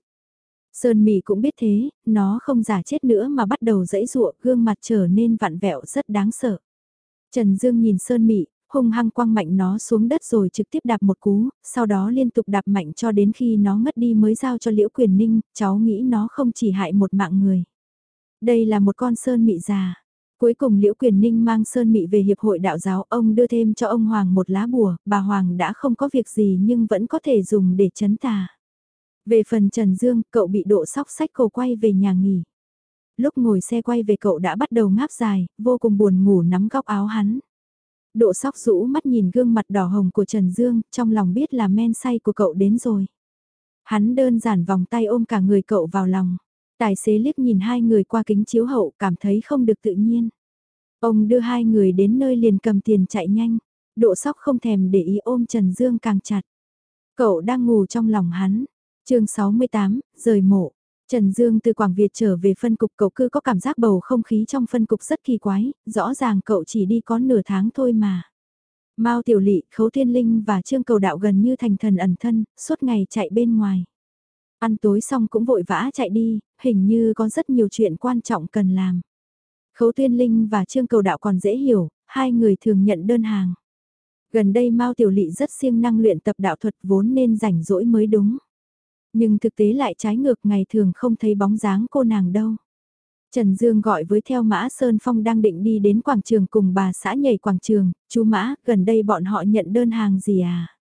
Sơn Mị cũng biết thế, nó không giả chết nữa mà bắt đầu dẫy dụa, gương mặt trở nên vặn vẹo rất đáng sợ. Trần Dương nhìn Sơn Mị, hung hăng quăng mạnh nó xuống đất rồi trực tiếp đạp một cú, sau đó liên tục đạp mạnh cho đến khi nó ngất đi mới giao cho Liễu Quyền Ninh, cháu nghĩ nó không chỉ hại một mạng người. Đây là một con Sơn Mị già. Cuối cùng Liễu Quyền Ninh mang Sơn Mị về Hiệp hội Đạo giáo, ông đưa thêm cho ông Hoàng một lá bùa, bà Hoàng đã không có việc gì nhưng vẫn có thể dùng để chấn tà. Về phần Trần Dương, cậu bị độ sóc sách cổ quay về nhà nghỉ. Lúc ngồi xe quay về cậu đã bắt đầu ngáp dài, vô cùng buồn ngủ nắm góc áo hắn. Độ sóc rũ mắt nhìn gương mặt đỏ hồng của Trần Dương, trong lòng biết là men say của cậu đến rồi. Hắn đơn giản vòng tay ôm cả người cậu vào lòng. Tài xế liếc nhìn hai người qua kính chiếu hậu cảm thấy không được tự nhiên. Ông đưa hai người đến nơi liền cầm tiền chạy nhanh. Độ sóc không thèm để ý ôm Trần Dương càng chặt. Cậu đang ngủ trong lòng hắn chương 68, rời mộ. Trần Dương từ Quảng Việt trở về phân cục cậu cứ có cảm giác bầu không khí trong phân cục rất kỳ quái, rõ ràng cậu chỉ đi có nửa tháng thôi mà. Mao Tiểu Lị, Khấu Thiên Linh và Trương Cầu Đạo gần như thành thần ẩn thân, suốt ngày chạy bên ngoài. Ăn tối xong cũng vội vã chạy đi, hình như có rất nhiều chuyện quan trọng cần làm. Khấu Thiên Linh và Trương Cầu Đạo còn dễ hiểu, hai người thường nhận đơn hàng. Gần đây Mao Tiểu Lị rất siêng năng luyện tập đạo thuật vốn nên rảnh rỗi mới đúng. Nhưng thực tế lại trái ngược ngày thường không thấy bóng dáng cô nàng đâu. Trần Dương gọi với theo Mã Sơn Phong đang định đi đến quảng trường cùng bà xã nhảy quảng trường, chú Mã, gần đây bọn họ nhận đơn hàng gì à?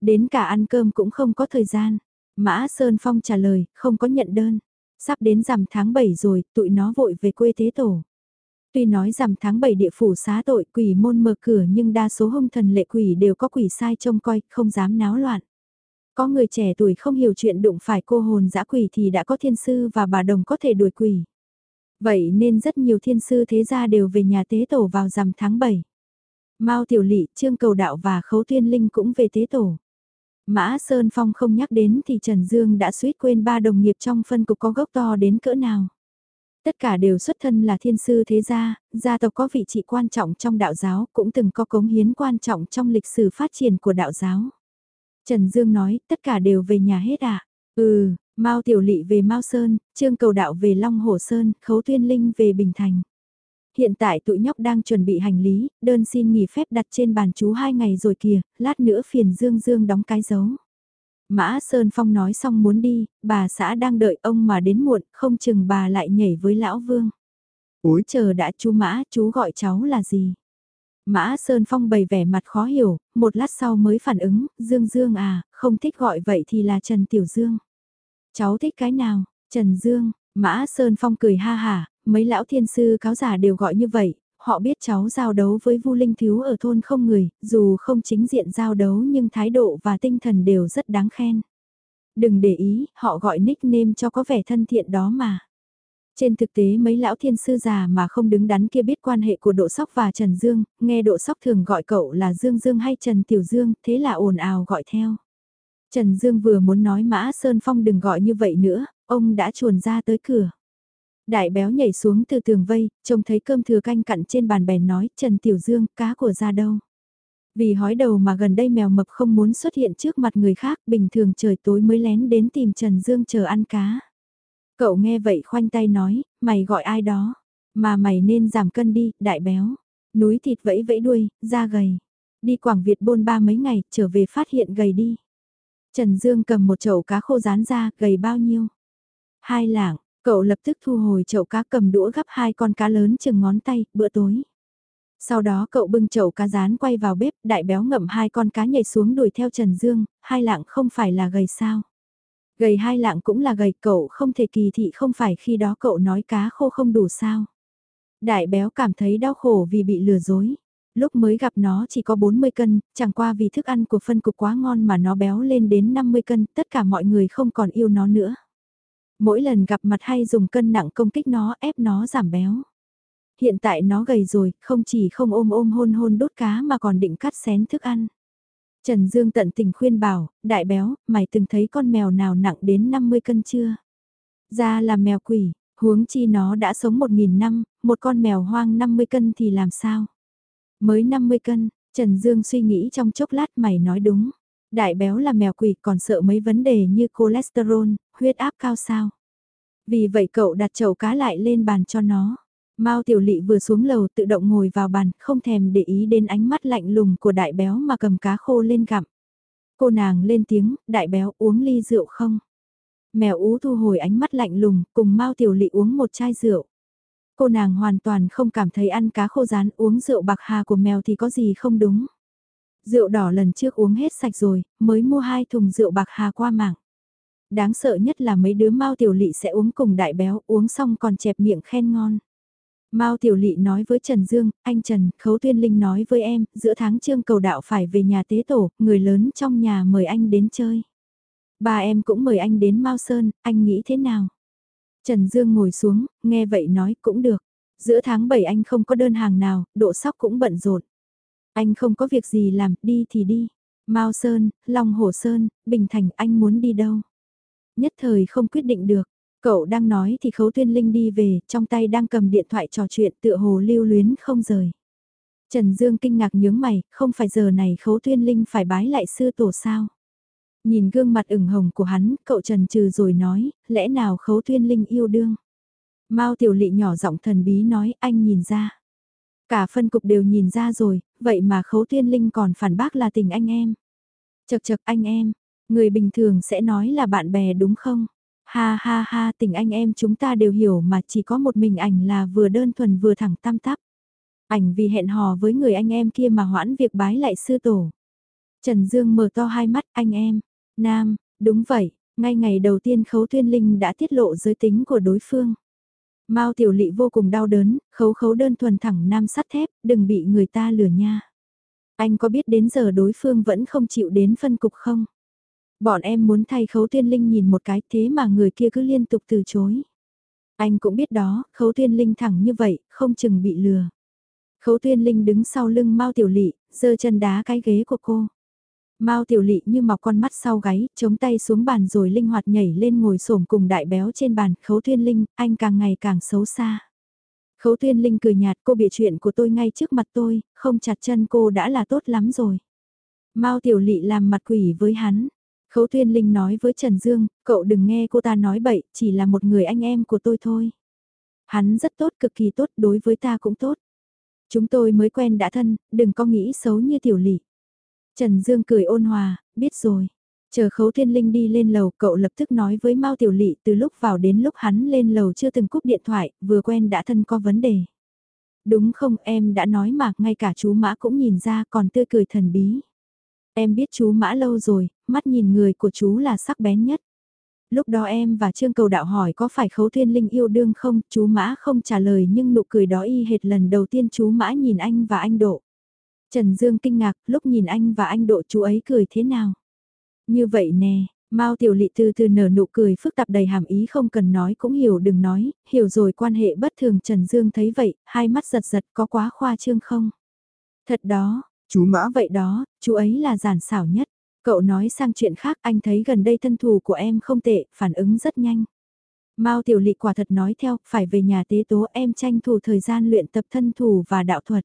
Đến cả ăn cơm cũng không có thời gian. Mã Sơn Phong trả lời, không có nhận đơn. Sắp đến rằm tháng 7 rồi, tụi nó vội về quê thế tổ. Tuy nói rằm tháng 7 địa phủ xá tội quỷ môn mở cửa nhưng đa số hung thần lệ quỷ đều có quỷ sai trông coi, không dám náo loạn. Có người trẻ tuổi không hiểu chuyện đụng phải cô hồn dã quỷ thì đã có thiên sư và bà đồng có thể đuổi quỷ. Vậy nên rất nhiều thiên sư thế gia đều về nhà tế tổ vào rằm tháng 7. Mao Tiểu Lị, Trương Cầu Đạo và Khấu Tuyên Linh cũng về tế tổ. Mã Sơn Phong không nhắc đến thì Trần Dương đã suýt quên ba đồng nghiệp trong phân cục có gốc to đến cỡ nào. Tất cả đều xuất thân là thiên sư thế gia, gia tộc có vị trí quan trọng trong đạo giáo, cũng từng có cống hiến quan trọng trong lịch sử phát triển của đạo giáo. Trần Dương nói, tất cả đều về nhà hết à? Ừ, Mao Tiểu Lị về Mao Sơn, Trương Cầu Đạo về Long Hồ Sơn, Khấu Tuyên Linh về Bình Thành. Hiện tại tụi nhóc đang chuẩn bị hành lý, đơn xin nghỉ phép đặt trên bàn chú hai ngày rồi kìa, lát nữa phiền Dương Dương đóng cái dấu. Mã Sơn Phong nói xong muốn đi, bà xã đang đợi ông mà đến muộn, không chừng bà lại nhảy với lão vương. Úi chờ đã chú Mã, chú gọi cháu là gì? Mã Sơn Phong bày vẻ mặt khó hiểu, một lát sau mới phản ứng, Dương Dương à, không thích gọi vậy thì là Trần Tiểu Dương. Cháu thích cái nào? Trần Dương, Mã Sơn Phong cười ha hà, mấy lão thiên sư cáo giả đều gọi như vậy, họ biết cháu giao đấu với Vu Linh Thiếu ở thôn không người, dù không chính diện giao đấu nhưng thái độ và tinh thần đều rất đáng khen. Đừng để ý, họ gọi nickname cho có vẻ thân thiện đó mà. Trên thực tế mấy lão thiên sư già mà không đứng đắn kia biết quan hệ của Độ Sóc và Trần Dương, nghe Độ Sóc thường gọi cậu là Dương Dương hay Trần Tiểu Dương, thế là ồn ào gọi theo. Trần Dương vừa muốn nói Mã Sơn Phong đừng gọi như vậy nữa, ông đã chuồn ra tới cửa. Đại béo nhảy xuống từ tường vây, trông thấy cơm thừa canh cặn trên bàn bèn nói, Trần Tiểu Dương, cá của ra đâu? Vì hói đầu mà gần đây mèo mập không muốn xuất hiện trước mặt người khác, bình thường trời tối mới lén đến tìm Trần Dương chờ ăn cá. Cậu nghe vậy khoanh tay nói, mày gọi ai đó, mà mày nên giảm cân đi, đại béo. Núi thịt vẫy vẫy đuôi, da gầy. Đi Quảng Việt bôn ba mấy ngày, trở về phát hiện gầy đi. Trần Dương cầm một chậu cá khô rán ra, gầy bao nhiêu? Hai lạng, cậu lập tức thu hồi chậu cá cầm đũa gắp hai con cá lớn chừng ngón tay, bữa tối. Sau đó cậu bưng chậu cá rán quay vào bếp, đại béo ngậm hai con cá nhảy xuống đuổi theo Trần Dương, hai lạng không phải là gầy sao. Gầy hai lạng cũng là gầy cậu không thể kỳ thị không phải khi đó cậu nói cá khô không đủ sao. Đại béo cảm thấy đau khổ vì bị lừa dối. Lúc mới gặp nó chỉ có 40 cân, chẳng qua vì thức ăn của phân cục quá ngon mà nó béo lên đến 50 cân, tất cả mọi người không còn yêu nó nữa. Mỗi lần gặp mặt hay dùng cân nặng công kích nó ép nó giảm béo. Hiện tại nó gầy rồi, không chỉ không ôm ôm hôn hôn đốt cá mà còn định cắt xén thức ăn. Trần Dương tận tình khuyên bảo, đại béo, mày từng thấy con mèo nào nặng đến 50 cân chưa? Ra là mèo quỷ, huống chi nó đã sống 1.000 năm, một con mèo hoang 50 cân thì làm sao? Mới 50 cân, Trần Dương suy nghĩ trong chốc lát mày nói đúng. Đại béo là mèo quỷ còn sợ mấy vấn đề như cholesterol, huyết áp cao sao. Vì vậy cậu đặt chậu cá lại lên bàn cho nó. Mao Tiểu Lị vừa xuống lầu tự động ngồi vào bàn, không thèm để ý đến ánh mắt lạnh lùng của đại béo mà cầm cá khô lên gặm. Cô nàng lên tiếng, đại béo uống ly rượu không? Mèo ú thu hồi ánh mắt lạnh lùng, cùng Mao Tiểu Lị uống một chai rượu. Cô nàng hoàn toàn không cảm thấy ăn cá khô rán uống rượu bạc hà của mèo thì có gì không đúng. Rượu đỏ lần trước uống hết sạch rồi, mới mua hai thùng rượu bạc hà qua mạng. Đáng sợ nhất là mấy đứa Mao Tiểu Lị sẽ uống cùng đại béo, uống xong còn chẹp miệng khen ngon. Mao Tiểu Lị nói với Trần Dương, anh Trần, Khấu Tuyên Linh nói với em, giữa tháng trương cầu đạo phải về nhà tế tổ, người lớn trong nhà mời anh đến chơi. Ba em cũng mời anh đến Mao Sơn, anh nghĩ thế nào? Trần Dương ngồi xuống, nghe vậy nói cũng được. Giữa tháng 7 anh không có đơn hàng nào, độ sóc cũng bận rộn. Anh không có việc gì làm, đi thì đi. Mao Sơn, Long Hồ Sơn, Bình Thành anh muốn đi đâu? Nhất thời không quyết định được. Cậu đang nói thì khấu tuyên linh đi về, trong tay đang cầm điện thoại trò chuyện tựa hồ lưu luyến không rời. Trần Dương kinh ngạc nhướng mày, không phải giờ này khấu tuyên linh phải bái lại sư tổ sao? Nhìn gương mặt ửng hồng của hắn, cậu trần trừ rồi nói, lẽ nào khấu tuyên linh yêu đương? Mao tiểu lị nhỏ giọng thần bí nói anh nhìn ra. Cả phân cục đều nhìn ra rồi, vậy mà khấu tuyên linh còn phản bác là tình anh em. Chật chật anh em, người bình thường sẽ nói là bạn bè đúng không? Ha ha ha tình anh em chúng ta đều hiểu mà chỉ có một mình ảnh là vừa đơn thuần vừa thẳng tam tắp. Ảnh vì hẹn hò với người anh em kia mà hoãn việc bái lại sư tổ. Trần Dương mở to hai mắt anh em. Nam, đúng vậy, ngay ngày đầu tiên khấu tuyên linh đã tiết lộ giới tính của đối phương. Mao tiểu lị vô cùng đau đớn, khấu khấu đơn thuần thẳng nam sắt thép, đừng bị người ta lừa nha. Anh có biết đến giờ đối phương vẫn không chịu đến phân cục không? Bọn em muốn thay khấu tuyên linh nhìn một cái thế mà người kia cứ liên tục từ chối. Anh cũng biết đó, khấu tuyên linh thẳng như vậy, không chừng bị lừa. Khấu tuyên linh đứng sau lưng Mao Tiểu Lị, giơ chân đá cái ghế của cô. Mao Tiểu Lị như mọc con mắt sau gáy, chống tay xuống bàn rồi linh hoạt nhảy lên ngồi xổm cùng đại béo trên bàn, khấu tuyên linh, anh càng ngày càng xấu xa. Khấu tuyên linh cười nhạt cô bịa chuyện của tôi ngay trước mặt tôi, không chặt chân cô đã là tốt lắm rồi. Mao Tiểu Lị làm mặt quỷ với hắn, Khấu Tuyên Linh nói với Trần Dương, cậu đừng nghe cô ta nói bậy, chỉ là một người anh em của tôi thôi. Hắn rất tốt, cực kỳ tốt, đối với ta cũng tốt. Chúng tôi mới quen đã thân, đừng có nghĩ xấu như tiểu lỷ. Trần Dương cười ôn hòa, biết rồi. Chờ khấu thiên linh đi lên lầu cậu lập tức nói với Mao Tiểu Lị từ lúc vào đến lúc hắn lên lầu chưa từng cúp điện thoại, vừa quen đã thân có vấn đề. Đúng không em đã nói mà, ngay cả chú Mã cũng nhìn ra còn tươi cười thần bí. Em biết chú Mã lâu rồi, mắt nhìn người của chú là sắc bén nhất. Lúc đó em và Trương Cầu Đạo hỏi có phải Khấu Thiên Linh yêu đương không, chú Mã không trả lời nhưng nụ cười đó y hệt lần đầu tiên chú Mã nhìn anh và anh Độ. Trần Dương kinh ngạc, lúc nhìn anh và anh Độ chú ấy cười thế nào? Như vậy nè, Mao Tiểu Lị từ từ nở nụ cười phức tạp đầy hàm ý không cần nói cũng hiểu đừng nói, hiểu rồi quan hệ bất thường Trần Dương thấy vậy, hai mắt giật giật có quá khoa trương không? Thật đó, chú mã vậy đó, chú ấy là giản xảo nhất. Cậu nói sang chuyện khác anh thấy gần đây thân thù của em không tệ, phản ứng rất nhanh. Mao Tiểu Lị quả thật nói theo, phải về nhà tế tố em tranh thủ thời gian luyện tập thân thủ và đạo thuật.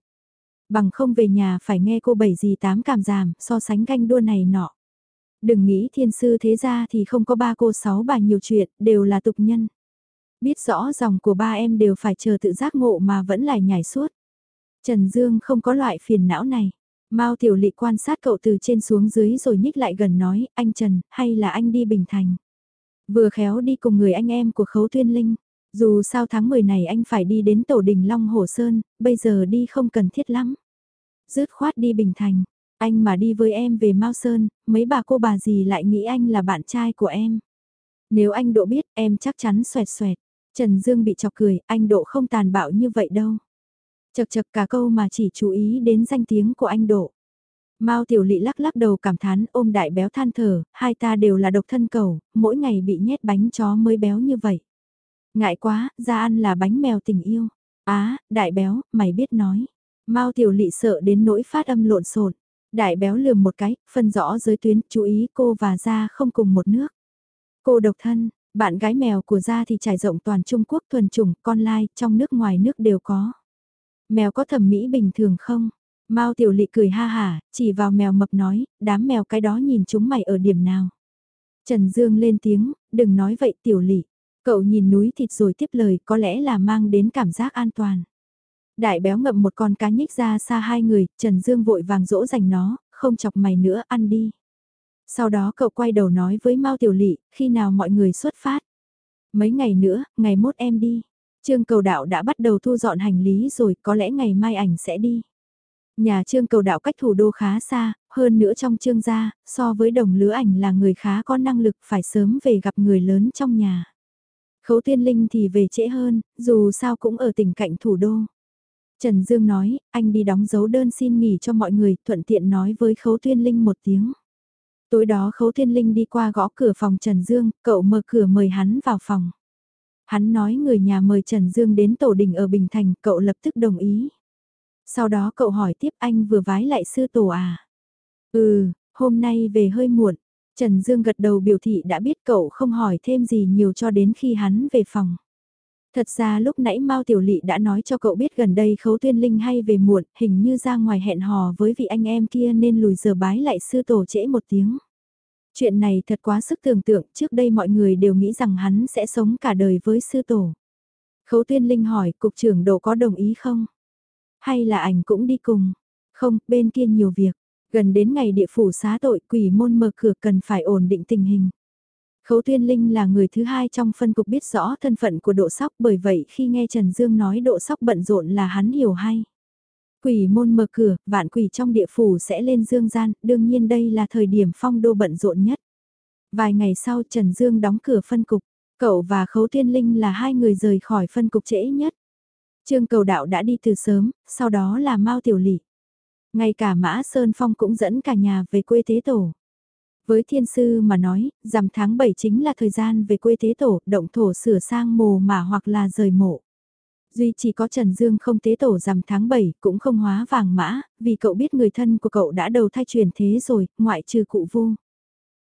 Bằng không về nhà phải nghe cô bảy gì tám cảm giảm, so sánh ganh đua này nọ. Đừng nghĩ thiên sư thế ra thì không có ba cô sáu bà nhiều chuyện, đều là tục nhân. Biết rõ dòng của ba em đều phải chờ tự giác ngộ mà vẫn lại nhảy suốt. Trần Dương không có loại phiền não này. Mao Tiểu Lị quan sát cậu từ trên xuống dưới rồi nhích lại gần nói, anh Trần, hay là anh đi Bình Thành? Vừa khéo đi cùng người anh em của Khấu Tuyên Linh. Dù sao tháng 10 này anh phải đi đến Tổ Đình Long Hồ Sơn, bây giờ đi không cần thiết lắm. Dứt khoát đi Bình Thành, anh mà đi với em về Mao Sơn, mấy bà cô bà gì lại nghĩ anh là bạn trai của em. Nếu anh Độ biết em chắc chắn xoẹt xoẹt. Trần Dương bị chọc cười, anh Độ không tàn bạo như vậy đâu. Chật chật cả câu mà chỉ chú ý đến danh tiếng của anh Độ. Mao Tiểu Lị lắc lắc đầu cảm thán ôm đại béo than thở, hai ta đều là độc thân cầu, mỗi ngày bị nhét bánh chó mới béo như vậy. Ngại quá, ra ăn là bánh mèo tình yêu. Á, đại béo, mày biết nói. Mao Tiểu Lị sợ đến nỗi phát âm lộn xộn. Đại béo lườm một cái, phân rõ giới tuyến, chú ý cô và Gia không cùng một nước. Cô độc thân, bạn gái mèo của Gia thì trải rộng toàn Trung Quốc thuần chủng, con lai, trong nước ngoài nước đều có. Mèo có thẩm mỹ bình thường không? Mao Tiểu Lị cười ha hả, chỉ vào mèo mập nói, đám mèo cái đó nhìn chúng mày ở điểm nào. Trần Dương lên tiếng, đừng nói vậy Tiểu Lị. Cậu nhìn núi thịt rồi tiếp lời có lẽ là mang đến cảm giác an toàn. Đại béo ngậm một con cá nhích ra xa hai người, Trần Dương vội vàng dỗ dành nó, không chọc mày nữa, ăn đi. Sau đó cậu quay đầu nói với Mao Tiểu Lị, khi nào mọi người xuất phát. Mấy ngày nữa, ngày mốt em đi. Trương cầu đạo đã bắt đầu thu dọn hành lý rồi, có lẽ ngày mai ảnh sẽ đi. Nhà trương cầu đạo cách thủ đô khá xa, hơn nữa trong trương gia, so với đồng lứa ảnh là người khá có năng lực phải sớm về gặp người lớn trong nhà. Khấu tiên linh thì về trễ hơn, dù sao cũng ở tỉnh cạnh thủ đô. Trần Dương nói, anh đi đóng dấu đơn xin nghỉ cho mọi người, thuận tiện nói với Khấu Thiên Linh một tiếng. Tối đó Khấu Thiên Linh đi qua gõ cửa phòng Trần Dương, cậu mở cửa mời hắn vào phòng. Hắn nói người nhà mời Trần Dương đến tổ đình ở Bình Thành, cậu lập tức đồng ý. Sau đó cậu hỏi tiếp anh vừa vái lại sư tổ à? Ừ, hôm nay về hơi muộn. Trần Dương gật đầu biểu thị đã biết cậu không hỏi thêm gì nhiều cho đến khi hắn về phòng. Thật ra lúc nãy Mao Tiểu Lị đã nói cho cậu biết gần đây Khấu Tuyên Linh hay về muộn, hình như ra ngoài hẹn hò với vị anh em kia nên lùi giờ bái lại sư tổ trễ một tiếng. Chuyện này thật quá sức tưởng tượng, trước đây mọi người đều nghĩ rằng hắn sẽ sống cả đời với sư tổ. Khấu Tuyên Linh hỏi, cục trưởng độ có đồng ý không? Hay là ảnh cũng đi cùng? Không, bên kia nhiều việc. Gần đến ngày địa phủ xá tội quỷ môn mở cửa cần phải ổn định tình hình. Khấu Tuyên Linh là người thứ hai trong phân cục biết rõ thân phận của độ sóc bởi vậy khi nghe Trần Dương nói độ sóc bận rộn là hắn hiểu hay. Quỷ môn mở cửa, vạn quỷ trong địa phủ sẽ lên dương gian, đương nhiên đây là thời điểm phong đô bận rộn nhất. Vài ngày sau Trần Dương đóng cửa phân cục, cậu và Khấu Thiên Linh là hai người rời khỏi phân cục trễ nhất. Trương cầu đạo đã đi từ sớm, sau đó là Mao Tiểu Lị. Ngay cả Mã Sơn Phong cũng dẫn cả nhà về quê Thế Tổ. Với thiên sư mà nói, rằm tháng 7 chính là thời gian về quê tế tổ, động thổ sửa sang mồ mà hoặc là rời mộ. Duy chỉ có Trần Dương không tế tổ rằm tháng 7, cũng không hóa vàng mã, vì cậu biết người thân của cậu đã đầu thai truyền thế rồi, ngoại trừ cụ vu.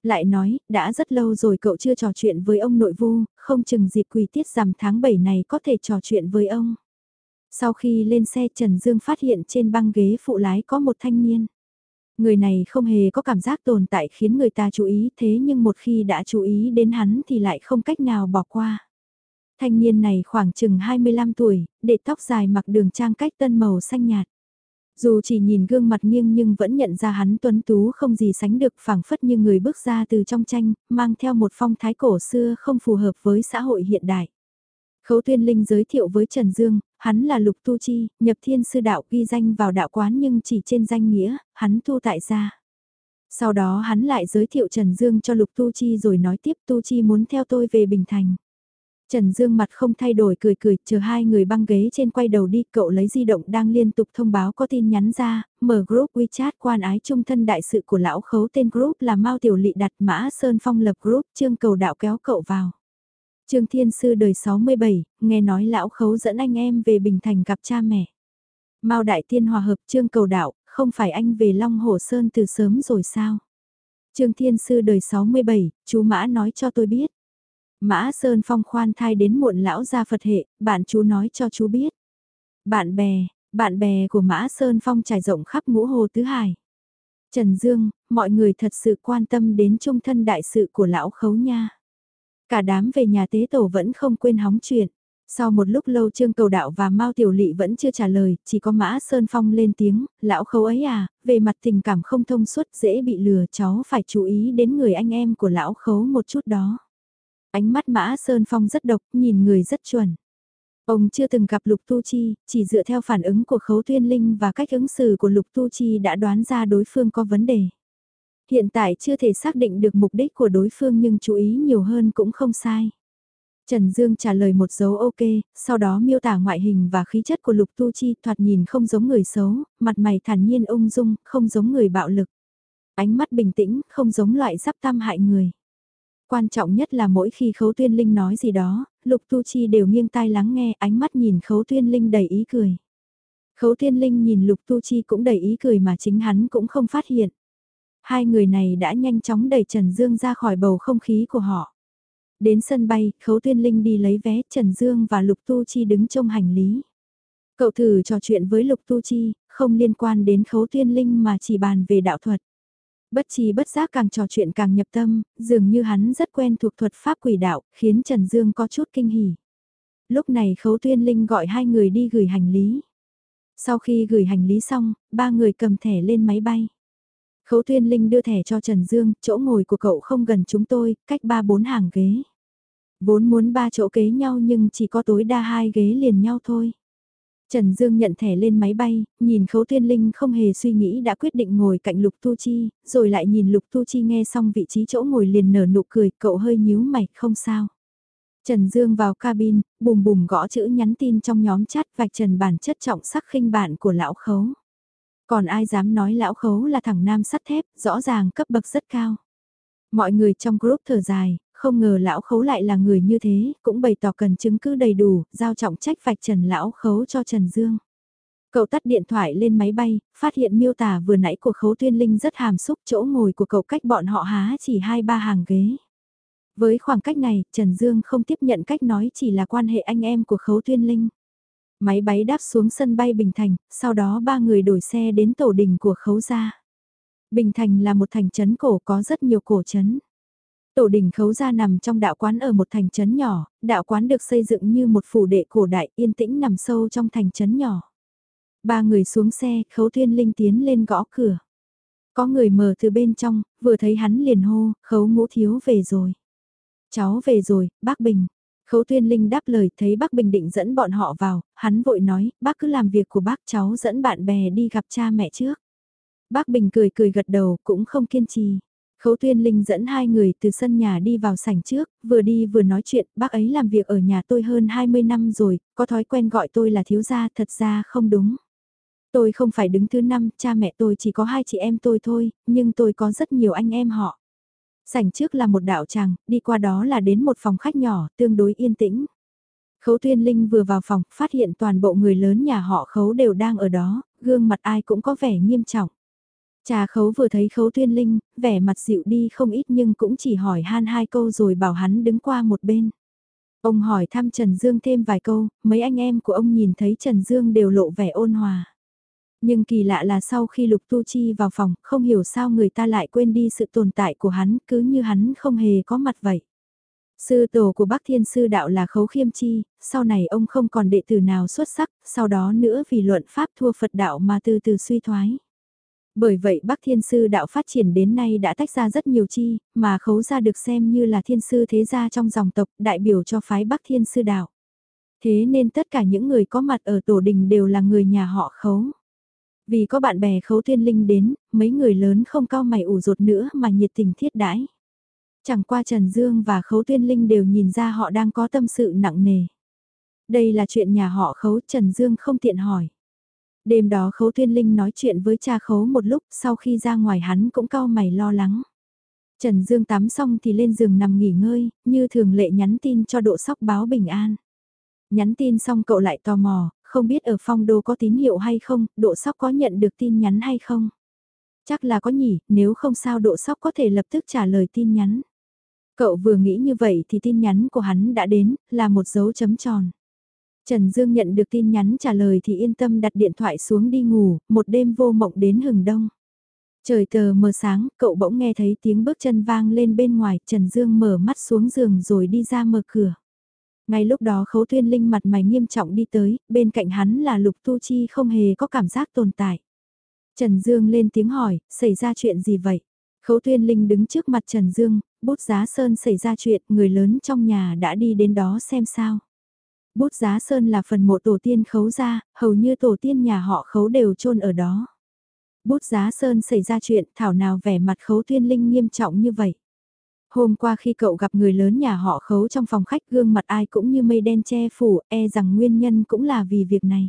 Lại nói, đã rất lâu rồi cậu chưa trò chuyện với ông nội vu, không chừng dịp quỳ tiết rằm tháng 7 này có thể trò chuyện với ông. Sau khi lên xe Trần Dương phát hiện trên băng ghế phụ lái có một thanh niên. Người này không hề có cảm giác tồn tại khiến người ta chú ý thế nhưng một khi đã chú ý đến hắn thì lại không cách nào bỏ qua. Thanh niên này khoảng chừng 25 tuổi, để tóc dài mặc đường trang cách tân màu xanh nhạt. Dù chỉ nhìn gương mặt nghiêng nhưng vẫn nhận ra hắn tuấn tú không gì sánh được phảng phất như người bước ra từ trong tranh, mang theo một phong thái cổ xưa không phù hợp với xã hội hiện đại. Khấu Tuyên Linh giới thiệu với Trần Dương, hắn là Lục Tu Chi, nhập thiên sư đạo ghi danh vào đạo quán nhưng chỉ trên danh nghĩa, hắn tu tại gia. Sau đó hắn lại giới thiệu Trần Dương cho Lục Tu Chi rồi nói tiếp Tu Chi muốn theo tôi về Bình Thành. Trần Dương mặt không thay đổi cười cười, chờ hai người băng ghế trên quay đầu đi, cậu lấy di động đang liên tục thông báo có tin nhắn ra, mở group WeChat quan ái trung thân đại sự của lão khấu tên group là Mao Tiểu Lị đặt Mã Sơn Phong lập group, Trương Cầu Đạo kéo cậu vào. Trương Thiên Sư đời 67, nghe nói lão khấu dẫn anh em về Bình Thành gặp cha mẹ. Mao Đại Tiên hòa hợp Trương Cầu Đạo, không phải anh về Long Hồ Sơn từ sớm rồi sao? Trương Thiên Sư đời 67, chú Mã nói cho tôi biết. Mã Sơn Phong khoan thai đến muộn lão gia Phật hệ, bạn chú nói cho chú biết. Bạn bè, bạn bè của Mã Sơn Phong trải rộng khắp ngũ hồ tứ hải. Trần Dương, mọi người thật sự quan tâm đến trung thân đại sự của lão khấu nha. Cả đám về nhà tế tổ vẫn không quên hóng chuyện. Sau một lúc lâu Trương Cầu Đạo và Mao Tiểu Lị vẫn chưa trả lời, chỉ có Mã Sơn Phong lên tiếng, lão khấu ấy à, về mặt tình cảm không thông suốt dễ bị lừa cháu phải chú ý đến người anh em của lão khấu một chút đó. Ánh mắt Mã Sơn Phong rất độc, nhìn người rất chuẩn. Ông chưa từng gặp Lục Tu Chi, chỉ dựa theo phản ứng của Khấu Tuyên Linh và cách ứng xử của Lục Tu Chi đã đoán ra đối phương có vấn đề. Hiện tại chưa thể xác định được mục đích của đối phương nhưng chú ý nhiều hơn cũng không sai. Trần Dương trả lời một dấu ok, sau đó miêu tả ngoại hình và khí chất của Lục Tu Chi thoạt nhìn không giống người xấu, mặt mày thản nhiên ung dung, không giống người bạo lực. Ánh mắt bình tĩnh, không giống loại sắp tam hại người. Quan trọng nhất là mỗi khi Khấu Tuyên Linh nói gì đó, Lục Tu Chi đều nghiêng tai lắng nghe, ánh mắt nhìn Khấu Tuyên Linh đầy ý cười. Khấu Tuyên Linh nhìn Lục Tu Chi cũng đầy ý cười mà chính hắn cũng không phát hiện. Hai người này đã nhanh chóng đẩy Trần Dương ra khỏi bầu không khí của họ. Đến sân bay, Khấu Tuyên Linh đi lấy vé, Trần Dương và Lục Tu Chi đứng trong hành lý. Cậu thử trò chuyện với Lục Tu Chi, không liên quan đến Khấu Tuyên Linh mà chỉ bàn về đạo thuật. Bất chi bất giác càng trò chuyện càng nhập tâm, dường như hắn rất quen thuộc thuật pháp quỷ đạo, khiến Trần Dương có chút kinh hỉ. Lúc này Khấu Tuyên Linh gọi hai người đi gửi hành lý. Sau khi gửi hành lý xong, ba người cầm thẻ lên máy bay. Khấu Tuyên Linh đưa thẻ cho Trần Dương, chỗ ngồi của cậu không gần chúng tôi, cách ba bốn hàng ghế. Vốn muốn ba chỗ kế nhau nhưng chỉ có tối đa hai ghế liền nhau thôi. Trần Dương nhận thẻ lên máy bay, nhìn Khấu Thiên Linh không hề suy nghĩ đã quyết định ngồi cạnh Lục Tu Chi, rồi lại nhìn Lục Tu Chi nghe xong vị trí chỗ ngồi liền nở nụ cười, cậu hơi nhíu mày, không sao. Trần Dương vào cabin, bùm bùm gõ chữ nhắn tin trong nhóm chat vạch trần bản chất trọng sắc khinh bản của lão khấu. Còn ai dám nói lão khấu là thằng nam sắt thép, rõ ràng cấp bậc rất cao. Mọi người trong group thở dài, không ngờ lão khấu lại là người như thế, cũng bày tỏ cần chứng cứ đầy đủ, giao trọng trách vạch trần lão khấu cho Trần Dương. Cậu tắt điện thoại lên máy bay, phát hiện miêu tả vừa nãy của khấu tuyên linh rất hàm xúc chỗ ngồi của cậu cách bọn họ há chỉ hai ba hàng ghế. Với khoảng cách này, Trần Dương không tiếp nhận cách nói chỉ là quan hệ anh em của khấu tuyên linh. Máy bay đáp xuống sân bay Bình Thành, sau đó ba người đổi xe đến tổ đình của khấu gia. Bình Thành là một thành trấn cổ có rất nhiều cổ trấn. Tổ đình khấu gia nằm trong đạo quán ở một thành trấn nhỏ, đạo quán được xây dựng như một phủ đệ cổ đại yên tĩnh nằm sâu trong thành trấn nhỏ. Ba người xuống xe, khấu thiên linh tiến lên gõ cửa. Có người mở từ bên trong, vừa thấy hắn liền hô, khấu ngũ thiếu về rồi. Cháu về rồi, bác Bình. Khấu Tuyên Linh đáp lời thấy bác Bình định dẫn bọn họ vào, hắn vội nói, bác cứ làm việc của bác cháu dẫn bạn bè đi gặp cha mẹ trước. Bác Bình cười cười gật đầu cũng không kiên trì. Khấu Tuyên Linh dẫn hai người từ sân nhà đi vào sảnh trước, vừa đi vừa nói chuyện, bác ấy làm việc ở nhà tôi hơn 20 năm rồi, có thói quen gọi tôi là thiếu gia, thật ra không đúng. Tôi không phải đứng thứ năm, cha mẹ tôi chỉ có hai chị em tôi thôi, nhưng tôi có rất nhiều anh em họ. Sảnh trước là một đạo tràng, đi qua đó là đến một phòng khách nhỏ, tương đối yên tĩnh. Khấu Tuyên Linh vừa vào phòng, phát hiện toàn bộ người lớn nhà họ Khấu đều đang ở đó, gương mặt ai cũng có vẻ nghiêm trọng. Cha Khấu vừa thấy Khấu Tuyên Linh, vẻ mặt dịu đi không ít nhưng cũng chỉ hỏi han hai câu rồi bảo hắn đứng qua một bên. Ông hỏi thăm Trần Dương thêm vài câu, mấy anh em của ông nhìn thấy Trần Dương đều lộ vẻ ôn hòa. Nhưng kỳ lạ là sau khi Lục Tu Chi vào phòng, không hiểu sao người ta lại quên đi sự tồn tại của hắn, cứ như hắn không hề có mặt vậy. Sư tổ của Bắc Thiên Sư Đạo là Khấu Khiêm Chi, sau này ông không còn đệ tử nào xuất sắc, sau đó nữa vì luận Pháp thua Phật Đạo mà từ từ suy thoái. Bởi vậy Bắc Thiên Sư Đạo phát triển đến nay đã tách ra rất nhiều chi, mà khấu gia được xem như là thiên sư thế gia trong dòng tộc đại biểu cho phái Bắc Thiên Sư Đạo. Thế nên tất cả những người có mặt ở tổ đình đều là người nhà họ khấu. Vì có bạn bè khấu thiên linh đến, mấy người lớn không cao mày ủ rột nữa mà nhiệt tình thiết đãi. Chẳng qua Trần Dương và khấu thiên linh đều nhìn ra họ đang có tâm sự nặng nề. Đây là chuyện nhà họ khấu Trần Dương không tiện hỏi. Đêm đó khấu thiên linh nói chuyện với cha khấu một lúc sau khi ra ngoài hắn cũng cau mày lo lắng. Trần Dương tắm xong thì lên giường nằm nghỉ ngơi, như thường lệ nhắn tin cho độ sóc báo bình an. Nhắn tin xong cậu lại tò mò, không biết ở phong đô có tín hiệu hay không, độ sóc có nhận được tin nhắn hay không. Chắc là có nhỉ, nếu không sao độ sóc có thể lập tức trả lời tin nhắn. Cậu vừa nghĩ như vậy thì tin nhắn của hắn đã đến, là một dấu chấm tròn. Trần Dương nhận được tin nhắn trả lời thì yên tâm đặt điện thoại xuống đi ngủ, một đêm vô mộng đến hừng đông. Trời tờ mờ sáng, cậu bỗng nghe thấy tiếng bước chân vang lên bên ngoài, Trần Dương mở mắt xuống giường rồi đi ra mở cửa. Ngay lúc đó khấu Thuyên linh mặt mày nghiêm trọng đi tới, bên cạnh hắn là lục tu chi không hề có cảm giác tồn tại. Trần Dương lên tiếng hỏi, xảy ra chuyện gì vậy? Khấu Thuyên linh đứng trước mặt Trần Dương, bút giá sơn xảy ra chuyện, người lớn trong nhà đã đi đến đó xem sao. Bút giá sơn là phần mộ tổ tiên khấu ra, hầu như tổ tiên nhà họ khấu đều chôn ở đó. Bút giá sơn xảy ra chuyện, thảo nào vẻ mặt khấu tuyên linh nghiêm trọng như vậy. Hôm qua khi cậu gặp người lớn nhà họ khấu trong phòng khách gương mặt ai cũng như mây đen che phủ, e rằng nguyên nhân cũng là vì việc này.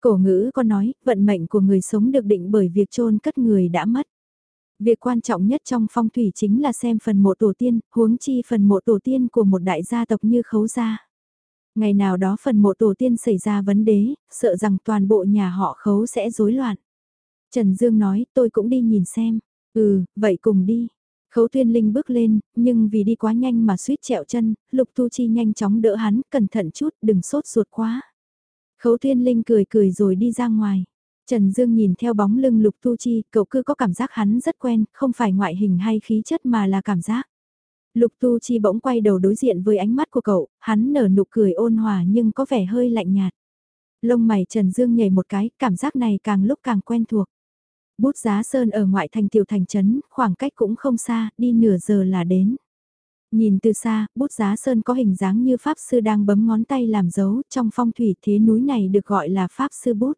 Cổ ngữ có nói, vận mệnh của người sống được định bởi việc chôn cất người đã mất. Việc quan trọng nhất trong phong thủy chính là xem phần mộ tổ tiên, huống chi phần mộ tổ tiên của một đại gia tộc như khấu gia. Ngày nào đó phần mộ tổ tiên xảy ra vấn đề, sợ rằng toàn bộ nhà họ khấu sẽ rối loạn. Trần Dương nói, tôi cũng đi nhìn xem. Ừ, vậy cùng đi. Khấu tuyên linh bước lên, nhưng vì đi quá nhanh mà suýt trẹo chân, lục tu chi nhanh chóng đỡ hắn, cẩn thận chút, đừng sốt ruột quá. Khấu tuyên linh cười cười rồi đi ra ngoài. Trần Dương nhìn theo bóng lưng lục tu chi, cậu cứ có cảm giác hắn rất quen, không phải ngoại hình hay khí chất mà là cảm giác. Lục tu chi bỗng quay đầu đối diện với ánh mắt của cậu, hắn nở nụ cười ôn hòa nhưng có vẻ hơi lạnh nhạt. Lông mày Trần Dương nhảy một cái, cảm giác này càng lúc càng quen thuộc. Bút giá sơn ở ngoại thành tiểu thành trấn, khoảng cách cũng không xa, đi nửa giờ là đến. Nhìn từ xa, bút giá sơn có hình dáng như Pháp Sư đang bấm ngón tay làm dấu, trong phong thủy thế núi này được gọi là Pháp Sư Bút.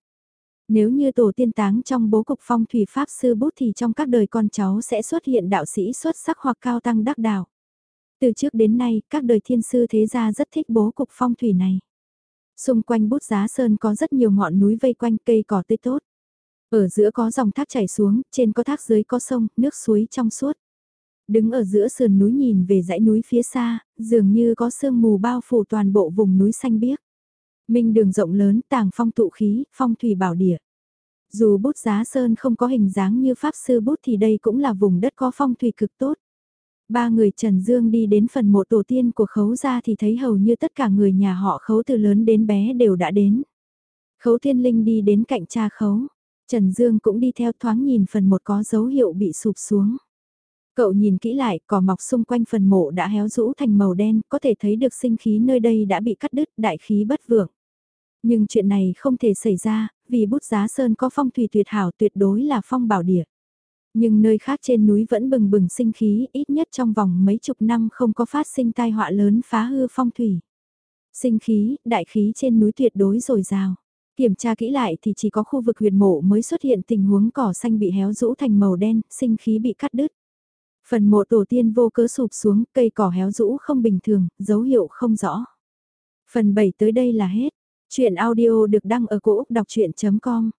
Nếu như tổ tiên táng trong bố cục phong thủy Pháp Sư Bút thì trong các đời con cháu sẽ xuất hiện đạo sĩ xuất sắc hoặc cao tăng đắc đạo. Từ trước đến nay, các đời thiên sư thế gia rất thích bố cục phong thủy này. Xung quanh bút giá sơn có rất nhiều ngọn núi vây quanh cây cỏ tươi tốt. Ở giữa có dòng thác chảy xuống, trên có thác dưới có sông, nước suối trong suốt. Đứng ở giữa sườn núi nhìn về dãy núi phía xa, dường như có sương mù bao phủ toàn bộ vùng núi xanh biếc. Minh đường rộng lớn tàng phong tụ khí, phong thủy bảo địa. Dù bút giá sơn không có hình dáng như pháp sư bút thì đây cũng là vùng đất có phong thủy cực tốt. Ba người Trần Dương đi đến phần mộ tổ tiên của khấu gia thì thấy hầu như tất cả người nhà họ khấu từ lớn đến bé đều đã đến. Khấu thiên linh đi đến cạnh cha khấu. Trần Dương cũng đi theo thoáng nhìn phần một có dấu hiệu bị sụp xuống. Cậu nhìn kỹ lại, cỏ mọc xung quanh phần mộ đã héo rũ thành màu đen, có thể thấy được sinh khí nơi đây đã bị cắt đứt, đại khí bất vượng. Nhưng chuyện này không thể xảy ra, vì bút giá sơn có phong thủy tuyệt hảo tuyệt đối là phong bảo địa. Nhưng nơi khác trên núi vẫn bừng bừng sinh khí, ít nhất trong vòng mấy chục năm không có phát sinh tai họa lớn phá hư phong thủy. Sinh khí, đại khí trên núi tuyệt đối dồi dào. Kiểm tra kỹ lại thì chỉ có khu vực huyệt mộ mới xuất hiện tình huống cỏ xanh bị héo rũ thành màu đen, sinh khí bị cắt đứt. Phần mộ tổ tiên vô cớ sụp xuống, cây cỏ héo rũ không bình thường, dấu hiệu không rõ. Phần 7 tới đây là hết. Chuyện audio được đăng ở cổ Úc đọc chuyện.com